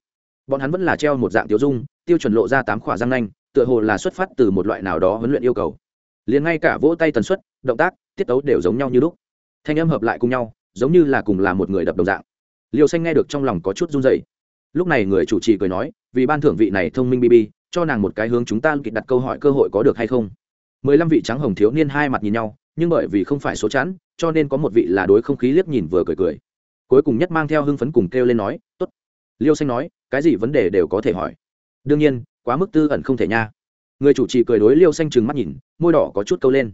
Bọn hắn vẫn là treo một dạng tiêu dung, tiêu chuẩn lộ ra tám khỏa răng nanh, tựa hồ là xuất phát từ một loại nào đó huấn luyện yêu cầu. Liền ngay cả vỗ tay tần suất, động tác, tiết tấu đều giống nhau như lúc. Thanh âm hợp lại cùng nhau, giống như là cùng là một người đập đồng dạng liêu xanh nghe được trong lòng có chút run dậy lúc này người chủ trì cười nói, vì ban thưởng vị này thông minh bb cho nàng một cái hướng chúng ta kịch đặt câu hỏi cơ hội có được hay không? Mười lăm vị trắng hồng thiếu niên hai mặt nhìn nhau, nhưng bởi vì không phải số chẵn, cho nên có một vị là đối không khí liếc nhìn vừa cười cười. Cuối cùng nhất mang theo hưng phấn cùng kêu lên nói t ố t liêu xanh nói, cái gì vấn đề đều có thể hỏi. Đương nhiên, quá mức tư ẩn không thể nha. Người chủ trì cười đối liêu xanh trừng mắt nhìn, môi đỏ có chút câu lên.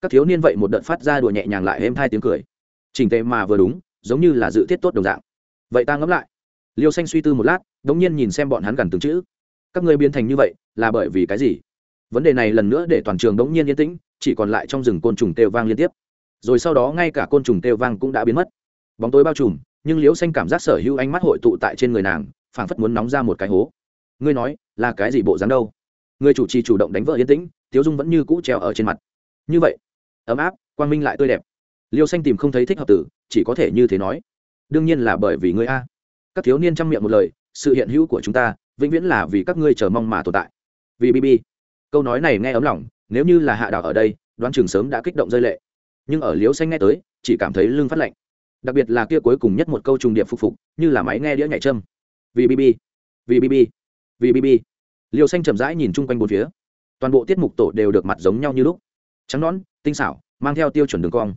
Các thiếu niên vậy một đợt phát ra đùa nhẹ nhàng lại êm hai tiếng cười. Trình tệ mà vừa đúng, giống như là dự thiết tốt đồng dạng vậy ta ngẫm lại. Liêu xanh suy tư một lát đ ỗ n g nhiên nhìn xem bọn hắn gần từng chữ. Các ngươi biến thành như vậy, là bởi vì cái gì? Vấn đề này lần nữa để toàn trường đ ỗ n g nhiên yên tĩnh, chỉ còn lại trong rừng côn trùng têu vang liên tiếp. Rồi sau đó ngay cả côn trùng têu vang cũng đã biến mất. Bóng tối bao trùm, nhưng liêu xanh cảm giác sở hữu ánh mắt hội tụ tại trên người nàng, phảng phất muốn nóng ra một cái hố. Ngươi nói, là cái gì bộ dáng đâu? Người chủ trì chủ động đánh vợ yên tĩnh, tiếu dung vẫn như cũ treo ở trên mặt. Như vậy, ấm áp, quang minh lại tươi đẹp. Liêu xanh tìm không thấy thích hợp tử chỉ có thể như thế nói đương nhiên là bởi vì ngươi a. Các thiếu niên chăm miệng một lời, sự hiện hữu của chúng ta vĩnh viễn là vì các ngươi chờ mong mà tồn tại. Vì bb câu nói này nghe ấm lòng, nếu như là hạ đảo ở đây, đoán trường sớm đã kích động rơi lệ. Nhưng ở liếu xanh nghe tới, chỉ cảm thấy lưng phát lạnh. Đặc biệt là kia cuối cùng nhất một câu trùng điệp phục phục, như là máy nghe đĩa nhảy châm. Vì bb vì bb vì bb liều xanh chậm rãi nhìn chung quanh bốn phía. Toàn bộ tiết mục tổ đều được mặt giống nhau như lúc. Trắng nón tinh xảo, mang theo tiêu chuẩn đường cong.